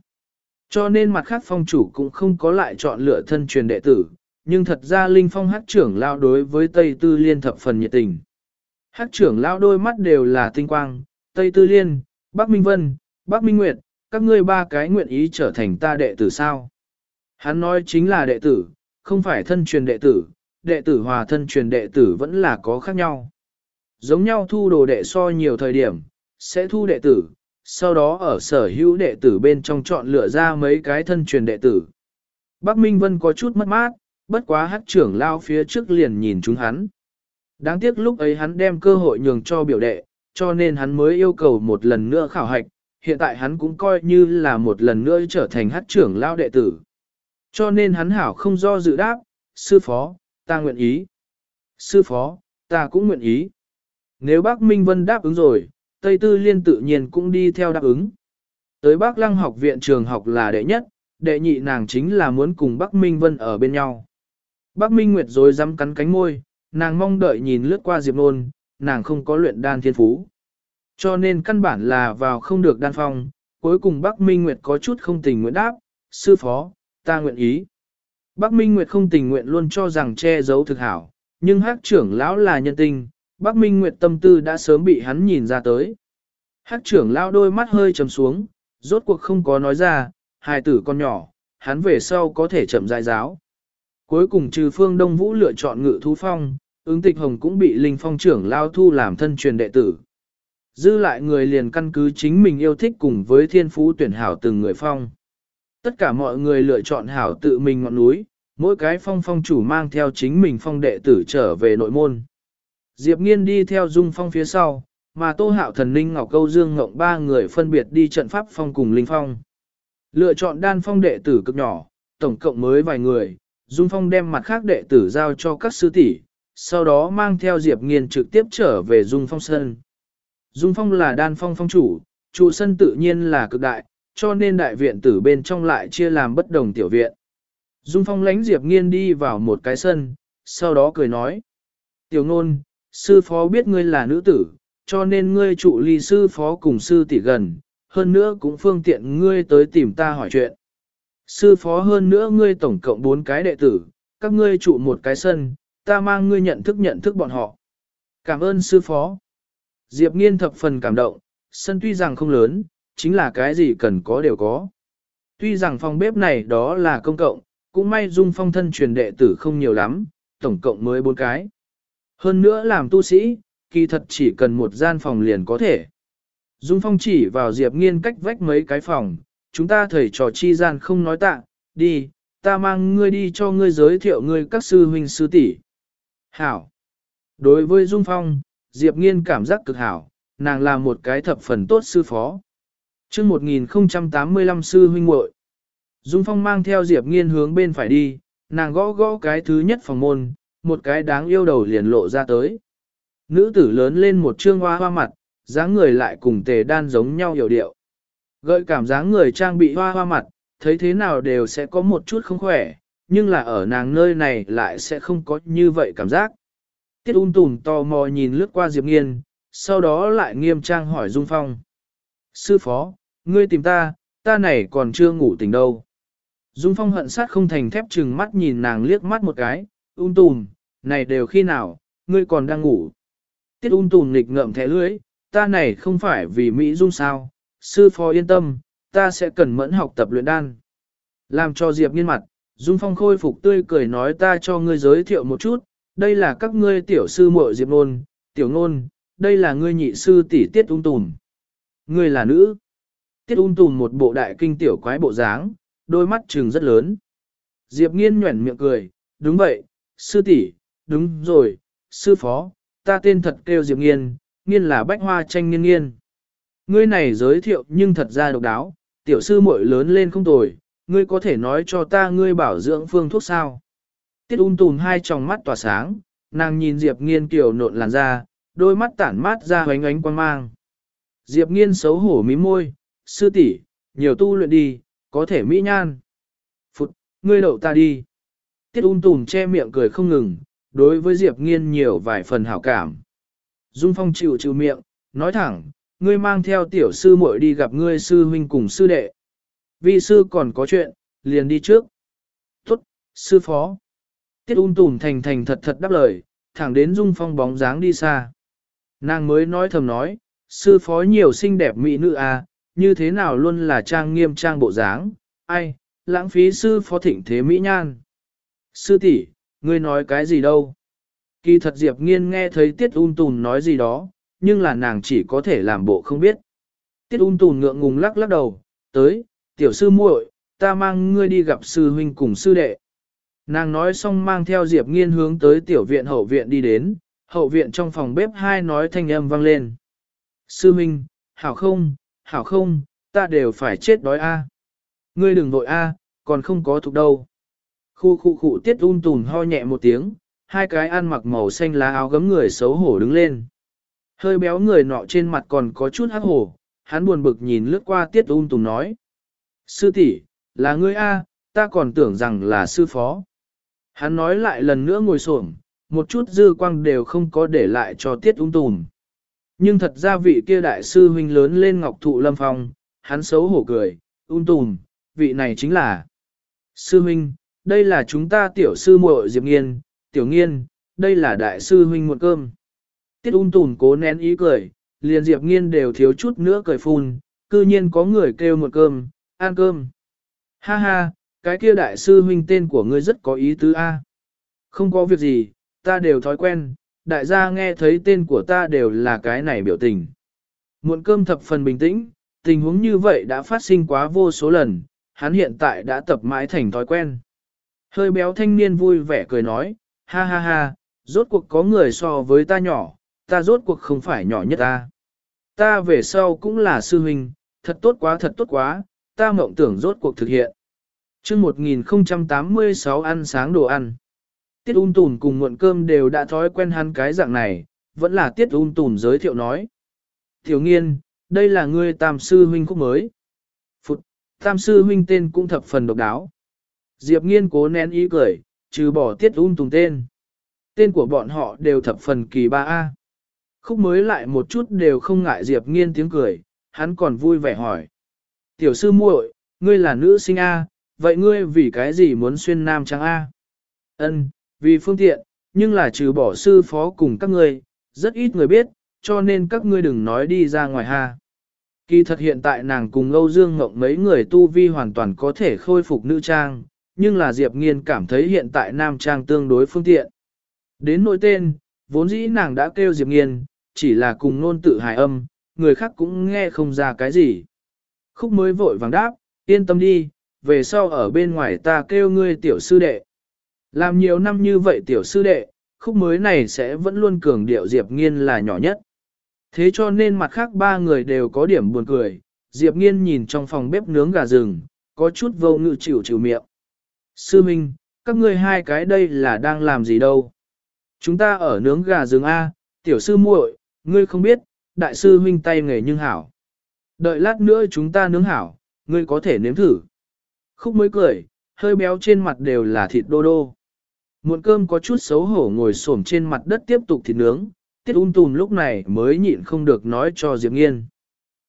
Cho nên mặt khác phong chủ cũng không có lại chọn lựa thân truyền đệ tử, nhưng thật ra Linh Phong hát trưởng lao đối với Tây Tư Liên thập phần nhiệt tình. Hát trưởng lao đôi mắt đều là tinh quang, Tây Tư Liên, Bắc Minh Vân, Bắc Minh Nguyệt, các ngươi ba cái nguyện ý trở thành ta đệ tử sao? Hắn nói chính là đệ tử, không phải thân truyền đệ tử, đệ tử hòa thân truyền đệ tử vẫn là có khác nhau. Giống nhau thu đồ đệ so nhiều thời điểm, sẽ thu đệ tử, sau đó ở sở hữu đệ tử bên trong chọn lựa ra mấy cái thân truyền đệ tử. Bắc Minh Vân có chút mất mát, bất quá hát trưởng lao phía trước liền nhìn chúng hắn. Đáng tiếc lúc ấy hắn đem cơ hội nhường cho biểu đệ, cho nên hắn mới yêu cầu một lần nữa khảo hạch, hiện tại hắn cũng coi như là một lần nữa trở thành hát trưởng lao đệ tử. Cho nên hắn hảo không do dự đáp, sư phó, ta nguyện ý. Sư phó, ta cũng nguyện ý. Nếu bác Minh Vân đáp ứng rồi, Tây Tư Liên tự nhiên cũng đi theo đáp ứng. Tới Bắc Lăng học viện trường học là đệ nhất, đệ nhị nàng chính là muốn cùng Bắc Minh Vân ở bên nhau. Bắc Minh Nguyệt rồi dám cắn cánh môi, nàng mong đợi nhìn lướt qua Diệp Nôn, nàng không có luyện đan thiên phú. Cho nên căn bản là vào không được đan phong, cuối cùng Bắc Minh Nguyệt có chút không tình nguyện đáp, sư phó, ta nguyện ý. Bắc Minh Nguyệt không tình nguyện luôn cho rằng che giấu thực hảo, nhưng hát trưởng lão là nhân tình, Bắc Minh Nguyệt tâm tư đã sớm bị hắn nhìn ra tới. Hát trưởng lao đôi mắt hơi trầm xuống, rốt cuộc không có nói ra, hài tử con nhỏ, hắn về sau có thể chậm dài giáo. Cuối cùng trừ phương Đông Vũ lựa chọn ngự thú phong, ứng tịch hồng cũng bị linh phong trưởng lao thu làm thân truyền đệ tử. Dư lại người liền căn cứ chính mình yêu thích cùng với thiên phú tuyển hảo từng người phong. Tất cả mọi người lựa chọn hảo tự mình ngọn núi, mỗi cái phong phong chủ mang theo chính mình phong đệ tử trở về nội môn. Diệp Nghiên đi theo Dung Phong phía sau, mà Tô Hạo Thần Linh, Ngọc Câu Dương Ngộng ba người phân biệt đi trận pháp phong cùng Linh Phong. Lựa chọn đan phong đệ tử cực nhỏ, tổng cộng mới vài người, Dung Phong đem mặt khác đệ tử giao cho các sư tỷ, sau đó mang theo Diệp Nghiên trực tiếp trở về Dung Phong Sơn. Dung Phong là đan phong phong chủ, trụ sân tự nhiên là cực đại, cho nên đại viện tử bên trong lại chia làm bất đồng tiểu viện. Dung Phong lánh Diệp Nghiên đi vào một cái sân, sau đó cười nói. Tiểu ngôn, sư phó biết ngươi là nữ tử, cho nên ngươi trụ ly sư phó cùng sư tỷ gần, hơn nữa cũng phương tiện ngươi tới tìm ta hỏi chuyện. Sư phó hơn nữa ngươi tổng cộng bốn cái đệ tử, các ngươi trụ một cái sân, ta mang ngươi nhận thức nhận thức bọn họ. Cảm ơn sư phó. Diệp nghiên thập phần cảm động, sân tuy rằng không lớn, chính là cái gì cần có đều có. Tuy rằng phòng bếp này đó là công cộng, cũng may dung phong thân truyền đệ tử không nhiều lắm, tổng cộng mới bốn cái. Hơn nữa làm tu sĩ, kỳ thật chỉ cần một gian phòng liền có thể. Dung Phong chỉ vào Diệp Nghiên cách vách mấy cái phòng, chúng ta thầy trò chi gian không nói tạ, đi, ta mang ngươi đi cho ngươi giới thiệu ngươi các sư huynh sư tỷ. Hảo. Đối với Dung Phong, Diệp Nghiên cảm giác cực hảo, nàng là một cái thập phần tốt sư phó. chương 1085 sư huynh muội Dung Phong mang theo Diệp Nghiên hướng bên phải đi, nàng gõ gõ cái thứ nhất phòng môn, một cái đáng yêu đầu liền lộ ra tới. Nữ tử lớn lên một trương hoa hoa mặt, dáng người lại cùng tề đan giống nhau hiểu điệu. Gợi cảm dáng người trang bị hoa hoa mặt, thấy thế nào đều sẽ có một chút không khỏe, nhưng là ở nàng nơi này lại sẽ không có như vậy cảm giác. Tiết un tùm tò mò nhìn lướt qua Diệp Nghiên, sau đó lại nghiêm trang hỏi Dung Phong. Sư phó, ngươi tìm ta, ta này còn chưa ngủ tỉnh đâu. Dung Phong hận sát không thành thép chừng mắt nhìn nàng liếc mắt một cái, ung tùm, này đều khi nào, ngươi còn đang ngủ. Tiết ung tùm nghịch ngợm thẻ lưỡi, ta này không phải vì Mỹ Dung sao, sư phó yên tâm, ta sẽ cần mẫn học tập luyện đan. Làm cho Diệp nghiên mặt, Dung Phong khôi phục tươi cười nói ta cho ngươi giới thiệu một chút, đây là các ngươi tiểu sư muội Diệp Nôn, tiểu Nôn, đây là ngươi nhị sư tỷ Tiết ung tùm. Ngươi là nữ. Tiết ung tùm một bộ đại kinh tiểu quái bộ dáng, đôi mắt trừng rất lớn. Diệp nghiên nhuẩn miệng cười, đúng vậy, sư tỷ, đúng rồi, sư phó, ta tên thật kêu Diệp nghiên, nghiên là bách hoa tranh nghiên nghiên. Ngươi này giới thiệu nhưng thật ra độc đáo, tiểu sư muội lớn lên không tồi, ngươi có thể nói cho ta ngươi bảo dưỡng phương thuốc sao. Tiết ung tùm hai tròng mắt tỏa sáng, nàng nhìn Diệp nghiên kiểu nộn làn da, đôi mắt tản mát ra hoánh ánh quan mang. Diệp nghiên xấu hổ mí môi, sư tỷ, nhiều tu luyện đi, có thể mỹ nhan. Phụt, ngươi đậu ta đi. Tiết ung tùm che miệng cười không ngừng, đối với Diệp nghiên nhiều vài phần hảo cảm. Dung Phong chịu chịu miệng, nói thẳng, ngươi mang theo tiểu sư muội đi gặp ngươi sư huynh cùng sư đệ. Vi sư còn có chuyện, liền đi trước. Tốt, sư phó. Tiết ung tùm thành thành thật thật đáp lời, thẳng đến Dung Phong bóng dáng đi xa. Nàng mới nói thầm nói, sư phó nhiều xinh đẹp mỹ nữ à, như thế nào luôn là trang nghiêm trang bộ dáng, ai, lãng phí sư phó thịnh thế mỹ nhan. Sư tỷ, ngươi nói cái gì đâu? Kỳ thật Diệp Nghiên nghe thấy Tiết Un Tùn nói gì đó, nhưng là nàng chỉ có thể làm bộ không biết. Tiết Un Tùn ngượng ngùng lắc lắc đầu, tới, tiểu sư muội, ta mang ngươi đi gặp sư huynh cùng sư đệ. Nàng nói xong mang theo Diệp Nghiên hướng tới tiểu viện hậu viện đi đến, hậu viện trong phòng bếp hai nói thanh âm vang lên. Sư huynh, hảo không, hảo không, ta đều phải chết đói a. Ngươi đừng vội a, còn không có thuộc đâu. Khu khu khu tiết un tùn ho nhẹ một tiếng, hai cái ăn mặc màu xanh lá áo gấm người xấu hổ đứng lên. Hơi béo người nọ trên mặt còn có chút hắc hổ, hắn buồn bực nhìn lướt qua tiết un tùn nói. Sư tỷ, là ngươi a, ta còn tưởng rằng là sư phó. Hắn nói lại lần nữa ngồi xổm, một chút dư quang đều không có để lại cho tiết ung tùn. Nhưng thật ra vị kia đại sư huynh lớn lên ngọc thụ lâm phong, hắn xấu hổ cười, ung tùm, vị này chính là sư huynh, đây là chúng ta tiểu sư muội Diệp Nghiên, tiểu nghiên, đây là đại sư huynh muộn cơm. Tiết ung tùn cố nén ý cười, liền Diệp Nghiên đều thiếu chút nữa cười phun, cư nhiên có người kêu muộn cơm, ăn cơm. Ha ha, cái kia đại sư huynh tên của ngươi rất có ý tứ a. Không có việc gì, ta đều thói quen, đại gia nghe thấy tên của ta đều là cái này biểu tình. Muộn cơm thập phần bình tĩnh, tình huống như vậy đã phát sinh quá vô số lần, hắn hiện tại đã tập mãi thành thói quen. Hơi béo thanh niên vui vẻ cười nói, ha ha ha, rốt cuộc có người so với ta nhỏ, ta rốt cuộc không phải nhỏ nhất ta. Ta về sau cũng là sư huynh, thật tốt quá thật tốt quá, ta mộng tưởng rốt cuộc thực hiện. chương 1086 ăn sáng đồ ăn. Tiết un tùn cùng muộn cơm đều đã thói quen hắn cái dạng này, vẫn là tiết un tùn giới thiệu nói. Tiểu nghiên, đây là ngươi tam sư huynh khúc mới. Phụt, tam sư huynh tên cũng thập phần độc đáo. Diệp nghiên cố nén ý cười, trừ bỏ tiết un tùng tên. Tên của bọn họ đều thập phần kỳ ba A. Khúc mới lại một chút đều không ngại Diệp nghiên tiếng cười, hắn còn vui vẻ hỏi. Tiểu sư muội, ngươi là nữ sinh A, vậy ngươi vì cái gì muốn xuyên nam trang A? Ân, vì phương tiện, nhưng là trừ bỏ sư phó cùng các ngươi, rất ít người biết, cho nên các ngươi đừng nói đi ra ngoài ha. Kỳ thật hiện tại nàng cùng Âu Dương Ngộng mấy người tu vi hoàn toàn có thể khôi phục nữ trang, nhưng là Diệp Nghiên cảm thấy hiện tại nam trang tương đối phương tiện. Đến nỗi tên, vốn dĩ nàng đã kêu Diệp Nghiên, chỉ là cùng nôn tự hài âm, người khác cũng nghe không ra cái gì. Khúc mới vội vàng đáp, yên tâm đi, về sau ở bên ngoài ta kêu ngươi tiểu sư đệ. Làm nhiều năm như vậy tiểu sư đệ, khúc mới này sẽ vẫn luôn cường điệu Diệp Nghiên là nhỏ nhất. Thế cho nên mặt khác ba người đều có điểm buồn cười, Diệp Nghiên nhìn trong phòng bếp nướng gà rừng, có chút vô ngự chịu chịu miệng. Sư Minh, các ngươi hai cái đây là đang làm gì đâu? Chúng ta ở nướng gà rừng A, tiểu sư muội, ngươi không biết, đại sư huynh tay nghề nhưng hảo. Đợi lát nữa chúng ta nướng hảo, ngươi có thể nếm thử. Khúc mới cười, hơi béo trên mặt đều là thịt đô đô. Muộn cơm có chút xấu hổ ngồi xổm trên mặt đất tiếp tục thịt nướng, tiết un tùn lúc này mới nhịn không được nói cho Diệp Nghiên.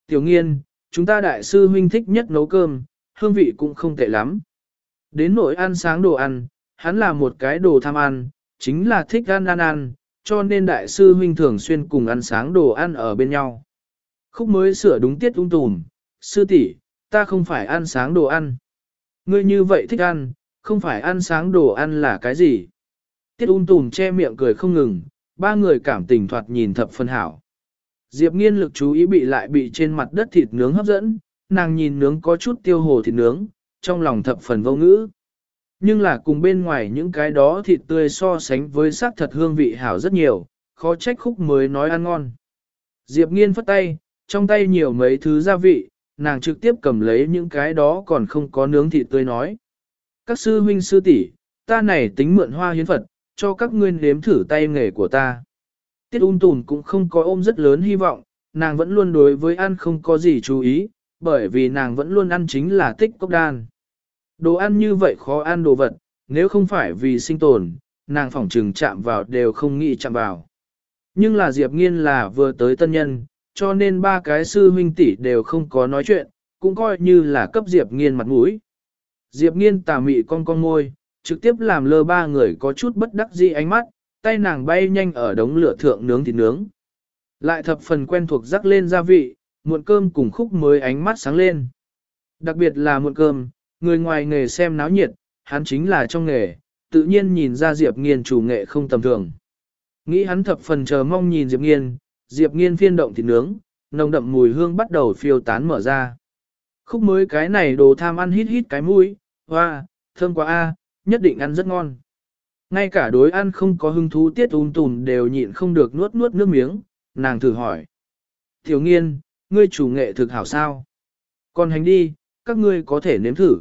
Tiểu Nghiên, chúng ta đại sư huynh thích nhất nấu cơm, hương vị cũng không tệ lắm. Đến nỗi ăn sáng đồ ăn, hắn là một cái đồ tham ăn, chính là thích ăn ăn ăn, cho nên đại sư huynh thường xuyên cùng ăn sáng đồ ăn ở bên nhau. Khúc mới sửa đúng tiết ung tùm, sư tỷ, ta không phải ăn sáng đồ ăn. Ngươi như vậy thích ăn, không phải ăn sáng đồ ăn là cái gì? Tiết ung tùm che miệng cười không ngừng, ba người cảm tình thoạt nhìn thập phân hảo. Diệp nghiên lực chú ý bị lại bị trên mặt đất thịt nướng hấp dẫn, nàng nhìn nướng có chút tiêu hồ thịt nướng, trong lòng thập phần vô ngữ. Nhưng là cùng bên ngoài những cái đó thịt tươi so sánh với xác thật hương vị hảo rất nhiều, khó trách khúc mới nói ăn ngon. Diệp nghiên phất tay, trong tay nhiều mấy thứ gia vị, nàng trực tiếp cầm lấy những cái đó còn không có nướng thịt tươi nói. Các sư huynh sư tỷ, ta này tính mượn hoa hiến Phật, cho các ngươi nếm thử tay nghề của ta. Tiết ung tùn cũng không có ôm rất lớn hy vọng, nàng vẫn luôn đối với ăn không có gì chú ý, bởi vì nàng vẫn luôn ăn chính là tích cốc đan. Đồ ăn như vậy khó ăn đồ vật, nếu không phải vì sinh tồn, nàng phỏng trừng chạm vào đều không nghĩ chạm vào. Nhưng là Diệp Nghiên là vừa tới tân nhân, cho nên ba cái sư huynh tỷ đều không có nói chuyện, cũng coi như là cấp Diệp Nghiên mặt mũi. Diệp Nghiên tà mị con con môi, trực tiếp làm lơ ba người có chút bất đắc dĩ ánh mắt, tay nàng bay nhanh ở đống lửa thượng nướng thịt nướng. Lại thập phần quen thuộc rắc lên gia vị, muộn cơm cùng khúc mới ánh mắt sáng lên. Đặc biệt là muộn cơm, người ngoài nghề xem náo nhiệt, hắn chính là trong nghề, tự nhiên nhìn ra Diệp Nghiên chủ nghệ không tầm thường. Nghĩ hắn thập phần chờ mong nhìn Diệp Nghiên, Diệp Nghiên phiên động thịt nướng, nồng đậm mùi hương bắt đầu phiêu tán mở ra. Khúc mới cái này đồ tham ăn hít hít cái mũi, hoa, thơm quá a, nhất định ăn rất ngon. Ngay cả đối ăn không có hứng thú tiết un tùn đều nhịn không được nuốt nuốt nước miếng, nàng thử hỏi. Tiểu nghiên, ngươi chủ nghệ thực hảo sao? Còn hành đi, các ngươi có thể nếm thử.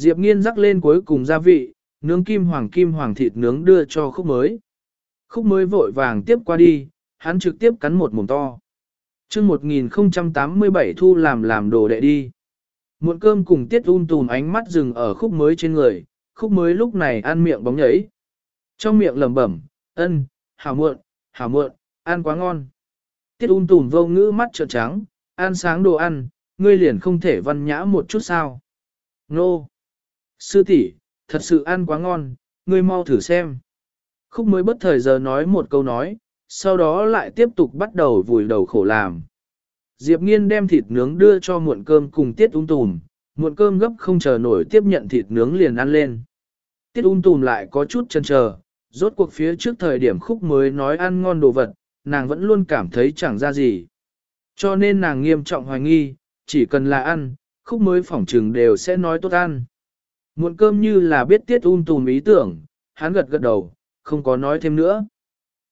Diệp nghiên rắc lên cuối cùng gia vị, nướng kim hoàng kim hoàng thịt nướng đưa cho khúc mới. Khúc mới vội vàng tiếp qua đi, hắn trực tiếp cắn một mồm to. chương 1087 thu làm làm đồ đệ đi. Muộn cơm cùng tiết un tùn ánh mắt dừng ở khúc mới trên người, khúc mới lúc này ăn miệng bóng nhảy. Trong miệng lẩm bẩm, ân, hảo muộn, hảo muộn, ăn quá ngon. Tiết un tùn vô ngữ mắt trợn trắng, ăn sáng đồ ăn, ngươi liền không thể văn nhã một chút sao. Nô! Sư tỷ, thật sự ăn quá ngon, ngươi mau thử xem. Khúc mới bất thời giờ nói một câu nói, sau đó lại tiếp tục bắt đầu vùi đầu khổ làm. Diệp nghiên đem thịt nướng đưa cho muộn cơm cùng tiết ung tùm, muộn cơm gấp không chờ nổi tiếp nhận thịt nướng liền ăn lên. Tiết ung tùm lại có chút chần chờ, rốt cuộc phía trước thời điểm khúc mới nói ăn ngon đồ vật, nàng vẫn luôn cảm thấy chẳng ra gì. Cho nên nàng nghiêm trọng hoài nghi, chỉ cần là ăn, khúc mới phỏng trừng đều sẽ nói tốt ăn. Muộn cơm như là biết tiết ung tùm ý tưởng, hắn gật gật đầu, không có nói thêm nữa.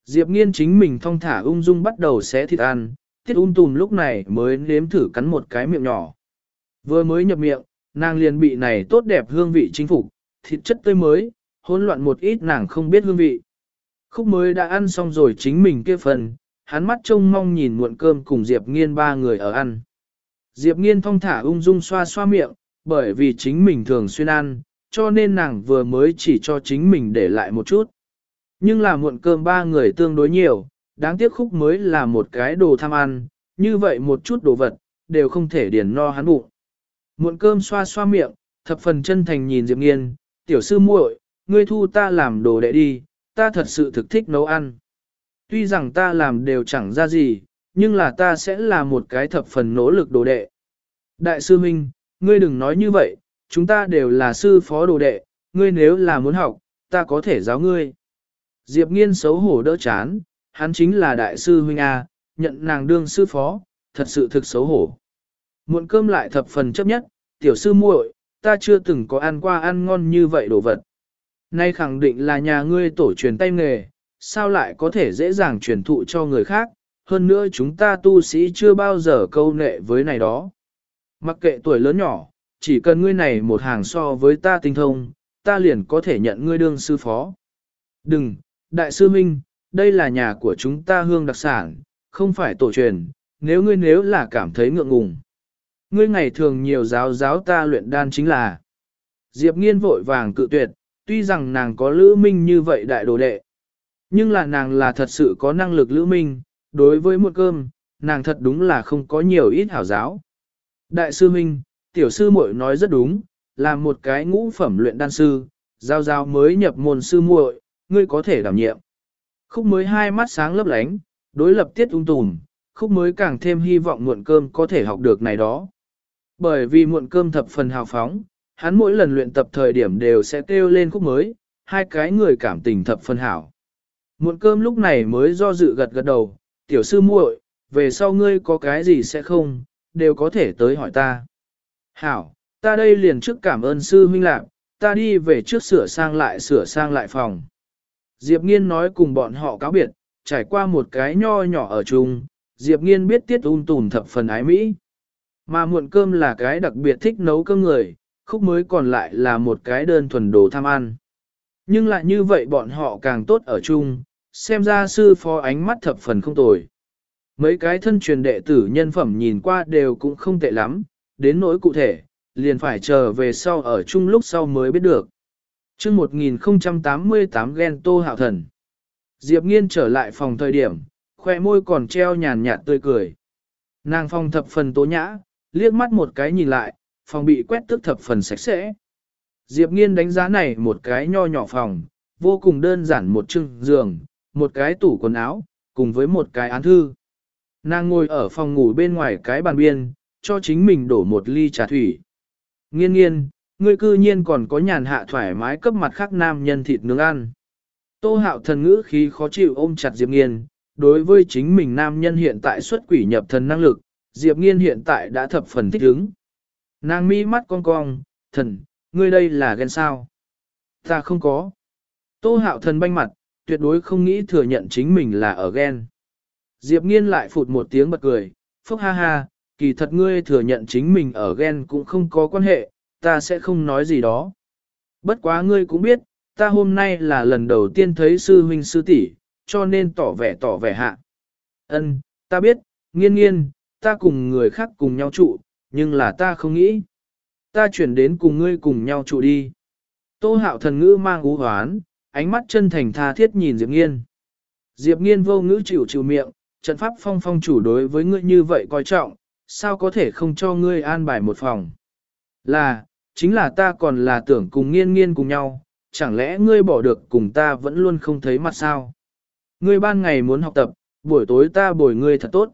Diệp nghiên chính mình thong thả ung dung bắt đầu xé thịt ăn, tiết ung tùm lúc này mới nếm thử cắn một cái miệng nhỏ. Vừa mới nhập miệng, nàng liền bị này tốt đẹp hương vị chính phục, thịt chất tươi mới, hỗn loạn một ít nàng không biết hương vị. Khúc mới đã ăn xong rồi chính mình kia phần, hắn mắt trông mong nhìn muộn cơm cùng Diệp nghiên ba người ở ăn. Diệp nghiên thong thả ung dung xoa xoa miệng, bởi vì chính mình thường xuyên ăn, cho nên nàng vừa mới chỉ cho chính mình để lại một chút. Nhưng là muộn cơm ba người tương đối nhiều, đáng tiếc khúc mới là một cái đồ tham ăn, như vậy một chút đồ vật, đều không thể điền no hắn bụng. Muộn cơm xoa xoa miệng, thập phần chân thành nhìn Diệp Nghiên, tiểu sư muội, ngươi thu ta làm đồ đệ đi, ta thật sự thực thích nấu ăn. Tuy rằng ta làm đều chẳng ra gì, nhưng là ta sẽ là một cái thập phần nỗ lực đồ đệ. Đại sư Minh, ngươi đừng nói như vậy, chúng ta đều là sư phó đồ đệ, ngươi nếu là muốn học, ta có thể giáo ngươi. Diệp nghiên xấu hổ đỡ chán, hắn chính là đại sư huynh A, nhận nàng đương sư phó, thật sự thực xấu hổ. Muộn cơm lại thập phần chấp nhất, tiểu sư muội, ta chưa từng có ăn qua ăn ngon như vậy đồ vật. Nay khẳng định là nhà ngươi tổ truyền tay nghề, sao lại có thể dễ dàng truyền thụ cho người khác, hơn nữa chúng ta tu sĩ chưa bao giờ câu nệ với này đó. Mặc kệ tuổi lớn nhỏ, chỉ cần ngươi này một hàng so với ta tinh thông, ta liền có thể nhận ngươi đương sư phó. Đừng, đại sư Minh, đây là nhà của chúng ta hương đặc sản, không phải tổ truyền, nếu ngươi nếu là cảm thấy ngượng ngùng. Ngươi ngày thường nhiều giáo giáo ta luyện đan chính là. Diệp nghiên vội vàng cự tuyệt, tuy rằng nàng có lữ minh như vậy đại đồ đệ. Nhưng là nàng là thật sự có năng lực lữ minh, đối với một cơm, nàng thật đúng là không có nhiều ít hảo giáo. Đại sư Minh, tiểu sư muội nói rất đúng, là một cái ngũ phẩm luyện đan sư, giao giao mới nhập môn sư muội, ngươi có thể đảm nhiệm. Khúc mới hai mắt sáng lấp lánh, đối lập tiết ung tùm, khúc mới càng thêm hy vọng muộn cơm có thể học được này đó. Bởi vì muộn cơm thập phần hào phóng, hắn mỗi lần luyện tập thời điểm đều sẽ kêu lên khúc mới, hai cái người cảm tình thập phần hảo. Muộn cơm lúc này mới do dự gật gật đầu, tiểu sư muội, về sau ngươi có cái gì sẽ không, đều có thể tới hỏi ta. Hảo, ta đây liền trước cảm ơn sư huynh lạc, ta đi về trước sửa sang lại sửa sang lại phòng. Diệp Nghiên nói cùng bọn họ cáo biệt, trải qua một cái nho nhỏ ở chung, Diệp Nghiên biết tiết un tùn thập phần ái Mỹ. Mà muộn cơm là cái đặc biệt thích nấu cơm người, khúc mới còn lại là một cái đơn thuần đồ tham ăn. Nhưng lại như vậy bọn họ càng tốt ở chung, xem ra sư phó ánh mắt thập phần không tồi. Mấy cái thân truyền đệ tử nhân phẩm nhìn qua đều cũng không tệ lắm, đến nỗi cụ thể, liền phải chờ về sau ở chung lúc sau mới biết được. chương 1088 ghen tô hạo thần. Diệp nghiên trở lại phòng thời điểm, khoe môi còn treo nhàn nhạt tươi cười. Nàng phòng thập phần tố nhã, liếc mắt một cái nhìn lại, phòng bị quét tước thập phần sạch sẽ. Diệp nghiên đánh giá này một cái nho nhỏ phòng, vô cùng đơn giản một chưng giường, một cái tủ quần áo, cùng với một cái án thư. Nàng ngồi ở phòng ngủ bên ngoài cái bàn biên, cho chính mình đổ một ly trà thủy. Nghiên nghiên, ngươi cư nhiên còn có nhàn hạ thoải mái cấp mặt khác nam nhân thịt nướng ăn. Tô hạo thần ngữ khí khó chịu ôm chặt Diệp nghiên, đối với chính mình nam nhân hiện tại xuất quỷ nhập thần năng lực, Diệp nghiên hiện tại đã thập phần thích ứng. Nàng mi mắt cong cong, thần, ngươi đây là ghen sao? Ta không có. Tô hạo thần banh mặt, tuyệt đối không nghĩ thừa nhận chính mình là ở ghen. Diệp nghiên lại phụt một tiếng bật cười, phốc ha ha, kỳ thật ngươi thừa nhận chính mình ở ghen cũng không có quan hệ, ta sẽ không nói gì đó. Bất quá ngươi cũng biết, ta hôm nay là lần đầu tiên thấy sư huynh sư tỷ, cho nên tỏ vẻ tỏ vẻ hạ. Ân, ta biết, nghiên nghiên, ta cùng người khác cùng nhau trụ, nhưng là ta không nghĩ. Ta chuyển đến cùng ngươi cùng nhau trụ đi. Tô hạo thần ngữ mang ú hoán, ánh mắt chân thành tha thiết nhìn Diệp nghiên. Diệp nghiên vô ngữ chịu chịu miệng, trận pháp phong phong chủ đối với ngươi như vậy coi trọng, sao có thể không cho ngươi an bài một phòng. Là, chính là ta còn là tưởng cùng nghiên nghiên cùng nhau, chẳng lẽ ngươi bỏ được cùng ta vẫn luôn không thấy mặt sao? Ngươi ban ngày muốn học tập, buổi tối ta bồi ngươi thật tốt.